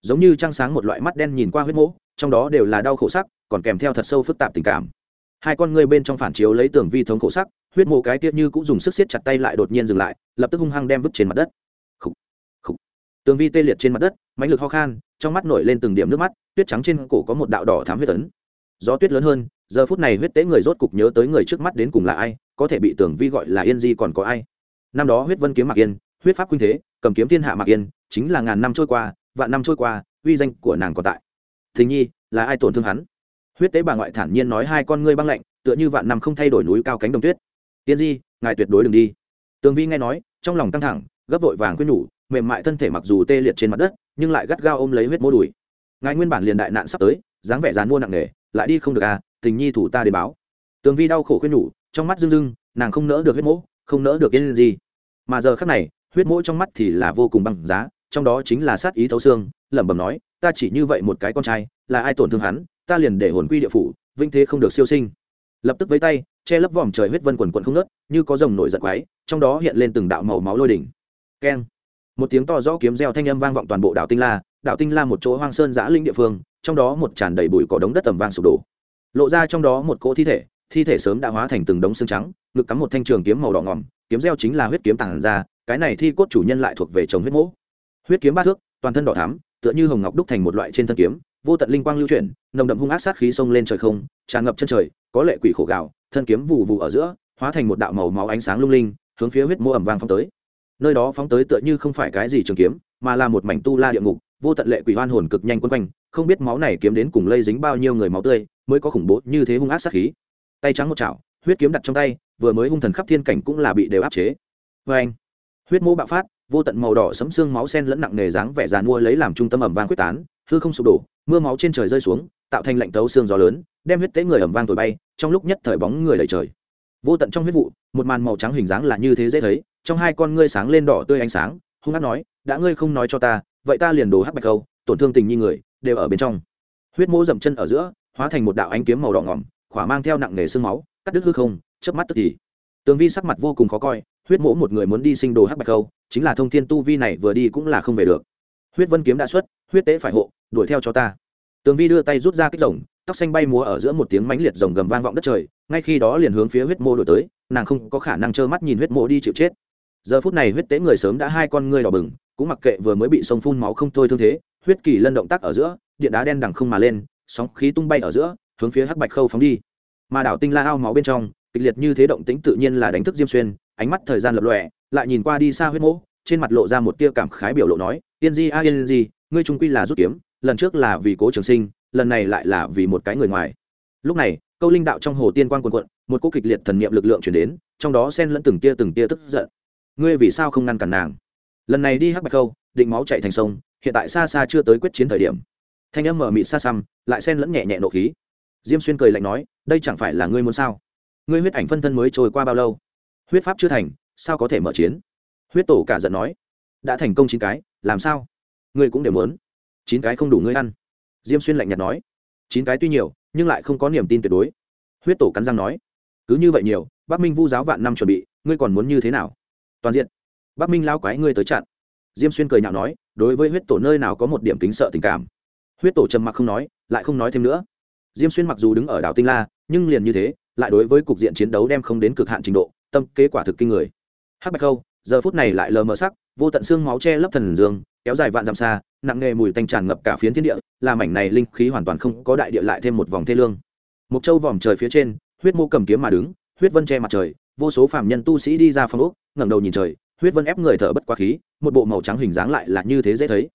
Giống như trăng sáng một loại mắt đen nhìn qua huyết mỗ trong đó đều là đau khổ sắc còn kèm theo thật sâu phức tạp tình cảm. Hai con ngươi bên trong phản chiếu lấy tường vi thống khổ sắc huyết mộ cái tiết như cũng dùng sức siết chặt tay lại đột nhiên dừng lại lập tức hung hăng đem vứt trên mặt đất. Khủ, khủ. tường vi tê liệt trên mặt đất mãnh lực ho khan trong mắt nổi lên từng điểm nước mắt tuyết trắng trên cổ có một đạo đỏ thám huyết tấn gió tuyết lớn hơn giờ phút này huyết tế người rốt cục nhớ tới người trước mắt đến cùng là ai có thể bị tường vi gọi là yên di còn có ai. Năm đó huyết vân kiếm mạc yên huyết pháp khuynh thế cầm kiếm thiên hạ mạc yên, chính là ngàn năm trôi qua, vạn năm trôi qua, uy danh của nàng còn tại. Thình nhi, là ai tổn thương hắn? Huyết tế bà ngoại thản nhiên nói hai con ngươi băng lạnh, tựa như vạn năm không thay đổi núi cao cánh đồng tuyết. Tiên di, ngài tuyệt đối đừng đi. Tường vi nghe nói, trong lòng căng thẳng, gấp vội vàng khuyên nhủ, mềm mại thân thể mặc dù tê liệt trên mặt đất, nhưng lại gắt gao ôm lấy huyết mô đùi. Ngài nguyên bản liền đại nạn sắp tới, dáng vẻ dán mua nặng nề, lại đi không được à tình nhi thủ ta để báo. Tường vi đau khổ khuyên nhủ, trong mắt rưng rưng, nàng không nỡ được huyết mỗ không nỡ được yên gì mà giờ khắc này huyết mỗ trong mắt thì là vô cùng băng giá, trong đó chính là sát ý thấu xương, lẩm bẩm nói, ta chỉ như vậy một cái con trai, là ai tổn thương hắn, ta liền để hồn quy địa phủ vinh thế không được siêu sinh. Lập tức với tay, che lấp vòm trời huyết vân quần quần không nớt như có rồng nổi giật quái, trong đó hiện lên từng đạo màu máu lôi đỉnh. Keng. Một tiếng to rõ kiếm reo thanh âm vang vọng toàn bộ đảo tinh la, đảo tinh la một chỗ hoang sơn giã linh địa phương, trong đó một tràn đầy bụi cỏ đống đất tầm vang sụp đổ. Lộ ra trong đó một cỗ thi thể thi thể sớm đã hóa thành từng đống xương trắng, ngực cắm một thanh trường kiếm màu đỏ ngòm kiếm gieo chính là huyết kiếm tàng ra, cái này thi cốt chủ nhân lại thuộc về chồng huyết mỗ. Huyết kiếm ba thước, toàn thân đỏ thắm, tựa như hồng ngọc đúc thành một loại trên thân kiếm, vô tận linh quang lưu chuyển, nồng đậm hung ác sát khí xông lên trời không, tràn ngập chân trời, có lệ quỷ khổ gạo thân kiếm vụ vụ ở giữa, hóa thành một đạo màu máu ánh sáng lung linh, hướng phía huyết mô ẩm vang phóng tới. Nơi đó phóng tới tựa như không phải cái gì trường kiếm, mà là một mảnh tu la địa ngục, vô tận lệ quỷ hoan hồn cực nhanh quấn quanh, không biết máu này kiếm đến cùng lây dính bao nhiêu người máu tươi, mới có khủng bố như thế hung ác sát khí. Tay trắng một chảo huyết kiếm đặt trong tay, vừa mới hung thần khắp thiên cảnh cũng là bị đều áp chế. Vê anh, huyết mô bạo phát, vô tận màu đỏ sấm xương máu sen lẫn nặng nề dáng vẻ dàn mua lấy làm trung tâm ẩm vang quyết tán, hư không sụp đổ, mưa máu trên trời rơi xuống, tạo thành lạnh tấu xương gió lớn, đem huyết tế người ẩm vang thổi bay, trong lúc nhất thời bóng người lầy trời. Vô tận trong huyết vụ, một màn màu trắng hình dáng là như thế dễ thấy, trong hai con ngươi sáng lên đỏ tươi ánh sáng, hung hát nói, đã ngươi không nói cho ta, vậy ta liền đồ hắc bạch câu, tổn thương tình nhi người, đều ở bên trong. Huyết mỗ dậm chân ở giữa, hóa thành một đạo ánh kiếm màu đỏ ngỏm, khỏa mang theo nặng nề xương máu cắt đứt hư không chớp mắt tức thì. Tường vi sắc mặt vô cùng khó coi huyết mỗ một người muốn đi sinh đồ hắc bạch khâu, chính là thông thiên tu vi này vừa đi cũng là không về được. Huyết vân kiếm đã xuất huyết tế phải hộ đuổi theo cho ta. Tường vi đưa tay rút ra kích rồng tóc xanh bay múa ở giữa một tiếng mãnh liệt rồng gầm vang vọng đất trời ngay khi đó liền hướng phía huyết mô đổi tới nàng không có khả năng trơ mắt nhìn huyết mô đi chịu chết. Giờ phút này huyết tế người sớm đã hai con ngươi đỏ bừng cũng mặc kệ vừa mới bị sông phun máu không thôi thương thế huyết kỳ lân động tác ở giữa điện đá đen đằng không mà lên sóng khí tung bay ở giữa hướng phía hắc bạch khâu phóng đi mà đảo tinh la ao máu bên trong, kịch liệt như thế động tĩnh tự nhiên là đánh thức diêm xuyên, ánh mắt thời gian lập lòe, lại nhìn qua đi xa huyết mỗ, trên mặt lộ ra một tia cảm khái biểu lộ nói, yên di a, yên di, ngươi trung quy là rút kiếm, lần trước là vì cố trường sinh, lần này lại là vì một cái người ngoài. Lúc này, câu linh đạo trong hồ tiên quan quần quận một cô kịch liệt thần niệm lực lượng chuyển đến, trong đó xen lẫn từng tia từng tia tức giận. Ngươi vì sao không ngăn cản nàng? Lần này đi hắc bạch câu định máu chạy thành sông, hiện tại xa xa chưa tới quyết chiến thời điểm. Thanh âm mở mịt xa xăm, lại xen lẫn nhẹ nhẹ nộ khí. Diêm xuyên cười lạnh nói đây chẳng phải là ngươi muốn sao? Ngươi huyết ảnh phân thân mới trôi qua bao lâu? Huyết pháp chưa thành, sao có thể mở chiến? Huyết tổ cả giận nói. Đã thành công chín cái, làm sao? Ngươi cũng đều muốn. Chín cái không đủ ngươi ăn. Diêm xuyên lạnh nhạt nói. Chín cái tuy nhiều, nhưng lại không có niềm tin tuyệt đối. Huyết tổ cắn răng nói. Cứ như vậy nhiều, bắc minh vu giáo vạn năm chuẩn bị, ngươi còn muốn như thế nào? Toàn diện. Bắc minh lao quái ngươi tới chặn. Diêm xuyên cười nhạo nói, đối với huyết tổ nơi nào có một điểm kính sợ tình cảm. Huyết tổ trầm mặc không nói, lại không nói thêm nữa. Diêm xuyên mặc dù đứng ở đảo tinh la nhưng liền như thế, lại đối với cục diện chiến đấu đem không đến cực hạn trình độ, tâm kế quả thực kinh người. Hắc bạch khâu giờ phút này lại lờ mờ sắc, vô tận xương máu che lấp thần dương, kéo dài vạn dặm xa, nặng nghề mùi tanh tràn ngập cả phiến thiên địa, làm mảnh này linh khí hoàn toàn không có đại địa lại thêm một vòng thê lương. Một châu vòm trời phía trên, huyết mô cầm kiếm mà đứng, huyết vân che mặt trời, vô số phạm nhân tu sĩ đi ra phong úc ngẩng đầu nhìn trời, huyết vân ép người thở bất quá khí, một bộ màu trắng hình dáng lại là như thế dễ thấy.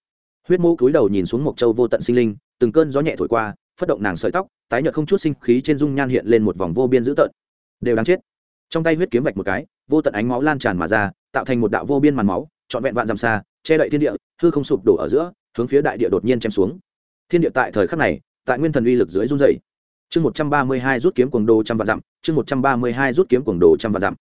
Huyết mô cúi đầu nhìn xuống một châu vô tận sinh linh, từng cơn gió nhẹ thổi qua phất động nàng sợi tóc, tái nhợt không chút sinh khí trên dung nhan hiện lên một vòng vô biên dữ tợn. Đều đáng chết. Trong tay huyết kiếm vạch một cái, vô tận ánh máu lan tràn mà ra, tạo thành một đạo vô biên màn máu, trọn vẹn vạn dặm xa, che đậy thiên địa, hư không sụp đổ ở giữa, hướng phía đại địa đột nhiên chém xuống. Thiên địa tại thời khắc này, tại nguyên thần uy lực dưới run dày chương một trăm ba mươi hai rút kiếm cuồng đồ trăm vạn dặm, chương một trăm ba mươi hai rút kiếm cuồng đồ trăm vạn dặm.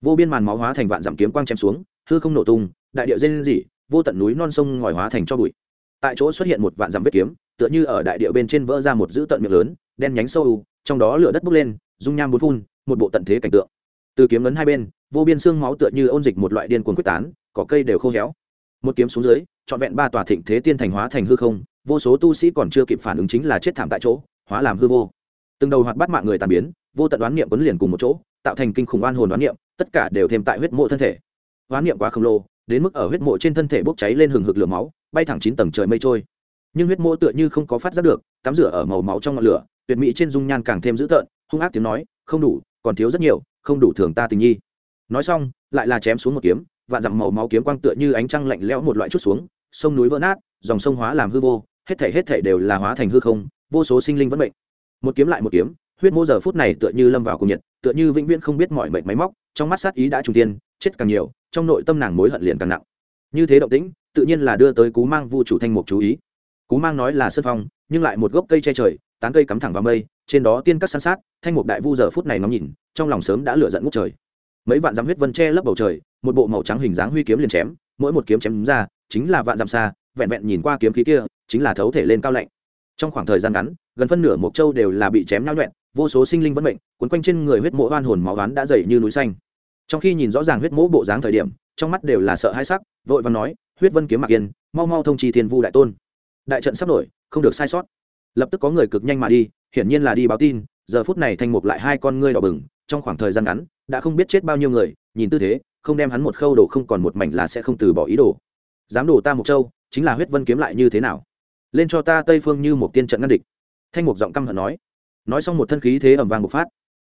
Vô biên màn máu hóa thành vạn dặm kiếm quang chém xuống, hư không nổ tung, đại địa dên dỉ vô tận núi non sông ngòi hóa thành cho bụi. Tại chỗ xuất hiện một vạn dặm vết kiếm tựa như ở đại địa bên trên vỡ ra một dữ tận miệng lớn, đen nhánh sâu u, trong đó lửa đất bốc lên, dung nham bốn phun, một bộ tận thế cảnh tượng. Từ kiếm ngấn hai bên, vô biên xương máu tựa như ôn dịch một loại điên cuồng quyết tán, cỏ cây đều khô héo. Một kiếm xuống dưới, trọn vẹn ba tòa thịnh thế tiên thành hóa thành hư không, vô số tu sĩ còn chưa kịp phản ứng chính là chết thảm tại chỗ, hóa làm hư vô. Từng đầu hoạt bắt mạng người tàn biến, vô tận đoán niệm quấn liền cùng một chỗ, tạo thành kinh khủng oan hồn đoán niệm, tất cả đều thêm tại huyết mộ thân thể. Đoán niệm quá khổng lồ, đến mức ở huyết mộ trên thân thể bốc cháy lên hừng hực lửa máu, bay thẳng chín tầng trời mây trôi nhưng huyết mô tựa như không có phát giác được, tắm rửa ở màu máu trong ngọn lửa, tuyệt mỹ trên dung nhan càng thêm dữ tợn, hung ác tiếng nói, không đủ, còn thiếu rất nhiều, không đủ thường ta tình nhi nói xong, lại là chém xuống một kiếm, vạn dặm màu máu kiếm quang tựa như ánh trăng lạnh lẽo một loại chút xuống, sông núi vỡ nát, dòng sông hóa làm hư vô, hết thể hết thể đều là hóa thành hư không, vô số sinh linh vẫn bệnh một kiếm lại một kiếm, huyết mô giờ phút này tựa như lâm vào cùng nhiệt, tựa như vĩnh viễn không biết mọi mệnh máy móc, trong mắt sát ý đã trùng tiên chết càng nhiều, trong nội tâm nàng mối hận liền càng nặng. Như thế động tĩnh, tự nhiên là đưa tới cú mang vu chủ thanh mục chú ý cú mang nói là sân phong, nhưng lại một gốc cây che trời, tán cây cắm thẳng vào mây, trên đó tiên cắt san sát, thanh mục đại vu giờ phút này ngắm nhìn, trong lòng sớm đã lửa giận ngút trời. Mấy vạn dặm huyết vân che lấp bầu trời, một bộ màu trắng hình dáng huy kiếm liền chém, mỗi một kiếm chém ra, chính là vạn dặm xa, vẹn vẹn nhìn qua kiếm khí kia, chính là thấu thể lên cao lạnh. Trong khoảng thời gian ngắn, gần phân nửa mộc châu đều là bị chém nhau nhuẹn, vô số sinh linh vẫn bệnh quấn quanh trên người huyết mộ oan hồn máu oán đã dày như núi xanh. Trong khi nhìn rõ ràng huyết mỗ bộ dáng thời điểm, trong mắt đều là sợ hãi sắc, vội và nói, huyết vân kiếm mặc yên, mau mau thông trì thiên vu đại tôn đại trận sắp nổi, không được sai sót. Lập tức có người cực nhanh mà đi, hiển nhiên là đi báo tin, giờ phút này thanh mục lại hai con ngươi đỏ bừng, trong khoảng thời gian ngắn, đã không biết chết bao nhiêu người, nhìn tư thế, không đem hắn một khâu đồ không còn một mảnh là sẽ không từ bỏ ý đồ. Dám đổ ta một châu, chính là huyết vân kiếm lại như thế nào? Lên cho ta tây phương như một tiên trận ngăn địch. Thanh mục giọng căm hận nói. Nói xong một thân khí thế ẩm vàng bộc phát.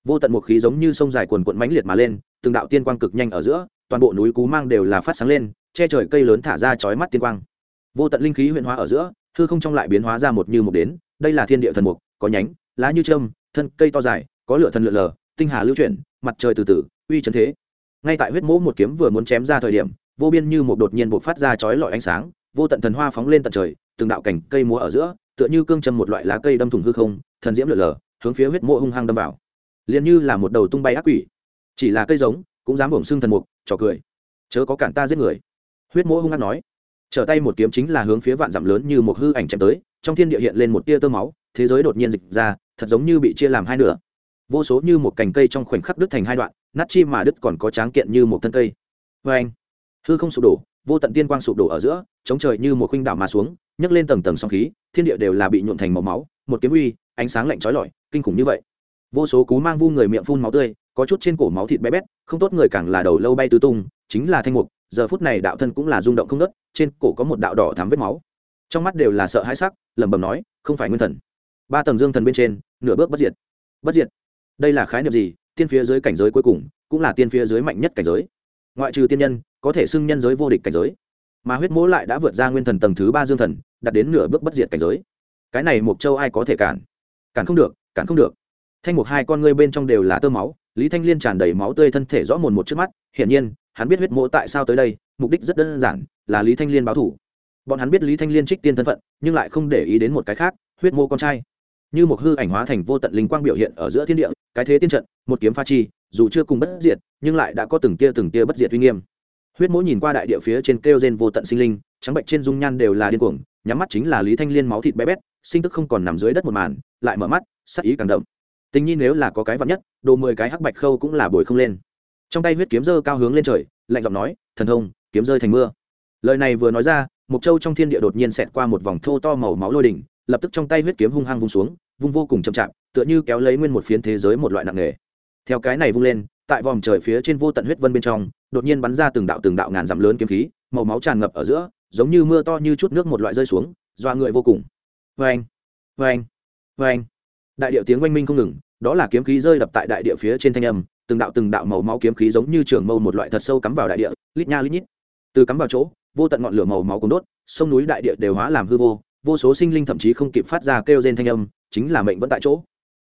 Vô tận một khí giống như sông dài quần quận mãnh liệt mà lên, từng đạo tiên quang cực nhanh ở giữa, toàn bộ núi cú mang đều là phát sáng lên, che trời cây lớn thả ra chói mắt tiên quang. Vô tận linh khí huyện hóa ở giữa hư không trong lại biến hóa ra một như một đến, đây là thiên địa thần mục, có nhánh, lá như trâm, thân, cây to dài, có lửa thần lượn lờ, tinh hà lưu chuyển, mặt trời từ từ, uy chấn thế. Ngay tại huyết mỗ một kiếm vừa muốn chém ra thời điểm, vô biên như một đột nhiên bộc phát ra chói lọi ánh sáng, vô tận thần hoa phóng lên tận trời, từng đạo cảnh cây múa ở giữa, tựa như cương châm một loại lá cây đâm thủng hư không, thần diễm lượn lờ, hướng phía huyết mỗ hung hăng đâm vào. Liền như là một đầu tung bay ác quỷ. Chỉ là cây giống, cũng dám bổng xưng thần mục, trò cười. Chớ có cản ta giết người. Huyết mỗ hung hăng nói trở tay một kiếm chính là hướng phía vạn dặm lớn như một hư ảnh chém tới, trong thiên địa hiện lên một tia tơ máu, thế giới đột nhiên dịch ra, thật giống như bị chia làm hai nửa. Vô số như một cành cây trong khoảnh khắc đứt thành hai đoạn, nát chi mà đứt còn có tráng kiện như một thân cây. Vê anh, hư không sụp đổ, vô tận tiên quang sụp đổ ở giữa, chống trời như một khuynh đảo mà xuống, nhấc lên tầng tầng sóng khí, thiên địa đều là bị nhuộn thành màu máu, một kiếm uy, ánh sáng lạnh trói lọi, kinh khủng như vậy. Vô số cú mang vu người miệng phun máu tươi, có chút trên cổ máu thịt bé bét, không tốt người càng là đầu lâu bay tứ tung, chính là thanh mục giờ phút này đạo thân cũng là rung động không nớt, trên cổ có một đạo đỏ thắm vết máu. Trong mắt đều là sợ hãi sắc, lẩm bẩm nói, không phải nguyên thần. Ba tầng dương thần bên trên, nửa bước bất diệt. Bất diệt? Đây là khái niệm gì? Tiên phía dưới cảnh giới cuối cùng, cũng là tiên phía dưới mạnh nhất cảnh giới. Ngoại trừ tiên nhân, có thể xưng nhân giới vô địch cảnh giới. Mà huyết mỗ lại đã vượt ra nguyên thần tầng thứ ba dương thần đặt đến nửa bước bất diệt cảnh giới. Cái này mộc châu ai có thể cản? Cản không được, cản không được. Thanh mục hai con ngươi bên trong đều là tơ máu, lý thanh liên tràn đầy máu tươi thân thể rõ mồn một trước mắt, hiển nhiên hắn biết huyết mỗ tại sao tới đây, mục đích rất đơn giản, là lý thanh liên báo thủ. Bọn hắn biết lý thanh liên trích tiên thân phận, nhưng lại không để ý đến một cái khác, huyết mô con trai. Như một hư ảnh hóa thành vô tận linh quang biểu hiện ở giữa thiên địa, cái thế tiên trận, một kiếm pha chi, dù chưa cùng bất diệt, nhưng lại đã có từng tia từng tia bất diệt uy nghiêm. Huyết mỗ nhìn qua đại địa phía trên kêu gen vô tận sinh linh, trắng bệnh trên dung nhan đều là điên cuồng, nhắm mắt chính là lý thanh liên máu thịt bé bét, sinh tức không còn nằm dưới đất một màn, lại mở mắt, sắc ý càng đậm. Tình nhi nếu là có cái vặn nhất, đồ mười cái hắc bạch khâu cũng là bồi không lên trong tay huyết kiếm dơ cao hướng lên trời, lạnh giọng nói, thần thông, kiếm rơi thành mưa. Lời này vừa nói ra mục châu trong thiên địa đột nhiên xẹt qua một vòng thô to màu máu lôi đỉnh, lập tức trong tay huyết kiếm hung hăng vung xuống, vung vô cùng chậm chạp, tựa như kéo lấy nguyên một phiến thế giới một loại nặng nghề theo cái này vung lên, tại vòm trời phía trên vô tận huyết vân bên trong, đột nhiên bắn ra từng đạo từng đạo ngàn dặm lớn kiếm khí, màu máu tràn ngập ở giữa, giống như mưa to như chút nước một loại rơi xuống doa người vô cùng. Vê anh vê anh vê anh đại điệu tiếng oanh minh không ngừng, đó là kiếm khí rơi đập tại đại địa phía trên thanh âm từng đạo từng đạo màu máu kiếm khí giống như trường mâu một loại thật sâu cắm vào đại địa, lít nha lít nhít. Từ cắm vào chỗ, vô tận ngọn lửa màu máu cùng đốt, sông núi đại địa đều hóa làm hư vô vô số sinh linh thậm chí không kịp phát ra kêu rên thanh âm, chính là mệnh vẫn tại chỗ.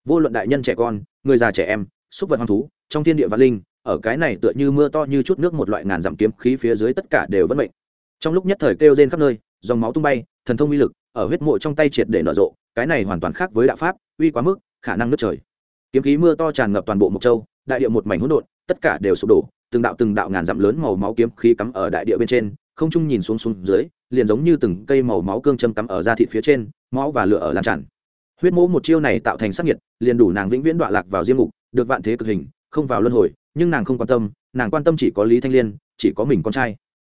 Vô luận đại nhân trẻ con, người già trẻ em, súc vật hoang thú, trong thiên địa văn linh, ở cái này tựa như mưa to như chút nước một loại ngàn dặm kiếm khí phía dưới tất cả đều vẫn mệnh. Trong lúc nhất thời kêu rên khắp nơi, dòng máu tung bay, thần thông uy lực, ở huyết mộ trong tay triệt để nở rộ, cái này hoàn toàn khác với đạo pháp, uy quá mức, khả năng nước trời. Kiếm khí mưa to tràn ngập toàn bộ mộc châu đại địa một mảnh hỗn độn, tất cả đều sụp đổ, từng đạo từng đạo ngàn dặm lớn màu máu kiếm khí cắm ở đại địa bên trên, không trung nhìn xuống xuống dưới, liền giống như từng cây màu máu cương châm cắm ở da thịt phía trên, máu và lửa ở lan tràn. Huyết mỗ một chiêu này tạo thành sắc nhiệt, liền đủ nàng vĩnh viễn đọa lạc vào diêm ngục, được vạn thế cực hình, không vào luân hồi, nhưng nàng không quan tâm, nàng quan tâm chỉ có lý thanh liên, chỉ có mình con trai.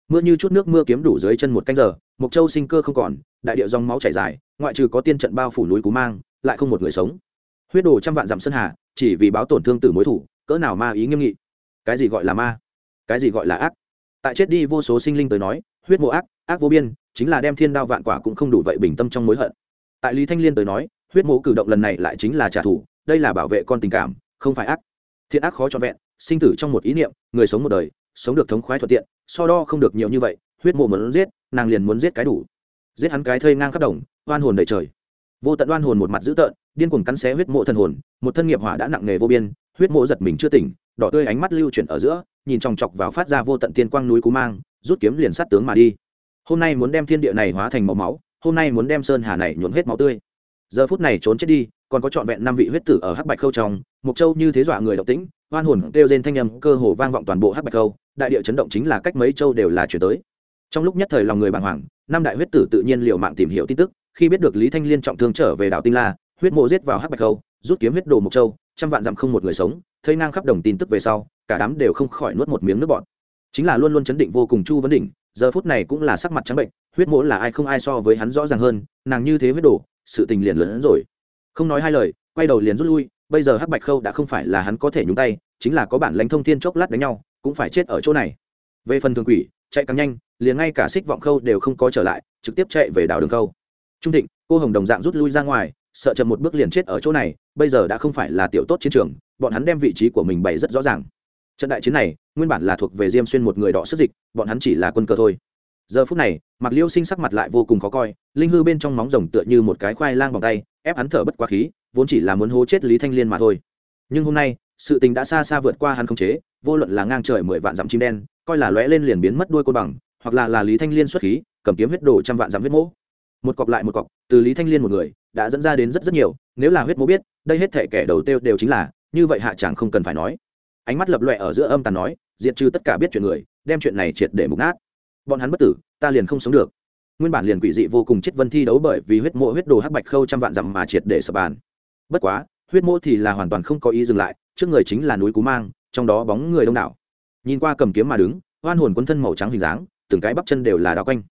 Mưa như chút nước mưa kiếm đủ dưới chân một canh giờ, mộc châu sinh cơ không còn, đại địa dòng máu chảy dài, ngoại trừ có tiên trận bao phủ núi cú mang, lại không một người sống. Huyết đồ trăm vạn dặm sơn hà, chỉ vì báo tổn thương từ mối thủ cỡ nào ma ý nghiêm nghị? Cái gì gọi là ma? Cái gì gọi là ác? Tại chết đi vô số sinh linh tới nói, huyết mộ ác ác vô biên, chính là đem thiên đao vạn quả cũng không đủ vậy bình tâm trong mối hận. Tại lý thanh liên tới nói, huyết mộ cử động lần này lại chính là trả thù, đây là bảo vệ con tình cảm, không phải ác. Thiện ác khó cho vẹn, sinh tử trong một ý niệm, người sống một đời, sống được thống khoái thuận tiện, so đo không được nhiều như vậy, huyết mộ muốn giết, nàng liền muốn giết cái đủ. Giết hắn cái thây ngang khắp đồng, oan hồn đầy trời. Vô tận oan hồn một mặt dữ tợn, điên cuồng cắn xé huyết mộ thần hồn, một thân nghiệp hỏa đã nặng nghề vô biên huyết mộ giật mình chưa tỉnh, đỏ tươi ánh mắt lưu chuyển ở giữa, nhìn chòng chọc vào phát ra vô tận tiên quang núi cú mang, rút kiếm liền sát tướng mà đi. Hôm nay muốn đem thiên địa này hóa thành màu máu, hôm nay muốn đem sơn hà này nhuộm hết máu tươi. Giờ phút này trốn chết đi, còn có trọn vẹn năm vị huyết tử ở hắc bạch khâu trong mục châu như thế dọa người độc tĩnh, oan hồn kêu trên thanh âm, cơ hồ vang vọng toàn bộ hắc bạch khâu, đại địa chấn động chính là cách mấy châu đều là chuyển tới. Trong lúc nhất thời lòng người bàng hoàng, năm đại huyết tử tự nhiên liều mạng tìm hiểu tin tức, khi biết được lý thanh liên trọng thương trở về đảo tinh la, huyết mộ giết vào hắc bạch khâu, rút kiếm huyết đồ mộc châu trăm vạn dặm không một người sống thấy ngang khắp đồng tin tức về sau, cả đám đều không khỏi nuốt một miếng nước bọt. Chính là luôn luôn chấn định vô cùng chu vấn đỉnh, giờ phút này cũng là sắc mặt trắng bệnh, huyết mỗ là ai không ai so với hắn rõ ràng hơn, nàng như thế huyết đổ, sự tình liền lớn hơn rồi. Không nói hai lời, quay đầu liền rút lui, bây giờ hắc bạch khâu đã không phải là hắn có thể nhúng tay, chính là có bản lãnh thông thiên chốc lát đánh nhau, cũng phải chết ở chỗ này. Về phần thường quỷ, chạy càng nhanh, liền ngay cả xích vọng khâu đều không có trở lại, trực tiếp chạy về đảo đường khâu. Trung thịnh, cô hồng đồng dạng rút lui ra ngoài sợ chậm một bước liền chết ở chỗ này, bây giờ đã không phải là tiểu tốt chiến trường, bọn hắn đem vị trí của mình bày rất rõ ràng. Trận đại chiến này, nguyên bản là thuộc về diêm xuyên một người đỏ sức dịch, bọn hắn chỉ là quân cờ thôi. Giờ phút này mặc liêu sinh sắc mặt lại vô cùng khó coi, linh hư bên trong móng rồng tựa như một cái khoai lang bằng tay, ép hắn thở bất quá khí, vốn chỉ là muốn hô chết lý thanh liên mà thôi. Nhưng hôm nay, sự tình đã xa xa vượt qua hắn không chế, vô luận là ngang trời mười vạn dặm chim đen, coi là lóe lên liền biến mất đuôi côn bằng, hoặc là là lý thanh liên xuất khí, cầm kiếm huyết đồ trăm vạn dặm huyết mỗ. Một cọc lại một cọc, từ lý thanh liên một người đã dẫn ra đến rất rất nhiều, nếu là huyết mỗ biết, đây hết thể kẻ đầu tiêu đều chính là, như vậy hạ chẳng không cần phải nói. Ánh mắt lập lọe ở giữa âm tàn nói, diệt trừ tất cả biết chuyện người, đem chuyện này triệt để mục nát. Bọn hắn bất tử, ta liền không sống được. Nguyên bản liền quỷ dị vô cùng chết vân thi đấu bởi vì huyết mộ huyết đồ hắc bạch khâu trăm vạn dặm mà triệt để sập bàn. Bất quá, huyết mộ thì là hoàn toàn không có ý dừng lại, trước người chính là núi cú mang, trong đó bóng người đông đảo. Nhìn qua cầm kiếm mà đứng, hoan hồn quân thân màu trắng hình dáng, từng cái bắp chân đều là đao quanh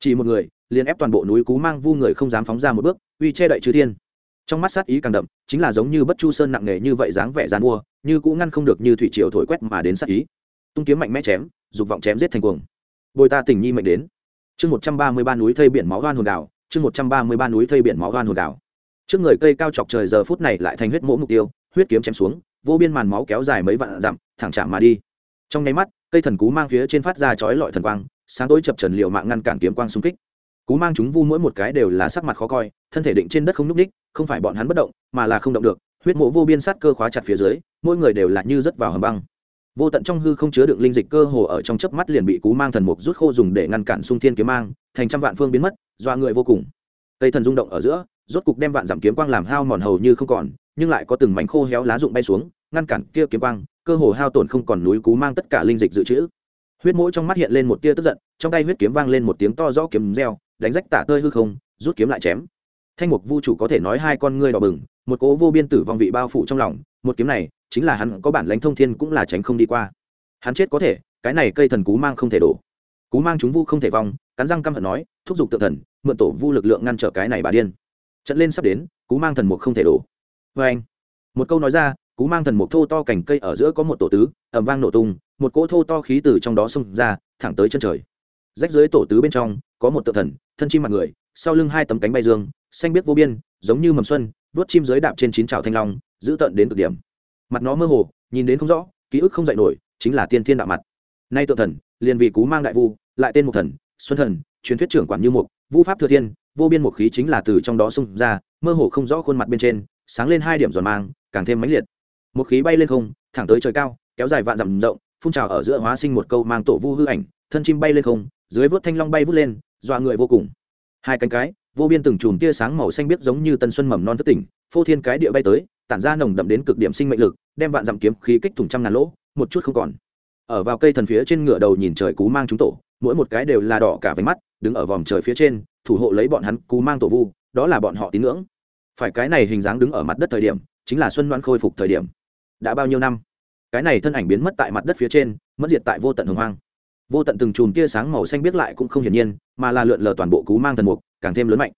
chỉ một người, liền ép toàn bộ núi cú mang vu người không dám phóng ra một bước, uy che đậy chư thiên. Trong mắt sát ý càng đậm, chính là giống như bất chu sơn nặng nề như vậy dáng vẻ dàn mua, như cũng ngăn không được như thủy triều thổi quét mà đến sát ý. Tung kiếm mạnh mẽ chém, dục vọng chém giết thành cuồng. Bồi ta tình nhi mệnh đến. Chương một trăm ba mươi ba núi thây biển máu hoan hồn đảo, chương một trăm ba mươi ba núi thây biển máu hoan hồn đảo. Trước người cây cao chọc trời giờ phút này lại thành huyết mỗ mục tiêu, huyết kiếm chém xuống, vô biên màn máu kéo dài mấy vạn dặm, thẳng chạm mà đi. Trong nháy mắt, cây thần cú mang phía trên phát ra chói lọi thần quang sáng tối chập trần liệu mạng ngăn cản kiếm quang xung kích. Cú mang chúng vu mỗi một cái đều là sắc mặt khó coi, thân thể định trên đất không nhúc ních không phải bọn hắn bất động, mà là không động được, huyết mộ vô biên sát cơ khóa chặt phía dưới, mỗi người đều là như rớt vào hầm băng. Vô tận trong hư không chứa đựng linh dịch cơ hồ ở trong chớp mắt liền bị cú mang thần mục rút khô dùng để ngăn cản xung thiên kiếm mang, thành trăm vạn phương biến mất doa người vô cùng. Cây thần rung động ở giữa, rốt cục đem vạn giảm kiếm quang làm hao mòn hầu như không còn, nhưng lại có từng mảnh khô héo lá rụng bay xuống, ngăn cản kia kiếm quang, cơ hồ hao tổn không còn núi cú mang tất cả linh dịch dự trữ huyết mũi trong mắt hiện lên một tia tức giận, trong tay huyết kiếm vang lên một tiếng to rõ kiếm reo, đánh rách tả tơi hư không, rút kiếm lại chém. Thanh mục vu chủ có thể nói hai con ngươi đỏ bừng, một cố vô biên tử vong vị bao phủ trong lòng, một kiếm này, chính là hắn có bản lãnh thông thiên cũng là tránh không đi qua. Hắn chết có thể, cái này cây thần cú mang không thể đổ. Cú mang chúng vu không thể vong, cắn răng căm hận nói, thúc giục tự thần, mượn tổ vu lực lượng ngăn trở cái này bà điên. Trận lên sắp đến, cú mang thần mục không thể đổ. Vê anh một câu nói ra, cú mang thần mục thô to cành cây ở giữa có một tổ tứ ẩm vang nổ tung một cỗ thô to khí từ trong đó xông ra, thẳng tới chân trời. Rách dưới tổ tứ bên trong, có một tự thần, thân chim mặt người, sau lưng hai tấm cánh bay dương, xanh biếc vô biên, giống như mầm xuân vớt chim dưới đạp trên chín trào thanh long giữ tận đến cực điểm. Mặt nó mơ hồ, nhìn đến không rõ, ký ức không dạy nổi, chính là tiên thiên đạo mặt. Nay tự thần, liền vì cú mang đại vu, lại tên một thần, xuân thần, truyền thuyết trưởng quản như mục, vu pháp thừa thiên, vô biên một khí chính là từ trong đó xung ra, mơ hồ không rõ khuôn mặt bên trên, sáng lên hai điểm giòn mang, càng thêm mãnh liệt. Một khí bay lên không, thẳng tới trời cao, kéo dài vạn dặm rộng phun trào ở giữa hóa sinh một câu mang tổ vu hư ảnh, thân chim bay lên không, dưới vớt thanh long bay vút lên, dọa người vô cùng. Hai cánh cái, vô biên từng chùm tia sáng màu xanh biếc giống như tân xuân mầm non thất tỉnh, phô thiên cái địa bay tới, tản ra nồng đậm đến cực điểm sinh mệnh lực, đem vạn dặm kiếm khí kích thủng trăm ngàn lỗ, một chút không còn. Ở vào cây thần phía trên ngựa đầu nhìn trời cú mang chúng tổ, mỗi một cái đều là đỏ cả váy mắt, đứng ở vòm trời phía trên, thủ hộ lấy bọn hắn cú mang tổ vu, đó là bọn họ tín ngưỡng. Phải cái này hình dáng đứng ở mặt đất thời điểm, chính là xuân đoan khôi phục thời điểm. Đã bao nhiêu năm? Cái này thân ảnh biến mất tại mặt đất phía trên, mất diệt tại vô tận hồng hoang. Vô tận từng chùm tia sáng màu xanh biết lại cũng không hiển nhiên, mà là lượn lờ toàn bộ cú mang thần mục, càng thêm lớn mạnh.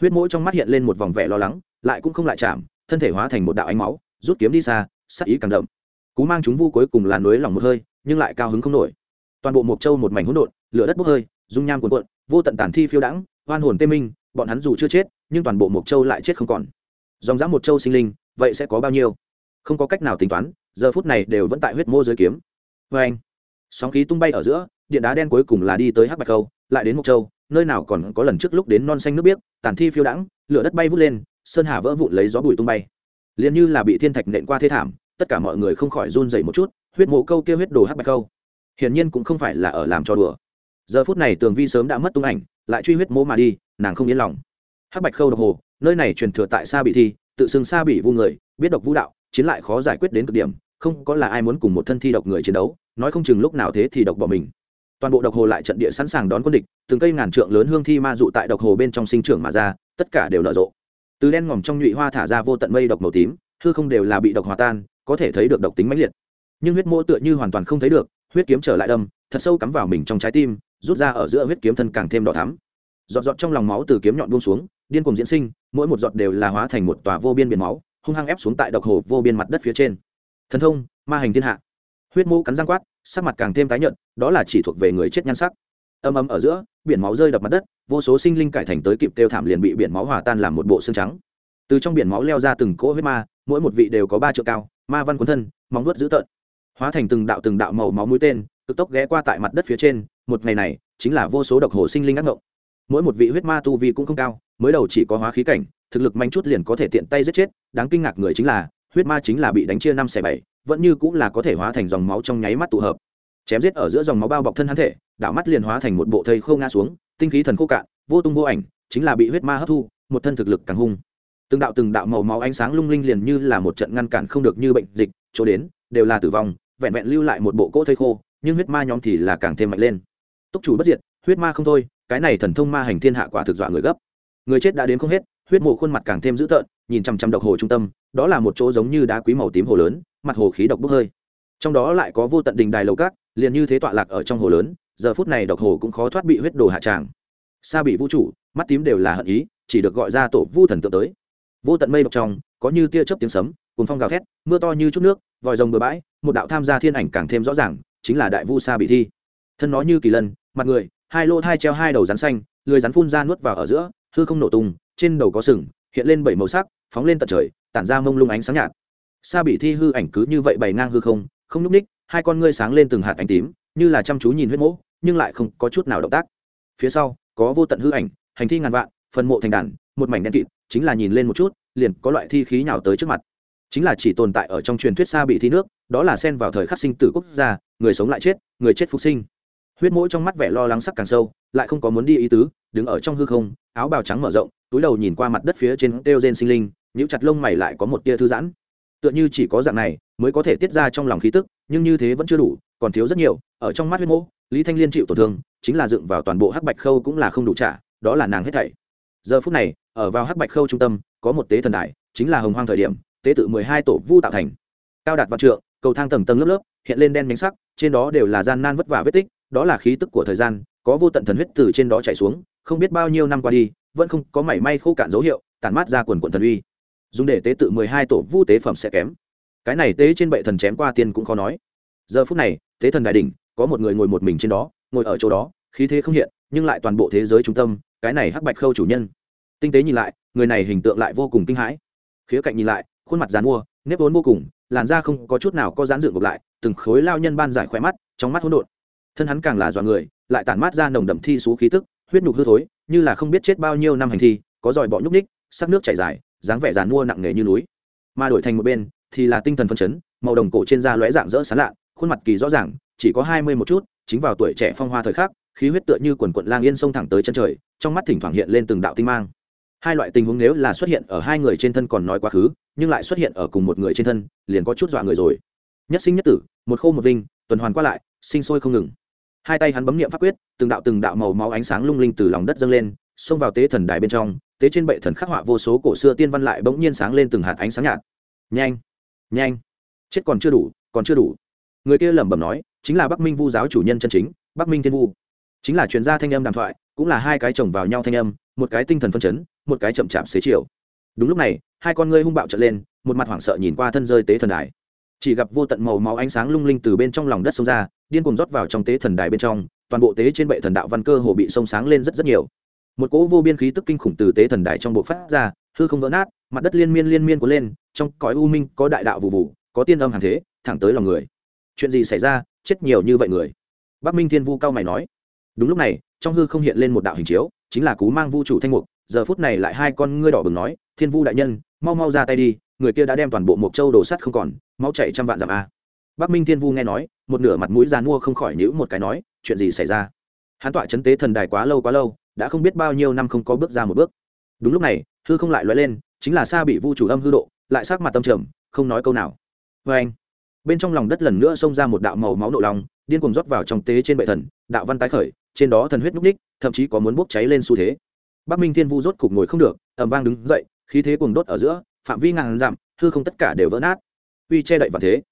Huyết mũi trong mắt hiện lên một vòng vẻ lo lắng, lại cũng không lại chạm, thân thể hóa thành một đạo ánh máu, rút kiếm đi xa sắc ý càng đậm. Cú mang chúng vu cuối cùng là nối lòng một hơi, nhưng lại cao hứng không nổi. Toàn bộ mộc châu một mảnh hỗn độn, lửa đất bốc hơi, dung nham cuồn cuộn, vô tận tản thi phiêu đãng, oan hồn tê minh, bọn hắn dù chưa chết, nhưng toàn bộ mộc châu lại chết không còn. Dòng dã một châu sinh linh, vậy sẽ có bao nhiêu? Không có cách nào tính toán giờ phút này đều vẫn tại huyết mô dưới kiếm. Vê anh, sóng khí tung bay ở giữa, điện đá đen cuối cùng là đi tới hắc bạch khâu lại đến mộc châu, nơi nào còn có lần trước lúc đến non xanh nước biếc, tàn thi phiêu đãng, lửa đất bay vút lên, sơn hà vỡ vụn lấy gió bụi tung bay. Liền như là bị thiên thạch nện qua thế thảm, tất cả mọi người không khỏi run dậy một chút, huyết mộ câu kia huyết đồ hắc bạch câu, hiển nhiên cũng không phải là ở làm cho đùa. Giờ phút này tường vi sớm đã mất tung ảnh, lại truy huyết mô mà đi, nàng không yên lòng. Hắc bạch khâu độc hồ, nơi này truyền thừa tại xa bị thi, tự xưng xa bị vu người, biết độc vũ đạo, chiến lại khó giải quyết đến cực điểm không có là ai muốn cùng một thân thi độc người chiến đấu, nói không chừng lúc nào thế thì độc bỏ mình. Toàn bộ độc hồ lại trận địa sẵn sàng đón quân địch, từng cây ngàn trượng lớn hương thi ma dụ tại độc hồ bên trong sinh trưởng mà ra, tất cả đều nở rộ. Từ đen ngòm trong nhụy hoa thả ra vô tận mây độc màu tím, hư không đều là bị độc hòa tan, có thể thấy được độc tính mãnh liệt. Nhưng huyết mô tựa như hoàn toàn không thấy được, huyết kiếm trở lại đâm, thật sâu cắm vào mình trong trái tim, rút ra ở giữa huyết kiếm thân càng thêm đỏ thắm. Giọt giọt trong lòng máu từ kiếm nhọn buông xuống, điên cùng diễn sinh, mỗi một giọt đều là hóa thành một tòa vô biên biển máu, hung hăng ép xuống tại độc hồ vô biên mặt đất phía trên thần thông, ma hành thiên hạ. Huyết mô cắn răng quát, sắc mặt càng thêm tái nhợt, đó là chỉ thuộc về người chết nhan sắc. Âm âm ở giữa, biển máu rơi đập mặt đất, vô số sinh linh cải thành tới kịp tiêu thảm liền bị biển máu hòa tan làm một bộ xương trắng. Từ trong biển máu leo ra từng cỗ huyết ma, mỗi một vị đều có ba triệu cao, ma văn quấn thân, móng vuốt dữ tợn. Hóa thành từng đạo từng đạo màu máu mũi tên, cực tốc ghé qua tại mặt đất phía trên, một ngày này, chính là vô số độc hồ sinh linh ác ngộng mỗi một vị huyết ma tu vi cũng không cao, mới đầu chỉ có hóa khí cảnh, thực lực manh chút liền có thể tiện tay giết chết, đáng kinh ngạc người chính là huyết ma chính là bị đánh chia năm xẻ bảy, vẫn như cũng là có thể hóa thành dòng máu trong nháy mắt tụ hợp. Chém giết ở giữa dòng máu bao bọc thân hắn thể, đảo mắt liền hóa thành một bộ thây khô ngã xuống, tinh khí thần khô cạn, vô tung vô ảnh, chính là bị huyết ma hấp thu, một thân thực lực càng hung. Từng đạo từng đạo màu máu ánh sáng lung linh liền như là một trận ngăn cản không được như bệnh dịch, chỗ đến, đều là tử vong, vẹn vẹn lưu lại một bộ cỗ thây khô, nhưng huyết ma nhóm thì là càng thêm mạnh lên. Túc chủ bất diệt, huyết ma không thôi, cái này thần thông ma hành thiên hạ quả thực dọa người gấp. Người chết đã đến không hết, huyết mộ khuôn mặt càng thêm dữ tợn nhìn chằm chằm độc hồ trung tâm, đó là một chỗ giống như đá quý màu tím hồ lớn, mặt hồ khí độc bốc hơi. Trong đó lại có vô tận đình đài lầu cát, liền như thế tọa lạc ở trong hồ lớn, giờ phút này độc hồ cũng khó thoát bị huyết đồ hạ tràng. Xa bị vũ trụ, mắt tím đều là hận ý, chỉ được gọi ra tổ vu thần tượng tới. Vô tận mây độc trong, có như tia chớp tiếng sấm cùng phong gào thét, mưa to như chút nước, vòi rồng bừa bãi, một đạo tham gia thiên ảnh càng thêm rõ ràng, chính là đại vu sa bị thi. Thân nó như kỳ lân, mặt người, hai lỗ thai treo hai đầu rắn xanh, lười rắn phun ra nuốt vào ở giữa, hư không nổ tung, trên đầu có sừng hiện lên bảy màu sắc, phóng lên tận trời, tản ra mông lung ánh sáng nhạt. Sa bị thi hư ảnh cứ như vậy bày ngang hư không không nhúc ních hai con ngươi sáng lên từng hạt ánh tím, như là chăm chú nhìn huyết mỗ, nhưng lại không có chút nào động tác. Phía sau, có vô tận hư ảnh, hành thi ngàn vạn, phần mộ thành đàn, một mảnh đen kịt, chính là nhìn lên một chút, liền có loại thi khí nào tới trước mặt. Chính là chỉ tồn tại ở trong truyền thuyết xa bị thi nước, đó là xen vào thời khắc sinh tử quốc gia, người sống lại chết, người chết phục sinh huyết mỗi trong mắt vẻ lo lắng sắc càng sâu lại không có muốn đi ý tứ đứng ở trong hư không áo bào trắng mở rộng túi đầu nhìn qua mặt đất phía trên đeo gen sinh linh nhũ chặt lông mày lại có một tia thư giãn. Tựa như chỉ có dạng này mới có thể tiết ra trong lòng khí tức nhưng như thế vẫn chưa đủ còn thiếu rất nhiều ở trong mắt huyết mỗ lý thanh liên chịu tổn thương chính là dựng vào toàn bộ hắc bạch khâu cũng là không đủ trả đó là nàng hết thảy. Giờ phút này ở vào hắc bạch khâu trung tâm có một tế thần đại, chính là hồng hoang thời điểm tế tự mười hai tổ vu tạo thành. Cao đạt vạn trượng cầu thang tầng tầng lớp lớp hiện lên đen nhánh sắc trên đó đều là gian nan vất vả vết tích đó là khí tức của thời gian, có vô tận thần huyết từ trên đó chảy xuống, không biết bao nhiêu năm qua đi, vẫn không có mảy may khô cạn dấu hiệu, tản mát ra quần quần thần uy. Dùng để tế tự mười hai tổ vu tế phẩm sẽ kém. Cái này tế trên bệ thần chém qua tiên cũng khó nói. Giờ phút này, tế thần đại đỉnh, có một người ngồi một mình trên đó, ngồi ở chỗ đó, khí thế không hiện, nhưng lại toàn bộ thế giới trung tâm, cái này hắc bạch khâu chủ nhân. Tinh tế nhìn lại, người này hình tượng lại vô cùng kinh hãi. Khía cạnh nhìn lại, khuôn mặt dán mua, nếp vốn vô cùng, làn da không có chút nào có dán dựng ngược lại, từng khối lao nhân ban giải khỏe mắt, trong mắt hỗn độn thân hắn càng là dọa người, lại tản mát ra nồng đậm thi xú khí tức, huyết nhục hư thối, như là không biết chết bao nhiêu năm hành thi, có dòi bọ nhúc ních sắc nước chảy dài, dáng vẻ dàn mua nặng nề như núi. Mà đổi thành một bên, thì là tinh thần phân chấn, màu đồng cổ trên da lóe dạng dỡ sán lạ, khuôn mặt kỳ rõ ràng, chỉ có hai mươi một chút, chính vào tuổi trẻ phong hoa thời khắc, khí huyết tựa như quần quận lang yên sông thẳng tới chân trời, trong mắt thỉnh thoảng hiện lên từng đạo tinh mang. Hai loại tình huống nếu là xuất hiện ở hai người trên thân còn nói quá khứ, nhưng lại xuất hiện ở cùng một người trên thân, liền có chút dọa người rồi. Nhất sinh nhất tử, một khô một vinh, tuần hoàn qua lại, sinh sôi không ngừng hai tay hắn bấm nghiệm pháp quyết, từng đạo từng đạo màu máu ánh sáng lung linh từ lòng đất dâng lên, xông vào tế thần đài bên trong, tế trên bệ thần khắc họa vô số cổ xưa tiên văn lại bỗng nhiên sáng lên từng hạt ánh sáng nhạt. Nhanh nhanh, chết còn chưa đủ, còn chưa đủ. Người kia lẩm bẩm nói, chính là bắc minh vu giáo chủ nhân chân chính, bắc minh thiên vu. Chính là chuyên gia thanh âm đàm thoại, cũng là hai cái chồng vào nhau thanh âm, một cái tinh thần phân chấn, một cái chậm chạp xế chiều. Đúng lúc này, hai con ngươi hung bạo trở lên, một mặt hoảng sợ nhìn qua thân rơi tế thần đài. Chỉ gặp vô tận màu máu ánh sáng lung linh từ bên trong lòng đất xông ra điên cuồng rót vào trong tế thần đài bên trong, toàn bộ tế trên bệ thần đạo văn cơ hồ bị sông sáng lên rất rất nhiều. Một cỗ vô biên khí tức kinh khủng từ tế thần đài trong bộ phát ra, hư không vỡ nát, mặt đất liên miên liên miên cuốn lên, trong cõi u minh có đại đạo vụ vụ, có tiên âm hàng thế, thẳng tới lòng người. Chuyện gì xảy ra? Chết nhiều như vậy người. Bắc minh thiên vu cao mày nói. Đúng lúc này, trong hư không hiện lên một đạo hình chiếu, chính là cú mang vu chủ thanh mục. Giờ phút này lại hai con ngươi đỏ bừng nói, thiên vu đại nhân, mau mau ra tay đi, người kia đã đem toàn bộ mộc châu đồ sắt không còn, máu chạy trăm vạn dặm a. Bắc minh thiên vu nghe nói một nửa mặt mũi giàn mua không khỏi nhữ một cái nói, chuyện gì xảy ra? Hắn tọa chấn tế thần đài quá lâu quá lâu, đã không biết bao nhiêu năm không có bước ra một bước. Đúng lúc này, hư không lại loại lên, chính là xa bị vu chủ âm hư độ, lại sắc mặt tâm trầm, không nói câu nào. Vê anh, bên trong lòng đất lần nữa xông ra một đạo màu máu nộ lòng, điên cuồng rót vào trong tế trên bệ thần, đạo văn tái khởi, trên đó thần huyết núc ních thậm chí có muốn bốc cháy lên xu thế. Bắc minh thiên vu rốt cục ngồi không được ẩm vang đứng dậy, khí thế cuồng đốt ở giữa, phạm vi ngàn dặm, hư không tất cả đều vỡ nát. Uy che đậy và thế.